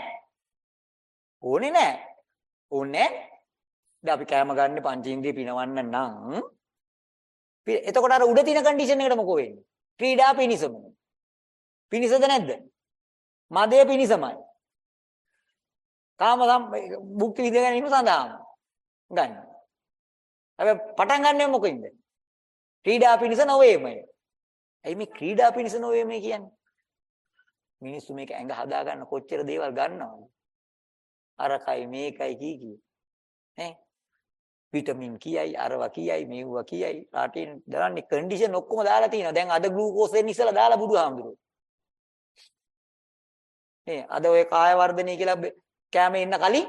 ඕනේ නැහැ. ඕනේ දැන් අපි කෑම ගන්න පංචේන්ද්‍රිය පිනවන්න නම් එතකොට අර උඩ තියෙන කන්ඩිෂන් එකට මොකෝ වෙන්නේ? ක්‍රීඩා පිනිසම. පිනිසද නැද්ද? මදේ පිනිසමයි. කාම භුක්ති විඳ ගැනීම සඳහාම ගන්න. හැබැයි පටන් ගන්නෙ මොකෙන්ද? ක්‍රීඩා පිනිස නොවේමයි. ඇයි මේ ක්‍රීඩා පිනිස නොවේමයි කියන්නේ? මිනිස්සු මේක ඇඟ හදා ගන්න කොච්චර දේවල් ගන්නවද? අරකයි මේකයි කී කී. ඈ විටමින් කියයි අරවා කියයි මේවා කියයි රටින් දාන්නේ කන්ඩිෂන් ඔක්කොම දාලා තිනවා. දැන් අද ග්ලූකෝස් දෙන්න ඉස්සලා දාලා බුදුහාමුදුරුවෝ. නේ අද ඔය කාය වර්ධනය කියලා කැම ඉන්න කලින්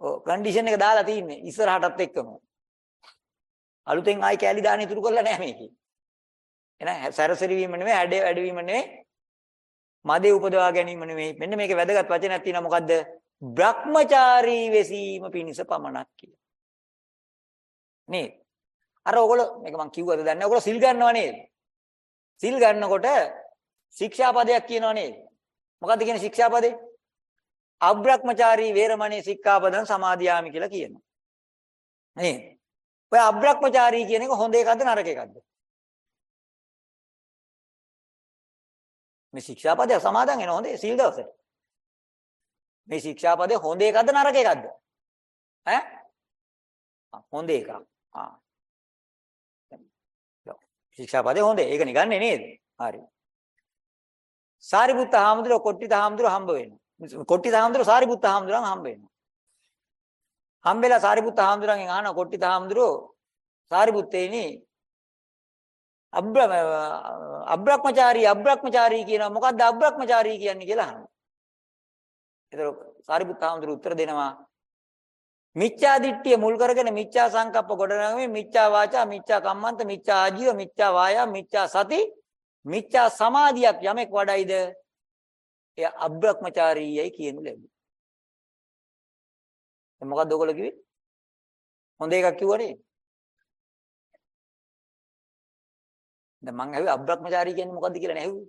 ඔව් කන්ඩිෂන් එක දාලා තින්නේ ඉස්සරහටත් එක්කම. අලුතෙන් ආයි කැලි දාන්න ඉතුරු කරලා නැහැ මේකේ. එහෙනම් සැරසෙරි වීම නෙමෙයි හැඩේ වැඩ වීම නෙමෙයි මදේ උපදවා ගැනීම නෙමෙයි. මෙන්න මේකේ වැදගත් වචනයක් තියෙනවා මොකද්ද? භ්‍රමචාරී වෙසීම පිණිස පමණක් කියලා. නේද? අර ඔයගොල්ලෝ මේක මං කිව්වද දන්නේ නැහැ. ඔයගොල්ලෝ සිල් ගන්නව නේද? සිල් ගන්නකොට ශික්ෂාපදයක් කියනව නේද? මොකද්ද කියන්නේ ශික්ෂාපදේ? අබ්‍රහ්මචාරී වේරමණී සික්ඛාපදං සමාදියාමි කියලා කියනවා. නේද? ඔය අබ්‍රහ්මචාරී කියන එක හොඳ එකක්ද නරක එකක්ද? මේ ශික්ෂාපදය සමාදන් වෙන හොඳේ සීල් දවසට. මේ ශික්ෂාපදේ හොඳ එකක්ද නරක එකක්ද? ඈ? හොඳ එකක්. ආ. ශික්ෂාපදේ හොඳේ. ඒක නිගන්නේ නේද? හරි. සාරිපුත්ත හාමුදුරුවෝ කොට්ටිත හාමුදුරුවෝ හම්බ වෙනවා. කොට්ටිත හාමුදුරුවෝ සාරිපුත්ත හාමුදුරුවන් හම්බ වෙනවා. හම්බෙලා සාරිපුත්ත හාමුදුරුවන්ගෙන් අහනවා කොට්ටිත හාමුදුරුවෝ සාරිපුත්තේනි අබ්‍රහ්මචාරී අබ්‍රහ්මචාරී කියනවා මොකද්ද අබ්‍රහ්මචාරී කියන්නේ කියලා අහනවා. ඒතර සාරිපුත්ත හාමුදුරුවෝ උත්තර දෙනවා මිච්ඡා දිට්ඨිය මුල් කරගෙන මිච්ඡා සංකප්ප ගොඩනගමින් මිච්ඡා වාචා මිච්ඡා කම්මන්ත මිච්ඡා ආජීව මිච්ඡා වායා මිච්ඡා සති මිච්ඡා සමාධියක් යමෙක් වඩයිද එය අබ්‍රහ්මචාරීයයි කියනු ලැබේ. දැන් මොකද්ද ඔයගොල්ලෝ කිව්වේ? හොඳ එකක් කිව්වනේ. දැන් මං ඇහුවේ අබ්‍රහ්මචාරී කියන්නේ මොකද්ද කියලා නේ ඇහුවේ.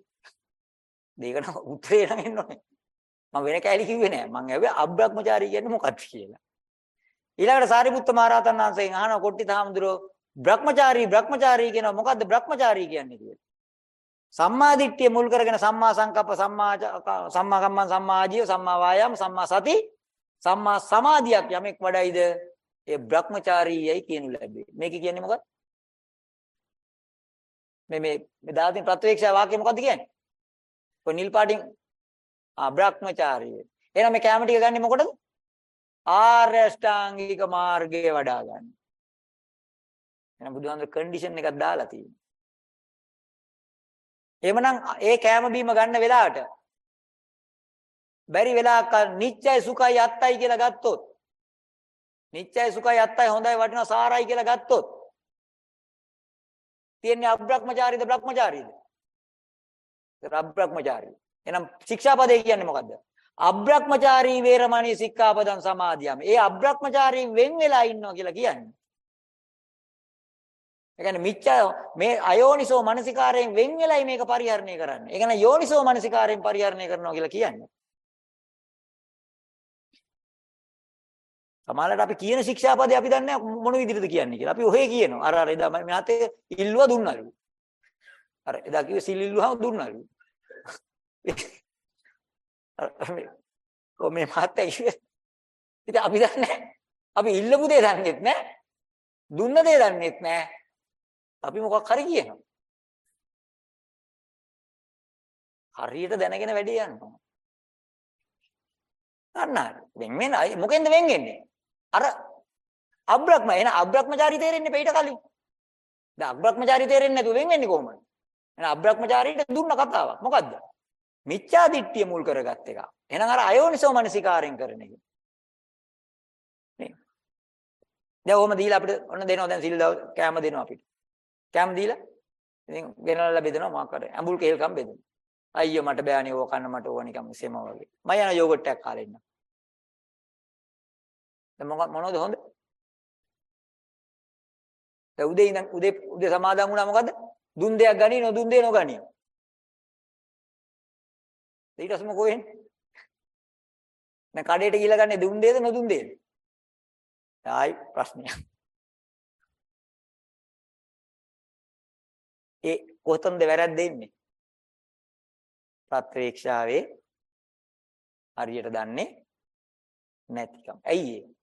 දෙයකට උත්තරේ නම් එන්න ඕනේ. මම වෙන කැලි කිව්වේ නෑ. මං ඇහුවේ අබ්‍රහ්මචාරී කියන්නේ මොකක්ද කියලා. ඊළඟට සාරිපුත්ත මහ රහතන් වහන්සේගෙන් අහනවා කොට්ටි තාමඳුරෝ බ්‍රහ්මචාරී බ්‍රහ්මචාරී කියනවා මොකද්ද බ්‍රහ්මචාරී කියන්නේ කියලා. සම්මා දිට්ඨිය මුල් කරගෙන සම්මා සංකප්ප සම්මා සම්මා කම්මං සම්මා ආජීව සම්මා වායාම සම්මා සති සම්මා සමාධියක් යමෙක් වඩයිද ඒ බ්‍රහ්මචාරීයයි කියනු ලැබේ. මේක කියන්නේ මොකක්ද? මේ මේ මේ දාතින් ප්‍රත්‍යක්ෂ වාක්‍ය මොකද්ද කියන්නේ? ඔය නිල් පාටින් ආ බ්‍රහ්මචාරීය. එහෙනම් මේ කැම ටික ගන්නෙ මොකටද? ආර්ය අෂ්ටාංගික මාර්ගයේ වඩා ගන්න. එහෙනම් බුදුහාමුදුර කන්ඩිෂන් එකක් දාලා තියෙනවා. එහෙමනම් ඒ කැම බීම ගන්න වෙලාවට බැරි වෙලාවක නිච්චයි සුඛයි අත්තයි කියලා ගත්තොත් නිච්චයි සුඛයි අත්තයි හොඳයි වටිනවා සාරයි කියලා ගත්තොත් තියන්නේ අබ්‍රහ්මචාරීද බ්‍රහ්මචාරීද? අබ්‍රහ්මචාරී. එහෙනම් ශික්ෂාපදේ කියන්නේ මොකද්ද? අබ්‍රහ්මචාරී වේරමණී සික්ඛාපදං සමාදියාම. ඒ අබ්‍රහ්මචාරී වෙන් වෙලා ඉන්නවා කියලා කියන්නේ. ඒ කියන්නේ මිච්ඡා මේ අයෝනිසෝ මනසිකාරයෙන් වෙන් වෙලයි මේක පරිහරණය කරන්නේ. ඒ කියන්නේ යෝනිසෝ මනසිකාරයෙන් පරිහරණය කරනවා කියලා කියන්නේ. සමහරවිට අපි කියන ශික්ෂාපදේ අපි දන්නේ මොන විදිහටද කියන්නේ කියලා. අපි ඔහේ කියනවා. අර අර එදා මම මහතේ ඉල්ලුවා දුන්නලු. අර එදා කිව්වේ සිල් ඉල්ලුවාම දුන්නලු. ඔ මේ මහත්තයා කිව්වේ. ඉතින් අපි දන්නේ අපි ඉල්ලපු දේ දන්නෙත් නෑ. දුන්න දේ දන්නෙත් නෑ. අපි මොකක් හරි කියනවා. හරියට දැනගෙන වැඩේ යනවා. අන්න වෙන් වෙන මොකෙන්ද වෙන් වෙන්නේ? අර අබ්‍රහ්ම එන අබ්‍රහ්මචාරී තේරෙන්නේ පිට කලින්. දැන් අබ්‍රහ්මචාරී තේරෙන්නේ නැතුව වෙන් වෙන්නේ කොහොමද? එහෙනම් අබ්‍රහ්මචාරීට දුන්න කතාවක්. මොකද්ද? මිච්ඡා දිට්ඨිය මුල් කරගත් එක. එහෙනම් අර අයෝනිසෝ මනසිකාරයෙන් කරන එක. නේ. දැන් ඔහම දීලා අපිට ඔන්න දෙනවා දැන් සිල් කෑම දෙනවා අපිට. කෑම දීලා ඉතින් ගෙනල්ලා බෙදනවා මොකක් කර. ඇඹුල් කේල්කම් බෙදනවා. අයියෝ මට බෑනේ ඕක කන්න මට ඕක නිකන් සෙම වගේ. මම යන යෝගට් එකක් කාලා ඉන්නවා. දැන් මොකක් මොනවද හොඳ? දැන් උදේ ඉඳන් උදේ උදේ සමාදන් වුණා මොකද්ද? දුන් දෙයක් ගනි නොදුන් දෙය නොගනි. ඊට පස්සේ මොකෝ වෙන්නේ? දැන් කඩේට ගිහලා ගන්නේ දුන් දෙයද නොදුන් දෙයද? ආයි ප්‍රශ්නයක්. ඒ කොතනද වැරද්ද ඉන්නේ? ප්‍රත්‍යක්ෂාවේ හරියට දන්නේ නැතිකම. ඇයි ඒ?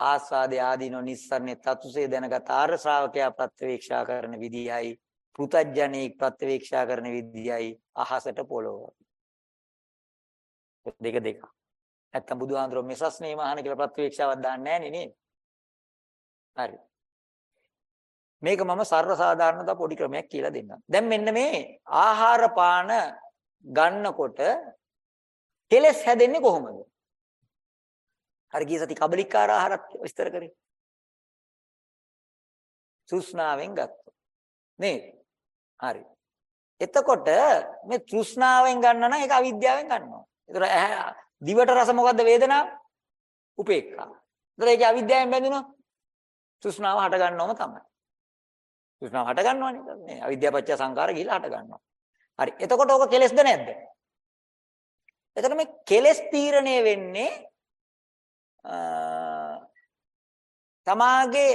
ආස්වාදේ ආදීනෝ නිස්සරණේ තතුසේ දැනගත් ආර්ය ශ්‍රාවකයා ප්‍රත්‍යවේක්ෂා කරන විදියයි පෘතජ්ජනේ ප්‍රත්‍යවේක්ෂා කරන විදියයි අහසට පොළොව. දෙක දෙක. නැත්තම් බුදුහාඳුරෝ මෙසස්නේ මහාන කියලා ප්‍රත්‍යවේක්ෂාවක් දාන්නේ නැහැ නේද? හරි. මේක මම සර්ව සාධාරණතා පොඩි ක්‍රමයක් කියලා දෙන්නම්. දැන් මෙන්න මේ ආහාර පාන ගන්නකොට කෙලස් හැදෙන්නේ කොහොමද? හරි ගිය සති කබලිකාර ආහාරත් විස්තර කරේ. සුස්නාවෙන් ගත්තොත්. නේද? හරි. එතකොට මේ තෘෂ්ණාවෙන් ගන්න නම් ඒක අවිද්‍යාවෙන් ගන්නවා. ඒතර දිවට රස මොකද්ද වේදනාව? උපේක්ඛා. ඒතර ඒකේ අවිද්‍යාවෙන් බැඳුණා. තෘෂ්ණාව හට ගන්නවම තමයි. තෘෂ්ණාව හට ගන්නවනේ. මේ අවිද්‍යාව පත්‍ය සංකාර ගිහිලා හට ගන්නවා. හරි. එතකොට ඕක කෙලෙස්ද නැද්ද? එතකොට මේ කෙලෙස් තීරණය වෙන්නේ තමාගේ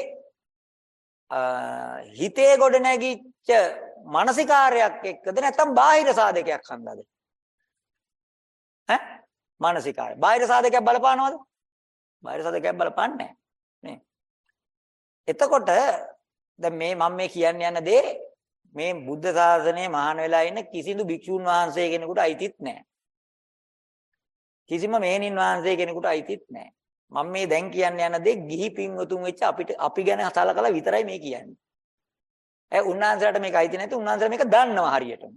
හිතේ ගොඩ නැගිච්ච මානසිකාරයක් එක්කද නැත්නම් බාහිර සාධකයක් හන්දාද ඈ මානසිකාරය බාහිර සාධකයක් බලපානවද බාහිර සාධකයක් බලපාන්නේ නේ එතකොට දැන් මේ මම මේ කියන්න යන දේ මේ බුද්ධ ශාසනයේ මහාන වෙලා ඉන්න කිසිදු භික්ෂුන් වහන්සේ කෙනෙකුට අයිතිත් නැහැ කිසිම මේනින් වහන්සේ කෙනෙකුට අයිතිත් නැහැ මම මේ දැන් කියන්න යන දේ ගිහි පින්වතුන් වෙච්ච අපිට අපි ගැන සලකලා විතරයි මේ කියන්නේ. ඒ උන්වහන්සේලාට මේක අයිති නැති උන්වහන්සේලා මේක දන්නවා හරියටම.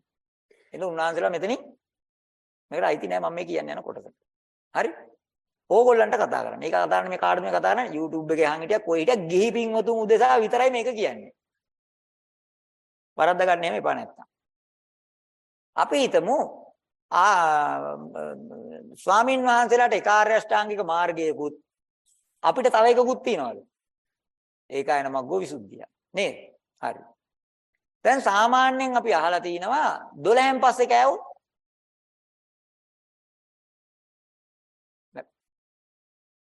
ඒක උන්වහන්සේලා මෙතනින් මේකට අයිති නැහැ මම මේ කියන්න යන කොටසට. හරි? ඕගොල්ලන්ට කතා කරන්න. මේක කතා කරන්නේ මේ කාඩ් මේ කතා කරන්නේ YouTube එකේ අහන් හිටියා කොයි හිටියා ගිහි පින්වතුන් උදෙසා විතරයි මේක කියන්නේ. වරද්දා ගන්න එහෙම එපා නැත්තම්. අපි හිතමු ආ ස්වාමින් වහන්සේලාට ඒ කාර්ය අෂ්ටාංගික මාර්ගයකුත් අපිට තව එකකුත් තියනවලු. ඒකයි නමග්ගෝ විසුද්ධිය. නේද? හරි. දැන් සාමාන්‍යයෙන් අපි අහලා තිනවා 12න් පස්සේ කෑවොත්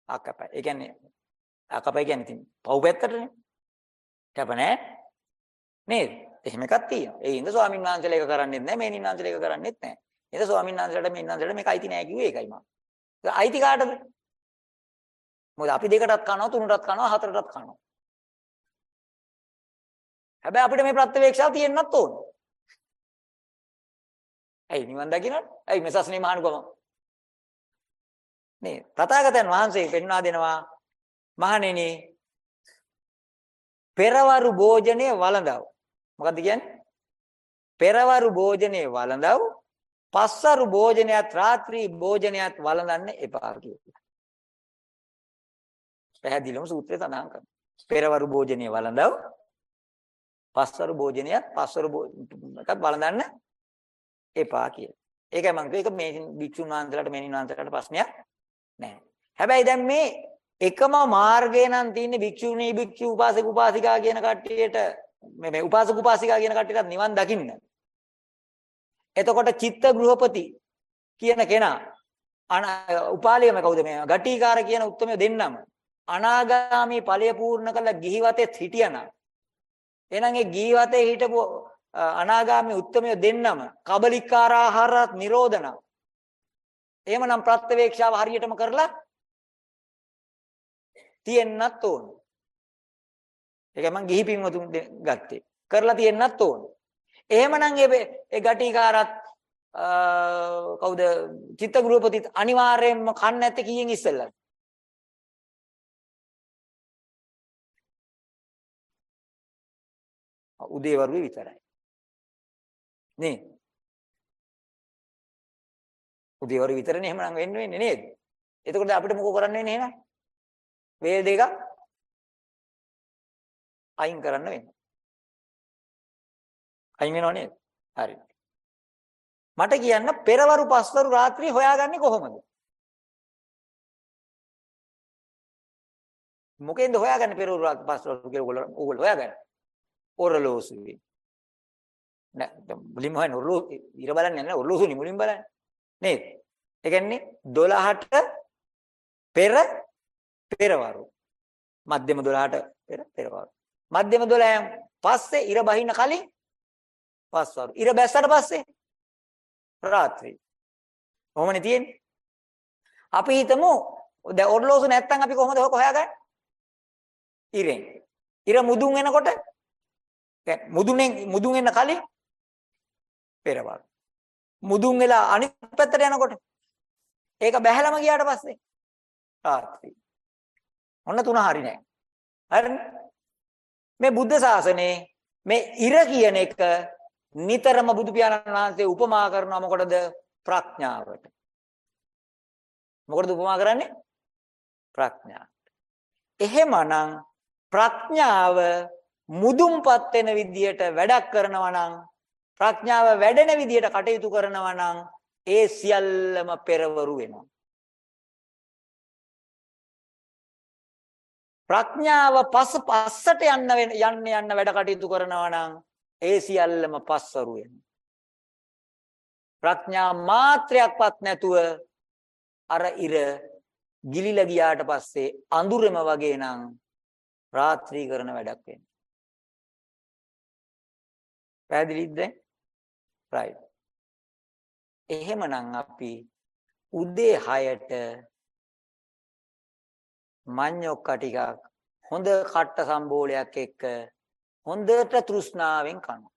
අකපයි. ඒ කියන්නේ අකපයි කියන්නේ ඉතින් පව් පැත්තටනේ. කැප නැහැ. නේද? එහෙම එකක් තියෙනවා. ඒ හින්දා ස්වාමින් වහන්සේලා ඒක කරන්නේත් නැහැ, මේනින් වහන්සේලා ඒක කරන්නේත් නැහැ. එතන ස්වාමීන් වහන්සේලාට මේ ඉන්නන්සේලාට මේක අයිති නෑ කිව්වේ ඒකයි මම. ඒක අයිති කාටද? මොකද අපි දෙකටත් කනවා තුනටත් කනවා හතරටත් කනවා. හැබැයි අපිට මේ ප්‍රත්‍යවේක්ෂාව තියෙන්නත් ඕන. ඇයි නිවන් දකින්නට? ඇයි මෙසස්නේ මහානුකම? නේ තථාගතයන් වහන්සේ පෙන්වා දෙනවා මහණෙනි පෙරවරු භෝජනයේ වළඳව. මොකද්ද කියන්නේ? පෙරවරු භෝජනයේ වළඳව පස්සරු භෝජනයත් රාත්‍රී භෝජනයත් වළඳන්න එපා කියලා. පැහැදිලිවම සූත්‍රය සඳහන් කරනවා. පෙරවරු භෝජනය වළඳව පස්සරු භෝජනයත් පස්සරු එකත් වළඳන්න එපා කියලා. ඒකයි මම කිව්වේ ඒක මේ භික්ෂුන් වහන්සේලාට මෙනින් වහන්සේලාට ප්‍රශ්නයක් නැහැ. හැබැයි දැන් මේ එකම මාර්ගය නම් තියෙන්නේ භික්ෂුණී භික්ෂු උපාසක උපාසිකා කියන කට්ටියට මේ මේ උපාසක උපාසිකා කියන කට්ටියට නිවන් දකින්න. එතකොට චිත්ත ගෘහපති කියන කෙනා උපාලියම කවුද මේ ගටිකාර කියන උත්තරය දෙන්නම අනාගාමී ඵලය පූර්ණ කළ ගිහිවතෙත් හිටියනම් එහෙනම් ඒ ගිහිවතේ හිටපු අනාගාමී උත්තරය දෙන්නම කබලිකාර ආහාරات නිරෝධන. එහෙමනම් ප්‍රත්‍යවේක්ෂාව හරියටම කරලා තියෙන්නත් ඕන. ඒක මං ගිහි පින්වතුන් ගත්තේ. කරලා තියෙන්නත් ඕන. එහෙමනම් ඒ ඒ ගටිකාරත් කවුද? චිත්තගෘහපතිත් අනිවාර්යයෙන්ම කන්න නැත්තේ කීයෙන් ඉස්සෙල්ලා? උදේවරුේ විතරයි. නේ? උදේවරු විතරනේ එහෙමනම් වෙන්න වෙන්නේ නේද? එතකොට අපිට මොකෝ කරන්න වෙන්නේ එහෙනම්? වේල් දෙක අයින් කරන්න වෙනවා අයින් වෙනව නේද? හරි. මට කියන්න පෙරවරු පස්වරු රාත්‍රී හොයාගන්නේ කොහොමද? මොකෙන්ද හොයාගන්නේ පෙරවරු රාත්‍රී පස්වරු කියලා ඔයගොල්ලෝ ඔයගොල්ලෝ හොයාගන්නේ? ඔරලෝසුවේ. නෑ මුලින්ම හොයන ඔරලෝ ඉර බලන්නේ නැහැ ඔරලෝසුනි මුලින් බලන්නේ. නේද? ඒ කියන්නේ 12ට පෙර පෙරවරු. මධ්‍යම 12ට පෙර පෙරවරු. මධ්‍යම 12න් පස්සේ ඉර බහින්න කලින් පස්වරු. ඉර බැස්සට පස්සේ රාත්‍රී. කොහොමනේ තියෙන්නේ? අපි හිතමු දැන් ඔර්ලෝසු නැත්තම් අපි කොහොමද ඔක හොයාගන්නේ? ඉරෙන්. ඉර මුදුන් වෙනකොට මුදුනෙන් මුදුන් වෙන්න කලින් පෙරවරු. මුදුන් වෙලා අනිත් පැත්තට යනකොට ඒක බැහැලම ගියාට පස්සේ රාත්‍රී. ඔන්න තුන හරි නෑ. හරිනේ? මේ බුද්ධ ශාසනයේ මේ ඉර කියන එක නිතරම බුදු පියාණන් වහන්සේ උපමා කරනවා මොකටද? ප්‍රඥාවට. මොකටද උපමා කරන්නේ? ප්‍රඥාවට. එහෙමනම් ප්‍රඥාව මුදුන්පත් වෙන විදියට වැඩක් කරනවා නම් ප්‍රඥාව වැඩෙන විදියට කටයුතු කරනවා නම් ඒ සියල්ලම පෙරවරු වෙනවා. ප්‍රඥාව පස පස්සට යන්න යන්න යන්න වැඩ කටයුතු කරනවා නම් ඒ සියල්ලම පස්වරු වෙනවා. ප්‍රඥා මාත්‍රයක්වත් නැතුව අර ඉර ගිලිලා ගියාට පස්සේ අඳුරෙම වගේ නම් රාත්‍රී කරන වැඩක් වෙනවා. පැහැදිලිද දැන්? right. එහෙමනම් අපි උදේ 6ට මඤ්ඤොක්ක ටිකක් හොඳ කට්ට සම්බෝලයක් එක්ක හොඳට තෘෂ්ණාවෙන් කනවා.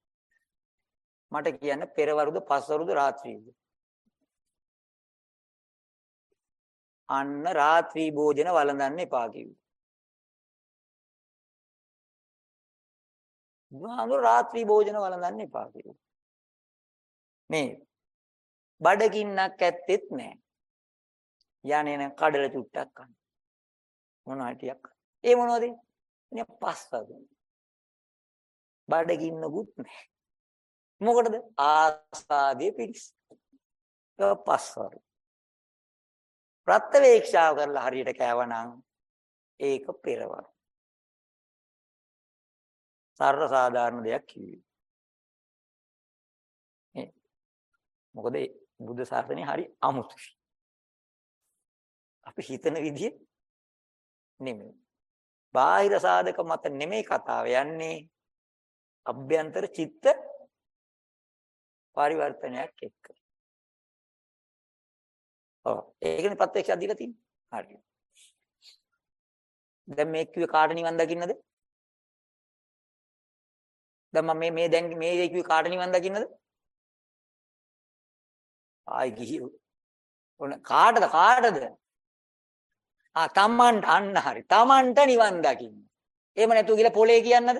මට කියන්න පෙරවරුද පස්වරුද රාත්‍රියේද? අන්න රාත්‍රී භෝජන වළඳන්න එපා කිව්වා. බුදුහාමුදුර රාත්‍රී භෝජන වළඳන්න එපා කිව්වා. මේ බඩගින්නක් ඇත්තෙත් නැහැ. යන්නේ නැ කඩල චුට්ටක් කන්න. මොනවා ටිකක්. ඒ මොනවද? ඉතින් පස්වද. බඩගින්නකුත් නැහැ. මොකටද? ආස්වාදයේ පිරිස්. ඒක පස්වරු. ප්‍රත්‍යවේක්ෂාව කරලා හරියට කෑවනම් ඒක පෙරවරු. සර්ව සාධාරණ දෙයක් කිව්වේ. නේ. මොකද බුද්ධ ශාසනය හරි අමුතුයි. අපි හිතන විදිහ නෙමෙයි. බාහිර සාධක මත නෙමෙයි කතාව යන්නේ. අභ්‍යන්තර චිත්ත පරිවර්තනයක් එක්ක. ඔව් ඒකනේ ප්‍රත්‍යක්ෂය දීලා තියෙන්නේ. හරි. දැන් මේ කිව්වේ කාට නිවන් දකින්නද? දැන් මම මේ මේ දැන් මේ කිව්වේ කාට නිවන් දකින්නද? ආයි ගිහි ඔන්න කාටද කාටද? ආ තමන්ට අන්න හරි. තමන්ට නිවන් දකින්න. එහෙම නැතුව කියලා පොලේ කියන්නද?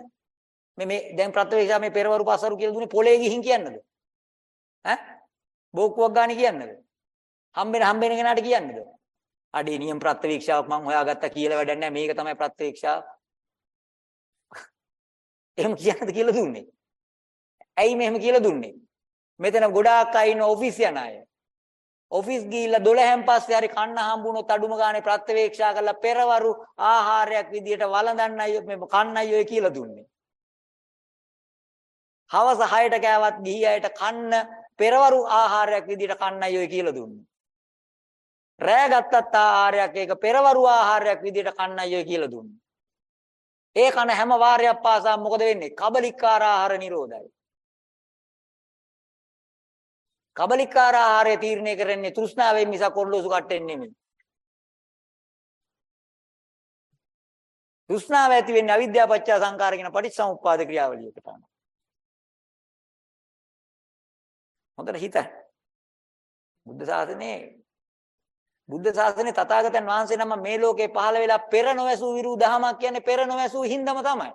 මේ මේ දැන් ප්‍රත්‍යවේක්ෂා මේ පෙරවරු පස්වරු කියලා දුන්නේ පොලේ ගිහින් කියන්නද? ඈ? බෝක්කුවක් ගානේ කියන්නද? හම්බෙන හම්බෙන කෙනාට කියන්නද? අඩේ නියම ප්‍රත්‍යවේක්ෂාවක් මම හොයාගත්තා කියලා වැඩක් නැහැ. මේක තමයි ප්‍රත්‍යවේක්ෂාව. එහෙම කියන්නද කියලා දුන්නේ? ඇයි මෙහෙම කියලා දුන්නේ? මෙතන ගොඩාක් අය ඉන්න ඔෆිස් යන අය. ඔෆිස් ගිහිල්ලා 12න් පස්සේ හරි කන්න හම්බුනොත් අඩුම ගානේ ප්‍රත්‍යවේක්ෂා කරලා පෙරවරු ආහාරයක් විදියට වළඳන්නයි මේ කන්නයි ඔය කියලා දුන්නේ. හවස 6ට කෑවත් ගිහි අයට කන්න පෙරවරු ආහාරයක් විදියට කන්නයි ඔය කියලා දුන්නේ. රෑ ගත්තත් ආහාරයක් ඒක පෙරවරු ආහාරයක් විදියට කන්නයි ඔය කියලා දුන්නේ. ඒ කන හැම වාරයක් පාසා මොකද වෙන්නේ? කබලිකාර ආහාර නිරෝධයි. කබලිකාර ආහාරය තීරණය කරන්නේ තෘෂ්ණාවෙන් මිසක් ඔරලෝසු කට්ටෙන් නෙමෙයි. තෘෂ්ණාව ඇති වෙන්නේ අවිද්‍යාව පත්‍ය සංකාර කියන පටිච්චසමුප්පාද ක්‍රියාවලියකට තමයි. හොඳට හිතන්න. බුද්ධ ශාසනයේ බුද්ධ ශාසනයේ තථාගතයන් වහන්සේ නම මේ ලෝකේ පහළ වෙලා පෙර නොවැසූ විරු දහමක් කියන්නේ පෙර නොවැසූ හින්දම තමයි.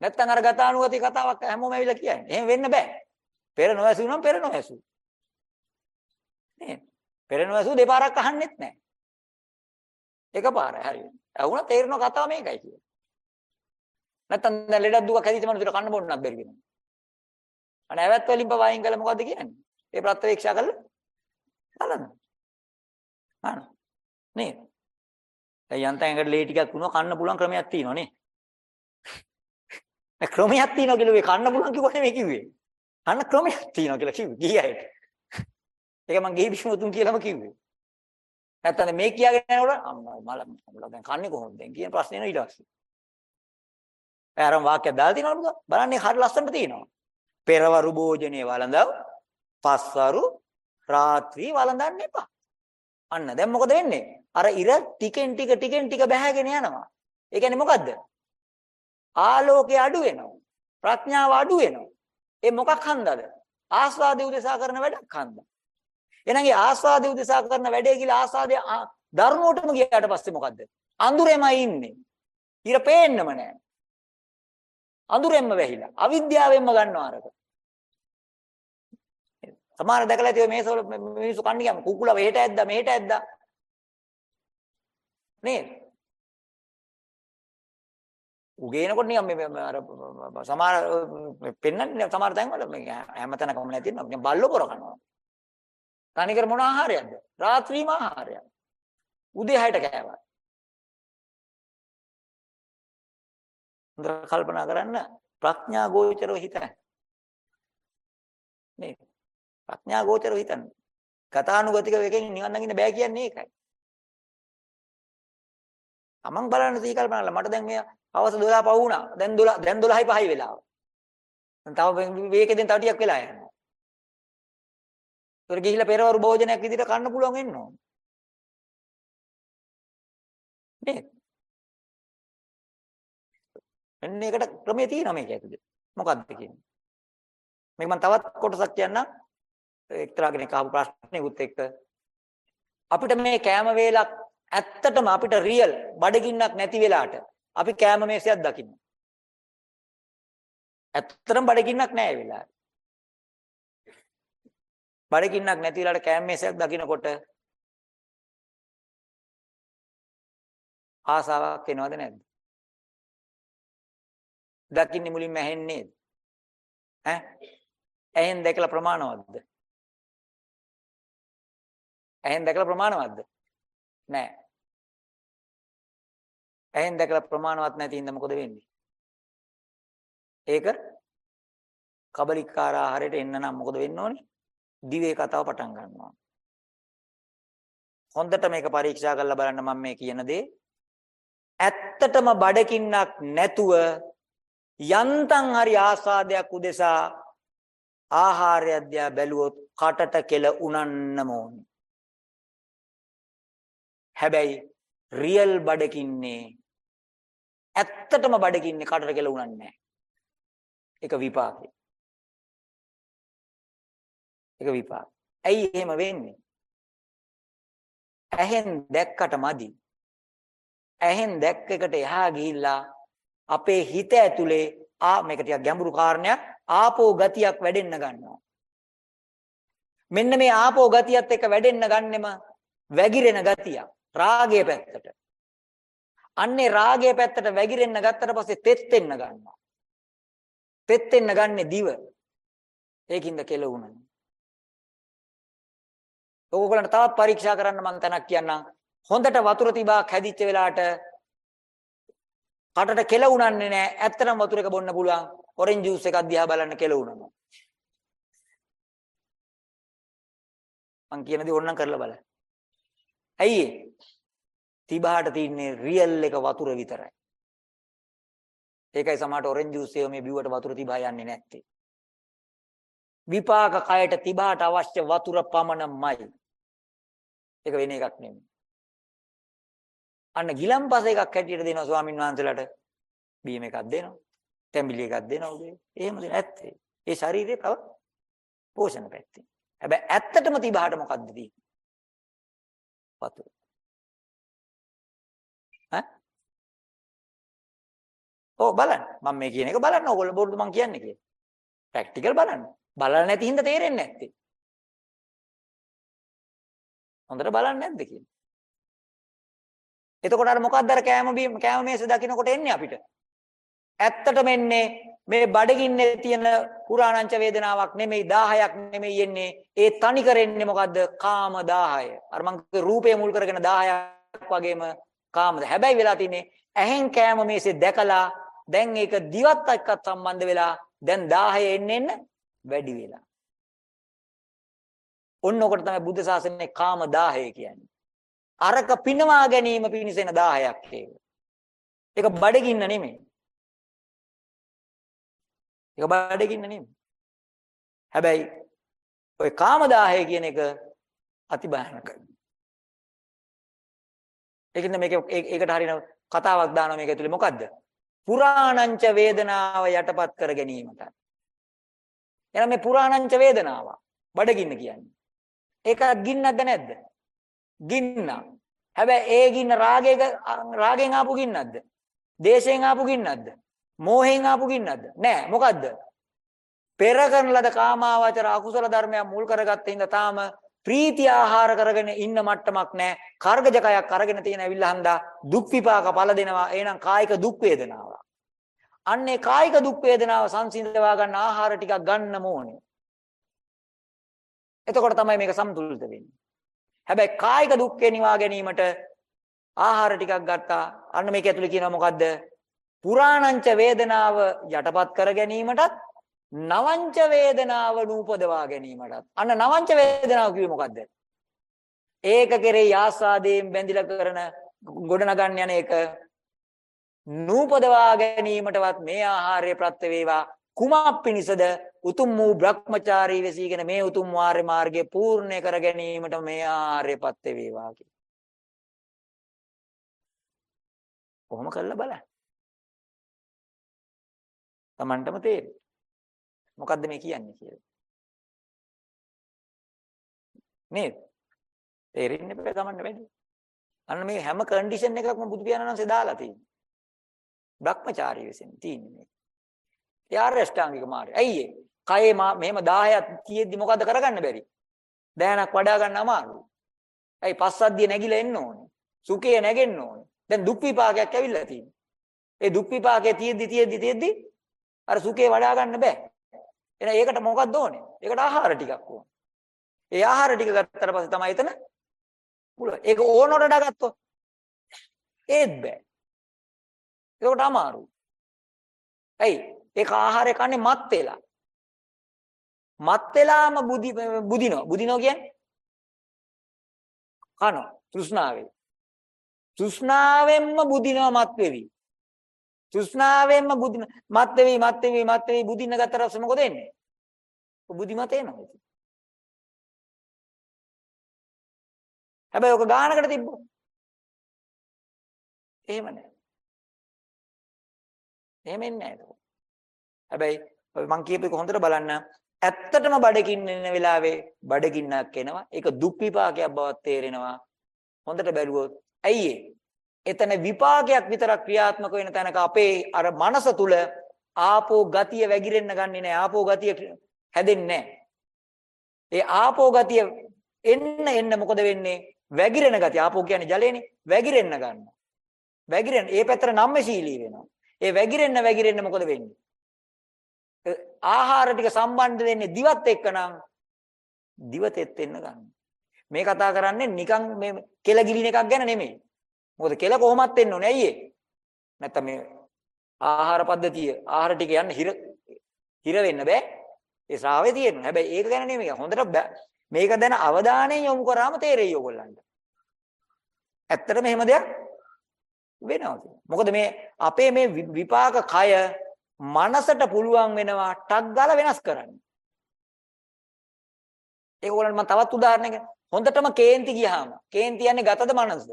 නැත්තම් අර ගතානුගති කතාවක් හැමෝම ඇවිල්ලා කියන්නේ. එහෙම වෙන්න බෑ. පෙර නොවැසූ නම් පෙර නොවැසූ. නේද? පෙර නොවැසූ දෙපාරක් අහන්නෙත් නෑ. එකපාරයි හරියට. අහුණා තේරෙන කතාව මේකයි කියන්නේ. නැත්තම් දැන් ලෙඩක් දුක හැදිච්ච මනුස්සයට කන්න බොන්නත් බැරි වෙනවා. අනේ ඇවැත් වලින් පවයින් කළා මොකද්ද කියන්නේ? ඒ ප්‍රත්‍යක්ෂා කළා බලන්න. අහන. නේද? දැන් යන්තම් එකට ලේ ටිකක් වුණා කන්න පුළුවන් ක්‍රමයක් තියෙනවා නේ. ඒ ක්‍රමයක් තියෙනවා කියලා මේ කන්න පුළුවන් කිව්ව නෙමෙයි කිව්වේ. අන්න ක්‍රමයක් තියෙනවා කියලා කිව්වේ ගියයිට. ඒක මං ගිහි බිෂ්මුතුන් කියලාම කිව්වේ. නැත්තම් මේ කියාගෙන යනකොට අම්මා මල මල දැන් කන්නේ කොහොමද දැන් කියන ප්‍රශ්නේ නෝ ඊට පස්සේ. අරම වාක්‍යයක් දාලා තියෙනවලු බලන්නේ හරිය ලස්සනට තියෙනවා. පෙරවරු භෝජනේ වළඳව පස්වරු රාත්‍රී වළඳන්න එපා. අන්න දැන් මොකද වෙන්නේ? අර ඉර ටිකෙන් ටික ටිකෙන් ටික බැහැගෙන යනවා. ඒ කියන්නේ මොකද්ද? ආලෝකය අඩු වෙනවා. ප්‍රඥාව අඩු වෙනවා. ඒ මොකක් හන්දද? ආස්වාදේ උදෙසා කරන වැඩක් හන්දා. එහෙනම් ඒ ආස්වාදේ උදෙසා කරන වැඩේ කියලා ආස්වාදේ ධර්මෝටම ගියාට පස්සේ මොකද්ද? අඳුරෙමයි ඉන්නේ. ඉර පේන්නම නැහැ. අඳුරෙන්ම වැහිලා. අවිද්‍යාවෙන්ම ගන්නවා අරක. සමහර දැකලා තියෙන්නේ මේසවල මිනිස්සු කන්නේ ගියාම කුකුලා මෙහෙට ඇද්දා මෙහෙට ඇද්දා. නේද? උගේනකොට නිකන් මේ මේ අර සමහර පෙන්නන්නේ සමහර තැන්වල මේ හැමතැනකම නැති වෙනවා. නිකන් බල්ලෝ පොර කනවා. තනිකර මොන ආහාරයක්ද? රාත්‍රීම ආහාරයක්. උදේ 6ට කෑවා. හොඳට කල්පනා කරන්න ප්‍රඥා ගෝචරව හිතන්න. නේ ප්‍රඥා ගෝචරව හිතන්න. ගතානුගතික එකෙන් නිවන් නගින්න බෑ කියන්නේ ඒකයි. තමන් බලන්න තී කල්පනා කරලා මට දැන් මේ අවස 12 පහ වුණා. දැන් 12 දැන් 12යි 5යි වෙලාව. දැන් තව මේකෙන් තව ටිකක් වෙලා යනවා. ඒතර ගිහිල්ලා පෙරවරු භෝජනයක් විදිහට කන්න පුළුවන් වෙන්න ඕන. නේද? මෙන්න ඒකට ක්‍රමයේ තියෙනවා මේක ඇතුලේ. මොකක්ද කියන්නේ? මේක මම තවත් කොටසක් කියන්නම්. එක්තරා කෙනෙක් අහපු ප්‍රශ්නෙකුත් එක්ක අපිට මේ කෑම වේලක් ඇත්තටම අපිට රියල් බඩගින්නක් නැති වෙලාට අපි කෑම මේසයක් දකින්න. ඇත්තටම බඩගින්නක් නැහැ ඒ වෙලාවේ. බඩගින්නක් නැති වෙලාවට කෑම මේසයක් දකින්නකොට ආසාවක් එනවද නැද්ද? දකින්නේ මුලින්ම ඇහෙන්නේ ඈ ඇහෙන් දැකලා ප්‍රමාණවත්ද? ඇහෙන් දැකලා ප්‍රමාණවත්ද? නෑ. ඇහෙන් දැකලා ප්‍රමාණවත් නැති ඉඳ මොකද වෙන්නේ? ඒක කබලිකාර ආහාරයට එන්න නම් මොකද වෙන්න ඕනේ? දිවේ කතාව පටන් ගන්නවා. හොඳට මේක පරීක්ෂා කරලා බලන්න මම මේ කියන දේ. ඇත්තටම බඩකින්නක් නැතුව යන්තම් හරි ආස්වාදයක් උදෙසා ආහාරය අධ්‍යා බැලුවොත් කටට කෙල උනන්නම ඕනේ. හැබැයි රියල් බඩකින්නේ ඇත්තටම බඩකින්නේ කටට කෙල උනන්නේ නැහැ. ඒක විපාකේ. ඒක විපාක. ඇයි එහෙම වෙන්නේ? ඇහෙන් දැක්කට මදි. ඇහෙන් දැක්ක එකට එහා ගිහිල්ලා අපේ හිත ඇතුලේ ආ මේක ටිකක් ගැඹුරු කාරණයක් ආපෝ ගතියක් වැඩෙන්න ගන්නවා. මෙන්න මේ ආපෝ ගතියත් එක්ක වැඩෙන්න ගන්නෙම වැగిරෙන ගතියක්. රාගයේ පැත්තට. අන්නේ රාගයේ පැත්තට වැగిරෙන්න ගත්තට පස්සේ තෙත් වෙන්න ගන්නවා. තෙත් වෙන්න ගන්නෙ දිව. ඒකින්ද කෙලුණා. ඕගොල්ලන්ට තවත් පරීක්ෂා කරන්න මම තැනක් කියන්නම්. හොඳට වතුර තිබාක් හැදිච්ච වෙලාවට කටට කෙල උනන්නේ නැහැ. ඇත්තටම වතුර එක බොන්න පුළුවන්. ඔරෙන්ජ් ජූස් එකක් දිහා බලන්න කෙල උනනවා. මං කියන දේ ඕනනම් කරලා බලන්න. ඇයි ඒ? තිබහට තින්නේ රියල් එක වතුර විතරයි. ඒකයි සමහරට ඔරෙන්ජ් ජූස් එක මේ බිව්වට වතුර තිබහා යන්නේ නැත්තේ. විපාක කයට තිබහට අවශ්‍ය වතුර පමණමයි. ඒක වෙන එකක් නෙමෙයි. අන්න ගිලම්පස එකක් හැටියට දෙනවා ස්වාමින් වහන්සේලාට. බීම එකක් දෙනවා. තැඹිලි එකක් දෙනවා උදේ. එහෙම දෙන ඇත්තේ. ඒ ශරීරේ තව පෝෂණ පැත්තේ. හැබැයි ඇත්තටම තිබහට මොකද්ද තියෙන්නේ? වතුර. ඈ? ඔව් බලන්න. මම මේ කියන එක බලන්න ඕගොල්ලෝ බොරුද මම කියන්නේ කියලා. ප්‍රැක්ටිකල් බලන්න. බලලා නැති හින්දා තේරෙන්නේ නැත්තේ. හොඳට බලන්නේ නැද්ද කියලා. එතකොට අර මොකක්ද අර කෑම බීම කෑම මේස දකින්නකොට එන්නේ අපිට. ඇත්තටම එන්නේ මේ බඩගින්නේ තියෙන පුරාණංච වේදනාවක් නෙමෙයි 10ක් නෙමෙයි එන්නේ. ඒ තනි කරෙන්නේ මොකද්ද? කාම 10. අර මං රූපය මුල් කරගෙන 10ක් වගේම කාමද. හැබැයි වෙලා තින්නේ ඇහෙන් කෑම මේසේ දැකලා දැන් ඒක දිවත් එක්කත් සම්බන්ධ වෙලා දැන් 10 එන්න එන්න වැඩි වෙලා. ඔන්න ඔකට තමයි බුද්ධ ශාසනයේ කාම 10 කියන්නේ. අරක පිනවා ගැනීම පිණිස එන 10ක් ඒක. ඒක බඩගින්න නෙමෙයි. ඒක බඩගින්න නෙමෙයි. හැබැයි ඔය කාම 10 කියන එක අති භයානකයි. ඒකින්ද මේක ඒකට හරින කතාවක් දානවා මේක ඇතුලේ මොකද්ද? පුරාණංච වේදනාව යටපත් කර ගැනීමට. එහෙනම් මේ පුරාණංච වේදනාව බඩගින්න කියන්නේ. ඒක ගින්නක්ද නැද්ද? ගින්න. හැබැයි ඒ ගින්න රාගයක රාගෙන් ආපු ගින්නක්ද? දේශයෙන් ආපු ගින්නක්ද? මෝහෙන් ආපු ගින්නක්ද? නෑ. මොකද්ද? පෙර කරන ලද කාමාවචර අකුසල ධර්මයන් මුල් කරගත්ත හින්දා තාම ප්‍රීතිය ආහාර කරගෙන ඉන්න මට්ටමක් නෑ. කර්ගජකයක් අරගෙන තියෙන ඇවිල්ලා හන්දා දුක් විපාක පළ දෙනවා. එහෙනම් කායික දුක් වේදනාවක්. අන්නේ කායික දුක් වේදනාව සංසිඳවා ගන්න ආහාර ටිකක් ගන්න ඕනේ. එතකොට තමයි මේක සමතුලිත වෙන්නේ. හැබැයි කායික දුක්ඛේ නිවා ගැනීමට ආහාර ටිකක් ගත්තා. අන්න මේක ඇතුලේ කියනවා මොකද්ද? පුරාණංච වේදනාව යටපත් කර ගැනීමටත් නවංච වේදනාව නූපදවා ගැනීමටත්. අන්න නවංච වේදනාව කිව්වේ මොකද්ද? ඒක කෙරෙහි ආස්වාදයෙන් බැඳිලා කරන ගොඩනගන්න යන එක නූපදවා ගැනීමටවත් මේ ආහාරය ප්‍රත්‍ය වේවා කුමක් පිණිසද උතුම් වූ Brahmachari වෙසීගෙන මේ උතුම් වාර්ය මාර්ගය පූර්ණය කර ගැනීමට මේ ආහාරය ප්‍රත්‍ය වේවා කිය. කොහොම කළා බලන්න. Tamanටම තේරෙයි. මොකද්ද මේ කියන්නේ කියලා. නේද? තේරෙන්නේ බෑ Tamanට වැඩි. අන්න මේ හැම කන්ඩිෂන් එකක්ම බුදු පියාණන් වහන්සේ දාලා තියෙනවා. Brahmachari වෙසින් තියෙන්නේ මේ. යාර අෂ්ටාංගික මාර්ගය. ඇයි ඒ? කයේ මෙහෙම 10ක් තියෙද්දි මොකද්ද කරගන්න බැරි? දෑනක් වඩා ගන්න අමාරුයි. ඇයි පස්සද්ධිය නැగిලා එන්න ඕනේ. සුඛය නැගෙන්න ඕනේ. දැන් දුක් විපාකයක් ඇවිල්ලා තියෙනවා. ඒ දුක් විපාකයේ තියෙද්දි තියෙද්දි තියෙද්දි අර සුඛේ වඩා ගන්න බෑ. එහෙනම් ඒකට මොකක්ද ඕනේ? ඒකට ආහාර ටිකක් ඕනේ. ඒ ආහාර ටික ගත්තට පස්සේ තමයි එතන පුළුවන්. ඒක ඕනොට ඩගත්තොත් ඒත් බෑ. ඒකට අමාරුයි. ඇයි? ඒක ආහාරය කන්නේ මත් වෙලා. මත් වෙලාම බුදි බුදිනෝ. බුදිනෝ කියන්නේ කනවා. තෘෂ්ණාවෙන්. තෘෂ්ණාවෙන්ම බුදිනවා මත් වෙවි. තෘෂ්ණාවෙන්ම බුදින මත් වෙවි මත් වෙවි මත් වෙවි බුදින්න ගත්තට පස්සේ මොකද වෙන්නේ? බුදිමත එනවා ඉතින්. හැබැයි ඔක ගානකට තිබ්බොත් එහෙම නැහැ. එහෙම එන්නේ නැහැ. හැබැයි මම කියපේක හොඳට බලන්න ඇත්තටම බඩගින්න ඉන්න වෙලාවේ බඩගින්නක් එනවා. ඒක දුක් විපාකයක් බවක් තේරෙනවා. හොඳට බැලුවොත් ඇයි එතන විපාකයක් විතරක් ක්‍රියාත්මක වෙන තැනක අපේ අර මනස තුල ආපෝ ගතිය වැగిරෙන්න ගන්නේ නැහැ. ආපෝ ගතිය හැදෙන්නේ ඒ ආපෝ ගතිය එන්න එන්න මොකද වෙන්නේ? වැగిරෙන ගතිය. ආපෝ කියන්නේ ජලයනේ. වැగిරෙන්න ගන්නවා. වැగిරෙන. ඒ පැත්තට නම්මශීලී වෙනවා. ඒ වැగిරෙන්න වැగిරෙන්න මොකද වෙන්නේ? ආහාර ටික සම්බන්ධ වෙන්නේ දිවත් එක්ක නම් දිවතෙත් වෙන්න ගන්න. මේ කතා කරන්නේ නිකන් මේ කෙලගිරින එකක් ගැන නෙමෙයි. මොකද කෙල කොහොමත් වෙන්න ඕනේ ඇයි ඒ? නැත්තම් මේ ආහාර පද්ධතිය ආහාර ටික යන්න හිර හිර වෙන්න බෑ. ඒ ශ්‍රාවයේ තියෙනවා. හැබැයි ඒක ගැන නෙමෙයි. හොඳට මේක දැන අවධානයෙන් යොමු කරාම තේරෙයි ඔයගොල්ලන්ට. ඇත්තටම එහෙම දෙයක් වෙනවා. මොකද මේ අපේ මේ විපාක කය මනසට පුළුවන් වෙනවා ටක් ගාලා වෙනස් කරන්න. ඒක ඕගොල්ලන්ට මම තවත් උදාහරණයක් හොඳටම කේන්ති ගියාම කේන්ති යන්නේ ගතද මනසද?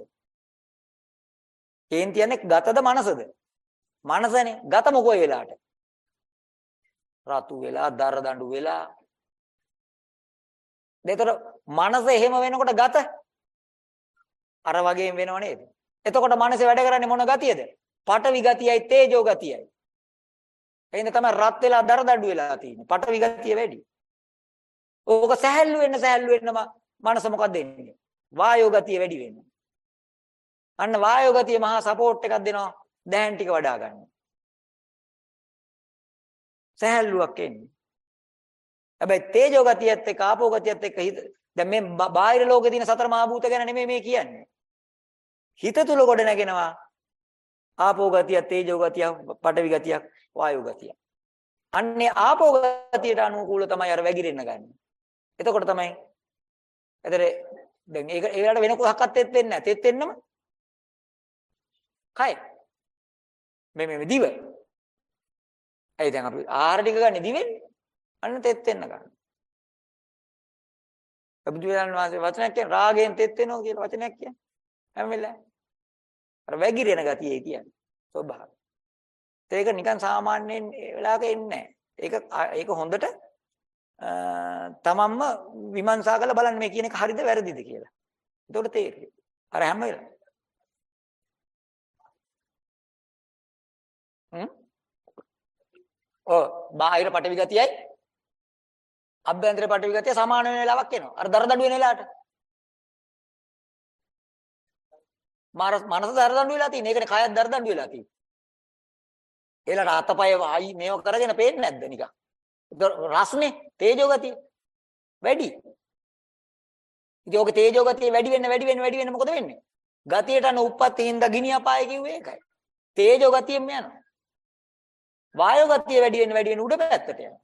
කේන්ති යන්නේ ගතද මනසද? මනසනේ ගත මොකෝ වෙලාට? රතු වෙලා දර දඬු වෙලා දෙතර මනස එහෙම වෙනකොට ගත අර වගේම වෙනව නේද? එතකොට මනසේ වැඩ කරන්නේ මොන ගතියද? පටවි ගතියයි තේජෝ ගතියයි. එහෙනම් තමයි රත් වෙලා දර දඬු වෙලා තියෙන්නේ. පටවි ගතිය වැඩි. ඕක සැහැල්ලු වෙන්න සැහැල්ලු වෙන්නම මනස මොකක්ද වෙන්නේ? වායෝ ගතිය වැඩි වෙනවා. අන්න වායෝ ගතිය මහා සපෝට් එකක් දෙනවා දැහන් ටික වඩා ගන්න. සැහැල්ලුවක් එන්නේ. හැබැයි තේජෝ ගතියත් එක්ක ආපෝ ගතියත් එක්ක හිත දැන් මේ බාහිර ලෝකේ තියෙන සතර මහා භූත ගැන නෙමෙයි මේ කියන්නේ. හිත තුල ගොඩ නැගෙනවා ආපෝ ගතිය, තේජෝ ගතිය, පඨවි ගතිය, වායෝ ගතිය. අන්නේ ආපෝ ගතියට අනුකූල තමයි අර වැగిරෙන්න ගන්න. එතකොට තමයි එතන දැන් ඒක ඒකට වෙන කොහක්වත් තෙත් වෙන්නේ නැහැ. තෙත් වෙන්නම කයි. මේ මේ දිව. ඇයි දැන් අපි ආහාර ටික ගන්න දිවෙන් අන්න තෙත් වෙන්න ගන්න. බුදුරජාණන් වහන්සේ වචනයක් කියන රාගයෙන් තෙත් වෙනවා කියලා වචනයක් කියන්නේ. හැම වෙලාවෙම. අර වැగిරෙන ගතියේ කියන්නේ. ස්වභාවය. ඒක නිකන් සාමාන්‍යයෙන් ඒ වෙලාවක එන්නේ නැහැ. ඒක ඒක හොඳට තමන්ම විමර්ශනා කරලා බලන්න මේ කියන එක හරිද වැරදිද කියලා. එතකොට තේරෙයි. අර හැම වෙලාවෙම. ඔව් බාහිර පටවි ගතියයි අභ්‍යන්තර පටවි ගතිය සමාන වෙන වෙලාවක් එනවා. අර දරදඬු වෙන වෙලාවට. මාර මනස දරදඬු වෙලා තියෙන. ඒකනේ කයත් දරදඬු වෙලා තියෙන්නේ. ඒලට අතපය ආයි මේව කරගෙන පේන්නේ නැද්ද නිකන්? රස්නේ තේජෝ ගතිය වැඩි. ඉතින් ඔක තේජෝ ගතිය වැඩි වෙන්න වැඩි වෙන්න වැඩි වෙන්න මොකද වෙන්නේ? ගතියට අන උප්පත්ති හින්දා ගිනි අපාය කිව්වේ ඒකයි. තේජෝ ගතියෙම යනවා. වායෝ ගතිය වැඩි වෙන්න වැඩි වෙන්න උඩ පැත්තට යනවා.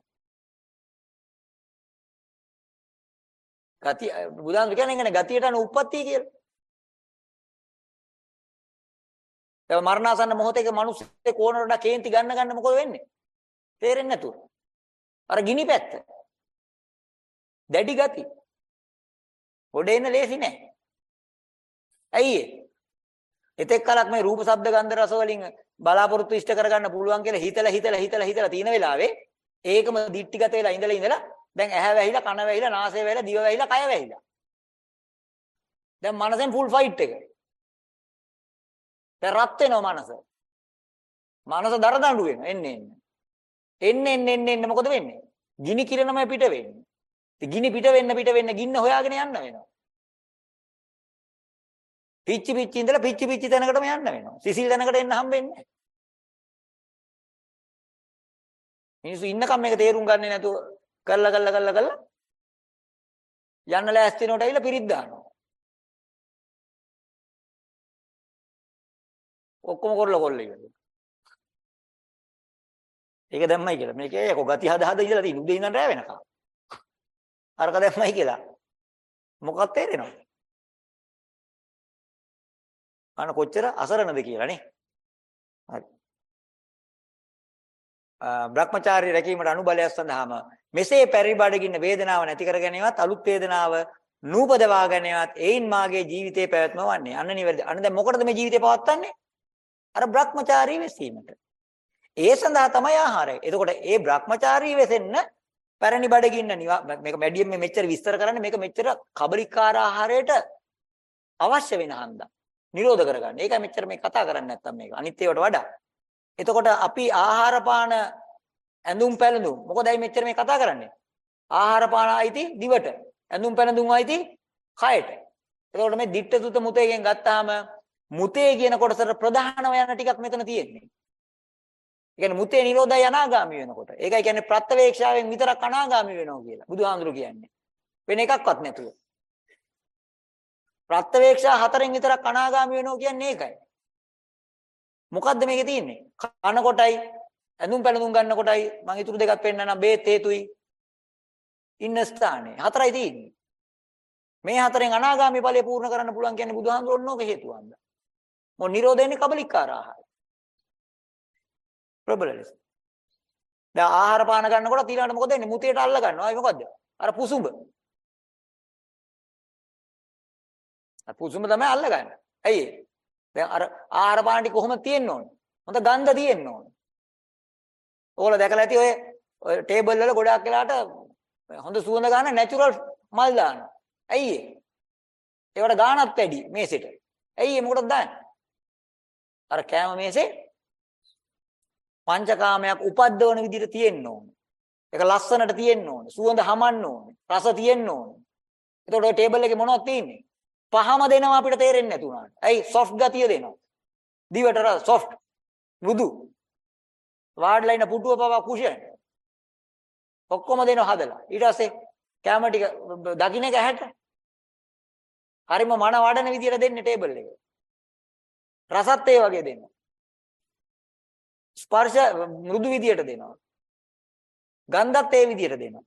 ගතිය බුදුන් කියන්නේ ගතියට අන උප්පත්ති කියලා. ඒ මරණාසන්න මොහොතේක මිනිස්සේ කෝණරට කේන්ති ගන්න ගන්න මොකද වෙන්නේ? තේරෙන්නේ නැතුව. අර ගිනි පැත්ත. දැඩි ගති. ගොඩ එන්න ලේසි නෑ. ඇයි ඒ? එතෙක් කලක් මේ රූප ශබ්ද ගන්ධ රස වලින් බලාපොරොත්තු ඉෂ්ට කරගන්න පුළුවන් කියලා හිතලා හිතලා හිතලා හිතලා තියෙන වෙලාවේ ඒකම දික්ටිගත වෙලා ඉඳලා ඉඳලා දැන් ඇහැ වැහිලා කන වැහිලා නාසය වැහිලා දිව වැහිලා කය වැහිලා. දැන් මනසෙන් ෆුල් ෆයිට් එක. දැන් රත් වෙනවා මනස. මනස දරදඬු වෙනවා එන්නේ එන්නේ. එන්නේ එන්නේ එන්නේ එන්නේ මොකද වෙන්නේ? ගිනි කිරණමයි පිට වෙන්නේ. ඉතින් ගිනි පිට වෙන්න පිට වෙන්න ගින්න හොයාගෙන යන්න වෙනවා. පිච්චි පිච්චි ඉඳලා පිච්චි පිච්චි තැනකටම යන්න වෙනවා. සිසිල් තැනකට එන්න හම්බෙන්නේ නැහැ. මිනිස්සු ඉන්නකම් මේක තේරුම් ගන්නේ නැතුව කළා කළා කළා කළා යන්න ලෑස්ති වෙනකොට ඇවිල්ලා පිරිත් දානවා. ඔක්කොම කරලා කොල්ල ඉවරයි. ඒක දැම්මයි කියලා. මේකේ යකෝ ගති හද හද ඉඳලා තියෙන උදේ ඉඳන් රැ වෙනකම්. අරක දැම්මයි කියලා. මොකක්ද තේරෙනවද? අන කොච්චර අසරණද කියලා නේ. හරි. බ්‍රහ්මචාරී රැකීමට අනුබලයක් සඳහාම මෙසේ පරිබඩගින්න වේදනාව නැති කර ගැනීමත් අලුත් වේදනාව නූපදවා ගැනීමත් ඒයින් මාගේ ජීවිතේ පැවැත්ම වන්නේ. අන්න නිවැරදි. අන්න දැන් මොකටද මේ ජීවිතේ පවත්වන්නේ? අර බ්‍රහ්මචාරී වෙසීමට. ඒ සඳහා තමයි ආහාරය. එතකොට ඒ බ්‍රහ්මචාරී වෙසෙන්න පැරණි බඩගින්න මේක මැඩියම් මේ මෙච්චර විස්තර කරන්නේ මේක මෙච්චර කබලිකාර ආහාරයට අවශ්‍ය වෙන හන්දා. නිරෝධ කරගන්න. ඒකයි මෙච්චර මේ කතා කරන්නේ නැත්තම් මේක. අනිත් ඒවාට වඩා. එතකොට අපි ආහාර පාන ඇඳුම් පැළඳුම් මොකදයි මෙච්චර මේ කතා කරන්නේ? ආහාර පාන අයිති දිවට. ඇඳුම් පැළඳුම් අයිති කයට. එතකොට මේ ditta sutta මුතේගෙන් ගත්තාම මුතේ කියන කොටසට ප්‍රධානම යන ටිකක් මෙතන තියෙන්නේ. ඒ කියන්නේ මුතේ නිරෝධය අනාගාමී වෙනකොට. ඒකයි කියන්නේ ප්‍රත්‍යවේක්ෂාවෙන් විතරක් අනාගාමී වෙනවා කියලා. බුදුහාඳුරු කියන්නේ. වෙන එකක්වත් නැතුව. ප්‍රත්‍යවේක්ෂා හතරෙන් විතරක් අනාගාමී වෙනවා කියන්නේ ඒකයි. මොකද්ද මේකේ තියෙන්නේ? කන කොටයි, ඇඳුම් පැළඳුම් ගන්න කොටයි, මම ඊටු දෙකක් පෙන්නනම් බේත් හේතුයි. ඉන්න ස්ථානේ හතරයි තියෙන්නේ. මේ හතරෙන් අනාගාමී ඵලය පූර්ණ කරන්න පුළුවන් කියන්නේ බුදුහාමුදුරන් ඕනෝක හේතුවන්ද. මො නිරෝධයනේ කබලිකාර ආහාරය. ප්‍රබල ලෙස. දැන් ආහාර පාන ගන්නකොට ඊළඟට මොකද වෙන්නේ? මුතියට අල්ල ගන්නවා. ඒ මොකද්ද? අර පුසුඹ. අර පුසුඹ තමයි අල්ලගන්නේ. ඇයි ඒ? දැන් අර ආහාර පාන ටික කොහොමද තියෙන්න ඕනේ? හොඳ ගන්ධ තියෙන්න ඕනේ. ඕගොල්ලෝ දැකලා ඇති ඔය ඔය ටේබල් වල ගොඩාක් වෙලාට හොඳ සුවඳ ගන්න නැචරල් මල් දානවා. ඇයි ඒ? ඒවට ගාණක් වැඩි මේසෙට. ඇයි ඒ මොකටද දාන්නේ? අර කෑම මේසේ පංචකාමයක් උපද්දවන විදිහට තියෙන්න ඕනේ. ඒක ලස්සනට තියෙන්න ඕනේ. සුවඳ හමන්න ඕනේ. රස තියෙන්න ඕනේ. එතකොට ඔය ටේබල් එකේ මොනවද තියෙන්නේ? පහම දෙනවා අපිට තේරෙන්නේ නැති උනාට. ඇයි? සොෆ්ට් ගතිය දෙනවා. දිවට සොෆ්ට් මෘදු. වාඩිලා ඉන්න පුටුව පවා කුෂන්. ඔක්කොම දෙනවා හදලා. ඊට පස්සේ කැම ටික දකින්න එක ඇහැට. හරිම මන වඩන විදියට දෙන්නේ ටේබල් එක. රසත් ඒ වගේ දෙනවා. ස්පර්ශ මෘදු විදියට දෙනවා. ගන්ධත් ඒ විදියට දෙනවා.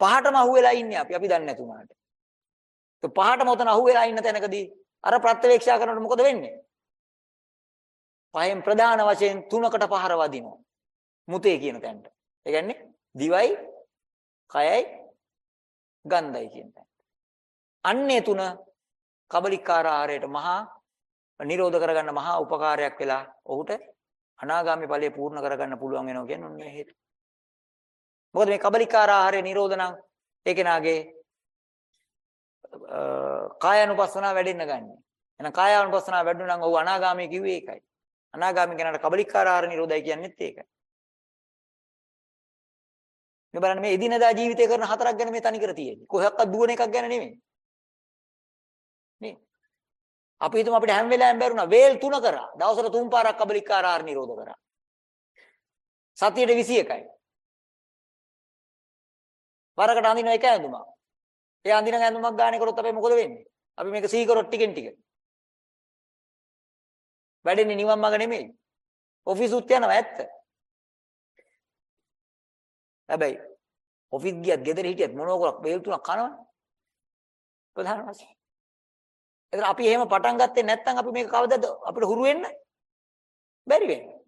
පහටම අහුවෙලා ඉන්නේ අපි අපි දන්නේ නැතුණාට. તો පහටම උතන අහුවෙලා ඉන්න තැනකදී අර ප්‍රත්‍යවේක්ෂා කරනකොට මොකද වෙන්නේ? පහෙන් ප්‍රධාන වශයෙන් තුනකට පහර වදිනවා. මුතේ කියන තැනට. ඒ කියන්නේ දිවයි, කයයි, ගන්ධයි කියන තැනට. අන්නේ තුන කබලිකාර ආහාරයට මහා නිරෝධ කරගන්න මහා උපකාරයක් වෙලා ඔහුට අනාගාමී ඵලය පූර්ණ කරගන්න පුළුවන් වෙනවා කියන්නේ ඔන්න හේතු. මොකද මේ කබලිකාර ආහාරය නිරෝධ නම් ඒ කෙනාගේ කායानुපස්සනාව වැඩෙන්න ගන්න. එහෙනම් කායානුපස්සනාව වැඩුණා නම් ඔහු අනාගාමී කිව්වේ ඒකයි. අනාගාමී කෙනාට කබලිකාර ආහාර නිරෝධයි කියන්නේත් ඒකයි. මේ බලන්න මේ එදිනදා ජීවිතය කරන හතරක් ගැන මේ තනිකර තියෙන්නේ. කොහොක්වත් දුවන එකක් ගැන නෙමෙයි. නේ අපි හිතමු අපිට හැම වෙලාවෙම බැරුණා වේල් තුන කරා. දවසට තුන් පාරක් කබලිකාර ආහාර නිරෝධ කරා. සතියට 21යි. වරකට අඳින එක ඇඳුමක්. ඒ අඳින ඇඳුමක් ගානේ කරොත් අපේ මොකද වෙන්නේ? අපි මේක සී කරොත් ටිකෙන් ටික. වැඩෙන්නේ නිවන් මඟ නෙමෙයි. ඔෆිස් උත් යනවා ඇත්ත. හැබැයි ඔෆිස් ගියත් ගෙදර හිටියත් මොනෝකක් බේල් තුනක් කනවනේ. ප්‍රධාන වශයෙන්. එතන අපි එහෙම පටන් ගත්තේ නැත්නම් අපි මේක කවදද අපිට හුරු වෙන්නේ? බැරි වෙන්නේ.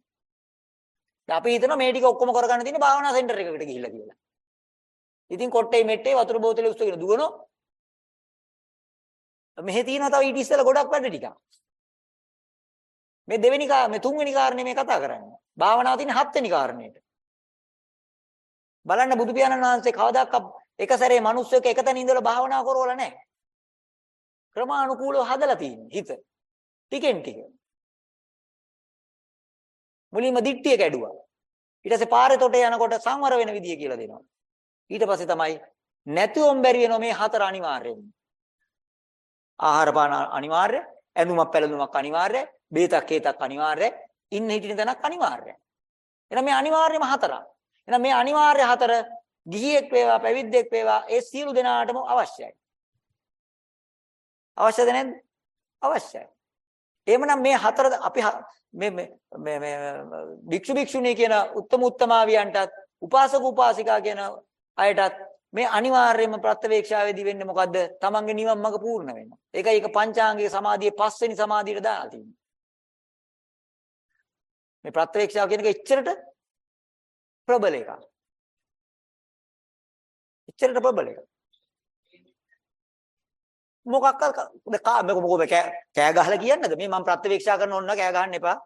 දැන් අපි හිතනවා මේ ටික ඔක්කොම කරගන්න තියෙන්නේ භාවනා සෙන්ටර් එකකට ගිහිල්ලා කියලා. ඉතින් කොට්ටේ මෙට්ටේ වතුර බෝතලෙ උස්සගෙන දුවනෝ. මෙහෙ තියෙනවා තව ඊට ඉස්සෙල්ලා ගොඩක් වැඩ ටිකක්. මේ දෙවෙනි කා මේ තුන්වෙනි කාරණේ මේ කතා කරන්නේ. භාවනාව තියෙන හත්වෙනි කාරණේට. බලන්න බුදු පියාණන් වහන්සේ කවදාකවත් එක සැරේ මිනිස්සුක එකතැන ඉඳලා භාවනා කරවලා නැහැ. ක්‍රමානුකූලව හදලා තියෙන්නේ හිත. ටිකෙන් ටික. මුලින්ම දිට්ඨිය කැඩුවා. ඊට පස්සේ පාරේ තොට යනකොට සංවර වෙන විදිය කියලා දෙනවා. ඊට පස්සේ තමයි නැතුවම බැරි වෙනවා මේ හතර අනිවාර්යයෙන්. ආහාර පාන අනිවාර්ය, ඇඳුමක් පැළඳුමක් අනිවාර්ය, බේතක් හේතක් අනිවාර්ය, ඉන්න හිටින තැනක් අනිවාර්යයි. එහෙනම් මේ අනිවාර්යම හතරක්. එහෙනම් මේ අනිවාර්ය හතර ගිහියෙක් වේවා පැවිද්දෙක් වේවා ඒ සියලු දෙනාටම අවශ්‍යයි. අවශ්‍යද නැද්ද? අවශ්‍යයි. එහෙමනම් මේ හතර අපි මේ මේ මේ භික්ෂු භික්ෂුණී කියන උත්තම උත්තමාවියන්ටත් උපාසක උපාසිකා කියන අයටත් මේ අනිවාර්යයෙන්ම ප්‍රත්‍යවේක්ෂාවේදී වෙන්නේ මොකද්ද? තමන්ගේ නිවන් මඟ පූර්ණ වෙනවා. ඒකයි ඒක පංචාංගික සමාධියේ පස්වෙනි සමාධියට දාලා තියෙන්නේ. මේ ප්‍රත්‍යවේක්ෂාව කියන එක එච්චරට ප්‍රබල එකක්. එච්චරට ප්‍රබල එකක්. මොකක්ද කා මේක මොකද කෑ ගහලා කියන්නද මේ මම ප්‍රත්‍යවේක්ෂා කරන ඕන කෑ ගහන්න එපා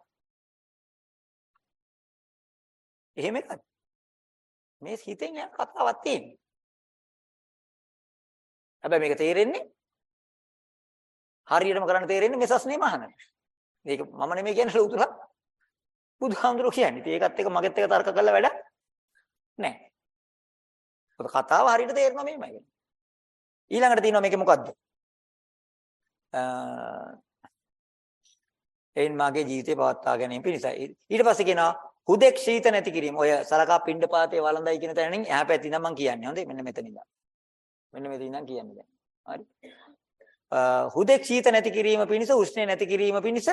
එහෙම එකක් මේ හිතෙන් යන කතාවක් තියෙනවා හැබැයි මේක තේරෙන්නේ හරියටම කරන්න තේරෙන්නේ මෙසස්නේ මහන මේක මම නෙමෙයි කියන්නේ ලෞතුල බුදුහාමුදුරුවෝ කියන්නේ ඒකත් එක මගෙත් එක තර්ක කරලා වැඩ නැහැ. කතාව හරියට තේරෙනවා මේමයි. ඊළඟට තියෙනවා මේකේ මොකද්ද? එයින් මාගේ ජීවිතේ පවත්වා ගැනීම පිණිසයි. ඊට පස්සේ කියනවා හුදෙක් ශීත නැති කිරීම. ඔය සලකා පිණ්ඩපාතේ වළඳයි කියන තැනින් එහා පැත්තේ ඉඳන් මම කියන්නේ. හොඳේ මෙන්න මෙතන ඉඳන්. මෙන්න මෙතන ඉඳන් කියන්නේ දැන්. හරි. හුදෙක් ශීත නැති කිරීම පිණිස උෂ්ණය නැති කිරීම පිණිස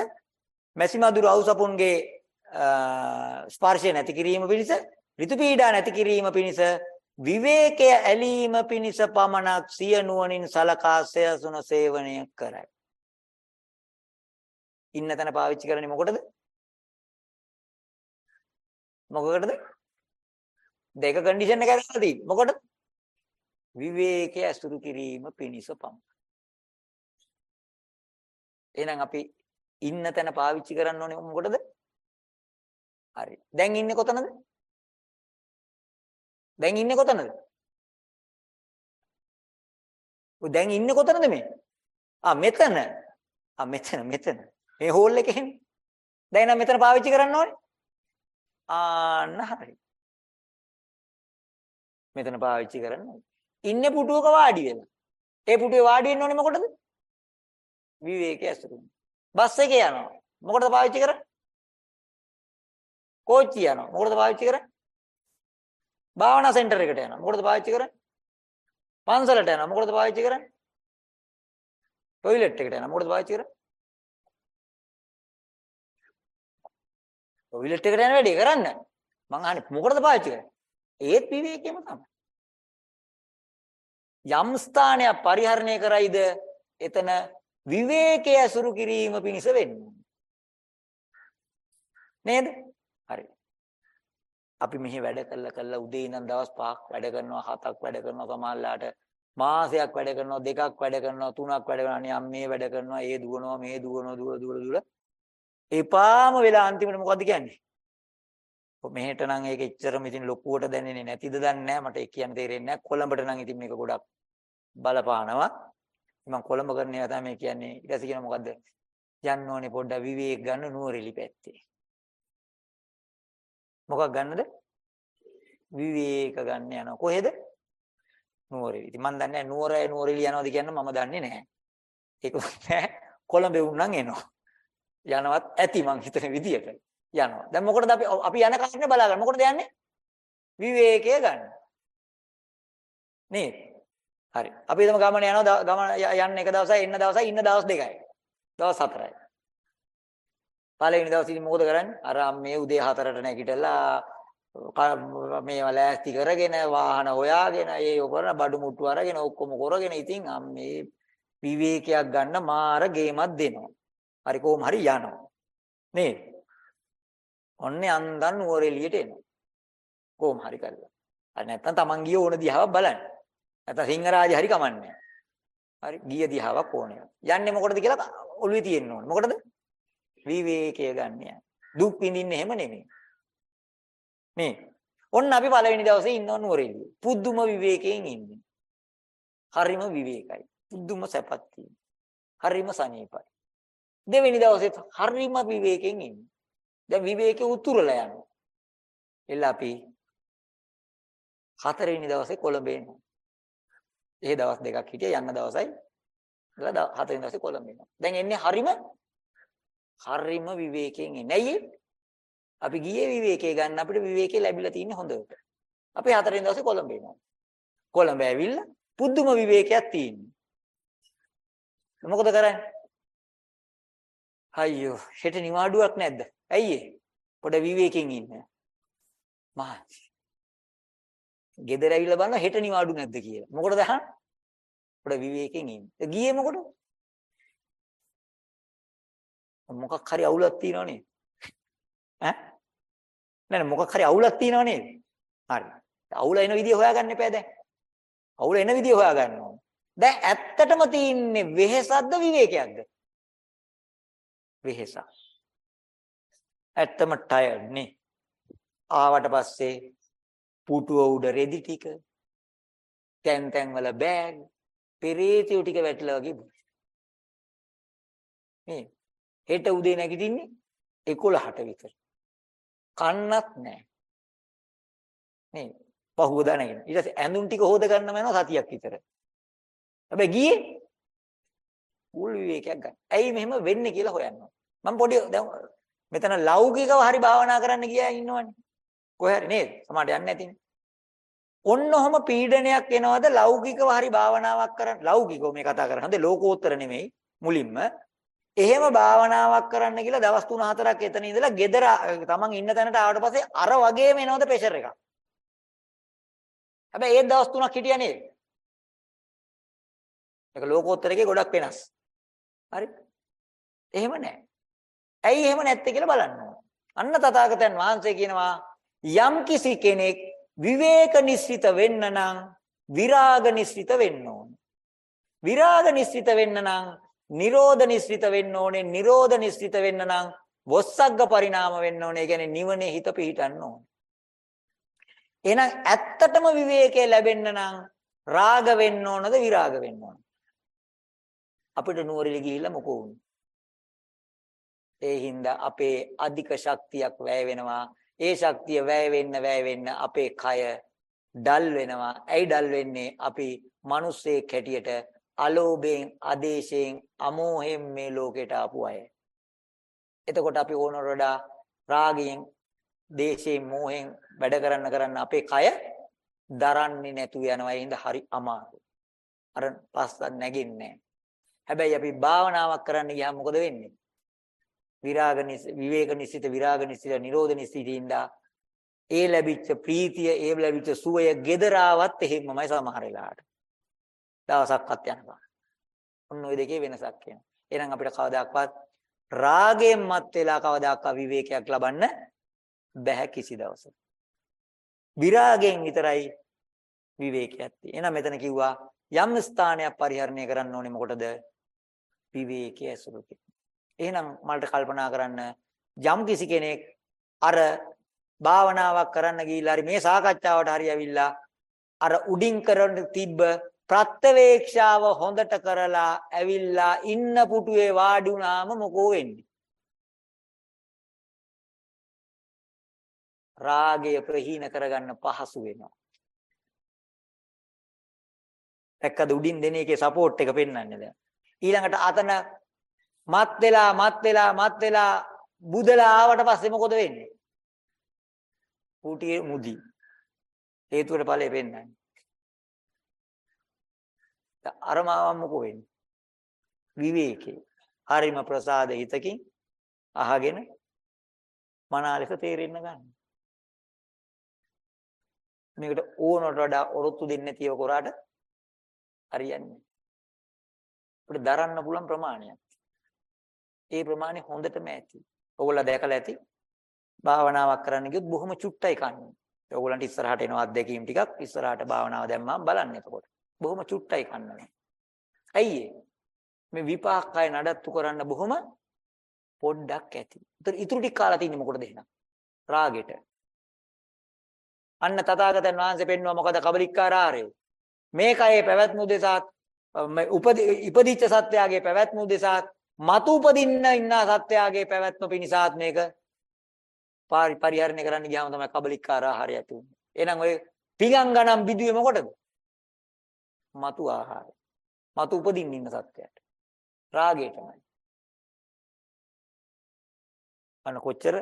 මැසිමදුරු අවසපුන්ගේ ස්පර්ශය නැති කිරීම පිණිස ඍතු පීඩා නැති කිරීම පිණිස විවේකය ඇලීම පිණිස පමණක් සිය නුවණින් සලකා සයසුන සේවනය කරයි. ඉන්න තැන පාවිච්චි කරන්නේ මොකටද? මොකකටද? දෙක කන්ඩිෂන් එක ගන්න තියෙන්නේ. මොකටද? විවේකය අසුරු කිරීම පිණිස පමණක්. එහෙනම් අපි ඉන්න තැන පාවිච්චි කරන්න ඕනේ මොකටද? හරි. දැන් ඉන්නේ කොතනද? දැන් ඉන්නේ කොතනද? ඔය දැන් ඉන්නේ කොතනද මේ? ආ මෙතන. ආ මෙතන මෙතන. මේ හෝල් එකේ ඉන්නේ. දැන් නම් මෙතන පාවිච්චි කරන්න ඕනේ. ආන්න හරි. මෙතන පාවිච්චි කරන්න ඕනේ. ඉන්නේ පුටුවක වාඩි වෙලා. ඒ පුටුවේ වාඩි වෙන්න ඕනේ මොකටද? විවේකයේ අසුරු. බස් එකේ යනවා. මොකටද පාවිච්චි කරන්නේ? කෝච්චිය යනවා. මොකටද පාවිච්චි කරන්නේ? භාවනා සෙන්ටර් එකට යනවා. මොකටද පාවිච්චි කරන්නේ? පන්සලට යනවා. මොකටද පාවිච්චි කරන්නේ? টয়ලට් එකට යනවා. මොකටද පාවිච්චි කරන්නේ? টয়ලට් එකට යන වැඩේ කරන්න. මං අහන්නේ මොකටද පාවිච්චි කරන්නේ? ඒත් විවේකයේම තමයි. යම් ස්ථානයක් පරිහරණය කරයිද එතන විවේකයේ අසුරු කිරීම පිණිස වෙන්නේ. නේද? හරි. අපි මෙහි වැඩ කළා කළා උදේ ඉඳන් දවස් 5ක් වැඩ කරනවා හතක් වැඩ කරනවා සමහරලාට මාසයක් වැඩ කරනවා දෙකක් වැඩ කරනවා තුනක් වැඩ කරනවා අනේ මේ වැඩ කරනවා ඒ දුවනවා මේ දුවනවා දුව දුව දුව එපාම වෙලා අන්තිමට මොකද්ද කියන්නේ මෙහෙට නම් ඒක එච්චරම ඉතින් ලොකුවට දැනෙන්නේ නැතිද දන්නේ නැහැ මට ඒක කියන්න තේරෙන්නේ නැහැ කොළඹට නම් ඉතින් මේක ගොඩක් බලපානවා මම කොළඹ කරන ඒවා තමයි කියන්නේ ඊට පස්සේ කියන මොකද්ද යන්න ඕනේ පොඩ්ඩක් විවේක ගන්න නුවරඑලි පැත්තේ මොකක් ගන්නද? විවේක ගන්න යනවා. කොහෙද? නුවරඑලි. ඉතින් මම දන්නේ නැහැ නුවරයි නුවරඑලි යනවාද කියන්න මම දන්නේ නැහැ. ඒක නෑ කොළඹ වුණනම් එනවා. යනවත් ඇති මං හිතන විදියට. යනවා. දැන් මොකටද අපි අපි යන කාරණේ බලාගන්න. මොකටද යන්නේ? විවේකය ගන්න. නේද? හරි. අපි හිතමු ගමන යනවා ගමන යන්න එක දවසයි එන්න දවසයි ඉන්න දවස් දෙකයි. දවස් හතරයි. පළවෙනි දවසේදී මොකද කරන්නේ? අර මේ උදේ 4ට නැගිටලා මේවා ලෑස්ති කරගෙන වාහන හොයාගෙන ඒ කරන බඩු මුට්ටු අරගෙන ඔක්කොම කරගෙන ඉතින් මේ විවේකයක් ගන්න මාර ගේමක් දෙනවා. හරි කොහොම හරි යනවා. නේද? ඔන්නේ අන්දන් නුවර එළියට එනවා. කොහොම හරි කරලා. හරි නැත්තම් Taman ගිය ඕන දිහාවක් බලන්න. නැත්තම් සිංහරාජය හරි කමන්නේ. හරි ගිය දිහාවක් ඕනේ. යන්නේ මොකටද කියලා ඔළුවේ තියෙන්න ඕනේ. මොකටද? විවේකය ගන්න දුක් විඳින්න එහෙම නෙමෙයි. මේ ඔන්න අපි පළවෙනි දවසේ ඉන්නව නුවර එළියේ. පුදුම විවේකයෙන් ඉන්නේ. හරිම විවේකයි. පුදුම සැපක් හරිම සනීපයි. දෙවෙනි දවසෙත් හරිම විවේකයෙන් ඉන්නේ. දැන් විවේකේ උතුරලා යනවා. එළ අපි හතරවෙනි දවසේ කොළඹ එනවා. ඒ දවස් දෙකක් හිටිය යන්න දවසයි. ඊළඟ හතරවෙනි දවසේ කොළඹ එනවා. දැන් එන්නේ හරිම හරිම විවේකයෙන් එන්නේ. ඇයි අපි ගියේ විවේකේ ගන්න අපිට විවේකේ ලැබිලා තින්නේ හොඳට. අපි හතරවෙනි දවසේ කොළඹ එනවා. කොළඹ ඇවිල්ලා පුදුම විවේකයක් තියෙනවා. මොකද කරන්නේ? අයියෝ හෙට නිවාඩුවක් නැද්ද? ඇයි ඒ? පොඩ විවේකයෙන් ඉන්න. මහා. ගෙදර ඇවිල්ලා බලන්න හෙට නිවාඩු නැද්ද කියලා. මොකටද අහන්නේ? පොඩ විවේකයෙන් ඉන්න. ගියේ මොකටද? මොකක් හරි අවුලක් තියෙනව නේද? ඈ? නෑ මොකක් හරි අවුලක් තියෙනව නේද? හරි. අවුල එන විදිය හොයාගන්න එපා දැන්. අවුල එන විදිය හොයාගන්න ඕන. දැන් ඇත්තටම තියෙන්නේ වෙහෙසක්ද විවේකයක්ද? වෙහෙසක්. ඇත්තම ටයර්ඩ් නේ. ආවට පස්සේ පුටුව උඩ රෙදි ටික තැන් තැන් වල බෑග් පෙරේතියෝ ටික වැටලා වගේ මේ හෙට උදේ නැගිටින්නේ 11ට විතර. කන්නත් නැහැ නේ පහුවදා නැගිටින ඊට පස්සේ ඇඳුම් ටික හොද ගන්නම යනවා සතියක් විතර. හැබැයි ගියේ මුල් විවේකයක් ගන්න. ඇයි මෙහෙම වෙන්නේ කියලා හොයන්න. මම පොඩි දැන් මෙතන ලෞකිකව හරි භාවනා කරන්න ගියා ඉන්නවනේ. කොහේ හරි නේද? සමහරට යන්නේ නැතිනේ. ඔන්න ඔහම පීඩනයක් එනවද ලෞකිකව හරි භාවනාවක් කරන්න. ලෞකිකව මේ කතා කරන්නේ. හඳේ ලෝකෝත්තර නෙමෙයි මුලින්ම. එහෙම භාවනාවක් කරන්න කියලා දවස් 3-4ක් එතන ඉඳලා ගෙදර තමන් ඉන්න තැනට ආවට පස්සේ අර වගේම එනවද ප්‍රෙෂර් එකක්. හැබැයි ඒ දවස් 3ක් හිටියා නේද? ඒක ලෝකෝත්තරයේ ගොඩක් වෙනස්. හරි? එහෙම නැහැ. ඇයි එහෙම නැත්තේ කියලා බලන්න අන්න තථාගතයන් වහන්සේ කියනවා යම් කිසි කෙනෙක් විවේක නිස්සිත වෙන්න නම් විරාග නිස්සිත වෙන්න ඕන. විරාග නිස්සිත වෙන්න නම් නිරෝධ නිස්සිත වෙන්න ඕනේ. නිරෝධ නිස්සිත වෙන්න නම් වොස්සග්ග පරිණාම වෙන්න ඕනේ. ඒ කියන්නේ නිවනේ හිත පිහිටන්න ඕනේ. එහෙනම් ඇත්තටම විවේකයේ ලැබෙන්න නම් රාග වෙන්න ඕනද විරාග වෙන්න ඕනද? අපිට නුවරෙලි ගිහිල්ලා මොකෝ වුනේ? ඒ හින්දා අපේ අධික ශක්තියක් වැය වෙනවා. ඒ ශක්තිය වැය වෙන්න වැය වෙන්න අපේ කය ඩල් වෙනවා. ඇයි ඩල් වෙන්නේ? අපි මිනිස්සෙක් හැටියට අලෝභයෙන්, ආදේශයෙන්, අමෝහයෙන් මේ ලෝකෙට ආපු අය. එතකොට අපි ඕන වඩා රාගයෙන්, දේශයෙන්, මෝහයෙන් වැඩ කරන්න කරන්න අපේ කය දරන්නේ නැතුව යනවා. ඒ හින්දා හරි අමාරුයි. අර පස්සක් නැගින්නේ හැබැයි අපි භාවනාවක් කරන්න ගියාම මොකද වෙන්නේ? විරාග විවේක නිසිත විරාග නිසිත නිරෝධ නිසිතින්දා ඒ ලැබිච්ච ප්‍රීතිය ඒ ලැබිච්ච සුවය gedarාවත් එහෙමමයි සමහර වෙලාවට. දවසක්වත් යනවා. ඔන්න ඔය දෙකේ වෙනසක් එනවා. එහෙනම් අපිට කවදාක්වත් රාගයෙන් මත් වෙලා කවදාක්වත් විවේකයක් ලබන්න බැහැ කිසි දවසක. විරාගයෙන් විතරයි විවේකයක් තියෙන්නේ. එහෙනම් මෙතන කිව්වා යම් ස්ථානයක් පරිහරණය කරන්න ඕනේ මොකටද? විවේකයේ ස්වરૂපේ එහෙනම් මල්ට කල්පනා කරන්න යම් කිසි කෙනෙක් අර භාවනාවක් කරන්න ගිහිල්ලා හරි මේ සාකච්ඡාවට හරි ඇවිල්ලා අර උඩින් කරන තිබ්බ ප්‍රත්‍යවේක්ෂාව හොඳට කරලා ඇවිල්ලා ඉන්න පුටුවේ වාඩි වුණාම මොකෝ වෙන්නේ? රාගය ප්‍රහීන කරගන්න පහසු වෙනවා. දැක්කද උඩින් දෙන එකේ සපෝට් එක පෙන්වන්නේ දැන්. ඊළඟට අතන මත් වෙලා මත් වෙලා මත් වෙලා බුදලා ආවට පස්සේ මොකද වෙන්නේ? කුටියේ මුදි. හේතුවට ඵලය පෙන්නන්නේ. අර මාවම් මොකෝ වෙන්නේ? විවේකේ. හරිම ප්‍රසාද හිතකින් අහගෙන මනාලෙස තේරෙන්න ගන්න. මේකට ඕනට වඩා ඔරොත්තු දෙන්නේ නැතිව කරාට හරියන්නේ අපිට දරන්න පුළුවන් ප්‍රමාණයක්. ඒ ප්‍රමාණය හොඳටම ඇති. ඔයගොල්ලෝ දැකලා ඇති. භාවනාවක් කරන්න ගියොත් බොහොම චුට්ටයි කන්නේ. ඔයගොල්ලන්ට ඉස්සරහට එනවා අත්දැකීම් ටිකක් ඉස්සරහට භාවනාව දැම්මම බලන්න එතකොට. බොහොම චුට්ටයි කන්නේ. ඇයි මේ විපාකය නඩත්තු කරන්න බොහොම පොඩ්ඩක් ඇති. ඒතර ඉතුරු ටික කාලා තින්නේ මොකටද එහෙනම්? රාගෙට. අන්න තථාගතයන් වහන්සේ පෙන්වුවා මොකද කබලික්කාරාරය. මේකයේ පැවැත්ම උදෙසාත් ඉපදිච්ච සත්‍යයගේ පැවැත්ම උදෙසාත් මතු උපදින්න ඉන්න සත්‍යයගේ පැවැත්ම පිණිසාත් මේක පරිහරණය කරන්න ගියාම තමයි කබලිකාර ආහාරය ඇති වෙන්නේ. එහෙනම් ඔය පිගංගනම් බිදුවේ මොකටද? මතු ආහාරය. මතු උපදින්න ඉන්න සත්‍යයට. රාගයටමයි. අන්න කොච්චර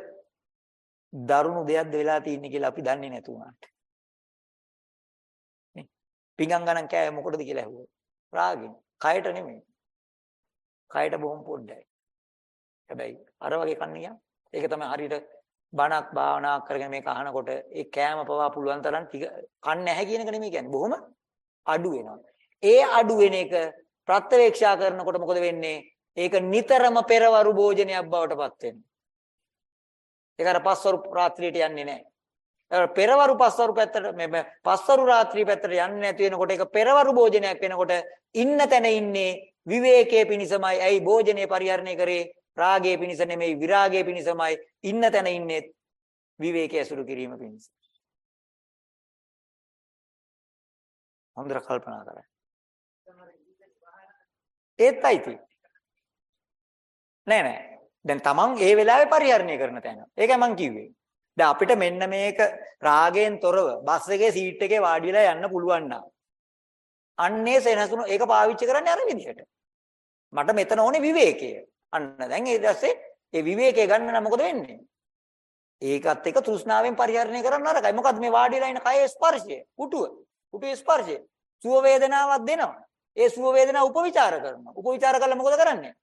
දරුණු දෙයක්ද වෙලා තියෙන්නේ කියලා අපි දන්නේ නැතු වුණාට. නේ? පිගංගනම් කෑවේ මොකටද කියලා ඇහුවා. රාගෙන්. කයට නෙමෙයි. කයට බොහොම පොඩ්ඩයි. හැබැයි අර වගේ කන්නේ ඒක තමයි හරියට බණක් භාවනා කරගෙන මේක අහනකොට ඒ කෑම පවා පුළුවන් තරම් ටික කන්නේ නැහැ කියන එක නෙමෙයි කියන්නේ. බොහොම අඩු වෙනවා. ඒ අඩු වෙන එක ප්‍රත්‍යවේක්ෂා කරනකොට මොකද වෙන්නේ? ඒක නිතරම පෙරවරු භෝජනයක් බවට පත් වෙනවා. ඒක අර පස්වරු රාත්‍රියට යන්නේ නැහැ. පෙරවරු පස්වරු පැත්තට මේ පස්වරු රාත්‍රී පැත්තට යන්නේ නැති වෙනකොට ඒක පෙරවරු භෝජනයක් වෙනකොට ඉන්න තැන ඉන්නේ විවේකයේ පිණිසමයි. ඇයි භෝජනය පරිහරණය කරේ? රාගයේ පිණිස නෙමෙයි විරාගයේ පිණිසමයි ඉන්න තැන ඉන්නේ විවේකයේ අසුරු කිරීම පිණිස. හොඳට කල්පනා කරන්න. ඒත් අයිති. නෑ නෑ. දැන් තමන් ඒ වෙලාවේ පරිහරණය කරන තැන. ඒකයි මං කිව්වේ. දැන් අපිට මෙන්න මේක රාගයෙන් තොරව බස් එකේ සීට් එකේ වාඩි වෙලා යන්න පුළුවන් නම් අන්නේ සෙනසුන ඒක පාවිච්චි කරන්නේ අර විදිහට. මට මෙතන ඕනේ විවේකය. අන්න දැන් ඊට පස්සේ ඒ විවේකයේ ගන්න නම් මොකද වෙන්නේ? ඒකත් එක තෘෂ්ණාවෙන් පරිහරණය කරන්න අරකයි. මොකද්ද මේ වාඩිලා ඉන්න කයේ ස්පර්ශය? කුටුව. කුටුවේ ස්පර්ශය. සුව වේදනාවක් දෙනවා. ඒ සුව වේදනාව උපවිචාර කරනවා. උපවිචාර කළා මොකද කරන්නේ?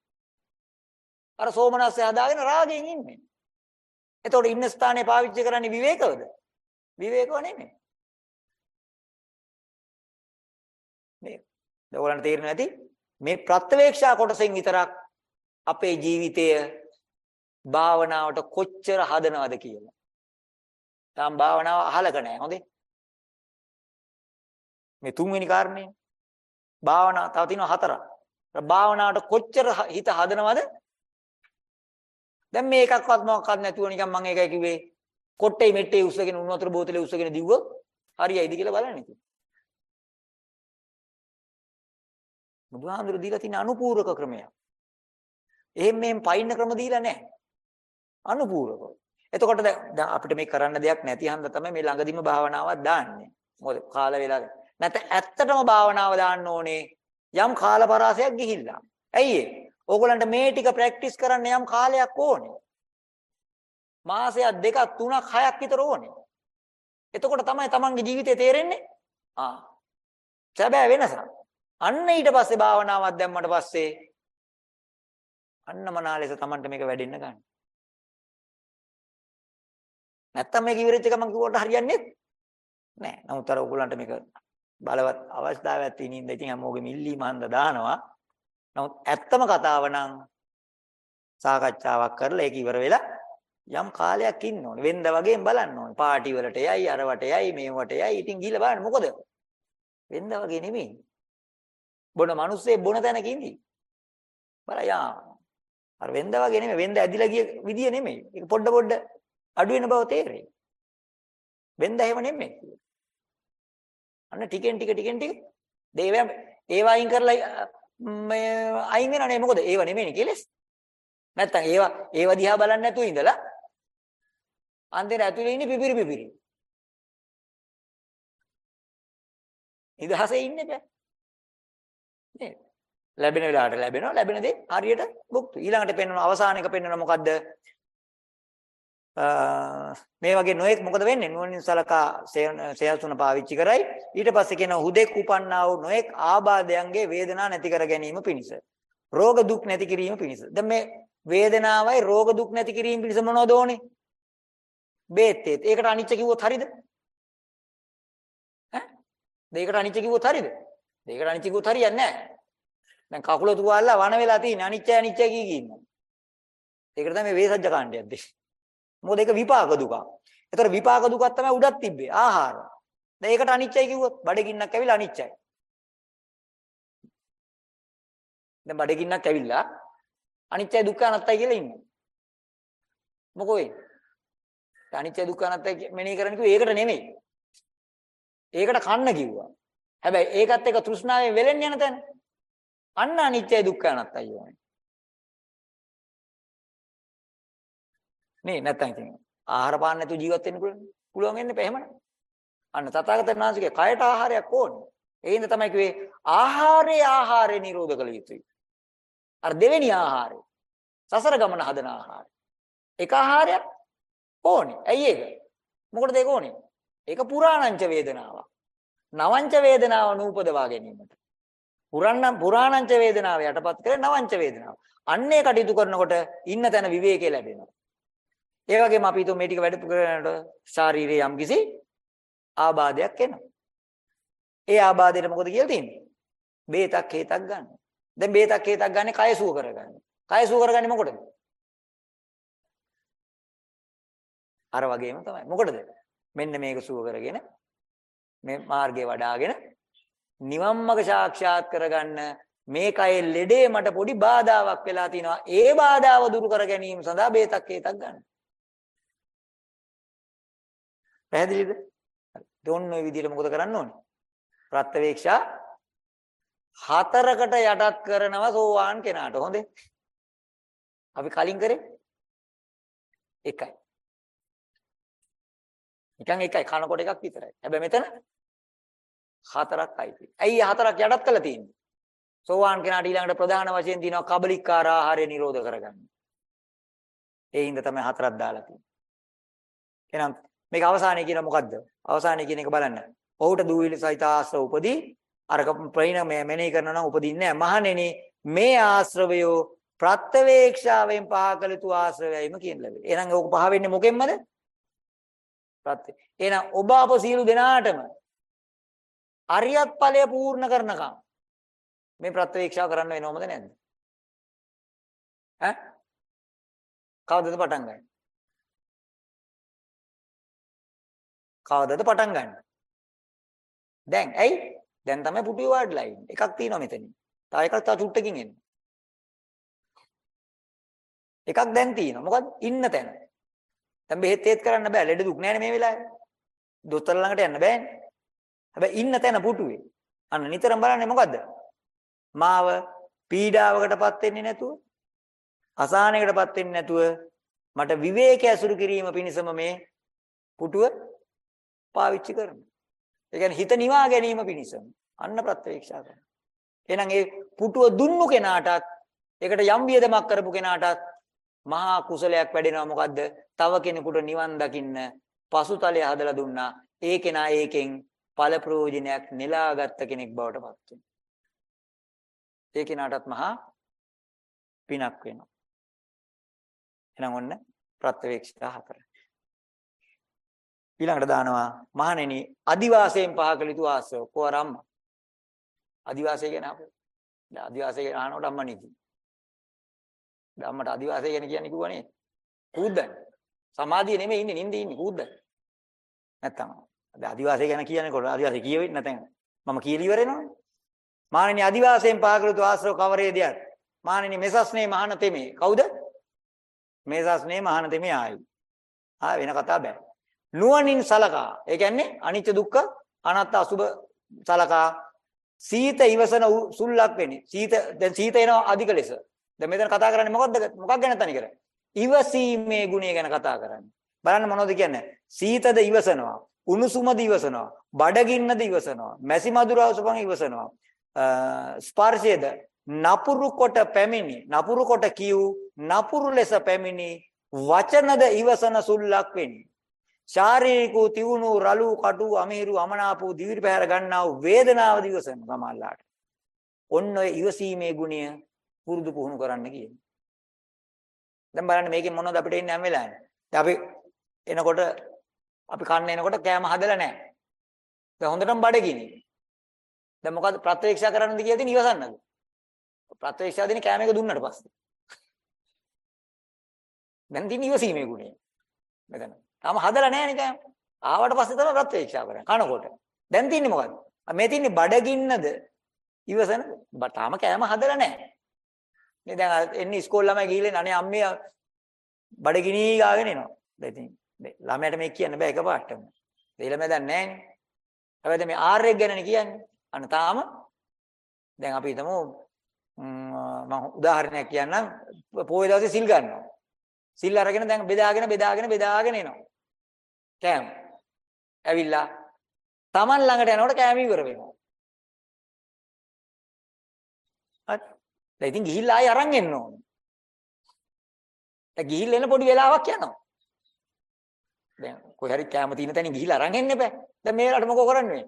අර සෝමනස්ය හදාගෙන රාගයෙන් ඉන්නේ. එතකොට ඉන්න ස්ථානේ පාවිච්චි කරන්නේ විවේකවද? විවේකව නෙමෙයි. මේ ඔයගොල්ලන්ට තේරෙන්නේ නැති මේ ප්‍රත්‍යවේක්ෂා කොටසෙන් විතරක් අපේ ජීවිතය භාවනාවට කොච්චර හදනවද කියලා. තාම භාවනාව අහලක නැහැ හොඳේ. මේ තුන්වෙනි කාරණේ භාවනා තව තියෙනවා හතරක්. භාවනාවට කොච්චර හිත හදනවද? දැන් මේ එකක්වත් මොකක්වත් නැතුව නිකන් මම ඒකයි කිව්වේ කොට්ටේ මෙට්ටේ උස්සගෙන උණු වතුර බෝතලේ උස්සගෙන දිව්වොත් හරියයිද කියලා බලන්න ඉතින්. බුදුහාමුදුරු දීලා තියෙන අනුපූරක ක්‍රමයක්. එහෙම මෙහෙම පයින්න ක්‍රම දීලා නැහැ. අනුපූරකව. එතකොට දැන් අපිට මේ කරන්න දෙයක් නැති හන්ද තමයි මේ ළඟදිම භාවනාවක් දාන්නේ. මොකද කාල වේලා නැත්නම් ඇත්තටම භාවනාව දාන්න ඕනේ යම් කාලපරාසයක් ගිහිල්ලා. ඇයි ඒ? ඕගොල්ලන්ට මේ ටික ප්‍රැක්ටිස් කරන්න යම් කාලයක් ඕනේ. මාසයක් දෙකක් තුනක් හයක් විතර ඕනේ. එතකොට තමයි තමන්ගේ ජීවිතේ තේරෙන්නේ. ආ. සැබෑ වෙනසක්. අන්න ඊට පස්සේ භාවනාවක් දැම්මට පස්සේ අන්න මනාලෙස Tamanට මේක වැඩෙන්න ගන්න. නැත්තම් මේක ඉවරෙච්ච එක මම කිව්වට හරියන්නේ නැහැ. නමුත් අර ඔයගොල්ලන්ට මේක බලවත් අවස්ථාවක් තියෙන ඉඳ ඉතින් හැමෝගෙම ඉල්ලීම හන්ද දානවා. නමුත් ඇත්තම කතාව නම් සාකච්ඡාවක් කරලා ඒක ඉවර වෙලා යම් කාලයක් ඉන්න ඕනේ. වෙන්ද වගේම බලන්න ඕනේ. පාටි වලට යයි, අරවට යයි, මේවට යයි. ඉතින් ගිහලා බලන්න මොකද? වෙන්ද වගේ නෙමෙයි. බොන මිනිස්සේ බොන තැනක ඉඳි. බලයා අර වෙන්ද වගේ නෙමෙයි වෙන්ද ඇදිලා ගිය විදිය නෙමෙයි. ඒක පොඩ පොඩ අඩු වෙන බව තේරෙයි. වෙන්ද එහෙම නෙමෙයි. අන්න ටිකෙන් ටික ටිකෙන් ටික දේවයන් ඒවා අයින් කරලා මේ අයින් වෙනවනේ මොකද ඒව නෙමෙයිනේ කෙලස්. නැත්තම් ඒවා ඒව දිහා බලන්නේ නැතුව ඉඳලා අන්තිමට ඇතුලේ ඉන්නේ පිපිරි පිපිරි. ඉදහසේ ඉන්නේ බෑ. නේද? ලැබෙන වෙලාවට ලැබෙනවා ලැබෙන දේ හරියට භුක්තු ඊළඟට පෙන්වන අවසාන එක පෙන්වන මොකද්ද මේ වගේ නොඑක් මොකද වෙන්නේ? නුවණින් සලකා සේයසුන පාවිච්චි කරයි. ඊට පස්සේ කියන හුදෙක් උපන්නා වූ නොඑක් ආබාධයන්ගේ වේදනා නැති කර ගැනීම පිණිස. රෝග දුක් නැති කිරීම පිණිස. දැන් මේ වේදනාවයි රෝග දුක් නැති කිරීම පිණිස මොනවද ඕනේ? බේත් ඒකට අනිච්ච කිව්වොත් හරියද ඈ? දෙයකට අනිච්ච කිව්වොත් හරියද දෙයකට අනිච්ච කිව්වොත් හරියන්නේ නැහැ. දැන් කකුල තුවාලලා වණ වෙලා තියෙන අනිච්චය අනිච්චය කී කී ඉන්නවා. ඒකට තමයි වේසජ්ජ කාණ්ඩයක් දෙන්නේ. මොකද ඒක විපාක දුක. ඒතර විපාක දුකක් තමයි උඩක් තිබ්බේ. ආහාර. දැන් ඒකට අනිච්චයි කිව්වොත් බඩගින්නක් ඇවිල්ලා අනිච්චයි. දැන් බඩගින්නක් ඇවිල්ලා අනිච්චයි දුක්ඛ අනාත්තයි කියලා ඉන්නේ. මොකෝ ඒ? අනිච්චයි දුක්ඛ අනාත්තයි මෙනෙහි කරන්න කිව්වේ ඒකට නෙමෙයි. ඒකට කන්න කිව්වා. හැබැයි ඒකත් එක තෘෂ්ණාවෙන් වෙලෙන්න යන තැන. අන්න අනිච්චයි දුක්ඛ අනාත්තයි යෝනේ. නේ නැත්තම් ඉතින් ආහාර පාන නැතුව ජීවත් වෙන්න පුළුවන්. පුළුවන් වෙන්නේ එහෙමනේ. අන්න තථාගතයන් වහන්සේගේ කයට ආහාරයක් ඕනේ. ඒ හින්දා තමයි කිව්වේ ආහාරේ ආහාරේ නිරෝධ කළ යුතුයි. අර දෙවෙනි ආහාරය. සසර ගමන හදන ආහාරය. එක ආහාරයක් ඕනේ. ඇයි ඒක? මොකටද ඒක ඕනේ? ඒක පුරාණංච වේදනාවක්. නවංච වේදනාව නූපදවා ගැනීමට. පුරාණ පුරාණංච වේදනාව යටපත් කරේ නවංච වේදනාව. අන්නේ කටයුතු කරනකොට ඉන්න තැන විවේකේ ලැබෙනවා. ඒ වගේම අපි හිතුව මේ ටික වැඩ කරනකොට ශාරීරික යම්කිසි ආබාධයක් එනවා. ඒ ආබාධයට මොකද කියලා තියෙන්නේ? බේතක් හේතක් ගන්න. දැන් බේතක් හේතක් ගන්න කය සුව කරගන්න. කය සුව කරගන්නේ මොකටද? අර වගේම තමයි. මොකටද? මෙන්න මේක සුව කරගෙන මේ මාර්ගේ වඩාගෙන නිවන් මඟ සාක්ෂාත් කරගන්න මේ කයේ ලෙඩේ මට පොඩි බාධාවක් වෙලා තිනවා. ඒ බාධාව දුරු කර ගැනීම සඳහා බේතක් හේතක් ගන්න. පැහැදිලිද? දොන්න ඔය විදිහට මොකද කරන්න ඕනේ? ප්‍රත්‍යවේක්ෂා හතරකට යටත් කරනවා සෝවාන් කෙනාට. හොඳේ. අපි කලින් කරේ එකයි. නිකන් එකයි කනකොට එකක් විතරයි. හැබැයි මෙතන හතරක් අයිති. ඇයි හතරක් යටත් කළා තියෙන්නේ? සෝවාන් කෙනාට ඊළඟට ප්‍රධාන වශයෙන් තියෙනවා කබලිකාර ආහාරය නිරෝධ කරගන්න. ඒ හින්දා තමයි හතරක් දාලා තියෙන්නේ. එහෙනම් මේක අවසානයේ කියන මොකද්ද? අවසානයේ කියන එක බලන්න. ඔහුට දූවිලි සහිත ආශ්‍රව උපදී අරක ප්‍රේණ මේ මෙනෙහි කරනවා නම් උපදින්නේ නැහැ. මහණෙනි මේ ආශ්‍රවයෝ ප්‍රත්‍යවේක්ෂාවෙන් පහ කළ යුතු ආශ්‍රවයයිම කියන ලැබේ. එහෙනම් ඕක පහ වෙන්නේ මොකෙන්මද? ප්‍රත්‍ය. එහෙනම් ඔබ අප සියලු දෙනාටම අරියත් ඵලය පූර්ණ කරනකම් මේ ප්‍රත්‍යවේක්ෂාව කරන්න වෙනවමද නැද්ද? ඈ? කවදද පටන් ගන්නේ? කවදද පටන් ගන්න? දැන් ඇයි? දැන් තමයි පුටුවේ වාඩිලා ඉන්නේ. එකක් තියෙනවා මෙතනින්. තව එකක් තව චුට්ටකින් එන්න. එකක් දැන් තියෙනවා. මොකද ඉන්න තැන. දැන් බෙහෙත් ඒත් කරන්න බෑ. ලෙඩ දුක් නෑනේ මේ වෙලාවේ. දොස්තර ළඟට යන්න බෑනේ. හැබැයි ඉන්න තැන පුටුවේ. අන්න නිතරම බලන්නේ මොකද්ද? මාව පීඩාවකටපත් වෙන්නේ නැතුව අසහනයකටපත් වෙන්නේ නැතුව මට විවේකය අසුරු කිරීම පිණිසම මේ පුටුව පාවිච්චි කරනවා. ඒ කියන්නේ හිත නිවා ගැනීම පිණිසම අන්න ප්‍රත්‍යක්ෂා කරනවා. එහෙනම් ඒ පුටුව දුන්නු කෙනාටත් ඒකට යම් වියදමක් කරපු කෙනාටත් මහා කුසලයක් වැඩෙනවා මොකද්ද? තව කෙනෙකුට නිවන් දකින්න පසුතලය හදලා දුන්නා. ඒ කෙනා ඒකෙන් ඵල ප්‍රයෝජනයක් නෙලාගත්ත කෙනෙක් බවට පත් වෙනවා. ඒ කෙනාටත් මහා පිනක් වෙනවා. එහෙනම් ඔන්න ප්‍රත්‍යවේක්ෂිත හතර. ඊළඟට දානවා මහණෙනි අදිවාසයෙන් පහකල යුතු ආශ්‍රව කොරම්ම. අදිවාසය ගැන අපෝ. දැන් අදිවාසය ගැන අහනකොට අම්මා නිදි. ධම්මට අදිවාසය ගැන කියන්නේ කිව්වනේ. කූද්දන්. සමාධිය නෙමෙයි ඉන්නේ නින්දේ ඉන්නේ කූද්දන්. නැත්තම්. දැන් අදිවාසය ගැන කියන්නේ කොට අදිවාසය කියවෙන්නේ නැතෙන් මම කියලා ඉවර වෙනවනේ. මානිනි අදිවාසයෙන් පහකල යුතු ආශ්‍රව කවරේදයක්? මානිනි මෙසස්නේ මහාන තෙමේ. කවුද? මෙසස්නේ මහාන තෙමේ ආයි. ආ වෙන කතා බෑ. නුවණින් සලකා. ඒ කියන්නේ අනිත්‍ය දුක්ඛ අනාත්ම අසුභ සලකා සීත ඉවසන සුල්ලක් වෙන්නේ. සීත දැන් සීත එනවා අධික ලෙස. දැන් මෙතන කතා කරන්නේ මොකක්ද? මොකක් ගැන තනි කර? ඉවසීමේ ගුණය ගැන කතා කරන්නේ. බලන්න මොනවද කියන්නේ? සීතද ඉවසනවා. උණුසුමද ඉවසනවා. බඩගින්නද ඉවසනවා. මැසි මදුරවසපන් ඉවසනවා. ස්පර්ශයේද නපුරු කොට පැමිණි නපුරු කොට කියූ නපුරු ලෙස පැමිණි වචනද ඉවසන සුල්ලක් වෙන්නේ. ශාරීරිකෝ තියුණු රළු කටු අමීරු අමනාපු දිවිරි පැහැර ගන්නා වූ වේදනාව දිවසන සමහරලාට. ඔන්න ඔය ඉවසීමේ ගුණය පුරුදු පුහුණු කරන්න කියන්නේ. දැන් බලන්න මේකෙන් මොනවද අපිට ඉන්නේ හැම වෙලාවෙම. දැන් අපි එනකොට අපි කන්න එනකොට කෑම හදලා නැහැ. දැන් හොඳටම බඩගිනි. දැන් මොකද ප්‍රත්‍යක්ෂ කරන්නද කියලා තියෙන ඉවසන්නද? ප්‍රත්‍යක්ෂ දෙන කෑම එක දුන්නට පස්සේ. දැන් තියෙන ඉවසීමේ ගුණය. මෙතන. තාම හදලා නැහැ නේ කෑම. ආවට පස්සේ තමයි ප්‍රත්‍යක්ෂ කරන්නේ. කනකොට. දැන් තියෙන්නේ මොකද්ද? මේ තියෙන්නේ බඩගින්නද? ඉවසන තාම කෑම හදලා නැහැ. මේ දැන් එන්නේ ඉස්කෝල ළමයි ගිහිල්ලා අනේ අම්මේ බඩගිනි ගාගෙන එනවා. දැන් ඉතින් ළමයට මේක කියන්න බෑ එකපාරටම. ඒ ළමයා දන්නේ නැහනේ. හැබැයි මේ ආර්යයක් ගැනනේ කියන්නේ. අන්න තාම දැන් අපි හිතමු මම උදාහරණයක් කියන්නම් පොයේ දවසේ සිල් ගන්නවා. සිල් අරගෙන දැන් බෙදාගෙන බෙදාගෙන බෙදාගෙන එනවා. කෑම. ඇවිල්ලා Taman ළඟට යනකොට කෑම ඉවර වෙනවා. හරි. දැන් ඉතින් ගිහිල්ලා ආයෙ අරන් එන්න ඕනේ. දැන් ගිහිල්ලා එන පොඩි වෙලාවක් යනවා. දැන් කොහේ හරි කැම තියෙන තැනින් ගිහිල්ලා අරන් එන්න බෑ. දැන් මේ වෙලාවට මොකෝ කරන්නේ?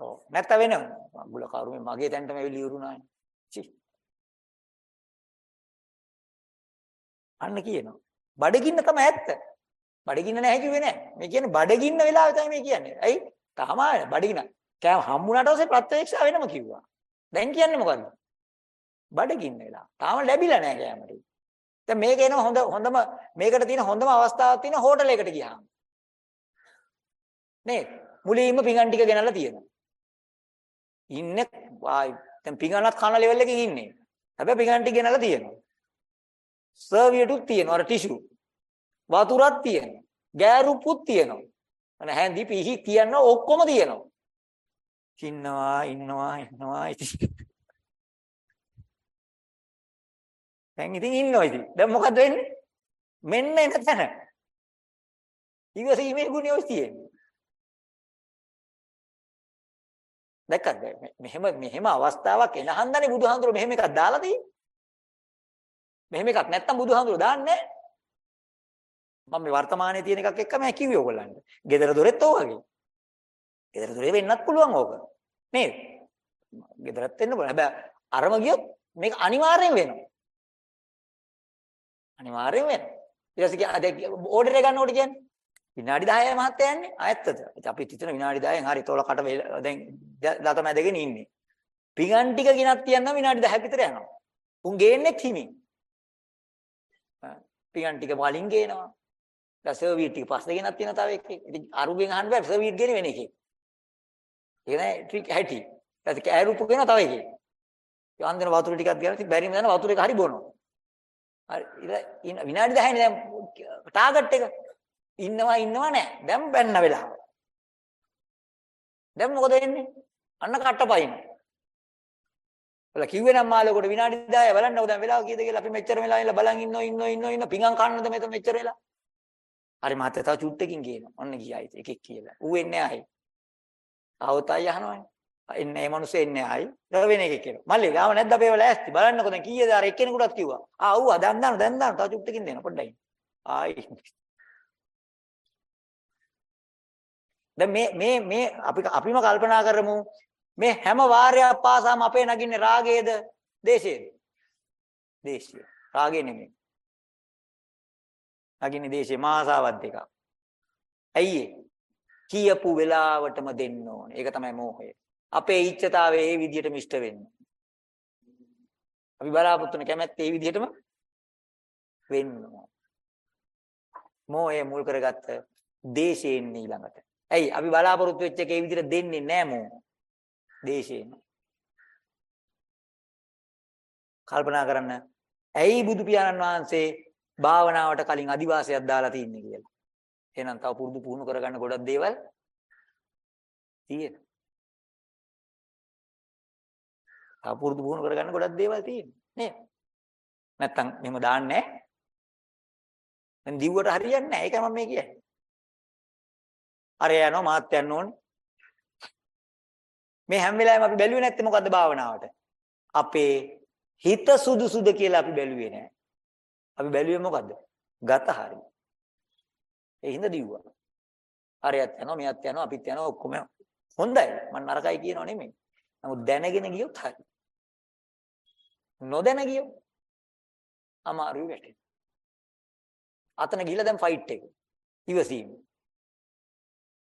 ඔව් නැත්ත වෙනව. අඟුල කරුමේ මගේ තැනටම එවිලි උරුණානේ. චි. අන්න කියනවා. බඩගින්න තමයි ඇත්ත. බඩගින්න නැහැ කිව්වේ නෑ. මේ කියන්නේ බඩගින්න වෙලාවේ තමයි මේ කියන්නේ. ඇයි? තාම බඩගින්න. කෑම හම්බුණාට පස්සේ ප්‍රත්‍යක්ෂ වෙනම කිව්වා. දැන් කියන්නේ මොකද්ද? බඩගින්න වෙලා. තාම ලැබිලා නැහැ කෑමට. දැන් මේක එන හොඳ හොඳම මේකට තියෙන හොඳම අවස්ථාවක් තියෙන හෝටලයකට ගියාම. නේද? මුලින්ම පිඟන් ටික ගෙනල්ලා තියෙනවා. ඉන්නේ ආයි දැන් පිඟනත් කන ලෙවල් එකකින් ඉන්නේ. හැබැයි පිඟන් ටික ගෙනල්ලා තියෙනවා. සර්වියටුත් තියෙනවා අර ටිෂු. වතුරක් තියෙනවා. ගෑරුප්පුත් තියෙනවා. අන හැන්දි පිහි තියන්න ඔක්කොම තියෙනවා. ඉන්නවා ඉන්නවා ඉන්නවා ඉතින් දැන් ඉතින් ඉන්නවා ඉතින් දැන් මොකද වෙන්නේ මෙන්න එන තැන ඉවසීමේ ගුණය ඔය තියෙන්නේ දැක්කද මෙහෙම මෙහෙම අවස්ථාවක් එන හන්දනේ බුදුහාමුදුරුවෝ මෙහෙම එකක් දාලා තියෙන්නේ මෙහෙම එකක් නැත්තම් බුදුහාමුදුරුවෝ දාන්නේ මම මේ වර්තමානයේ තියෙන එකක් එක්ක මම කිව්වේ ඔයගොල්ලන්ට. ගෙදර දොරෙත් ඕ වගේ. ගෙදර දොරේ වෙන්නත් පුළුවන් ඕක. නේද? ගෙදරත් වෙන්න පුළුවන්. හැබැයි අරම ගියොත් මේක අනිවාර්යෙන් වෙනවා. අනිවාර්යෙන් වෙනවා. ඊට පස්සේ දැන් ඕඩර් එක ගන්නකොට කියන්නේ විනාඩි 10යි මහත්තයා යන්නේ ආයත්තද. අපි හිතන විනාඩි 10න් හරි තෝල කට දැන් දත මැදගෙන ඉන්නේ. පිඟන් ටික ගෙනත් තියන්න විනාඩි 10ක් විතර යනවා. උන් ගේන්නේ හිමින්. පිඟන් ටික වලින් ගේනවා. දැන් සර්විස් ටික පස්සේ ගෙනත් තියෙන තව එකෙක්. ඉතින් අරුගෙන් අහන්න බෑ සර්විස් ගෙනේ වෙන එකෙක්. ඒක නෑ ට්‍රික් හැටි. ඊට කෑරුප්පු ගෙනා තව එකෙක්. ඒ අන්දන වතුර ටිකක් ගෙනා ඉතින් බැරිම දන්න වතුර එක හරි බොනවා. හරි ඉතින් විනාඩි 10නේ දැන් ටාගට් එක. ඉන්නවා ඉන්නවා නෑ. දැන් බැන්න වෙලාව. දැන් මොකද වෙන්නේ? අන්න කට්ටපයින්. ඔල කිව්වේ නම් මාළේකට විනාඩි 10 බලන්නකො දැන් වෙලාව කීයද කියලා අපි මෙච්චර වෙලා ඉන්න බලන් ඉන්නෝ ඉන්නෝ ඉන්නෝ ඉන්න පිඟන් කන්නද මෙතන මෙච්චර වෙලා. හරි මහත්තයා තව චුට්ටකින් කියනවා. ඔන්න ගියා ඉතින් එකෙක් කියලා. ඌ එන්නේ ආයි. ආවතයි අහනවනේ. එන්නේ මේ මිනිස්සු එන්නේ ආයි. ඊට වෙන එකෙක් කියනවා. මල්ලි ගාව නැද්ද අපේ වල ඇස්ති බලන්නකො දැන් කීයද අර එක්කෙනෙකුටත් කිව්වා. ආ ඌ දැන් දාන්න දැන් දාන්න තව චුට්ටකින් දෙන්න පොඩ්ඩයි. ආයි. දැන් මේ මේ මේ අපි අපිම කල්පනා කරමු මේ හැම වාරයක් පාසාම අපේ නගින්නේ රාගයේද දේශයේද? දේශය. රාගය නෙමෙයි. නගින්නේ දේශේ මාසාවක් දෙකක්. ඇයි කියපු වෙලාවටම දෙන්න ඕනේ. ඒක තමයි මෝහය. අපේ ඉච්ඡතාවය ඒ විදිහටම ඉෂ්ට වෙන්න. අපි බලාපොරොත්තු වෙන කැමැත්ත ඒ විදිහටම වෙන්න ඕනේ. මෝහය මුල් කරගත්ත දේශයෙන් ඊළඟට. ඇයි අපි බලාපොරොත්තු වෙච්ච එක ඒ විදිහට දෙන්නේ නැහැ මෝ. දේශයෙන්. කල්පනා කරන්න. ඇයි බුදු පියාණන් වහන්සේ භාවනාවට කලින් අදිවාසයක් දාලා තින්නේ කියලා. එහෙනම් තව පුරුදු පුහුණු කරගන්න ගොඩක් දේවල් තියෙනවා. තව පුරුදු පුහුණු කරගන්න ගොඩක් දේවල් තියෙනවා. නේද? නැත්තම් මෙහෙම දාන්නේ නැහැ. දැන් දිව්වට හරියන්නේ නැහැ. ඒකයි මම මේ කියන්නේ. අර යනවා මාත් යන්න ඕනේ. මේ හැම වෙලාවෙම අපි බැලුවේ නැත්තේ මොකද්ද භාවනාවට? අපේ හිත සුදුසුද කියලා අපි බැලුවේ නැහැ. අපි බැලුවේ මොකද්ද? ගත හරි. ඒ හින්දා දිව්වා. හරියත් යනවා මෙයත් යනවා අපිත් යනවා ඔක්කොම යනවා. හොඳයි. මම නරකයි කියනව නෙමෙයි. නමුත් දැනගෙන ගියොත් හරි. නොදැන ගියොත් අමාරුයි වැටෙනවා. අතන ගිහිල්ලා දැන් ෆයිට් එක. ඉවසීම.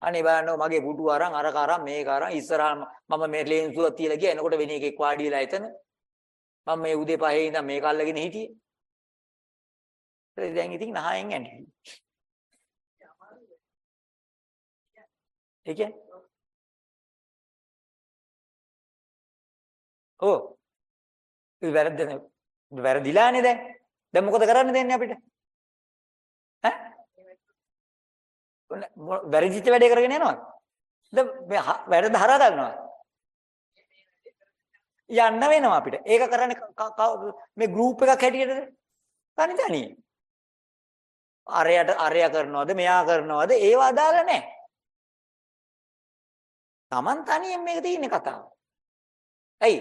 අනේ බලන්න මගේ පුටු අරන් අර කරන් මේක අරන් ඉස්සරහා මම මේ ලේන්සුව තියලා ගියා. එනකොට වෙන එකෙක් වාඩි වෙලා එතන මම මේ උදේ පහේ ඉඳන් මේක අල්ලගෙන හිටියේ. දැන් ඉතින් නහයෙන් ඇඬි. ඒ කියන්නේ? ඕ ඒ වැරද්ද වැරදිලානේ දැන්. දැන් මොකද කරන්න දෙන්නේ අපිට? ඈ? වැරදිච්ච වැඩේ කරගෙන යනවද? දැන් මේ වැරද්ද හරහා ගන්නවා. යන්න වෙනවා අපිට. ඒක කරන්නේ මේ ගෲප් එකක් හැටියටද? තනි තනි. අරයට අරය කරනවද මෙයා කරනවද ඒව අදාළ නැහැ. Taman තනියෙන් මේක තියෙන්නේ කතාව. ඇයි?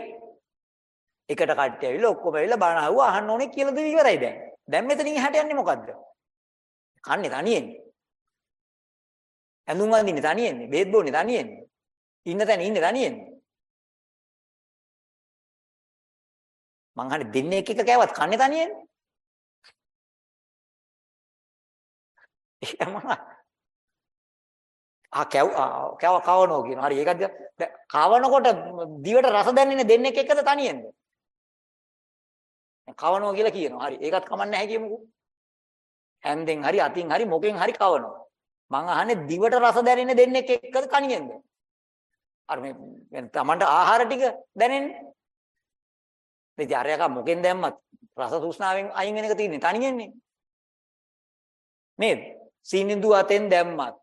එකට කට්ටිය ඇවිල්ලා ඔක්කොම ඇවිල්ලා බණ අහුවා අහන්න ඕනේ කියලා දෙවි ඉවරයි දැන්. දැන් මෙතනින් එහාට යන්නේ මොකද්ද? කන්නේ තනියෙන්. ඇඳුම් අඳින්නේ තනියෙන්නේ, බේත් බොන්නේ තනියෙන්නේ. ඉන්න තැන ඉන්නේ තනියෙන්නේ. මං හරි දෙන්නේ එක එක කෑවත් කන්නේ තනියෙන්නේ. එහෙම ආ කැව් කැව කවනෝ කියන. හරි ඒකද කවනකොට දිවට රස දැනෙන්නේ දෙන්නේ එකද තනියෙන්ද? කවනෝ කියලා කියනවා. හරි ඒකත් කමන්නේ නැහැ කියමුකෝ. හැන්දෙන් හරි අතින් හරි මොකෙන් හරි කවනවා. මං අහන්නේ දිවට රස දැනෙන්නේ දෙන්නේ එක්කද කණියෙන්ද? අර මේ තමන්ට ආහාර ටික දැනෙන්නේ. ඉතින් අරයක මොකෙන් දැම්මත් රස තෘෂ්ණාවෙන් අයින් වෙන එක තියෙන්නේ තනියෙන්නේ. නේද? සීනින්දු අතෙන් දැම්මත්,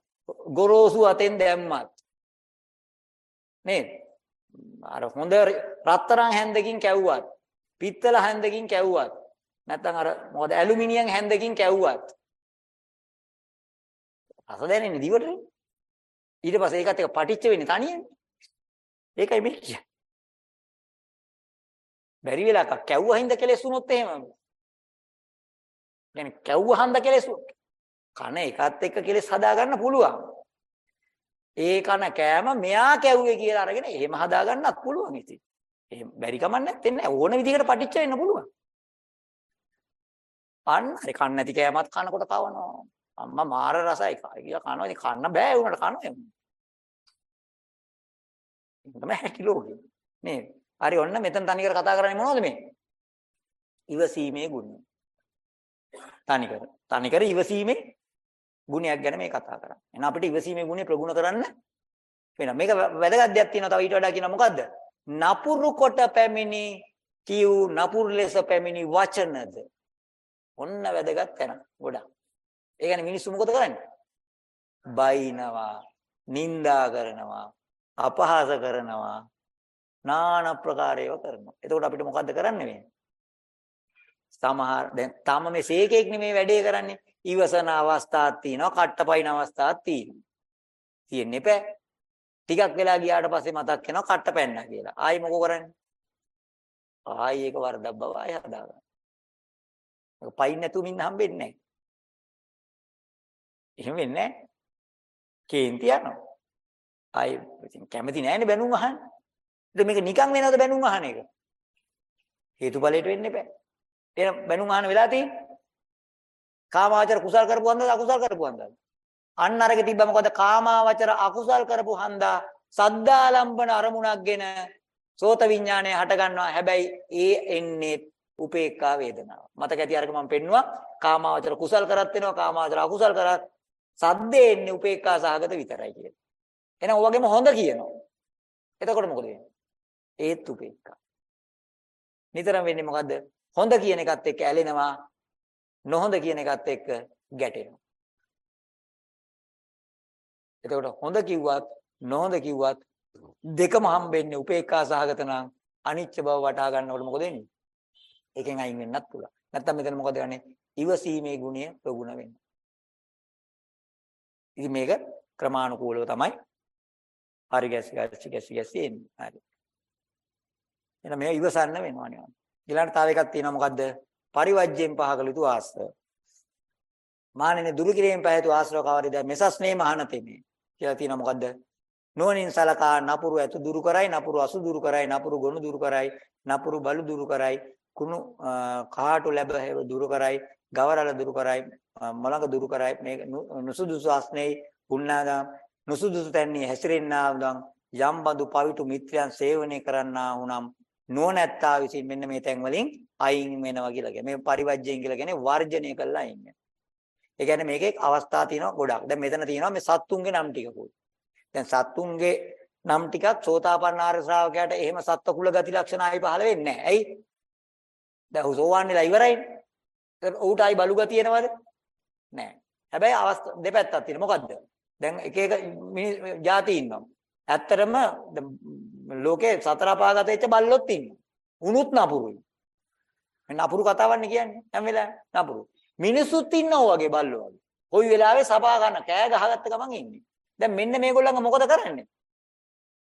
ගොරෝසු අතෙන් දැම්මත්. නේද? අර හොඳ රත්තරන් හැන්දකින් කැව්වත්, පිත්තල හැන්දකින් කැව්වත්, නැත්නම් අර මොකද ඇලුමිනියම් හැන්දකින් කැව්වත් රස දැනෙන්නේ දිවටනේ. ඊට පස්සේ ඒකත් එක පටිච්ච වෙන්නේ තනියනේ. ඒකයි මේ කියන්නේ. බැරි වෙලාවක කැව්ව හින්ද කෙලෙස් වුණොත් එහෙම. يعني කැව්ව හන්ද කෙලෙස් කන එකත් එක්ක කෙලෙස් හදා ගන්න පුළුවන්. ඒ කන කෑම මෙයා කැව්වේ කියලා අරගෙන එහෙම හදා ගන්නත් පුළුවන් ඉතින්. එහෙම බැරි කමක් නැත්තේ නෑ ඕන විදිහකට පටිච්ච වෙන්න පුළුවන්. අන්න හරි කන්න නැති කෑමත් කනකොට කවනවා. අම්මා මාර රසයි කියලා කනවා. ඉතින් කන්න බෑ ඒ උනට කනවා. තමයි හැටි ලෝකේ. නේද? හරි ඔන්න මෙතන තනිකර කතා කරන්නේ මොනවද මේ? ඉවසීමේ ගුණය. තනිකර. තනිකර ඉවසීමේ ගුණයක් ගැන මේ කතා කරන්නේ. එහෙනම් අපිට ඉවසීමේ ගුණය ප්‍රගුණ කරන්න වෙනවා. මේක වැදගත් දෙයක් තියෙනවා. තව ඊට වඩා කියන මොකද්ද? නපුරු කොට පැමිණි කිව් නපුරු ලෙස පැමිණි වචනද. ඔන්න වැදගත් තැන. ගොඩක්. ඒ කියන්නේ මිනිස්සු මොකද කරන්නේ? බයිනවා, නිඳා කරනවා, අපහාස කරනවා, নানা ප්‍රකාර ඒවා කරනවා. එතකොට අපිට මොකද්ද කරන්න වෙන්නේ? සමහර දැන් තාම මේ සීකෙක් නෙමේ වැඩේ කරන්නේ. ඉවසන අවස්ථාවක් තියෙනවා, කට්ටපයින් අවස්ථාවක් තියෙනවා. තියෙන්නේ බෑ. ටිකක් වෙලා ගියාට පස්සේ මතක් වෙනවා කට්ට පැන්නා කියලා. ආයි මොකෝ කරන්නේ? ආයි ඒක වරදක් බව ආයි හදාගන්න. ඒක පයින් නැතුව ඉන්න හම්බෙන්නේ නැහැ. එහෙම වෙන්නේ නැහැ. කේන්ති යනවා. ආයි ඉතින් කැමති නැහැනේ බැනුම් අහන්න. ඉතින් මේක නිකන් වෙනවද බැනුම් අහන එක? හේතුඵලයට වෙන්න එපා. එහෙනම් බැනුම් අහන වෙලා තියෙන්නේ. කාමාවචර කුසල් කරපුවන්ද අකුසල් කරපුවන්ද? අන්න අරගෙ තිබ්බ මොකද කාමාවචර අකුසල් කරපු හන්දා සද්දාලම්බන අරමුණක්ගෙන සෝත විඥාණය හට ගන්නවා. හැබැයි ඒ එන්නේ උපේක්ඛා වේදනාව. මතක ඇති අරක මම පෙන්නුවා කාමාවචර කුසල් කරත් වෙනවා කාමාවචර අකුසල් කරත් සද්දේ එන්නේ උපේක්ඛා සහගත විතරයි කියලා. එහෙනම් ඔයගෙම හොඳ කියනවා. එතකොට මොකද වෙන්නේ? ඒත් උපේක්ඛා. නිතරම වෙන්නේ මොකද්ද? හොඳ කියන එකත් එක්ක ඇලෙනවා. නොහොඳ කියන එකත් එක්ක ගැටෙනවා. එතකොට හොඳ කිව්වත් නොහොඳ කිව්වත් දෙකම හම්බෙන්නේ උපේක්ඛා සහගත නම් අනිච්ච බව වටහා ගන්නකොට මොකද වෙන්නේ? එකෙන් අයින් වෙන්නත් පුළුවන්. නැත්තම් මෙතන මොකද ගන්නේ? ඉවසීමේ ගුණය ප්‍රගුණ වෙන්නේ. ඉතින් මේක ක්‍රමානුකූලව තමයි හරි ගැසි ගැසි ගැසි ගැසි එන්නේ. හරි. එහෙනම් මේ ඉවසන්න වෙනවා නේ. ඊළඟට තව එකක් තියෙනවා මොකද්ද? පරිවර්ජයෙන් පහකල යුතු ආශ්‍රව. මානෙන දුරු කිරීමෙන් පහතු ආශ්‍රව කවරිද මෙසස්නේ මහානතෙමේ කියලා තියෙනවා මොකද්ද? නෝනින් සලකා නපුරු ඇතු දුරු කරයි නපුරු අසු දුරු කරයි නපුරු ගොනු දුරු කරයි නපුරු බලු දුරු කරයි කුණු කහාටු ලැබ හේව දුරු කරයි ගවරල දුරු කරයි මොළඟ දුරු කරයි මේ නුසුදුසු අස්නේ පුණාදම් නුසුදුසු තැන්නේ හැසිරෙන්නා උදන් යම් බඳු පවිතු මිත්‍රයන් සේවනය කරන්නා වුනම් නුවණැත්තා විසින් මෙන්න මේ තැන් වලින් අයින් වෙනවා කියලා කියන්නේ මේ පරිවර්ජයෙන් කියලා කියන්නේ වර්ජනය කළා අයින් වෙනවා. ඒ කියන්නේ මේකේ අවස්ථා තියෙනවා ගොඩක්. දැන් මෙතන තියෙනවා මේ සත්තුන්ගේ නම් ටිකකුත්. දැන් සත්තුන්ගේ නම් ටිකක් සෝතාපන්න ආර්ය ශ්‍රාවකයාට එහෙම සත්ව කුල ගති ලක්ෂණ ආයි පහළ වෙන්නේ නැහැ. ඇයි? දැන් සෝවාන් වෙලා ඉවරයිනේ. ඌට ආයි බලු නෑ. හැබැයි අවස්ථා දෙපැත්තක් තියෙන. මොකද්ද? දැන් එක එක જાති ඉන්නවා. ඇත්තටම ලෝකේ සතර අපාගත වෙච්ච බල්ලොත් ඉන්නවා. උනුත් නපුරුයි. මේ නපුරු කතාවන්නේ කියන්නේ හැම වෙලාවෙම නපුරු. මිනිසුත් ඉන්නෝ වගේ බල්ලෝ වගේ. කොයි වෙලාවෙ සබා ගන්න කෑ ගහගත්ත ගමන් ඉන්නේ. දැන් මෙන්න මේගොල්ලන්ග මොකද කරන්නේ?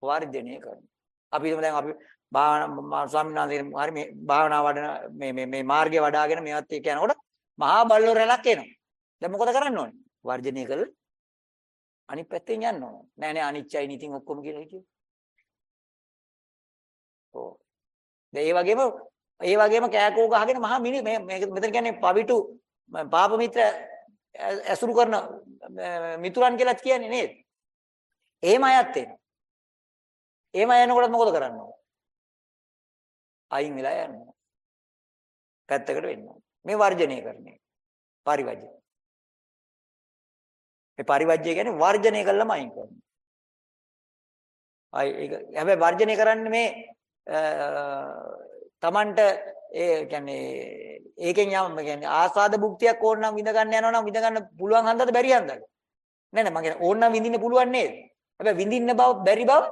වර්ධනය කරනවා. අපි හිතමු දැන් අපි භාවනා ස්වාමීන් වහන්සේ හරි මේ භාවනා වඩන මේ මේ මේ මාර්ගය වඩාගෙන මේවත් එක්ක යනකොට මහා බල්ලෝ රැලක් එනවා. දැන් මොකද කරන්න ඕනේ? වර්ජනය කළා අනිත් පැත්තෙන් යන්න ඕන. නෑ නෑ අනිච්චයි නිතින් ඔක්කොම කියලා හිතුවේ. ඔව්. ඒ වගේම ඒ වගේම කෑකෝ ගහගෙන මහා මිනි මේ මෙතන කියන්නේ පවිටු පාප මිත්‍ර ඇසුරු කරන මිතුරන් කියලාත් කියන්නේ නේද? එහෙම අයත් එනවා. එහෙම යනකොට මොකද කරන්න ඕන? අයින් වෙලා යන්න ඕන. පැත්තකට වෙන්න ඕන. මේ වර්ජනය කරන්නේ. පරිවර්ජනය. මේ පරිවර්ජය කියන්නේ වර්ජනය කළාම අයින් කරනවා. අය ඒක හැබැයි වර්ජනය කරන්නේ මේ තමන්ට ඒ කියන්නේ ඒකෙන් යම කියන්නේ ආස්වාද භුක්තියක් ඕන නම් විඳ ගන්න යනවා නම් විඳ ගන්න පුළුවන් හන්දද බැරි හන්දද? නෑ නෑ මම කියන්නේ ඕන නම් විඳින්න පුළුවන් නේද? හැබැයි විඳින්න බව බැරි බව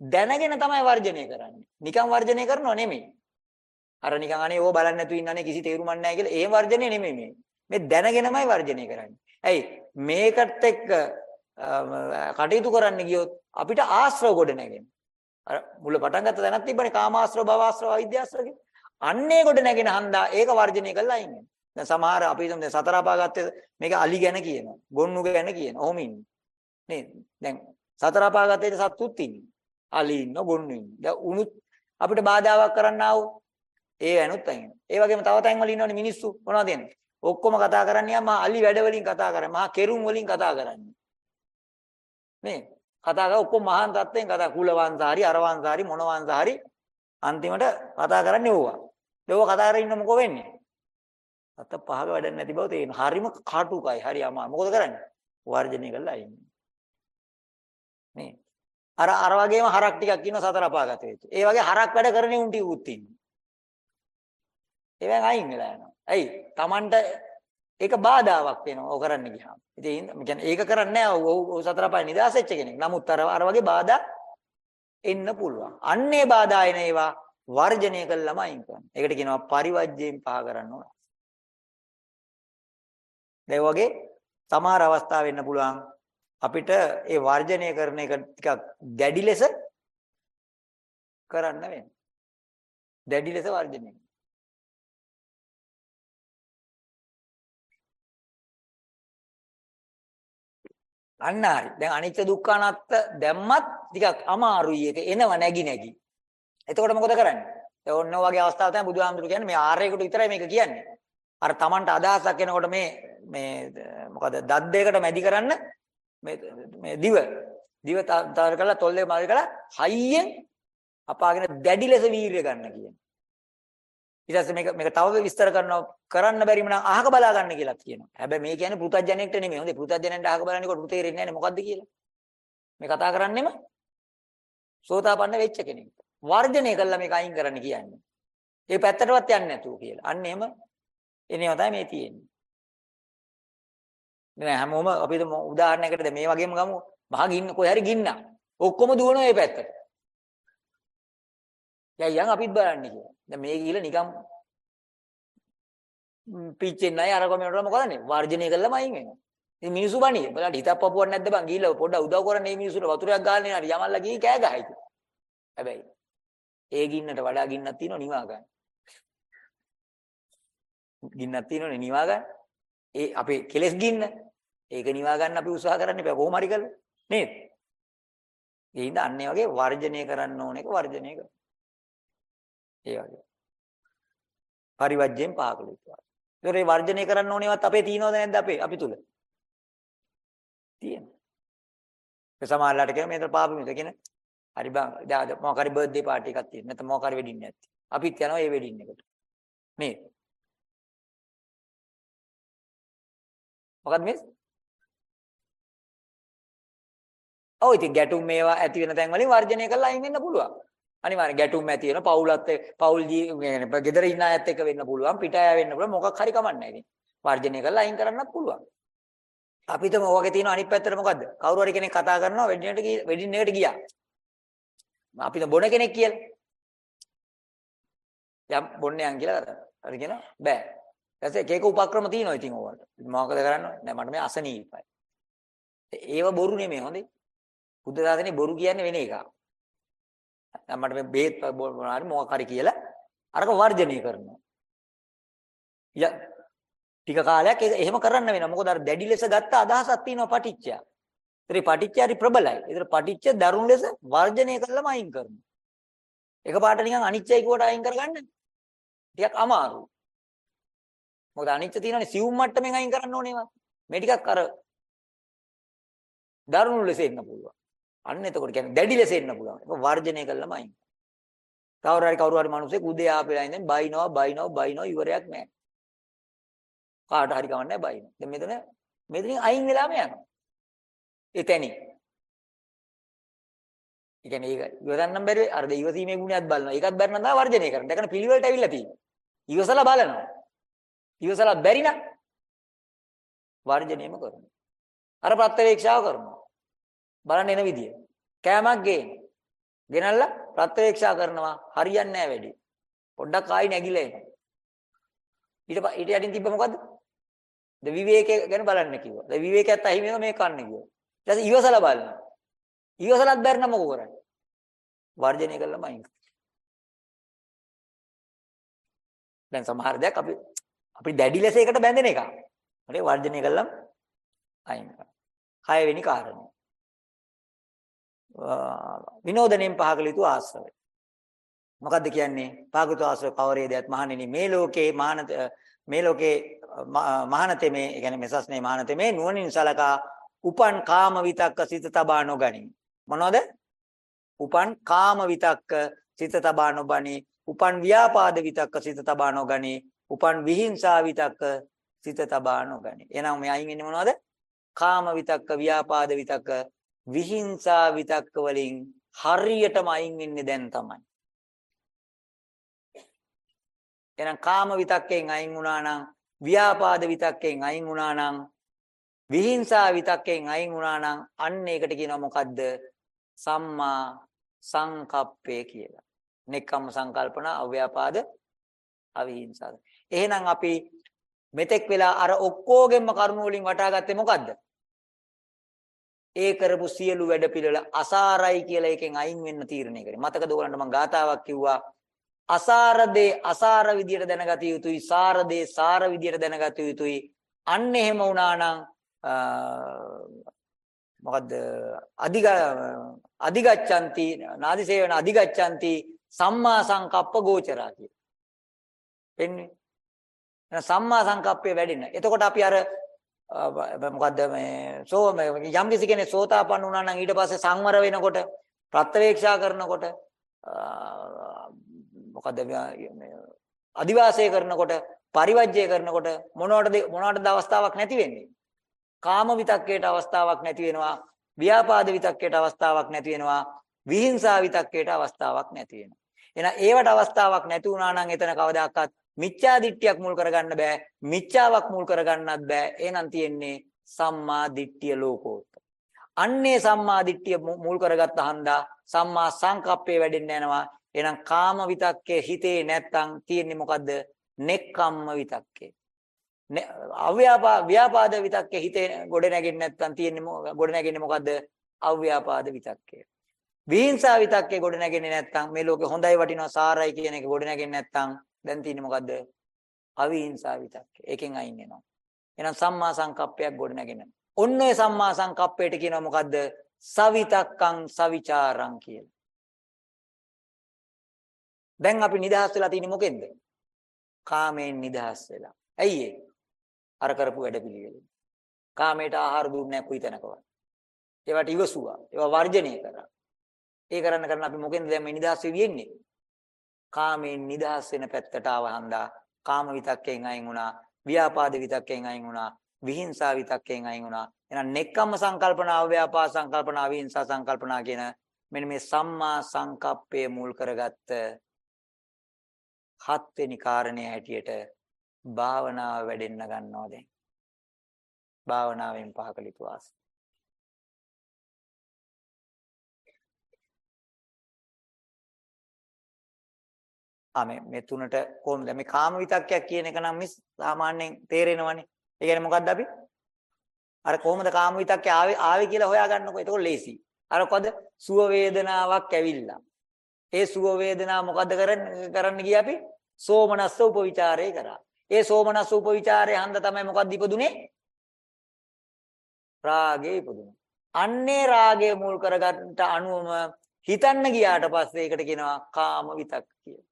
දැනගෙන තමයි වර්ජනය කරන්නේ. නිකන් වර්ජනය කරනව නෙමෙයි. අර නිකන් අනේ ඕව බලන්න නැතුව ඉන්නනේ කිසි තේරුමක් නැහැ කියලා. ඒ වර්ජනය නෙමෙයි මේ. මේ දැනගෙනමයි වර්ජනය කරන්නේ. ඇයි මේකට එක්ක කටයුතු කරන්න ගියොත් අපිට ආශ්‍රව ගොඩ නැගෙනවා අර මුල පටන් ගත්ත තැනක් තිබ්බනේ කාමාශ්‍රව භවශ්‍රව අවිද්‍යාශ්‍රව කියලා. අන්නේ කොට නැගෙන හන්දා ඒක වර්ජනය කළා අයින් වෙනවා. දැන් සමහර අපි හිතමු දැන් සතර අපාගත්තේ මේක අලි ගැන කියනවා. ගොන්නු ගැන කියනවා. ඔහොම ඉන්නේ. නේද? දැන් සතර අපාගත්තේ සත්තුත් ඉන්නේ. අලි ඉන්න ගොන්නු ඉන්න. දැන් උනුත් අපිට බාධාවක් කරන්න ආවොත් ඒ වෙනුත් අයින්. ඒ වගේම තව තැන් වල ඉන්නවනේ මිනිස්සු මොනවද කියන්නේ? ඔක්කොම කතා කරන්නේ මහා අලි වැඩ වලින් කතා කරන්නේ. මහා කෙරුම් වලින් කතා කරන්නේ. නේ? කතා කරලා ඔක්කොම මහාන් තත්ත්වෙන් කතා කුලවංශාරි අරවංශාරි මොනවංශාරි අන්තිමට කතා කරන්නේ ඕවා. ඒව කතා කරගෙන ඉන්න මොකෝ වෙන්නේ? අත පහක වැඩක් නැති බව තේරෙනවා. හරිම කාටුකයි. හරි අමාරු. මොකද කරන්නේ? වර්ජනය කරලා ඉන්නේ. නේ. අර අර වගේම හරක් ටිකක් ඉන්න සතර අපාගත වෙච්ච. ඒ වගේ හරක් වැඩ කරන්නේ උන් ටිකුත් ඉන්නේ. ඒවෙන් අයින් වෙලා යනවා. ඇයි? Tamanට ඒක බාධාවක් වෙනවා. ඔය කරන්න ගියාම. ඉතින් කියන්නේ ඒක කරන්නේ නැහැ. ඔව් සතර අපාය නිදාස් වෙච්ච කෙනෙක්. නමුත් අර අර වගේ බාධා එන්න පුළුවන්. අන්නේ බාධා එන ඒවා වර්ජනය කළාම අයින් කරන්න. ඒකට කියනවා පරිවර්ජයෙන් පහ කරන්න ඕන. ඒ වගේ සමහර අවස්ථා වෙන්න පුළුවන් අපිට ඒ වර්ජනය කරන එක ටිකක් දැඩි ලෙස කරන්න වෙනවා. දැඩි ලෙස වර්ජනය. අන්න හරි. දැන් අනිත්‍ය දුක්ඛ අනාත්ත දැම්මත් ටිකක් අමාරුයි ඒක එනව නැగి නැగి. එතකොට මොකද කරන්නේ? ඒ ඔන්න වගේ අවස්ථාවක් තමයි බුදුහාමුදුරු කියන්නේ මේ ආර්යයකට විතරයි මේක කියන්නේ. අර Tamanට අදහසක් එනකොට මේ මේ මොකද දත් දෙකට මැදි කරන්න මේ මේ දිව දිව තර කරලා තොල්ලේ මාරි කරලා හයියෙන් අපාගෙන දැඩි ලෙස වීරිය ගන්න කියන්නේ. ඊට පස්සේ මේක මේක තව විස්තර කරනවා කරන්න බැරිම නම් අහක බලා ගන්න කියලා කියනවා. හැබැයි මේ කියන්නේ පෘථජ්ජනෙක්ට නෙමෙයි. හොඳේ පෘථජ්ජනෙන්ට අහක බලන්නේ කොට තේරෙන්නේ නැහැ මොකද්ද කියලා. මේ කතා කරන්නේම සෝතාපන්න වෙච්ච කෙනෙක්. වර්ජනය කළා මේක අයින් කරන්න කියන්නේ. ඒ පැත්තටවත් යන්නේ නැතුව කියලා. අන්න එහෙම එනේම තමයි මේ තියෙන්නේ. නෑ හැමෝම අපි උදාහරණයකට මේ වගේම ගමු. මහ ගින්න කොහේ හරි ගින්න. ඔක්කොම දුවනවා මේ පැත්තට. දැන් යන් අපිත් බලන්නේ කියලා. දැන් මේ ගිහලා නිකන් පිච්චෙන්නේ නැහැ අර කොමිනේට මොකද කරන්නේ? වර්ජනය කළාම අයින් වෙනවා. ඉතින් මිනිස්සු බණිය. බලන්න හිතක් පපුවක් නැද්ද බං ගිහලා පොඩ්ඩක් උදව් කරන්න මේ මිනිස්සුන්ට වතුරක් ගන්න හරි යමල්ලා ගිහී කෑ ගහයි. හැබැයි ඒ ගින්නට වඩා ගින්නක් තියෙනවා නිවා ගන්න. ගින්නක් තියෙනවනේ නිවා ගන්න. ඒ අපේ කෙලස් ගින්න. ඒක නිවා ගන්න අපි උත්සාහ කරන්න එපා කොහොම හරි කරලා. නේද? ඒ හින්දා අන්නේ වගේ වර්ජනය කරන්න ඕන එක වර්ජනය කරනවා. ඒ වගේ. පරිවර්ජයෙන් පහකල යුතුයි. ඒතොර ඒ වර්ජනය කරන්න ඕනේවත් අපේ තියෙනවද නැද්ද අපේ අපි තුල? තියෙනවා. ඒ සමහරලාට කියන මේතර පාපු මිස කියන හරි බං දැන් මොකක් හරි බර්ත්ඩේ පාටි එකක් තියෙන නැත්නම් මොකක් හරි වෙඩින් එකක් තියෙන. අපිත් යනවා ඒ වෙඩින් එකට. මේ මොකද්ද මේ? ඔව් ඉතින් ගැටුම් මේවා ඇති වෙන තැන් වලින් වර්ජනය කරලා අයින් වෙන්න පුළුවන්. අනිවාර්යෙන් ගැටුම් ඇති වෙන පවුලත් පවුල් ජීවිතේ ගෙදර ඉන්න අයත් එක්ක වෙන්න පුළුවන් පිටාය වෙන්න පුළුවන් මොකක් හරි කමක් නැහැ ඉතින්. වර්ජනය කරලා අයින් කරන්නත් පුළුවන්. අපිටම ඕකේ තියෙන අනිත් පැත්තට මොකද්ද? කවුරු හරි කෙනෙක් කතා කරනවා වෙඩින් එකට වෙඩින් එකට ගියා. අපිට බොන කෙනෙක් කියලා. යම් බොන්නයන් කියලා කරා හරි කියනවා බෑ. ඊපස්සේ එක එක උපක්‍රම තියෙනවා ඉතින් ඕවට මොකද කරන්නේ? නෑ මට මේ අසනීපයි. ඒව බොරු නෙමෙයි හොඳේ. බුද්ධ ධාතනේ බොරු කියන්නේ වෙන එකක්. දැන් මට මේ බේත් මොනාරි මොකක් හරි කියලා අරක වර්ජනය කරනවා. ය ටික කාලයක් එහෙම කරන්න වෙනවා. මොකද අර දැඩි ලෙස ගත්ත අදහසක් තියෙනවා පටිච්චය. ඒතරේ පටිච්චය හරි ප්‍රබලයි. ඒතර පටිච්ච දරුණු ලෙස වර්ජනය කළාම අයින් කරනවා. එකපාරට නිකන් අනිච්චයි කියවට අයින් කරගන්න ටිකක් අමාරුයි. මොකද අනිච්ච තියෙනනේ සිවුම් මට්ටමින් අයින් කරන්න ඕනේ ඒවා. මේ ටිකක් අර දරුණු ලෙස එන්න පුළුවන්. අන්න එතකොට කියන්නේ දැඩි ලෙස එන්න පුළුවන්. ඒක වර්ජනය කළාම අයින්. කවුරු හරි කවුරු හරි මිනිස්සෙක් උදේ ආපෙලා ඉඳන් බයිනවා බයිනවා බයිනවා ඉවරයක් නැහැ. කාට හරි කවන්නේ බයිනවා. දැන් මෙතන මෙතනින් අයින් වෙලාම යනවා. එතැනින්. ඒ කියන්නේ ඒක ඉවසන්නම් බැරි අර ඉවසීමේ ගුණයක් බලනවා. ඒකත් බැරි නම් තමයි වර්ජනය කරන්නේ. දැන් කන පිළිවෙලට ඇවිල්ලා තියෙන්නේ. ඉවසලා බලනවා. ඉවසලා බැරි නම් වර්ජනයම කරනවා. අර ප්‍රත්‍යවේක්ෂාව කරනවා. බලන්න එන විදිය. කෑමක් ගේන. ගෙනල්ලා ප්‍රත්‍යවේක්ෂා කරනවා හරියන්නේ නැහැ වැඩි. පොඩ්ඩක් ආයි නැగిලා එනවා. ඊට ඊට යටින් තිබ්බ මොකද්ද? ද විවේකය ගැන බලන්න කිව්වා. ද විවේකයත් අහිමි වෙනවා මේ කන්නේ කිව්වා. ඊට පස්සේ ඉවසලා බලනවා. ඉවසලත් බැරි නම් මොකෝ කරන්නේ? වර්ජනය කළාම අයින් දැන් සමහර දෙයක් අපි අපි දැඩි ලෙස ඒකට බැඳෙන එක. හරි වර්ජනය කළාම අයින් කරනවා. හය වෙනි කාරණය. විනෝදණයෙන් පහකල යුතු ආශ්‍රවය. මොකද්ද කියන්නේ? පාගතු ආශ්‍රව කවරේදයක් මහණෙනි මේ ලෝකේ මහානත මේ ලෝකේ මහානතේ මේ කියන්නේ මෙසස්නේ මහානතේ මේ නුවණින් සලකා උපන් කාම විතක්ක සිත තබා නොගනි. මොනවද? උපන් කාම විතක්ක සිත තබා නොබනි. උපන් ව්‍යාපාද විතක්ක සිත තබා නොගනි. උපන් විහිංසා විතක්ක සිත තබා නොගනි. එහෙනම් මේ අයින් වෙන්නේ මොනවද? කාම විතක්ක, ව්‍යාපාද විතක්ක, විහිංසා විතක්ක වලින් හරියටම අයින් වෙන්නේ දැන් තමයි. එහෙනම් කාම විතක්කෙන් අයින් වුණා නම්, ව්‍යාපාද විතක්කෙන් අයින් වුණා නම්, විහිංසා විතක්කෙන් අයින් වුණා නම් අන්න ඒකට කියනවා මොකද්ද? සම්මා සංකප්පය කියලා. නෙක්ඛම්ම සංකල්පන අව්‍යාපාද අවිහිංසාද. එහෙනම් අපි මෙතෙක් වෙලා අර ඔක්කොගෙම කරුණු වලින් වටහා ගත්තේ මොකද්ද? ඒ කරපු සියලු වැඩ පිළිවෙල අසාරයි කියලා එකෙන් අයින් වෙන්න තීරණය කරේ. මතකද ඔයගලන්ට මම ගාතාවක් කිව්වා අසාර දේ අසාර විදියට දැනගත යුතුයි සාර දේ සාර විදියට දැනගත යුතුයි අන්න එහෙම වුණා නම් මොකද්ද අධිග අධිගච්ඡanti නාදිසේවන අධිගච්ඡanti සම්මා සංකප්ප ගෝචරා කිය. එන්නේ. සම්මා සංකප්පය වැඩෙන. එතකොට අපි අර මොකද්ද මේ සෝ යම් කිසි කෙනෙක් සෝතාපන්න වුණා නම් ඊට පස්සේ සංවර වෙනකොට ප්‍රත්‍යවේක්ෂා කරනකොට මොකද්ද මේ අදිවාසය කරනකොට පරිවර්ජය කරනකොට මොනවටද මොනවටද අවස්ථාවක් නැති වෙන්නේ? කාම විතක්කේට අවස්ථාවක් නැති වෙනවා ව්‍යාපාද විතක්කේට අවස්ථාවක් නැති වෙනවා විහිංසා විතක්කේට අවස්ථාවක් නැති වෙනවා. එහෙනම් ඒවට අවස්ථාවක් නැති වුණා නම් එතන කවදාකවත් මිච්ඡා දිට්ඨියක් මුල් කරගන්න බෑ. මිච්ඡාවක් මුල් කරගන්නත් බෑ. එහෙනම් තියෙන්නේ සම්මා දිට්ඨිය ලෝකෝත්තර. අන්නේ සම්මා දිට්ඨිය මුල් කරගත්ත හන්දා සම්මා සංකප්පේ වැඩෙන්න යනවා. එහෙනම් කාම විතක්කේ හිතේ නැත්තම් තියෙන්නේ මොකද්ද? නෙක්ඛම්ම විතක්කේ. අව්‍යාපා ව්‍යාපාද විතක්කේ හිතේ ගොඩ නැගෙන්නේ නැත්තම් තියෙන්නේ ගොඩ නැගෙන්නේ මොකද්ද? අව්‍යාපාද විතක්කේ විහිංසා විතක්කේ ගොඩ නැගෙන්නේ නැත්තම් මේ ලෝකේ හොඳයි වටිනවා සාරයි කියන එක ගොඩ නැගෙන්නේ නැත්තම් දැන් තියෙන්නේ මොකද්ද අවිහිංසා විතක්කේ. ඒකෙන් අයින් වෙනවා. එහෙනම් සම්මා සංකප්පයක් ගොඩ නැගෙන. ඔන්න ඔය සම්මා සංකප්පයට කියනවා මොකද්ද? සවිතක්කං සවිචාරං කියලා. දැන් අපි නිදහස් වෙලා තියෙන්නේ මොකෙන්ද? කාමයෙන් නිදහස් වෙලා. ඇයි ඒ? අර කරපු වැඩපිළිවෙල. කාමයට ආහාර දුන්නේ නැහැ කොයි තැනකවත්. ඒවට ඉවසුවා. ඒවා වර්ජනය කරා. ඒ කරන්න කරන්න අපි මොකෙන්ද දැන් මේ නිදහස් වෙවි යන්නේ? කාමයෙන් නිදහස් වෙන පැත්තට ආවහන්දා කාම විතක්කයෙන් අයින් වුණා, ව්‍යාපාද විතක්කයෙන් අයින් වුණා, විහිංසා විතක්කයෙන් අයින් වුණා. එහෙනම් නෙක්කම්ම සංකල්පනාව, ව්‍යාපාද සංකල්පනාව, විහිංසා සංකල්පනා කියන මෙන්න මේ සම්මා සංකප්පය මුල් කරගත්ත හත්වෙනි කාරණේ හැටියට භාවනාව වැඩෙන්න ගන්නවා දැන්. භාවනාවෙන් පහකලිතු ආස. ආ මේ මේ තුනට කොහොමද මේ කාම විතක්කයක් කියන එක නම් මිස් සාමාන්‍යයෙන් තේරෙනවනේ. ඒ කියන්නේ මොකද්ද අපි? අර කොහොමද කාම විතක්කේ ආවේ ආවේ කියලා හොයාගන්නකො. ඒක ලේසි. අර කොහද සුව වේදනාවක් ඇවිල්ලා. ඒ සුව වේදනාව මොකද්ද කරන්න කරන්න ගියේ අපි? සෝමනස්ස උපවිචාරය කරා. ඒ සෝමනස්ස උපවිචාරය හන්ද තමයි මොකද්ද ඉපදුනේ? රාගේ ඉපදුනේ. අන්නේ රාගය මුල් කරගන්නට අනුවම හිතන්න ගියාට පස්සේ ඒකට කියනවා කාම විතක් කියලා.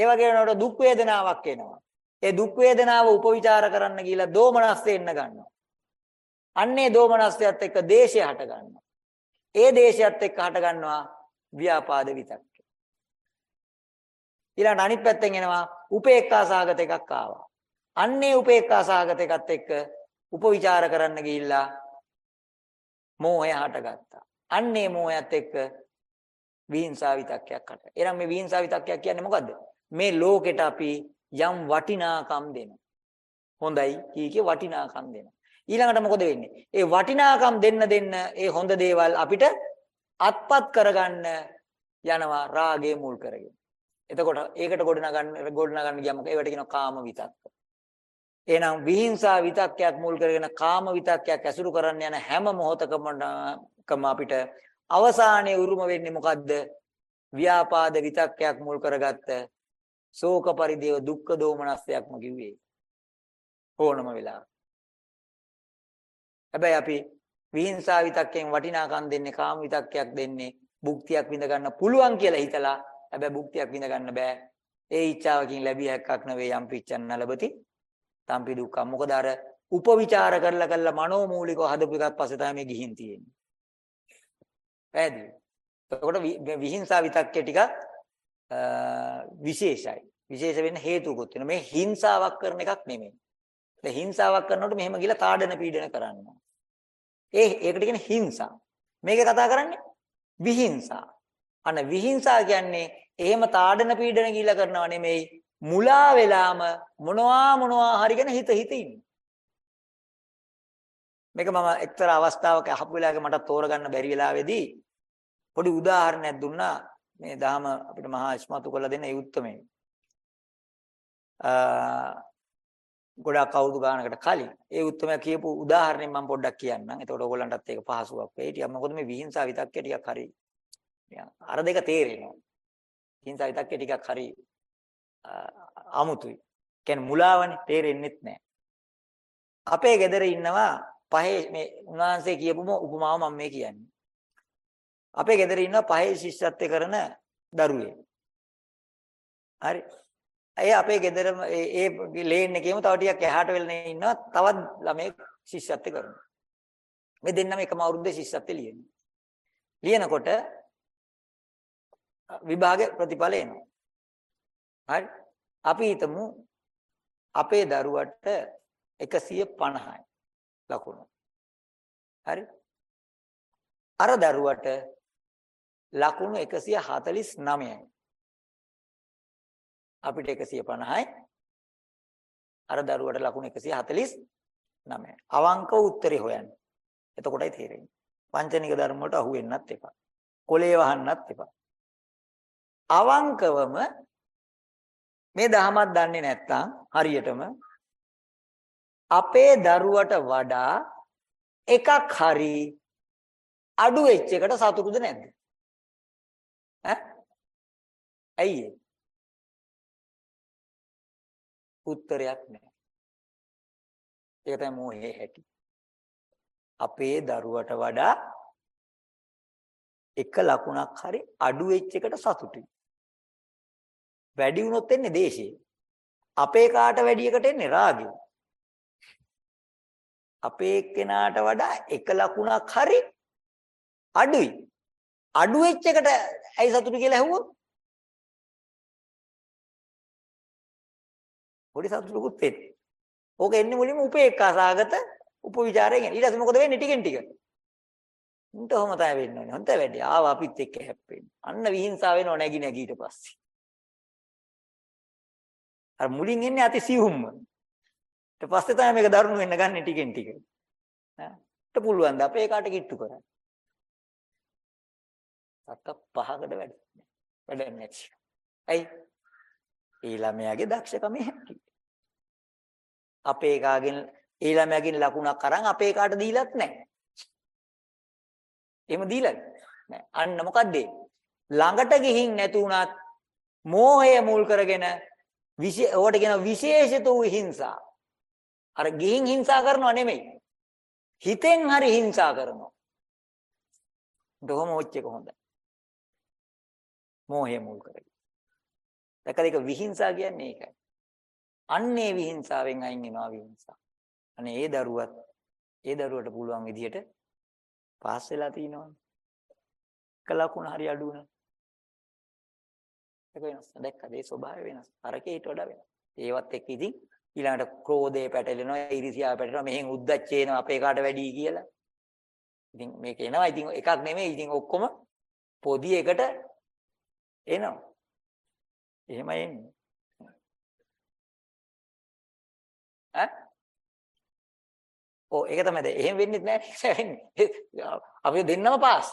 ඒ වගේම නෝට දුක් වේදනාවක් එනවා. ඒ දුක් වේදනාව උපවිචාර කරන්න ගිහිල්ලා දෝමනස්සේ එන්න ගන්නවා. අන්නේ දෝමනස්සයත් එක්ක දේශය හට ගන්නවා. ඒ දේශයත් එක්ක හට ගන්නවා ව්‍යාපාද විතක්. ඊළඟ අනිත් පැත්තෙන් එනවා උපේක්ඛා සාගත එකක් ආවා. අන්නේ උපේක්ඛා සාගත එකත් එක්ක උපවිචාර කරන්න ගිහිල්ලා මෝහය හටගත්තා. අන්නේ මෝහයත් එක්ක විහිංසාව විතක්කයක් හට. එහෙනම් මේ විහිංසාව විතක්කයක් කියන්නේ මොකද්ද? මේ ලෝකෙට අපි යම් වටිනාකම් දෙනවා. හොඳයි කීකේ වටිනාකම් දෙනවා. ඊළඟට මොකද වෙන්නේ? ඒ වටිනාකම් දෙන්න දෙන්න ඒ හොඳ දේවල් අපිට අත්පත් කරගන්න යනවා රාගය මුල් කරගෙන. එතකොට ඒකට ගොඩනගන්න ගොඩනගන්න ගියාම ඒවට කියනවා කාම විතක්ක. එහෙනම් විහිංසා විතක්කයක් මුල් කරගෙන කාම විතක්කයක් ඇසුරු කරන්න යන හැම මොහොතකම අපිට අවසානයේ උරුම වෙන්නේ මොකද්ද? ව්‍යාපාද විතක්කයක් මුල් කරගත්ත ශෝක පරිදේව දුක්ඛ දෝමනස්සයක්ම කිව්වේ ඕනම වෙලාව. හැබැයි අපි විහිංසාව විතක්කෙන් වටිනාකම් දෙන්නේ කාම විතක්කයක් දෙන්නේ භුක්තියක් විඳ ගන්න පුළුවන් කියලා හිතලා හැබැයි භුක්තියක් විඳ ගන්න බෑ. ඒ ઈચ્છාවකින් ලැබිය හැක්කක් නෙවෙයි යම් පිච්චන්න ලැබති. තම්පි දුක්ඛ. මොකද අර උපවිචාර කරලා කරලා මනෝමූලිකව හදපු එකක් පස්සේ තමයි මේ ගිහින් තියෙන්නේ. පැහැදිලි. එතකොට විහිංසාව විතක්කේ ටිකක් විශේෂයි. විශේෂ වෙන්න හේතුකුත් වෙනවා. මේ හිංසාවක් කරන එකක් නෙමෙයි. ඒ හිංසාවක් කරනකොට මෙහෙම ගිහලා තාඩන පීඩන කරනවා. ඒ ඒකට කියන්නේ හිංසා. මේකේ කතා කරන්නේ විහිංසා. අන විහිංසා කියන්නේ එහෙම තාඩන පීඩන ගිහිලා කරනව නෙමෙයි මුලා වෙලාම මොනවා මොනවා හරි ගැන හිත හිත ඉන්නේ. මේක මම එක්තරා අවස්ථාවක අහපු වෙලාවක මට තෝරගන්න බැරි වෙලාවේදී පොඩි උදාහරණයක් දුන්නා මේ දහම අපිට මහා ඉස්මතු කරලා දෙන්න ඒ උත්තරමේ. ගොඩාක් අවුරුදු ගානකට කලින් ඒ උත්තරම කියපු උදාහරණයෙන් මම පොඩ්ඩක් කියන්නම්. එතකොට ඕගොල්ලන්ටත් ඒක පහසුවක් වෙයි. ටිකක් මොකද මේ විහිංසාව විතක්කේ ටිකක් හරි අර දෙක තේරෙනවා. හිංසා විතක්කේ ටිකක් හරි අමුතුයි. කියන්නේ මුලාවනේ තේරෙන්නෙත් නැහැ. අපේ ගෙදර ඉන්නවා පහේ මේ උන්වහන්සේ කියපුම උපමාව මම මේ කියන්නේ. අපේ ගෙදර ඉන්නවා පහේ ශිෂ්‍යත්ව කරන දරුවෙක්. හරි. ඒ අපේ ගෙදර ඒ ඒ ලේන් එකේම තව ටිකක් එහාට වෙලනේ ඉන්නවා තවත් ළමයෙක් ශිෂ්‍යත්ව කරනවා. මේ දෙන්නම එකම අවුරුද්දේ ශිෂ්‍යත්ව ලියනවා. ලියනකොට විභාග ප්‍රතිඵල එනවා. හරි. අපි හිතමු අපේ දරුවට 150යි ලකුණු. හරි. අර දරුවට ලකුණු 149යි. අපිට 150යි. අර දරුවට ලකුණු 149යි. අවංකව උත්තරේ හොයන්න. එතකොටයි තේරෙන්නේ. පංචනික ධර්ම වලට අහු වෙන්නත් එපා. කොලේ වහන්නත් එපා. අවංකවම මේ දහමක් දන්නේ නැත්නම් හරියටම අපේ දරුවට වඩා එකක් හරි අඩු වෙච්ච එකට සතුටුද නැද්ද? ඈ? ඇයි උත්තරයක් නැහැ. ඒක තමයි මෝහේ හැටි. අපේ දරුවට වඩා එක ලකුණක් හරි අඩු වෙච්ච එකට සතුටුයි. වැඩි වුණොත් එන්නේ දේශය. අපේ කාට වැඩි එකට එන්නේ රාගය. අපේ එක්කෙනාට වඩා එක ලකුණක් හරි අඩුයි. අඩු වෙච්ච එකට ඇයි සතුටු කියලා ඇහුවොත් පොඩි සතුටුකුත් එන්නේ. ඕක එන්නේ මුලින්ම උපේක්ඛාසගත උපවිචාරයෙන්. ඊට පස්සේ මොකද වෙන්නේ ටිකෙන් ටික? උන්ට ඔහම තමයි වෙන්න ඕනේ. හොඳ වැඩි. ආව අපිත් එක්ක හැප්පෙන්න. අන්න විහිංසාව වෙනව නැగి නැగి ඊට පස්සේ. අර මුලින් එන්නේ අති සියුම්ම. ඊට පස්සේ තමයි මේක දරුණු වෙන්න ගන්න ටිකෙන් ටික. ඈ පුළුවන් ද අපේ කාට කිට්ටු කරන්න. සක්ක පහකට වැඩ. වැඩ නැති. ඇයි? ඒ ළමයාගේ දක්ෂකම හැටි. අපේ කාගෙන් ඒ ළමයාගෙන් ලකුණක් අරන් අපේ කාට දීලත් නැහැ. එහෙම දීලාද? නැහැ. අන්න මොකද්ද ළඟට ගිහින් නැති වුණත් මෝහය මුල් කරගෙන ඕකට කියන විශේෂිත වූ හිංසා. අර ගිහින් හිංසා කරනව නෙමෙයි. හිතෙන් හරි හිංසා කරනවා. දොහම ඔච්චක හොඳයි. මෝහය මුල් කරගෙන. දැකලා ඒක විහිංසා කියන්නේ ඒකයි. අන්නේ විහිංසාවෙන් අයින් වෙනවා විහිංසා. අනේ ඒ දරුවත් ඒ දරුවට පුළුවන් විදියට පාස් වෙලා තිනවනේ. එක ලකුණ හරි අඩු වුණා. ඒක වෙනස්. දැක්කද ඒ ස්වභාවය වෙනස්. අරකේ ඊට වඩා වෙනස්. ඒවත් එක්ක ඉතින් ඊළඟට ක්‍රෝධය පැටලෙනවා, ඊර්ෂ්‍යාව පැටලෙනවා, මෙහෙන් උද්දච්ච එනවා අපේ කාට වැඩි කියලා. ඉතින් මේක එනවා. ඉතින් එකක් නෙමෙයි. ඉතින් ඔක්කොම පොදි එකට එනවා. එහෙමයි එන්නේ. ඈ? ඔව් ඒක තමයි දැන් එහෙම වෙන්නේ නැහැ වෙන්නේ. අපි දෙන්නම පාස්.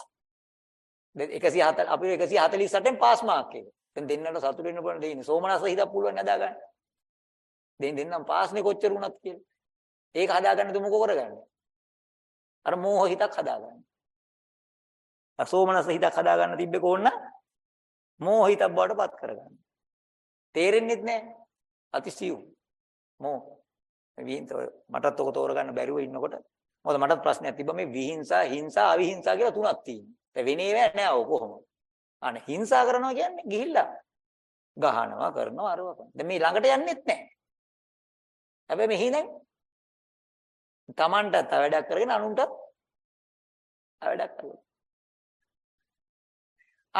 140 අපි 148න් පාස් මාක් එක. දැන් දෙන්නට සතුට වෙන්න පුළුවන් දෙන්නේ. සෝමනස්ස හිතක් පුළුවන් හදාගන්න. දෙන්න දෙන්නම් පාස්නේ කොච්චර වුණත් කියලා. ඒක හදාගන්න තු මොකෝ කරගන්නේ? අර මෝහ හිතක් හදාගන්න. අර සෝමනස්ස හිතක් හදාගන්න තිබ්බේ කොහොන්න? මෝහ හිතක් බවට පත් කරගන්න. තේරෙන්නේ නැහැ. අතිසියුම්. මෝහ. විහිංස මටත් ඔක තෝරගන්න බැරුව ඉන්නකොට මොකද මටත් ප්‍රශ්නයක් තිබ්බා මේ විහිංසා හිංසා අවිහිංසා කියලා තුනක් තියෙනවා. ඒ වෙනේ නෑ ඔය කොහොමද? අනේ හිංසා කරනවා කියන්නේ ගිහිල්ලා ගහනවා කරනවා අරව කරනවා. දැන් මේ ළඟට යන්නෙත් නෑ. හැබැයි මෙහි දැන් Tamanටත් වැඩක් කරගෙන අනුන්ටත් වැඩක් කරනවා.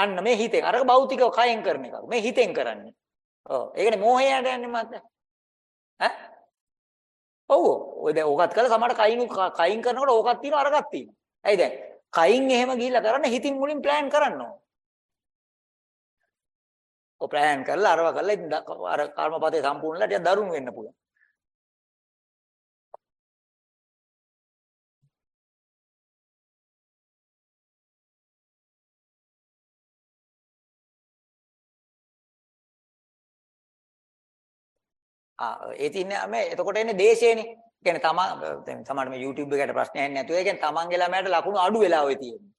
අන්න මේ හිතෙන් අරක භෞතිකව කයෙන් කරන එක. මේ හිතෙන් කරන්නේ. ඔව් ඒකනේ මෝහයට යන්නේ මත. ඈ? ඔව් ඔය දැන් ඕකත් කළා සමහර කයින් කයින් කරනකොට ඕකත් තියෙනවා අරකත් තියෙනවා. ඇයි දැන්? කයින් එහෙම ගිහිල්ලා කරන්න හිතින් මුලින් ප්ලෑන් කරන්න ඕන. ඔය ප්ලෑන් කරලා අරව කරලා ඉතින් අර කර්මපතේ සම්පූර්ණලා ටික දරුණු වෙන්න පුළුවන්. ආ ඒ තින්නේ මේ එතකොට එන්නේ දේශේනේ. කියන්නේ තමන් සමහර මේ YouTube එකට ප්‍රශ්න ඇහෙන්නේ නැතුව ඒ කියන්නේ තමන්ගේ ළමයාට ලකුණු අඩු වෙලා ඔය තියෙන්නේ.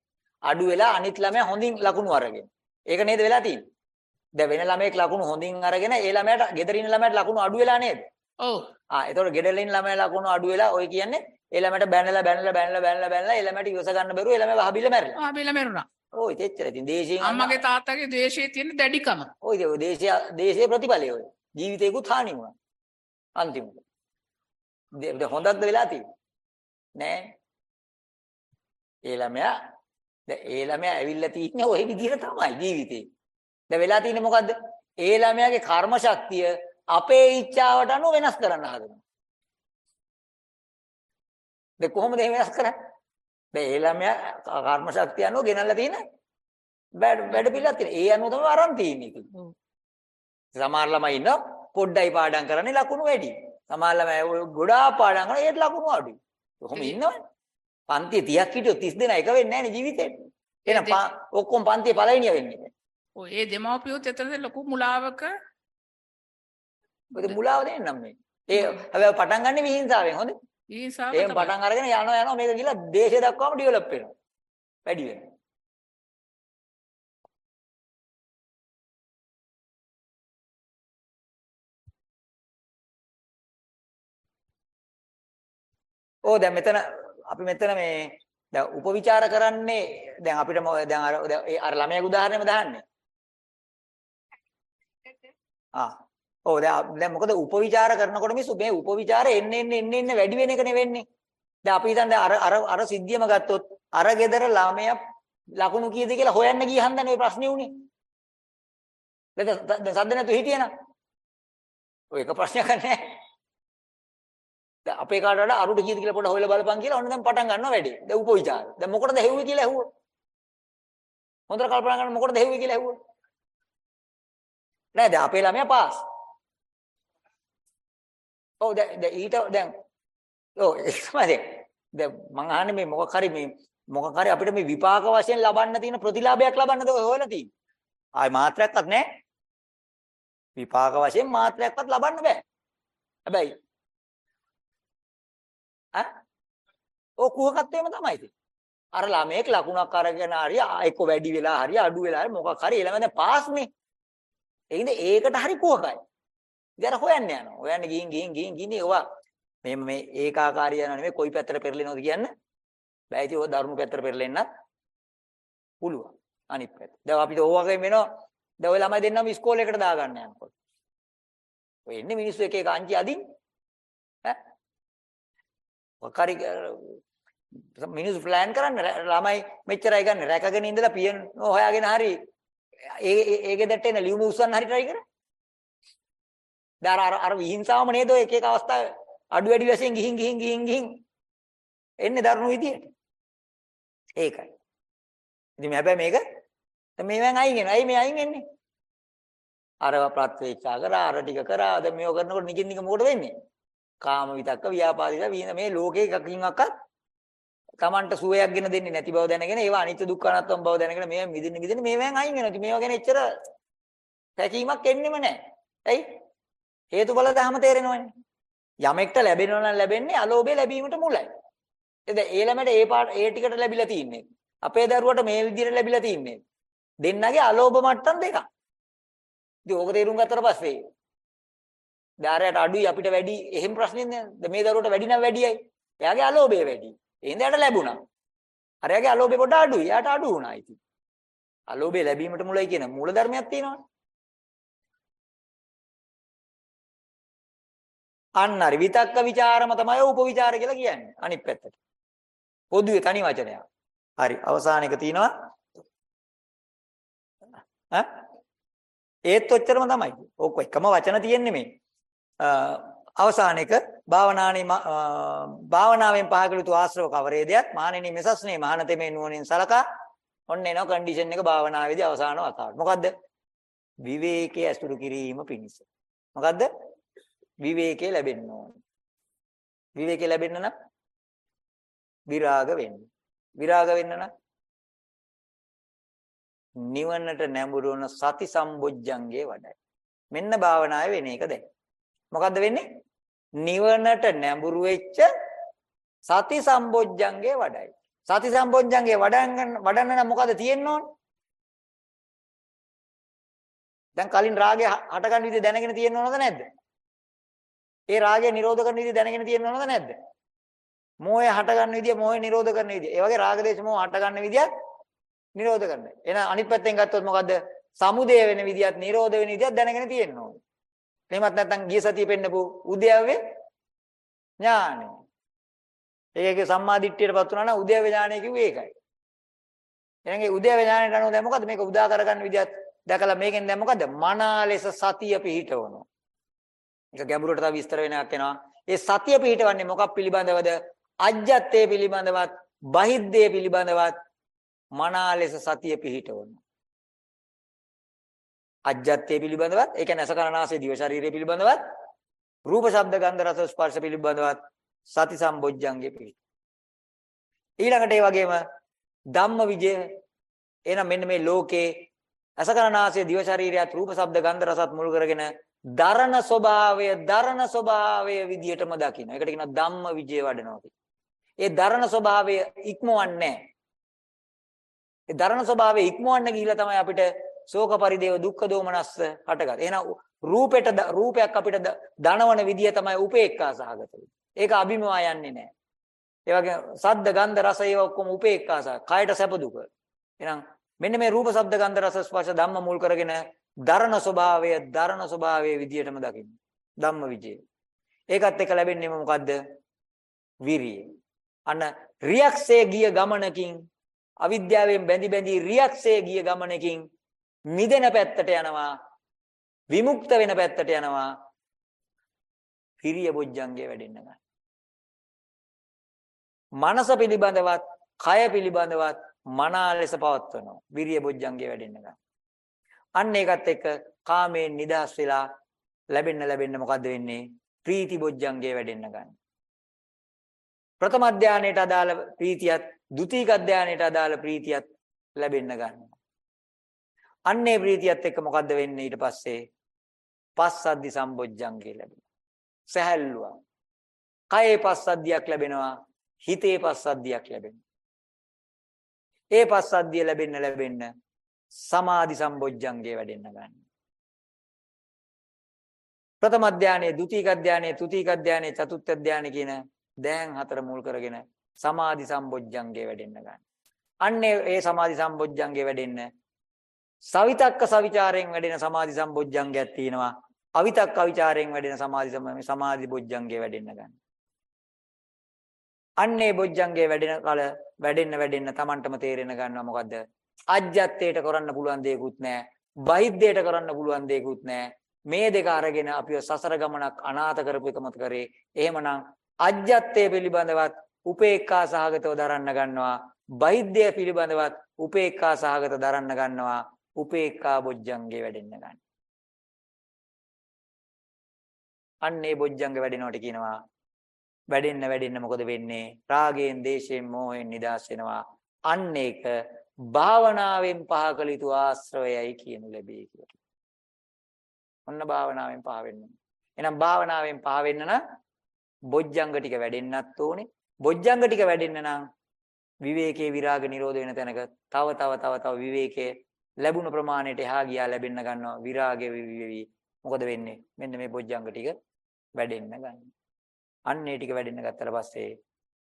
අඩු වෙලා අනිත් ළමයා හොඳින් ලකුණු අරගෙන. ඒක නේද වෙලා තියෙන්නේ? දැන් වෙන ළමයෙක් ලකුණු හොඳින් අරගෙන ඒ ළමයාට ගෙදර ඉන්න ළමයාට ලකුණු අඩු වෙලා නේද? ඔව්. ආ එතකොට ගෙදර ඉන්න ළමයා ලකුණු අඩු වෙලා ඔය කියන්නේ ඒ ළමයාට බැනලා බැනලා බැනලා බැනලා බැනලා ඒ ළමයාට ඉවස ගන්න බැරුව ඒ ළමයා වහබිල මැරිලා. ආබිල මෙරුණා. ඔය තෙච්චර ඉතින් දේශයෙන් අම්මගේ තාත්තගේ ද්වේෂයේ තියෙන දැඩිකම. ඔය දේශය දේශයේ ප්‍රතිඵලය ඔය. ජීවිතේකුත් හානි වුණා. අන්තිමට. දැන් හොඳක්ද වෙලා තියෙන්නේ? නෑ. ඒ ළමයා දැන් ඒ ළමයා ඇවිල්ලා තින්නේ ওই විදිහට තමයි ජීවිතේ. දැන් වෙලා තින්නේ මොකද්ද? ඒ ළමයාගේ කර්ම ශක්තිය අපේ ઈચ્છාවට අනුව වෙනස් කරන්න හදනවා. දැන් කොහොමද එහෙම වෙනස් කරන්නේ? දැන් ඒ ළමයා කර්ම ශක්තිය අනුව ගෙනල්ලා තියෙන වැඩ වැඩ පිළිලා තියෙන. ඒ අනුව තමයි අරන් තියෙන්නේ. සමහර ළමයි ඉන්නවා පොඩ්ඩයි පාඩම් කරන්නේ ලකුණු වැඩි. සමහර ළමයි ගොඩාක් පාඩම් කරන ඒත් ලකුණු අඩුයි. කොහොම ඉන්නවනේ. පන්තියේ 30ක් හිටියොත් 30 දෙනා එක වෙන්නේ නැහැ නේ ජීවිතේට. එහෙනම් ඔක්කොම පන්තියේ පළවෙනිය වෙන්නේ. ඔය ඒ දෙමව්පියොත් එතනද ලොකු මුලාවක ඔය මුලාව දෙන්නම් මේ. ඒ හැබැයි පටන් ගන්න විහිංසාවෙන් හොඳේ. ඊසාව එහෙම පටන් අරගෙන යනවා යනවා මේක ගිහලා දේශය දක්වාම ඩෙවලොප් වෙනවා. වැඩි වෙනවා. ඕ දැන් මෙතන අපි මෙතන මේ දැන් උපවිචාර කරන්නේ දැන් අපිට දැන් අර අර ළමයාගේ උදාහරණයම දාන්නේ. ආ. ඔව් දැන් දැන් මොකද උපවිචාර කරනකොට මිස් මේ උපවිචාර එන්න එන්න එන්න එන්න වැඩි වෙන එක නෙවෙන්නේ. දැන් අපි හිතන්නේ අර අර අර සිද්ධියම ගත්තොත් අර ගෙදර ළමයා ලකුණු කීයද කියලා හොයන්න ගියහන් දැන් ওই ප්‍රශ්නේ උනේ. දැන් සද්ද නැතු හිටියනම්. ඔය එක ප්‍රශ්නයක් නැහැ. දැන් අපේ කාට වඩා අරුට කීයද කියලා පොඩ්ඩක් හොයලා බලපන් කියලා ඔන්න දැන් පටන් ගන්නවා වැඩේ. දැන් උපවිචාර. දැන් මොකටද හෙව්වේ කියලා ඇහුවොත්. හොඳට කල්පනා කරන්න මොකටද හෙව්වේ කියලා ඇහුවොත්. නෑ දැන් අපේ ළමයා පාස්. ඔව් දැන් දැන් ඊට දැන් ඔව් ඒක තමයි දැන් මං අහන්නේ මේ මොකක් හරි මේ මොකක් හරි අපිට මේ විපාක වශයෙන් ලබන්න තියෙන ප්‍රතිලාභයක් ලබන්නද ඔය හොයලා තියෙන්නේ. ආයි මාත්‍රයක්වත් නැහැ. විපාක වශයෙන් මාත්‍රයක්වත් ලබන්න බෑ. හැබැයි ඈ ඔය කුහකත්වයම තමයි ඉතින්. අර ළමයෙක් ලකුණක් අරගෙන හරි එක්ක වැඩි වෙලා හරි අඩු වෙලා හරි මොකක් හරි ළමයා දැන් පාස්නේ. ඒකින්ද ඒකට හරි කුහකයි. ඉතින් අර හොයන්න යනවා. හොයන්න ගිහින් ගිහින් ගිහින් ගිහින් ඒවා මේ මේ ඒකාකාරී යනවා නෙමෙයි කොයි පැත්තට පෙරලෙනවද කියන්න බෑ ඉතින් ඔය දරුණු පැත්තට පෙරලෙන්නත් පුළුවන් අනිත් පැත්ත. දැන් අපිට ඕවා වගේ වෙනවා. දැන් ඔය ළමයි දෙන්නම ඉස්කෝලේකට දාගන්න යනකොට. ඔය එන්නේ මිනිස්සු එක එක අංචි අදින් ඈ වකාරි මිනිස්සු ප්ලෑන් කරන්න ළමයි මෙච්චරයි ගන්න රැකගෙන ඉඳලා පියන හොයාගෙන හරි ඒ ඒකේ දැට එන ලියුම උස්සන්න හරි try කරා. දැන් අර අර විහිංසාවම නේද ඔය එක එක අවස්ථාවේ අඩු වැඩි වශයෙන් ගිහින් ගිහින් ගිහින් ගිහින් එන්නේ දරුණු විදියට. ඒකයි. ඉතින් හැබැයි මේක දැන් මේවෙන් අයින් වෙනවා. ඇයි මේ අයින් වෙන්නේ? අරව ප්‍රත්‍යක්ෂා කරා අර ටික කරා දැන් මේව කරනකොට නිකින් නික මොකද වෙන්නේ? කාම විතක්ක ව්‍යාපාදික වින මේ ලෝකේ එකකින්වත් තමන්ට සුවයක් ගෙන දෙන්නේ නැති බව දැනගෙන ඒවා අනිත්‍ය දුක්ඛ අනාත්ම බව දැනගෙන මේවෙන් මිදින්න මිදින්න මේවෙන් අයින් වෙනවා. ඉතින් මේවා ගැන එච්චර පැකීමක් එන්නෙම නැහැ. ඇයි? හේතුඵල ධහම තේරෙනවනේ. යමෙක්ට ලැබෙනවා නම් ලැබෙන්නේ අලෝභය ලැබීමට මුලයි. එතෙ ඒ ළමයට ඒ පාට ඒ ටිකට ලැබිලා තින්නේ. අපේ දරුවට මේ විදිහට ලැබිලා තින්නේ. දෙන්නගේ අලෝභ මට්ටම් දෙකක්. ඉතින් ඕක තේරුම් ගත්තට පස්සේ දාරයට අඩුයි අපිට වැඩි එහෙම ප්‍රශ්නේ නෑ. මේ දරුවට වැඩි නම් වැඩියයි. එයාගේ අලෝභය වැඩි. එහෙනම් එයාට ලැබුණා. අර එයාගේ අලෝභය පොඩ අඩුයි. එයාට අඩු වුණා ඉතින්. අලෝභය ලැබීමට මුලයි කියන මූල ධර්මයක් තියෙනවනේ. අන්න හරි විතක්ක ਵਿਚාරම තමයි උපවිචාර කියලා කියන්නේ. අනිත් පැත්තට. පොදුවේ තනි වචනයක්. හරි අවසාන එක තියෙනවා. ඈ ඒත් ඔච්චරම තමයි. ඕක එකම වචන තියෙන්නේ මේ. අවසාන එක භාවනානේ භාවනාවෙන් පහකල යුතු ආශ්‍රව කවරේදයක් මානෙනි මෙසස්නේ මහානතෙමේ නුවණින් සලකා ඔන්න එනවා කන්ඩිෂන් එක භාවනාවේදී අවසාන වතාවට. මොකද්ද? විවේකයේ අසුරු කිරීම පිණිස. මොකද්ද? විවේකේ ලැබෙන්න ඕන. විවේකේ ලැබෙන්න නම් විරාග වෙන්න. විරාග වෙන්න නම් නිවනට නැඹුරු වන සති සම්බොජ්ජංගේ වඩයි. මෙන්න භාවනාවේ වෙන එක දැන්. මොකද්ද වෙන්නේ? නිවනට නැඹුරු වෙච්ච සති සම්බොජ්ජංගේ වඩයි. සති සම්බොජ්ජංගේ වඩන්න වඩන්න නම් මොකද තියෙන්න ඕන? දැන් කලින් රාගය හටගන්න විදිහ දැනගෙන තියෙන්න ඕනද නැද්ද? ඒ රාගය නිරෝධ කරන විදිහ දැනගෙන තියෙන්න ඕනද නැද්ද? මෝහය හට ගන්න විදිය මෝහය නිරෝධ කරන විදිය. ඒ වගේ රාග දේශ මොහ හට ගන්න විදියත් නිරෝධ කරන්න. එහෙනම් අනිත් පැත්තෙන් ගත්තොත් මොකද්ද? සමුදය වෙන විදියත් නිරෝධ වෙන විදියත් දැනගෙන තියෙන්න ඕනේ. එහෙමත් නැත්නම් ගිය සතිය පෙන්නපු උද්‍යව්වේ ඥානෙ. ඒකේ සම්මාදිට්ඨියටපත් වුණා නම් උද්‍යව්වේ ඥානෙ කිව්වේ ඒකයි. එහෙනම් ඒ උද්‍යව්වේ ඥානෙට අනුව දැන් මොකද්ද මේක උදා කරගන්න විදියත් දැකලා මේකෙන් දැන් මොකද්ද? මනා ලෙස සතිය පිහිටවනවා. ඒක ගැඹුරට තව විස්තර වෙන එකක් එනවා. ඒ සතිය පිහිටවන්නේ මොකක් පිළිබඳවද? අජ්ජත්තේ පිළිබඳවත්, බහිද්දේ පිළිබඳවත් මනා ලෙස සතිය පිහිටවනවා. අජ්ජත්තේ පිළිබඳවත්, ඒ කියන්නේ අසකරණාසේ දිව ශරීරය පිළිබඳවත්, රූප ශබ්ද ගන්ධ රස ස්පර්ශ පිළිබඳවත් සති සම්බොජ්ජංගේ පිහිට. ඊළඟට ඒ වගේම ධම්ම විජය එන මෙන්න මේ ලෝකේ අසකරණාසේ දිව ශරීරයත් රූප ශබ්ද ගන්ධ රසත් මුල් කරගෙන දරණ ස්වභාවය දරණ ස්වභාවය විදියටම දකින්න. ඒකට කියනවා ධම්ම විජය වඩනවා ඒ දරණ ස්වභාවය ඉක්මවන්නේ නැහැ. ඒ දරණ ස්වභාවය ඉක්මවන්න ගිහිල්ලා තමයි අපිට ශෝක පරිදේව දුක්ඛ දෝමනස්ස හටගන්නේ. එහෙනම් රූපෙට රූපයක් අපිට දනවන විදිය තමයි උපේක්ඛා සහගත ඒක අභිමවා යන්නේ නැහැ. ඒ වගේ සද්ද ගන්ධ රස ඒවා ඔක්කොම උපේක්ඛාස. කායට සැප දුක. එහෙනම් මෙන්න මේ රූප ශබ්ද ගන්ධ රස ස්පර්ශ ධම්ම මුල් කරගෙන දරණ ස්වභාවය දරණ ස්වභාවයේ විදියටම දකින්න. ධම්ම විජය. ඒකත් එක්ක ලැබෙන්නේ මොකද්ද? විරිය. අන්න රියක්සේ ගිය ගමනකින් අවිද්‍යාවෙන් බැඳි බැඳි රියක්සේ ගිය ගමනකින් මිදෙන පැත්තට යනවා විමුක්ත වෙන පැත්තට යනවා හිරිය බොජ්ජංගේ වැඩෙන්න ගන්න. මනස පිළිබඳවත්, කය පිළිබඳවත් මනා ලෙස පවත්වනවා. විරිය බොජ්ජංගේ වැඩෙන්න ගන්න. අන්න ඒකත් එක්ක කාමයෙන් නිදහස් වෙලා ලැබෙන්න ලැබෙන්න මොකද්ද වෙන්නේ? ප්‍රීති බොජ්ජංගේ වැඩෙන්න ගන්න. ප්‍රථම අධ්‍යානයට අදාළ ප්‍රීතියත්, ဒုတိ ය අධ්‍යානයට අදාළ ප්‍රීතියත් ලැබෙන්න ගන්නවා. අන්නේ ප්‍රීතියත් එක්ක මොකද්ද වෙන්නේ ඊට පස්සේ? පස්සද්ධි සම්බොජ්ජංගේ ලැබෙනවා. සැහැල්ලුවක්. කයේ පස්සද්ධියක් ලැබෙනවා. හිතේ පස්සද්ධියක් ලැබෙනවා. ඒ පස්සද්ධිය ලැබෙන්න ලැබෙන්න සමාධි සම්බොජ්ජංගේ වැඩෙන්න ගන්න. ප්‍රථම අධ්‍යානයේ, ဒုတိ ය අධ්‍යානයේ, තෘතීක අධ්‍යානයේ, චතුර්ථ අධ්‍යානයේ කියන දැන් හතර මුල් කරගෙන සමාධි සම්බොජ්ජංගේ වැඩෙන්න ගන්න. අන්නේ ඒ සමාධි සම්බොජ්ජංගේ වැඩෙන්න සවිතක්ක සවිචාරයෙන් වැඩෙන සමාධි සම්බොජ්ජංගයක් තියෙනවා. අවිතක්ක අවිචාරයෙන් වැඩෙන සමාධි සමාධි බොජ්ජංගේ වැඩෙන්න ගන්න. අන්නේ බොජ්ජංගේ වැඩෙන කල වැඩෙන්න වැඩෙන්න Tamanටම තේරෙන ගන්නවා මොකද්ද? අජ්ජත්තේට කරන්න පුළුවන් දෙයක්වත් නැහැ. බහිද්දේට කරන්න පුළුවන් දෙයක්වත් නැහැ. මේ දෙක අරගෙන අපිව සසර ගමනක් අනාථ කරපු එකමත් කරේ. එහෙමනම් අජ්ජත්තේ පිළිබඳවත් උපේක්ඛා සහගතව දරන්න ගන්නවා. බහිද්දේ පිළිබඳවත් උපේක්ඛා සහගත දරන්න ගන්නවා. උපේක්ඛා බොජ්ජංගේ වැඩෙන්න ගන්න. අන්නේ බොජ්ජංග වැඩෙනවට කියනවා වැඩෙන්න වැඩෙන්න මොකද වෙන්නේ? රාගයෙන්, දේශයෙන්, මෝහයෙන් නිදහස් වෙනවා. අන්න ඒක භාවනාවෙන් පහ කළ යුතු ආශ්‍රවයයි කියනු ලැබේ කියලා. ඔන්න භාවනාවෙන් පහ වෙන්න. එහෙනම් භාවනාවෙන් පහ වෙන්න නම් බොජ්ජංග ටික වැඩෙන්නත් ඕනේ. බොජ්ජංග ටික වැඩෙන්න නම් විවේකයේ විරාග නිරෝධ වෙන තැනක තව තව තව තව විවේකයේ ලැබුණු ප්‍රමාණයට එහා ගියා ලැබෙන්න ගන්නවා විරාගය විවි මොකද වෙන්නේ මෙන්න මේ බොජ්ජංග ටික වැඩෙන්න ගන්නවා අන්න ඒ ටික වැඩෙන්න ගත්තට පස්සේ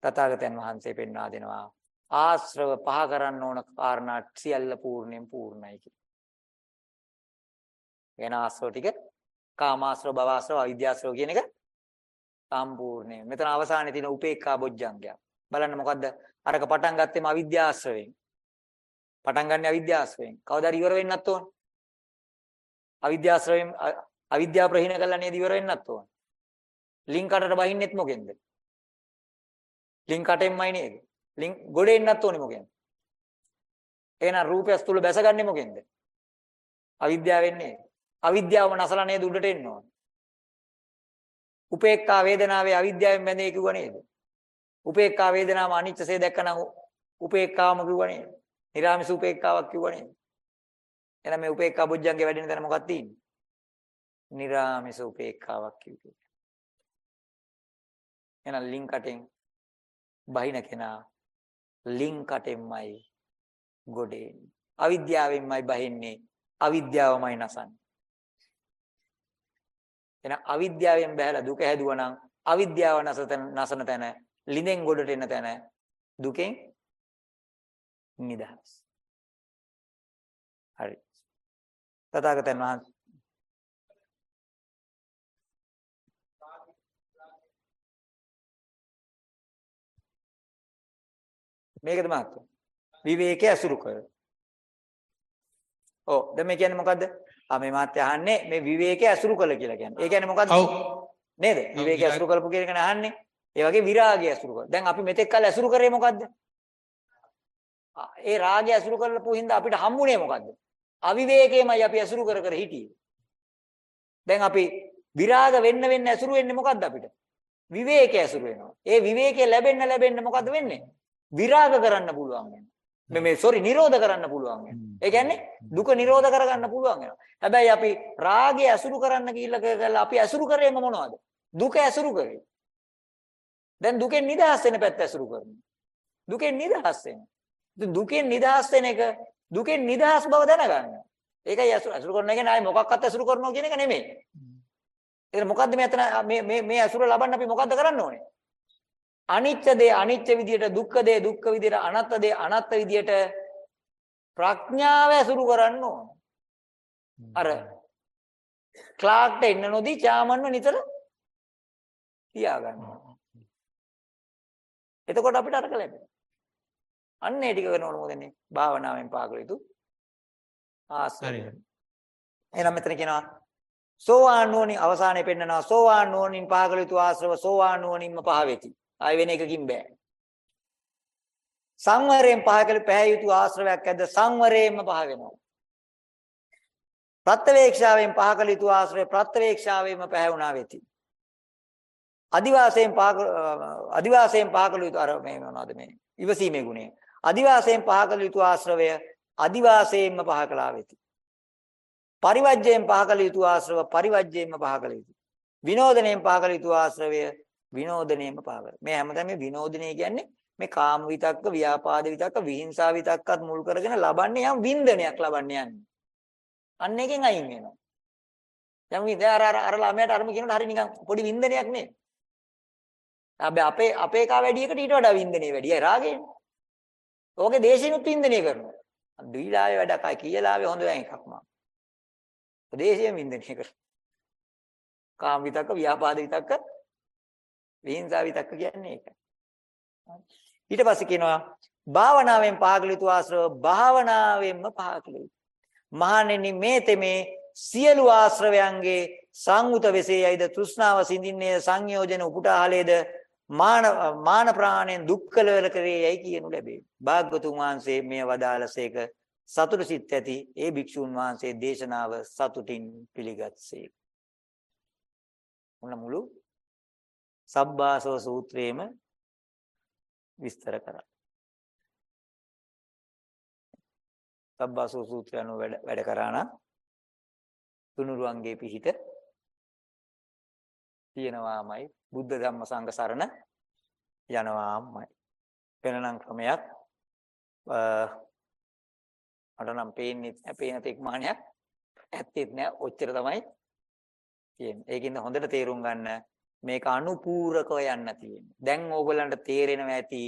තථාගතයන් වහන්සේ පෙන්වා දෙනවා ආශ්‍රව පහ කරන්න ඕන කාරණා සියල්ල පූර්ණයෙන් පූර්ණයි කියලා. එන ආශ්‍රව ටික කාමාශ්‍රව භවආශ්‍රව අවිද්‍යාශ්‍රව කියන එක සම්පූර්ණයෙන්. මෙතන අවසානයේ තියෙන උපේක්ඛා බොජ්ජංගය. බලන්න මොකද්ද? අරක පටන් ගත්තේම අවිද්‍යාශ්‍රවයෙන්. පටන් ගන්න අවිද්‍යාශ්‍රයෙන්. කවදාද ඉවර වෙන්නත් ඕන? අවිද්‍යාශ්‍රයෙන් අවිද්‍යාව ප්‍රහීන කළා නේද ඉවර වෙන්නත් ඕන. ලින්ක් කටට බහින්නෙත් මොකෙන්ද? ලින්ක් කටෙන්මයි නේද? ලින්ක් ගොඩ එන්නත් ඕනේ මොකෙන්ද? එහෙනම් රූපයස් තුල බැසගන්නේ මොකෙන්ද? අවිද්‍යාවෙන් නේද? අවිද්‍යාවම නැසලා නේද උඩට එන්න ඕන. උපේක්ඛා වේදනාවේ අවිද්‍යාවෙන් බැඳේ කිව්ව නේද? උපේක්ඛා වේදනාව අනිච්චසේ දැක්කනම් උපේක්ඛාම කිව්ව නේද? නිරාමිස උපේක්ඛාවක් කිව්ව නේද? එහෙනම් මේ උපේක්ඛා බුද්ධංගේ වැඩෙන තැන මොකක්ද තියෙන්නේ? නිරාමිස උපේක්ඛාවක් කිව්වේ. එහෙනම් ලින්කටෙන් බහින කෙනා ලින්කටෙන්මයි ගොඩේ. අවිද්‍යාවෙන්මයි බහින්නේ. අවිද්‍යාවමයි නසන්නේ. එහෙනම් අවිද්‍යාවෙන් බහැලා දුක හැදුවා නම් අවිද්‍යාව නසන තැන ලිඳෙන් ගොඩට එන තැන දුකෙන් නිදහස්. හරි. තථාගතයන් වහන්සේ මේකද මාත්‍ය. විවේකයේ අසුරු කර. ඔව් දැන් මේ කියන්නේ මොකද්ද? ආ මේ මාත්‍ය අහන්නේ මේ විවේකයේ අසුරු කළ කියලා කියන්නේ. ඒ කියන්නේ මොකද්ද? ඔව්. නේද? විවේකයේ අසුරු කළපු කියන එක අහන්නේ. ඒ වගේ විරාගය අසුරු කර. දැන් අපි මෙතෙක් කල් අසුරු කරේ මොකද්ද? ඒ රාගය අසුරු කරලපු හින්දා අපිට හම්බුනේ මොකද්ද? අවිවේකයමයි අපි අසුරු කර කර හිටියේ. දැන් අපි විරාග වෙන්න වෙන්න අසුරු වෙන්නේ මොකද්ද අපිට? විවේකයේ අසුරු වෙනවා. ඒ විවේකයේ ලැබෙන්න ලැබෙන්න මොකද්ද වෙන්නේ? විරාග කරන්න පුළුවන් වෙනවා. මේ සෝරි නිරෝධ කරන්න පුළුවන් වෙනවා. ඒ කියන්නේ දුක නිරෝධ කරගන්න පුළුවන් වෙනවා. හැබැයි අපි රාගය අසුරු කරන්න කියලා අපි අසුරු කරේම මොනවද? දුක අසුරු කරේ. දැන් දුකෙන් නිදහස් වෙන පැත්ත අසුරු කරනවා. දුකෙන් නිදහස් වෙනවා. දුකෙන් නිදහස් වෙන එක දුකෙන් නිදහස් බව දැනගන්න. ඒකයි අසුර අසුර කරන එක නෑ මොකක්වත් අසුර කරනවා කියන එක නෙමෙයි. ඒක මොකද්ද මේ අතන මේ මේ මේ අසුර ලබන්න අපි මොකද්ද කරන්න ඕනේ? අනිච්ච දේ අනිච්ච විදියට දුක්ඛ දේ දුක්ඛ විදියට අනත්ත දේ අනත්ත විදියට ප්‍රඥාව ඇසුරු කරන්න ඕන. අර ක්ලාක්ට එන්න නොදී චාමන්ව නිතර තියාගන්න. එතකොට අපිට අරක ලැබෙනවා. අන්න ඒ ටික කරනකොට මොකදන්නේ? භාවනාවෙන් පාකල යුතු ආශ්‍රය. එහෙනම් මෙතන කියනවා සෝවාන් නුවණින් අවසානයේ පෙන්නනවා සෝවාන් නුවණින් පාකල යුතු ආශ්‍රව සෝවාන් නුවණින්ම පහ වෙති. ආය වෙන එකකින් බෑ. සංවරයෙන් පහ කළ පැහැ යුතු ආශ්‍රවයක් ඇද්ද සංවරයෙන්ම පහ වෙනවා. ප්‍රත්‍යවේක්ෂාවෙන් පහ කළ යුතු ආශ්‍රය ප්‍රත්‍යවේක්ෂාවෙන්ම පැහැ වුණා වෙති. අදිවාසයෙන් පහ අදිවාසයෙන් පහ කළ යුතු අර මේ මොනවද මේ ඉවසීමේ ගුණය. අදිවාසයෙන් පහ කළ යුතු ආශ්‍රවය අදිවාසයෙන්ම පහ කළා වෙති. පරිවර්ජයෙන් පහ කළ යුතු ආශ්‍රව පරිවර්ජයෙන්ම පහ කළ යුතු. විනෝදණයෙන් පහ කළ යුතු ආශ්‍රවය විනෝදණයෙන්ම පහ කර. මේ හැමදාම මේ විනෝදණය කියන්නේ මේ කාම විතක්ක, ව්‍යාපාද විතක්ක, විහිංසාව විතක්කත් මුල් කරගෙන ලබන්නේ යම් වින්දනයක් ලබන්න යන්නේ. අන්න එකෙන් අයින් වෙනවා. දැන් මේ දැන් අර අර ළමයාට අරම කියනකොට හරි නිකන් පොඩි වින්දනයක් නේ. හැබැයි අපේ අපේ කා වැඩි එකට ඊට වඩා වින්දනේ වැඩි. ඒ රාගයෙන්. ඕකේ දේශිනුත් වින්දනය කරනවා. දීලාවේ වැඩක් අය කියලාවේ හොඳ වෙන එකක් මම. දේශයෙන් වින්දනය කරනවා. කාම විතක්ක, ව්‍යාපාද විතක්ක, විහිංසාව විතක්ක කියන්නේ ඒකයි. ඊට පස්සේ කියනවා භාවනාවෙන් පාගලිතු ආශ්‍රව භාවනාවෙන්ම පාගලිතු. මහණෙනි මේ තෙමේ සියලු ආශ්‍රවයන්ගේ සංඋත වෙසේයයිද තෘෂ්ණාව සිඳින්නේ සංයෝජන උපුටාහලේද මාන මාන ප්‍රාණයෙන් දුක්කලවල කරේයයි කියනු ලැබේ. භාග්‍යතුන් වහන්සේ මේ වදාළසේක සතුට සිත් ඇති ඒ භික්ෂුන් වහන්සේ දේශනාව සතුටින් පිළිගත්සේ. උන මුළු සබ්බාසව සූත්‍රයේම විස්තර කරා. සබ්බාසව සූත්‍රය අනුව වැඩ වැඩ කරා නම් තුනුරුවන්ගේ පිහිට තියෙනවාමයි. බුද්ධ ධම්ම සංඝ සරණ යනවාමයි. වෙනනම් ක්‍රමයක් මට නම් පේන්නේ නැහැ පේන තෙක්මානයක් ඇත්තෙත් නැහැ ඔච්චර තමයි තියෙන්නේ. ඒකින්ද හොඳට තේරුම් ගන්න මේක අනුපූරකව යන්න තියෙන්නේ. දැන් ඕගොල්ලන්ට තේරෙනවා ඇති.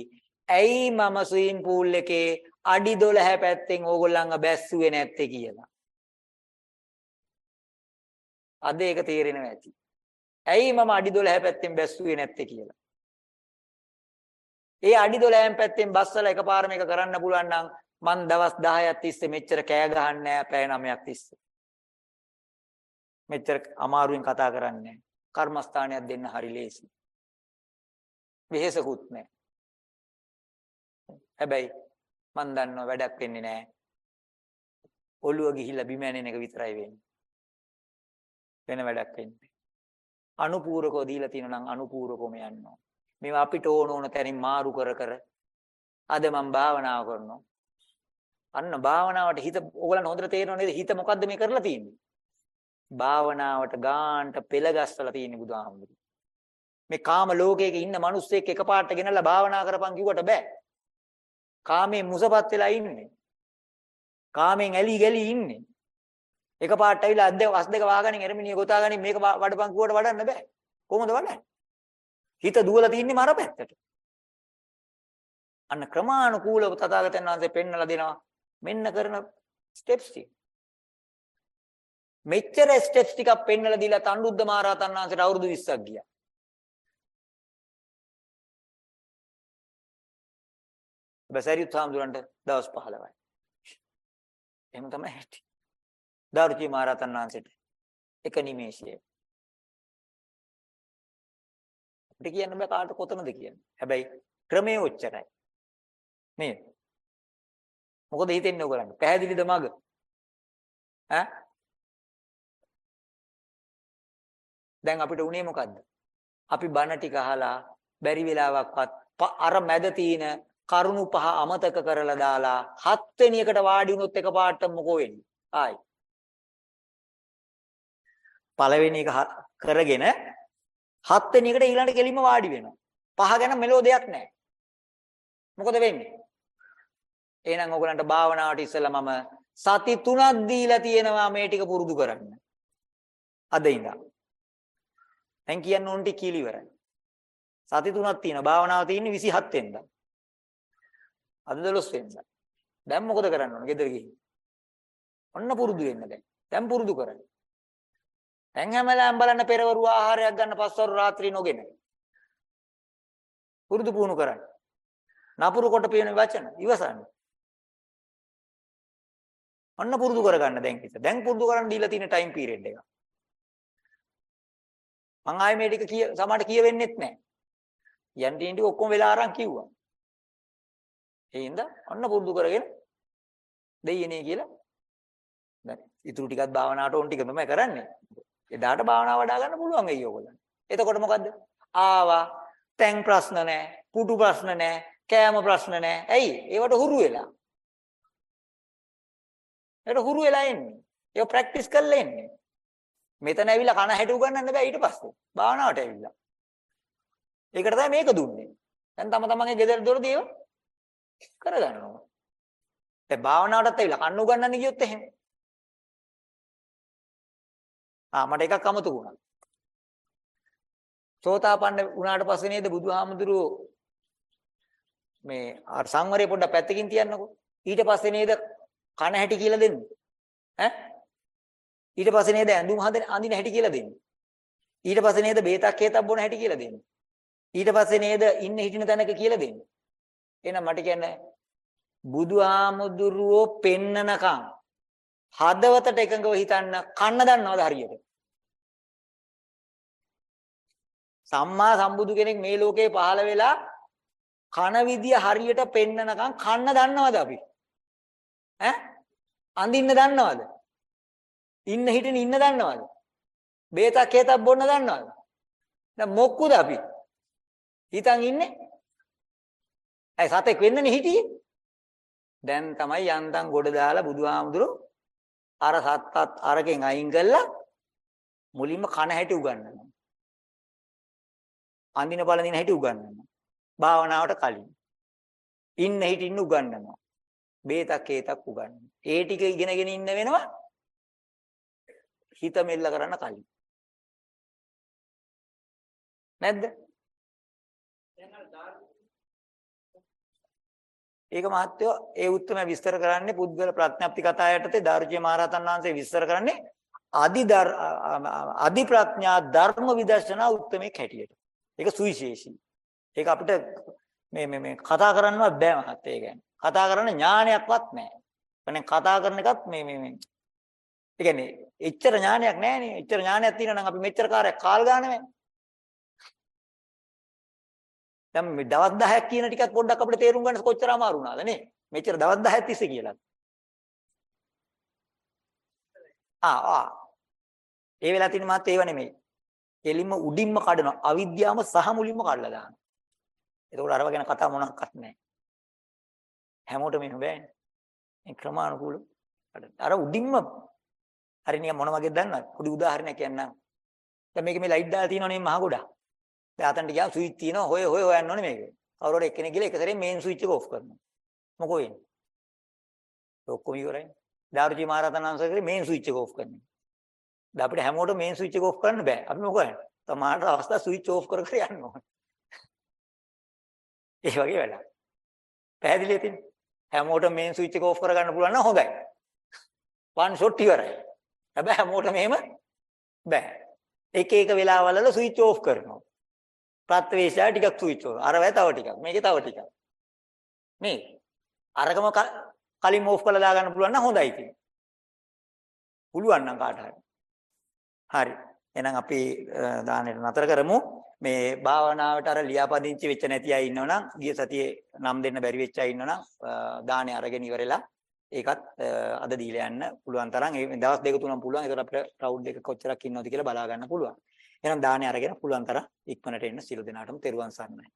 ඇයි මම ස්විම් පූල් එකේ අඩි 12 පැත්තෙන් ඕගොල්ලන්ව බැස්සුවේ නැත්තේ කියලා. අද ඒක තේරෙනවා ඇති. ඇයි මම අඩි 12 පැත්තෙන් බැස්සුවේ නැත්තේ කියලා. ඒ අඩි 12න් පැත්තෙන් බස්සලා එකපාර මේක කරන්න පුළුවන් නම් මං දවස් 10ක් තිස්සේ මෙච්චර කෑ ගහන්නේ නැහැ පැය 9ක් තිස්සේ. මෙච්චර අමාරුවෙන් කතා කරන්නේ නැහැ. කර්මස්ථානයක් දෙන්න හරි ලේසි. වෙහෙසකුත් නැහැ. හැබැයි මං දන්නව වැඩක් වෙන්නේ නැහැ. ඔළුව ගිහිල්ලා බිම යන එක විතරයි වෙන්නේ. වෙන වැඩක් වෙන්නේ අනුපූරකව දීලා තියෙනවා නම් අනුපූරකවම යනවා. මේවා අපිට ඕන ඕන තැනින් මාරු කර කර අද මම භාවනාව කරනවා. අන්න භාවනාවට හිත ඕගලන්ට හොඳට තේරෙනව නේද? හිත මොකද්ද මේ කරලා තියෙන්නේ? භාවනාවට ගාන්ට පෙළ ගස්සලා තියෙන්නේ බුදුහාමුදුරුවෝ. මේ කාම ලෝකයක ඉන්න මිනිස්සෙක් එකපාරට ගෙනල්ලා භාවනා කරපන් කිව්වට බෑ. කාමයෙන් මුසපත් වෙලා ඉන්නේ. කාමෙන් ඇලි ගලි ඉන්නේ. එකපාරට ඇවිල්ලා අත් දෙක අස් දෙක වාගනින් එරමිනිය ගොතාගනින් මේක වඩපන් කිව්වට වඩන්න බෑ. කොහොමද වඩන්නේ? හිත දුවලා තින්නේ මර පැත්තට. අන්න ක්‍රමානුකූලව තථාගතයන් වහන්සේ පෙන්වලා දෙනවා මෙන්න කරන ස්ටෙප්ස් ටික. මෙච්චර ස්ටෙප්ස් ටිකක් පෙන්වලා දීලා තණ්ඩුද්ද මහරහතන් වහන්සේට අවුරුදු 20ක් ගියා. බසරියුත් සාමුදුරන්ට දවස් 15යි. එහෙම තමයි හිටියේ. දාරුචි මහරහතන් වහන්සේට එක නිමේෂයේ අපිට කියන්න බෑ කාට කොතනද කියන්නේ. හැබැයි ක්‍රමය ඔච්චරයි. නේද? මොකද හිතෙන්නේ ඔයගලන්ට? පැහැදිලිද මග? ඈ? දැන් අපිට උනේ මොකද්ද? අපි බණ ටික අහලා බැරි වෙලාවක්වත් අර මැද තියෙන කරුණු පහ අමතක කරලා දාලා හත් වෙනි එකට වාඩි වුණොත් එකපාරට මොකෝ වෙන්නේ? ආයි පළවෙනි එක කරගෙන හත් වෙනි එකට ඊළඟට කෙලින්ම වාඩි වෙනවා. පහ ගැන මෙලෝ දෙයක් නැහැ. මොකද වෙන්නේ? එහෙනම් ඔයගලන්ට භාවනාවට ඉස්සෙල්ලා මම සති තුනක් දීලා තියෙනවා මේ ටික පුරුදු කරන්න. අද ඉඳන්. දැන් කියන්න ඕන ටික කියලා ඉවරයි. සති තුනක් තියෙනවා. භාවනාව තියෙන්නේ 27 වෙනිදා. අද 12 වෙනිදා. දැන් මොකද කරන්න ඕන? ගෙදර ගිහින්. ඔන්න පුරුදු වෙන්න දැන්. දැන් පුරුදු කරන්න. දැන් හැමදාම බලන්න පෙරවරු ආහාරයක් ගන්න පස්වරු රාත්‍රී නොගෙන. පුරුදු පුහුණු කරන්න. නපුරු කොට පේන වචන ඉවසන්න. ඔන්න පුරුදු කරගන්න දැන් හිත. දැන් පුරුදු කරන්න දීලා තියෙන ටයිම් පීරියඩ් එක. මං ආයේ මේ ටික කිය සමහරට කියවෙන්නෙත් නැහැ. යන් ටික ටික ඔක්කොම වෙලා අරන් කිව්වා. ඒ හින්දා ඔන්න පුරුදු කරගෙන දෙයියනේ කියලා. දැන් ඊටු ටිකක් භාවනාවට ඕන ටික තමයි කරන්නේ. එදාට භාවනාව වඩා ගන්න පුළුවන් වෙයි ඔයගොල්ලන්. එතකොට මොකද්ද? ආවා. තැන් ප්‍රශ්න නැහැ. පුටු ප්‍රශ්න නැහැ. කෑම ප්‍රශ්න නැහැ. ඇයි? ඒවට හුරු වෙලා. ඒකට හුරු වෙලා එන්නේ. ඒක ප්‍රැක්ටිස් කරලා එන්නේ. මෙතන ඇවිල්ලා කන හැට උගන්නන්න බෑ ඊට පස්සේ. භාවනාවට ඇවිල්ලා. ඒකට තමයි මේක දුන්නේ. දැන් තම තමන්ගේ ගෙදර දොරදී ඒව කරගන්නවා. දැන් භාවනාවටත් ඇවිල්ලා කන්න උගන්නන්න ගියොත් එහෙම. ආ මට එකක් අමතක වුණා. සෝතාපන්න වුණාට පස්සේ නේද බුදුහාමුදුරුවෝ මේ අර සංවරය පොඩ්ඩක් පැත්තකින් තියන්නකෝ. ඊට පස්සේ නේද කන හැටි කියලා දෙන්නේ. ඈ? ඊට පස්සේ නේද ඇඳුම් හදන අඳින හැටි කියලා දෙන්නේ. ඊට පස්සේ නේද බේතක් හේතක් බොන හැටි කියලා දෙන්නේ. ඊට පස්සේ නේද ඉන්න හිටින තැනක කියලා දෙන්නේ. එහෙනම් මට කියන්නේ බුදුහාමුදුරුවෝ පෙන්නනකම් හදවතට එකඟව හිතන්න කන්න දන්නවද හරියට? සම්මා සම්බුදු කෙනෙක් මේ ලෝකේ පහළ වෙලා කන විදිය හරියට පෙන්නනකම් කන්න දන්නවද අපි? ඈ? අඳින්න දන්නවද? ඉන්න හිටින ඉන්න දන්නවද? බේතක් හේතක් බොන්න දන්නවද? දැන් මොක්කුද අපි? හිතන් ඉන්නේ? ඇයි සතෙක් වෙන්නනේ හිටියේ? දැන් තමයි යන්තම් ගොඩ දාලා බුදුහාමුදුරුවෝ අර සත්තත් අරකින් අයින් කළා මුලින්ම කන හැටි උගන්වනවා. අඳින බලඳින හැටි උගන්වනවා. භාවනාවට කලින්. ඉන්න හිටින්න උගන්වනවා. බේතක් හේතක් උගන්වනවා. ඒ ටික ඉගෙනගෙන ඉන්න වෙනවා හිත මෙල්ල කරන්න කලින්. නැද්ද? ඒක මහත්වෝ ඒ උත්තරම විස්තර කරන්නේ පුද්ගල ප්‍රඥප්ති කතා යටතේ දාර්ජ්‍ය මහරහතන් වහන්සේ විස්තර කරන්නේ අදි අදි ප්‍රඥා ධර්ම විදර්ශනා උත්තරමේ හැටියට. ඒක සුවිශේෂී. ඒක අපිට මේ මේ මේ කතා කරන්නවත් බෑ මහත්තයා ඒ කියන්නේ. කතා කරන්න ඥානයක්වත් නැහැ. කියන්නේ කතා කරන එකත් මේ මේ මේ ඒ කියන්නේ එච්චර ඥානයක් නැහැ නේ. එච්චර ඥානයක් තියෙනවා නම් අපි මෙච්චර කාර්යයක් කාල් ගන්නෑ. දැන් මේ දවස් 10ක් කියන ටිකත් පොඩ්ඩක් අපිට තේරුම් ගන්න කොච්චර අමාරු වුණාද නේ? මෙච්චර දවස් 10ක් තිස්සේ කියලා. ආ ආ. ඒ වෙලාව තියෙන මාත් ඒව නෙමෙයි. කෙලින්ම උඩින්ම කඩනවා. අවිද්‍යාවම සහ මුලින්ම කඩලා දානවා. එතකොට අරව ගැන කතා මොනක්වත් නැහැ. හැමෝටම එහෙම බෑනේ. මේ ක්‍රමානුකූල අර උඩින්ම හරි නිකන් මොන වගේද දන්නවද? පොඩි උදාහරණයක් කියන්නම්. දැන් මේකේ මේ ලයිට් දාලා තියෙනවනේ මහ ගොඩක්. දැන් අතන්ට ගියාම ස්විච් තියෙනවා හොය හොය හොයන්න ඕනේ මේක. කවුරු හරි එක්කෙනෙක් ගිහලා එක සැරේ මේන් ස්විච් එක ඕෆ් කරනවා. මොකෝ වෙන්නේ? ඔක්කොම ඉවරයි. දාරුචි මහරහතන් වහන්සේ මේන් ස්විච් එක ඕෆ් කරනවා. දැන් අපිට හැමෝටම මේන් ස්විච් එක ඕෆ් කරන්න බෑ. අපි මොකද කරන්නේ? තමාට අවස්ථා ස්විච් ඕෆ් කර කර යන්න ඕනේ. ඒ වගේ වැඩක්. පැහැදිලි ඇතිනේ. හැමෝටම මේන් ස්විච් එක ඕෆ් කරගන්න පුළුවන් නම් හොඳයි. වන් ෂොට් ඉවරයි. හැබැයි හැමෝටම එහෙම බෑ. එක එක වෙලාවවල ස්විච් ඕෆ් කරනවා. ප්‍රත්‍යවේශය ටිකක් ස්විච් ඕෆ්. අර වේ තව ටිකක්. මේකේ තව ටිකක්. මේ අරකම කලින් ඕෆ් කරලා දාගන්න පුළුවන් නම් හොඳයි ඉතින්. පුළුවන් නම් කාට හරි. හරි. එහෙනම් අපි දානෙට නතර කරමු. මේ භාවනාවට අර ලියාපදිංචි වෙච්ච නැති අය ඉන්නවනම් ගිය සතියේ නම් දෙන්න බැරි වෙච්ච අය ඉන්නවනම් දානේ අරගෙන ඉවරලා ඒකත් අද දීලා යන්න පුළුවන් තරම් ඒ දවස් දෙක තුනක් පුළුවන් ඒකට අපිට ක්‍රවුඩ් එක කොච්චරක් ඉන්නවද කියලා බලා ගන්න පුළුවන් එහෙනම් දානේ අරගෙන පුළුවන් තරම් ඉක්මනට එන්න සියලු දෙනාටම තෙරුවන් සරණයි.